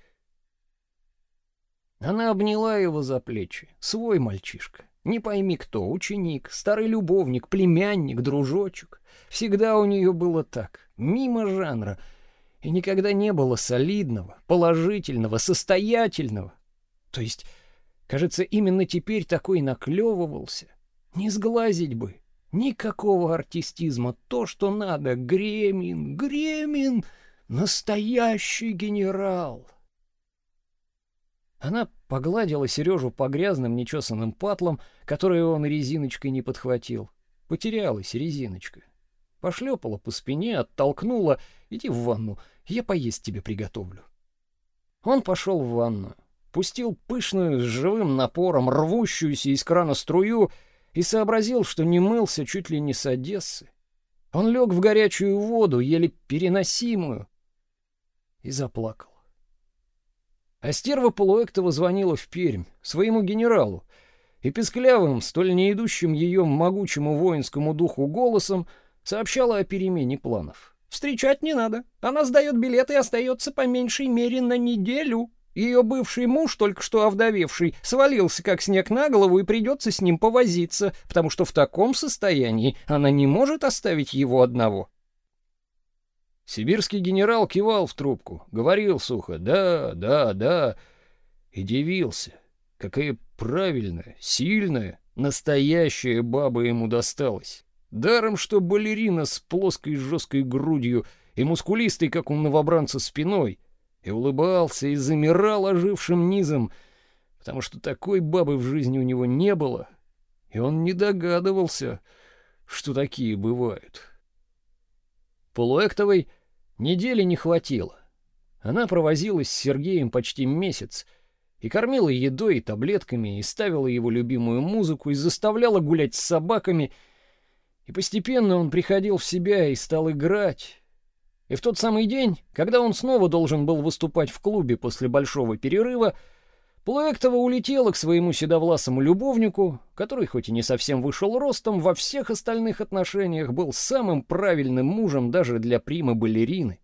Она обняла его за плечи. Свой мальчишка. Не пойми кто, ученик, старый любовник, племянник, дружочек. Всегда у нее было так, мимо жанра. И никогда не было солидного, положительного, состоятельного. То есть, кажется, именно теперь такой наклевывался. Не сглазить бы. Никакого артистизма. То, что надо. Гремин, Гремин. Настоящий генерал. Она погладила Сережу по грязным нечесанным патлам, которые он резиночкой не подхватил. Потерялась резиночка. Пошлепала по спине, оттолкнула. «Иди в ванну, я поесть тебе приготовлю». Он пошел в ванну, пустил пышную с живым напором рвущуюся из крана струю и сообразил, что не мылся чуть ли не с Одессы. Он лег в горячую воду, еле переносимую, и заплакал. А стерва Полуэктова звонила в Пермь, своему генералу, и песклявым, столь не идущим ее могучему воинскому духу голосом сообщала о перемене планов. «Встречать не надо. Она сдает билеты и остается по меньшей мере на неделю. Ее бывший муж, только что овдовевший, свалился как снег на голову и придется с ним повозиться, потому что в таком состоянии она не может оставить его одного». Сибирский генерал кивал в трубку, говорил сухо «да, да, да» и дивился. Какая правильная, сильная, Настоящая баба ему досталась. Даром, что балерина с плоской жесткой грудью и мускулистой, как у новобранца, спиной, и улыбался, и замирал ожившим низом, потому что такой бабы в жизни у него не было, и он не догадывался, что такие бывают. Полуэктовой недели не хватило. Она провозилась с Сергеем почти месяц и кормила едой и таблетками, и ставила его любимую музыку, и заставляла гулять с собаками — и постепенно он приходил в себя и стал играть. И в тот самый день, когда он снова должен был выступать в клубе после большого перерыва, Плуэктова улетела к своему седовласому любовнику, который хоть и не совсем вышел ростом, во всех остальных отношениях был самым правильным мужем даже для примы-балерины.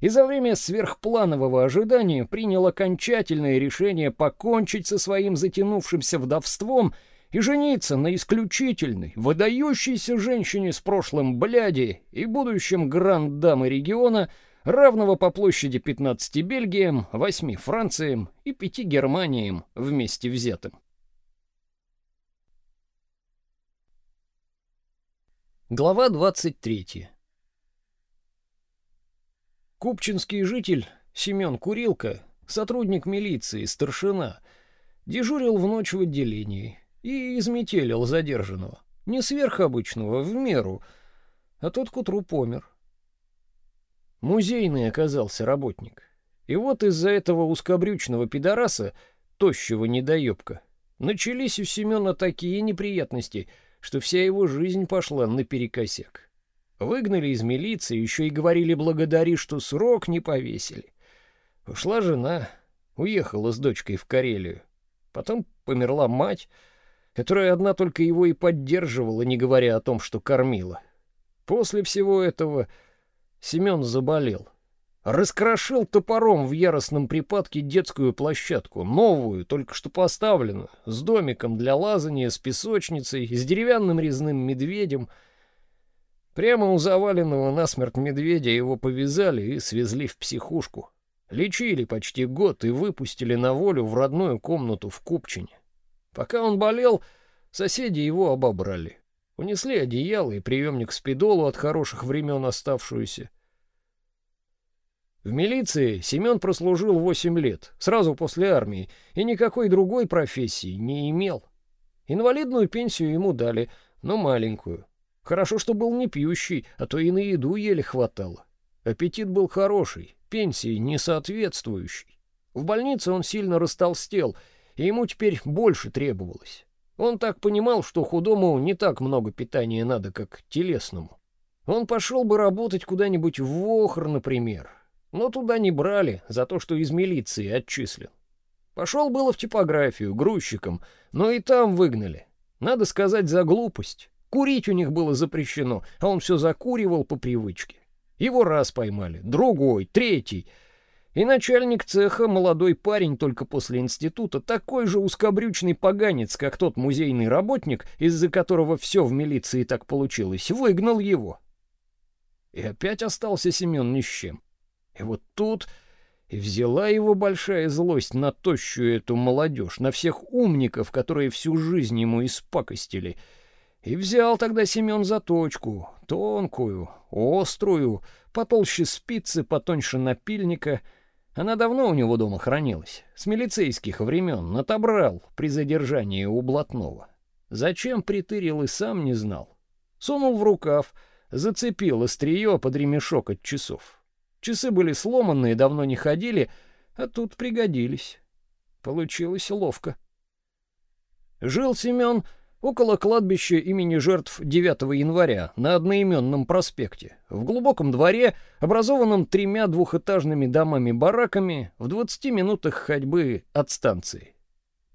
И за время сверхпланового ожидания принял окончательное решение покончить со своим затянувшимся вдовством — и жениться на исключительной, выдающейся женщине с прошлым бляди и будущем гранд-дамы региона, равного по площади 15 Бельгиям, 8 Франциям и 5 Германиям вместе взятым. Глава 23. Купчинский житель Семен Курилка, сотрудник милиции, старшина, дежурил в ночь в отделении и изметелил задержанного. Не сверхобычного, в меру, а тот к утру помер. Музейный оказался работник. И вот из-за этого узкобрючного пидораса, тощего недоебка, начались у Семена такие неприятности, что вся его жизнь пошла наперекосяк. Выгнали из милиции, еще и говорили благодари, что срок не повесили. Ушла жена, уехала с дочкой в Карелию. Потом померла мать, которая одна только его и поддерживала, не говоря о том, что кормила. После всего этого Семен заболел. Раскрошил топором в яростном припадке детскую площадку, новую, только что поставленную, с домиком для лазания, с песочницей, с деревянным резным медведем. Прямо у заваленного насмерть медведя его повязали и свезли в психушку. Лечили почти год и выпустили на волю в родную комнату в Купчине. Пока он болел, соседи его обобрали. Унесли одеяло и приемник спидолу от хороших времен оставшуюся. В милиции Семен прослужил 8 лет, сразу после армии, и никакой другой профессии не имел. Инвалидную пенсию ему дали, но маленькую. Хорошо, что был не пьющий, а то и на еду еле хватало. Аппетит был хороший, пенсии не соответствующий. В больнице он сильно растолстел и ему теперь больше требовалось. Он так понимал, что худому не так много питания надо, как телесному. Он пошел бы работать куда-нибудь в Вохр, например, но туда не брали за то, что из милиции отчислен. Пошел было в типографию, грузчиком, но и там выгнали. Надо сказать, за глупость. Курить у них было запрещено, а он все закуривал по привычке. Его раз поймали, другой, третий — и начальник цеха, молодой парень только после института, такой же узкобрючный поганец, как тот музейный работник, из-за которого все в милиции так получилось, выгнал его. И опять остался Семен ни с чем. И вот тут и взяла его большая злость на тощую эту молодежь, на всех умников, которые всю жизнь ему испакостили. И взял тогда Семен заточку, тонкую, острую, потолще спицы, потоньше напильника — она давно у него дома хранилась, с милицейских времен, отобрал при задержании у блатного. Зачем притырил и сам не знал. Сунул в рукав, зацепил острие под ремешок от часов. Часы были сломанные, давно не ходили, а тут пригодились. Получилось ловко. Жил Семен около кладбища имени жертв 9 января на одноименном проспекте, в глубоком дворе, образованном тремя двухэтажными домами-бараками в 20 минутах ходьбы от станции.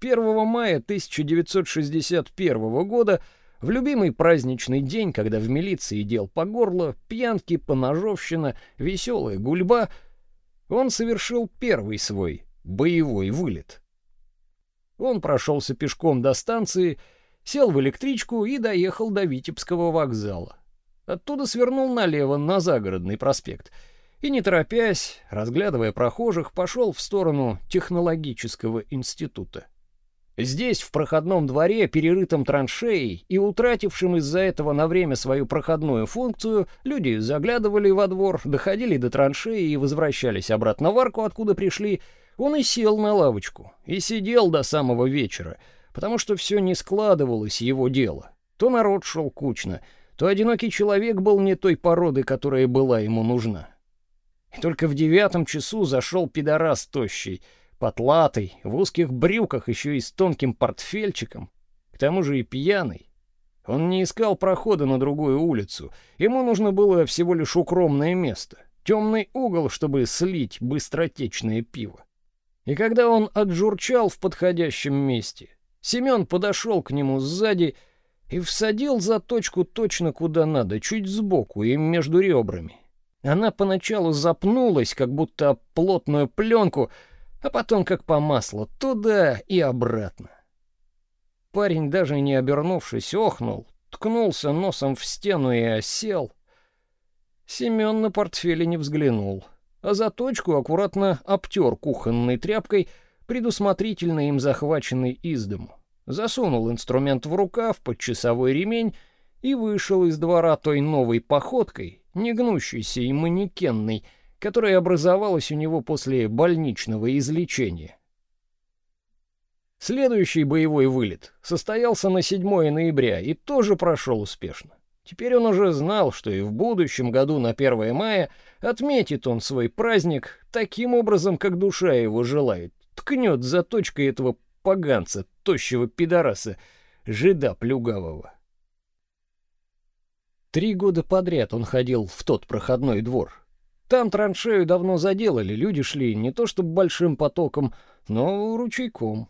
1 мая 1961 года, в любимый праздничный день, когда в милиции дел по горло, пьянки, поножовщина, веселая гульба, он совершил первый свой боевой вылет. Он прошелся пешком до станции сел в электричку и доехал до Витебского вокзала. Оттуда свернул налево на Загородный проспект и, не торопясь, разглядывая прохожих, пошел в сторону технологического института. Здесь, в проходном дворе, перерытом траншеей и утратившим из-за этого на время свою проходную функцию, люди заглядывали во двор, доходили до траншеи и возвращались обратно в арку, откуда пришли. Он и сел на лавочку, и сидел до самого вечера, потому что все не складывалось его дело. То народ шел кучно, то одинокий человек был не той породы, которая была ему нужна. И только в девятом часу зашел пидорас тощий — потлатый, в узких брюках, еще и с тонким портфельчиком, к тому же и пьяный. Он не искал прохода на другую улицу. Ему нужно было всего лишь укромное место, темный угол, чтобы слить быстротечное пиво. И когда он отжурчал в подходящем месте, Семен подошел к нему сзади и всадил заточку точно куда надо, чуть сбоку и между ребрами. Она поначалу запнулась, как будто плотную пленку, а потом как по маслу, туда и обратно. Парень, даже не обернувшись, охнул, ткнулся носом в стену и осел. Семен на портфеле не взглянул, а заточку аккуратно обтер кухонной тряпкой, предусмотрительно им захваченной из дому. Засунул инструмент в рукав под часовой ремень и вышел из двора той новой походкой, не гнущейся и манекенной, которая образовалась у него после больничного излечения. Следующий боевой вылет состоялся на 7 ноября и тоже прошел успешно. Теперь он уже знал, что и в будущем году на 1 мая отметит он свой праздник таким образом, как душа его желает. Ткнет заточкой этого поганца, тощего пидораса, жида плюгавого. Три года подряд он ходил в тот проходной двор, там траншею давно заделали, люди шли не то чтобы большим потоком, но ручейком.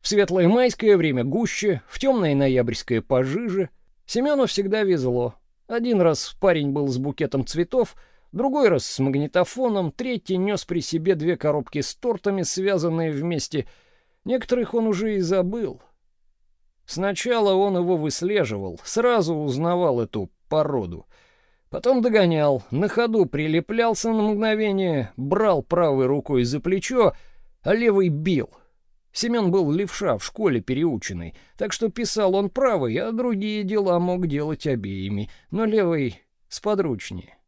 В светлое майское время гуще, в темное ноябрьское пожиже. Семену всегда везло. Один раз парень был с букетом цветов, другой раз с магнитофоном, третий нес при себе две коробки с тортами, связанные вместе. Некоторых он уже и забыл. Сначала он его выслеживал, сразу узнавал эту породу — Потом догонял, на ходу прилеплялся на мгновение, брал правой рукой за плечо, а левой бил. Семен был левша в школе переученный, так что писал он правой, а другие дела мог делать обеими, но левой сподручнее.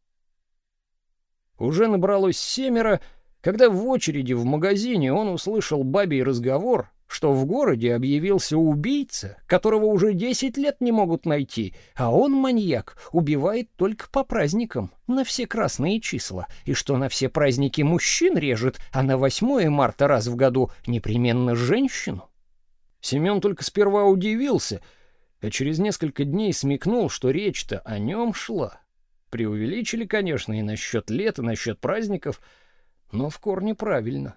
Уже набралось семеро, когда в очереди в магазине он услышал бабий разговор что в городе объявился убийца, которого уже 10 лет не могут найти, а он, маньяк, убивает только по праздникам, на все красные числа, и что на все праздники мужчин режет, а на 8 марта раз в году непременно женщину. Семен только сперва удивился, а через несколько дней смекнул, что речь-то о нем шла. Преувеличили, конечно, и насчет лет, и насчет праздников, но в корне правильно.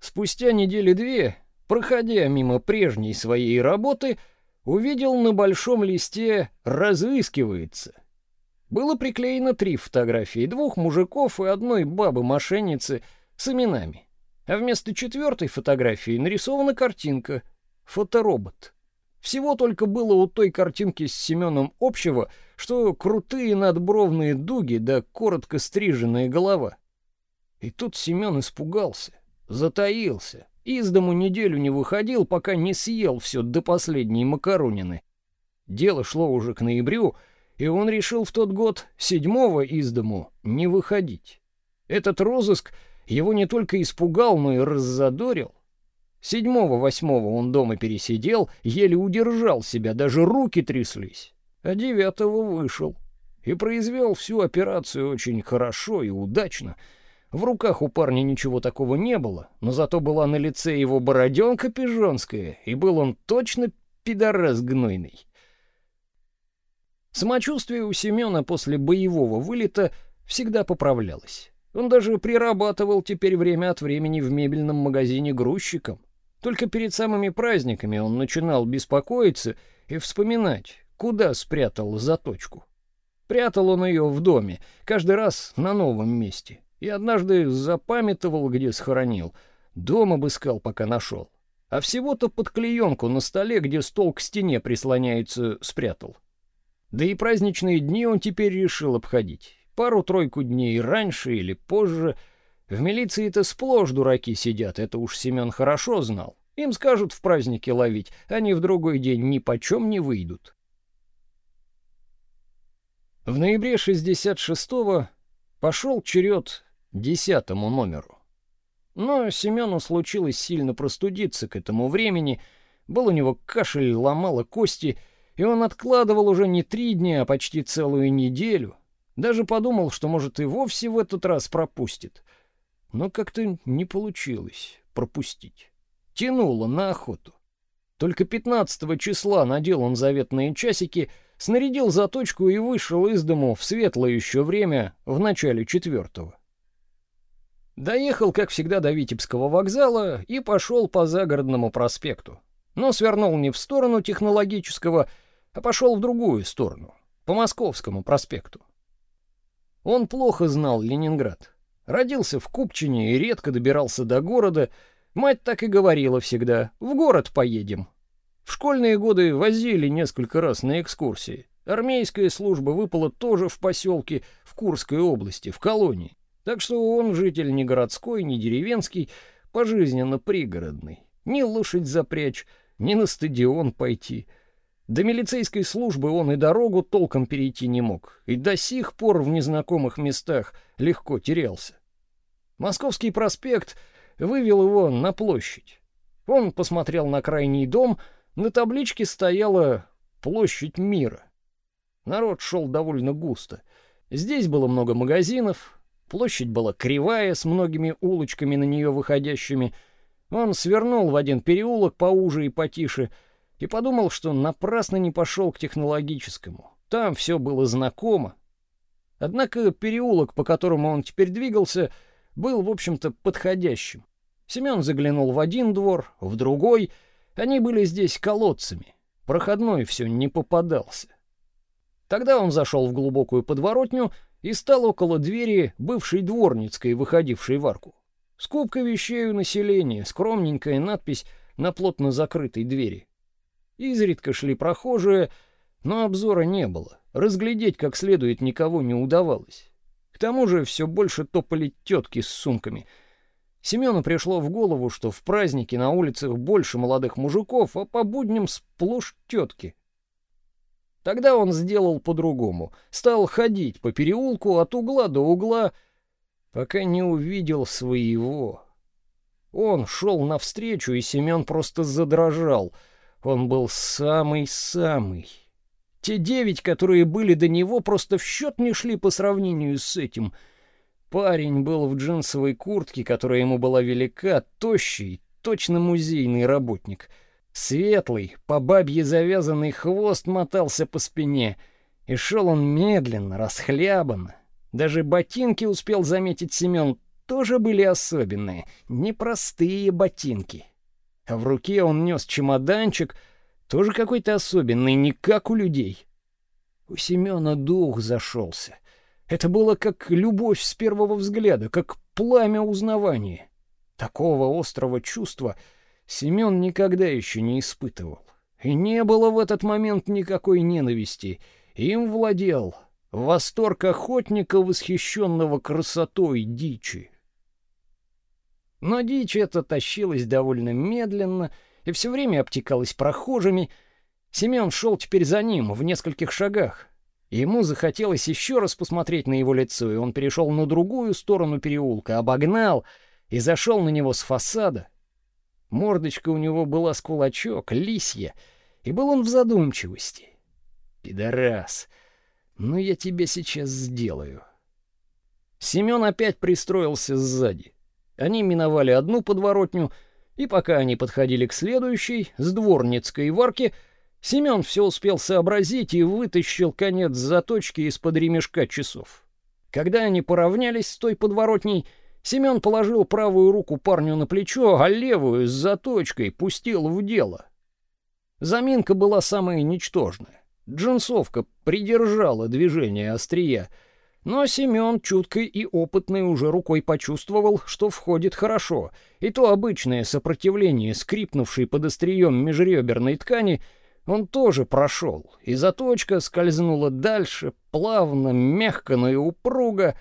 Спустя недели две проходя мимо прежней своей работы, увидел на большом листе «Разыскивается». Было приклеено три фотографии, двух мужиков и одной бабы-мошенницы с именами. А вместо четвертой фотографии нарисована картинка «Фоторобот». Всего только было у той картинки с Семеном общего, что крутые надбровные дуги да коротко стриженная голова. И тут Семен испугался, затаился, из дому неделю не выходил, пока не съел все до последней макаронины. Дело шло уже к ноябрю, и он решил в тот год седьмого из дому не выходить. Этот розыск его не только испугал, но и раззадорил. Седьмого-восьмого он дома пересидел, еле удержал себя, даже руки тряслись. А девятого вышел и произвел всю операцию очень хорошо и удачно — в руках у парня ничего такого не было, но зато была на лице его бороденка пижонская, и был он точно пидорас гнойный. Самочувствие у Семена после боевого вылета всегда поправлялось. Он даже прирабатывал теперь время от времени в мебельном магазине грузчиком. Только перед самыми праздниками он начинал беспокоиться и вспоминать, куда спрятал заточку. Прятал он ее в доме, каждый раз на новом месте. И однажды запамятовал, где схоронил. Дом обыскал, пока нашел. А всего-то под клеенку на столе, где стол к стене прислоняется, спрятал. Да и праздничные дни он теперь решил обходить. Пару-тройку дней раньше или позже. В милиции-то сплошь дураки сидят, это уж Семен хорошо знал. Им скажут в празднике ловить, они в другой день ни почем не выйдут. В ноябре 66-го пошел черед десятому номеру. Но Семену случилось сильно простудиться к этому времени, был у него кашель, ломало кости, и он откладывал уже не три дня, а почти целую неделю. Даже подумал, что, может, и вовсе в этот раз пропустит. Но как-то не получилось пропустить тянуло на охоту. Только 15 числа надел он заветные часики, снарядил заточку и вышел из дому в светлое еще время, в начале четвертого. Доехал, как всегда, до Витебского вокзала и пошел по загородному проспекту. Но свернул не в сторону технологического, а пошел в другую сторону, по Московскому проспекту. Он плохо знал Ленинград. Родился в Купчине и редко добирался до города, Мать так и говорила всегда: "В город поедем". В школьные годы возили несколько раз на экскурсии. Армейская служба выпала тоже в поселке в Курской области, в колонии. Так что он житель не городской, не деревенский, пожизненно пригородный. Ни лошадь запрячь, ни на стадион пойти. До милицейской службы он и дорогу толком перейти не мог, и до сих пор в незнакомых местах легко терялся. Московский проспект — вывел его на площадь. Он посмотрел на крайний дом, на табличке стояла «Площадь мира». Народ шел довольно густо. Здесь было много магазинов, площадь была кривая, с многими улочками на нее выходящими. Он свернул в один переулок поуже и потише и подумал, что напрасно не пошел к технологическому. Там все было знакомо. Однако переулок, по которому он теперь двигался, — был, в общем-то, подходящим. Семен заглянул в один двор, в другой. Они были здесь колодцами. Проходной все не попадался. Тогда он зашел в глубокую подворотню и стал около двери бывшей дворницкой, выходившей в арку. Скупка вещей у населения, скромненькая надпись на плотно закрытой двери. Изредка шли прохожие, но обзора не было. Разглядеть как следует никого не удавалось. К тому же все больше топали тетки с сумками. Семену пришло в голову, что в праздники на улицах больше молодых мужиков, а по будням сплошь тетки. Тогда он сделал по-другому. Стал ходить по переулку от угла до угла, пока не увидел своего. Он шел навстречу, и Семен просто задрожал. Он был самый-самый. Те девять, которые были до него, просто в счет не шли по сравнению с этим. Парень был в джинсовой куртке, которая ему была велика, тощий, точно музейный работник. Светлый, по бабье завязанный хвост мотался по спине, и шел он медленно, расхлябанно. Даже ботинки успел заметить Семен, тоже были особенные, непростые ботинки. А в руке он нес чемоданчик — тоже какой-то особенный, не как у людей. У Семена дух зашелся. Это было как любовь с первого взгляда, как пламя узнавания. Такого острого чувства Семен никогда еще не испытывал. И не было в этот момент никакой ненависти. Им владел восторг охотника, восхищенного красотой дичи. Но дичь эта тащилась довольно медленно и все время обтекалась прохожими. Семен шел теперь за ним, в нескольких шагах. Ему захотелось еще раз посмотреть на его лицо, и он перешел на другую сторону переулка, обогнал и зашел на него с фасада. Мордочка у него была с кулачок, лисья, и был он в задумчивости. «Пидорас, ну я тебе сейчас сделаю». Семен опять пристроился сзади. Они миновали одну подворотню — и пока они подходили к следующей, с дворницкой варки, Семен все успел сообразить и вытащил конец заточки из-под ремешка часов. Когда они поравнялись с той подворотней, Семен положил правую руку парню на плечо, а левую с заточкой пустил в дело. Заминка была самая ничтожная. Джинсовка придержала движение острия — но Семен, чуткий и опытный, уже рукой почувствовал, что входит хорошо, и то обычное сопротивление, скрипнувшей под острием межреберной ткани, он тоже прошел, и заточка скользнула дальше, плавно, мягко, но и упруго.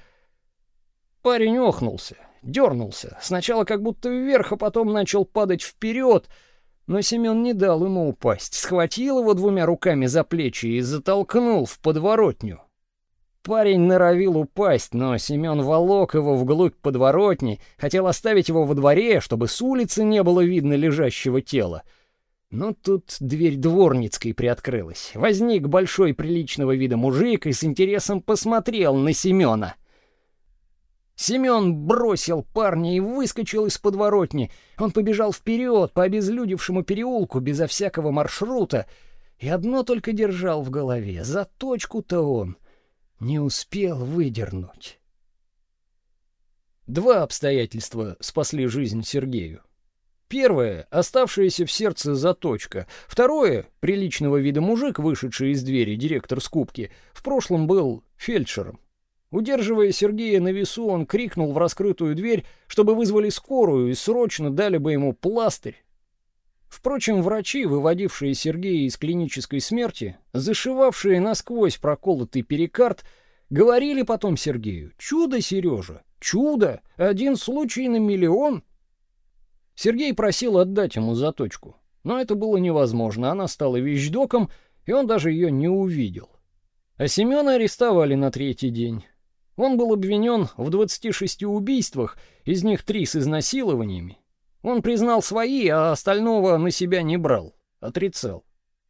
Парень охнулся. дернулся. Сначала как будто вверх, а потом начал падать вперед. Но Семен не дал ему упасть. Схватил его двумя руками за плечи и затолкнул в подворотню. Парень норовил упасть, но Семен волок его вглубь подворотни, хотел оставить его во дворе, чтобы с улицы не было видно лежащего тела. Но тут дверь дворницкой приоткрылась. Возник большой приличного вида мужик и с интересом посмотрел на Семена. Семен бросил парня и выскочил из подворотни. Он побежал вперед по обезлюдевшему переулку безо всякого маршрута, и одно только держал в голове: за точку-то он не успел выдернуть. Два обстоятельства спасли жизнь Сергею. Первое оставшаяся в сердце заточка. Второе приличного вида мужик, вышедший из двери директор скупки, в прошлом был фельдшером. Удерживая Сергея на весу, он крикнул в раскрытую дверь, чтобы вызвали скорую и срочно дали бы ему пластырь. Впрочем, врачи, выводившие Сергея из клинической смерти, зашивавшие насквозь проколотый перикард, говорили потом Сергею: "Чудо, Сережа, чудо, один случай на миллион". Сергей просил отдать ему заточку, но это было невозможно. Она стала вещдоком, и он даже ее не увидел. А Семена арестовали на третий день. Он был обвинен в 26 убийствах, из них три с изнасилованиями, он признал свои, а остального на себя не брал, отрицал.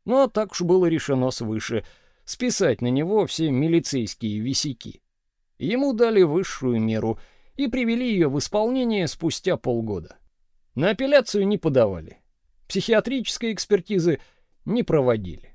Но так уж было решено свыше списать на него все милицейские висяки. Ему дали высшую меру и привели ее в исполнение спустя полгода. На апелляцию не подавали. Психиатрической экспертизы не проводили.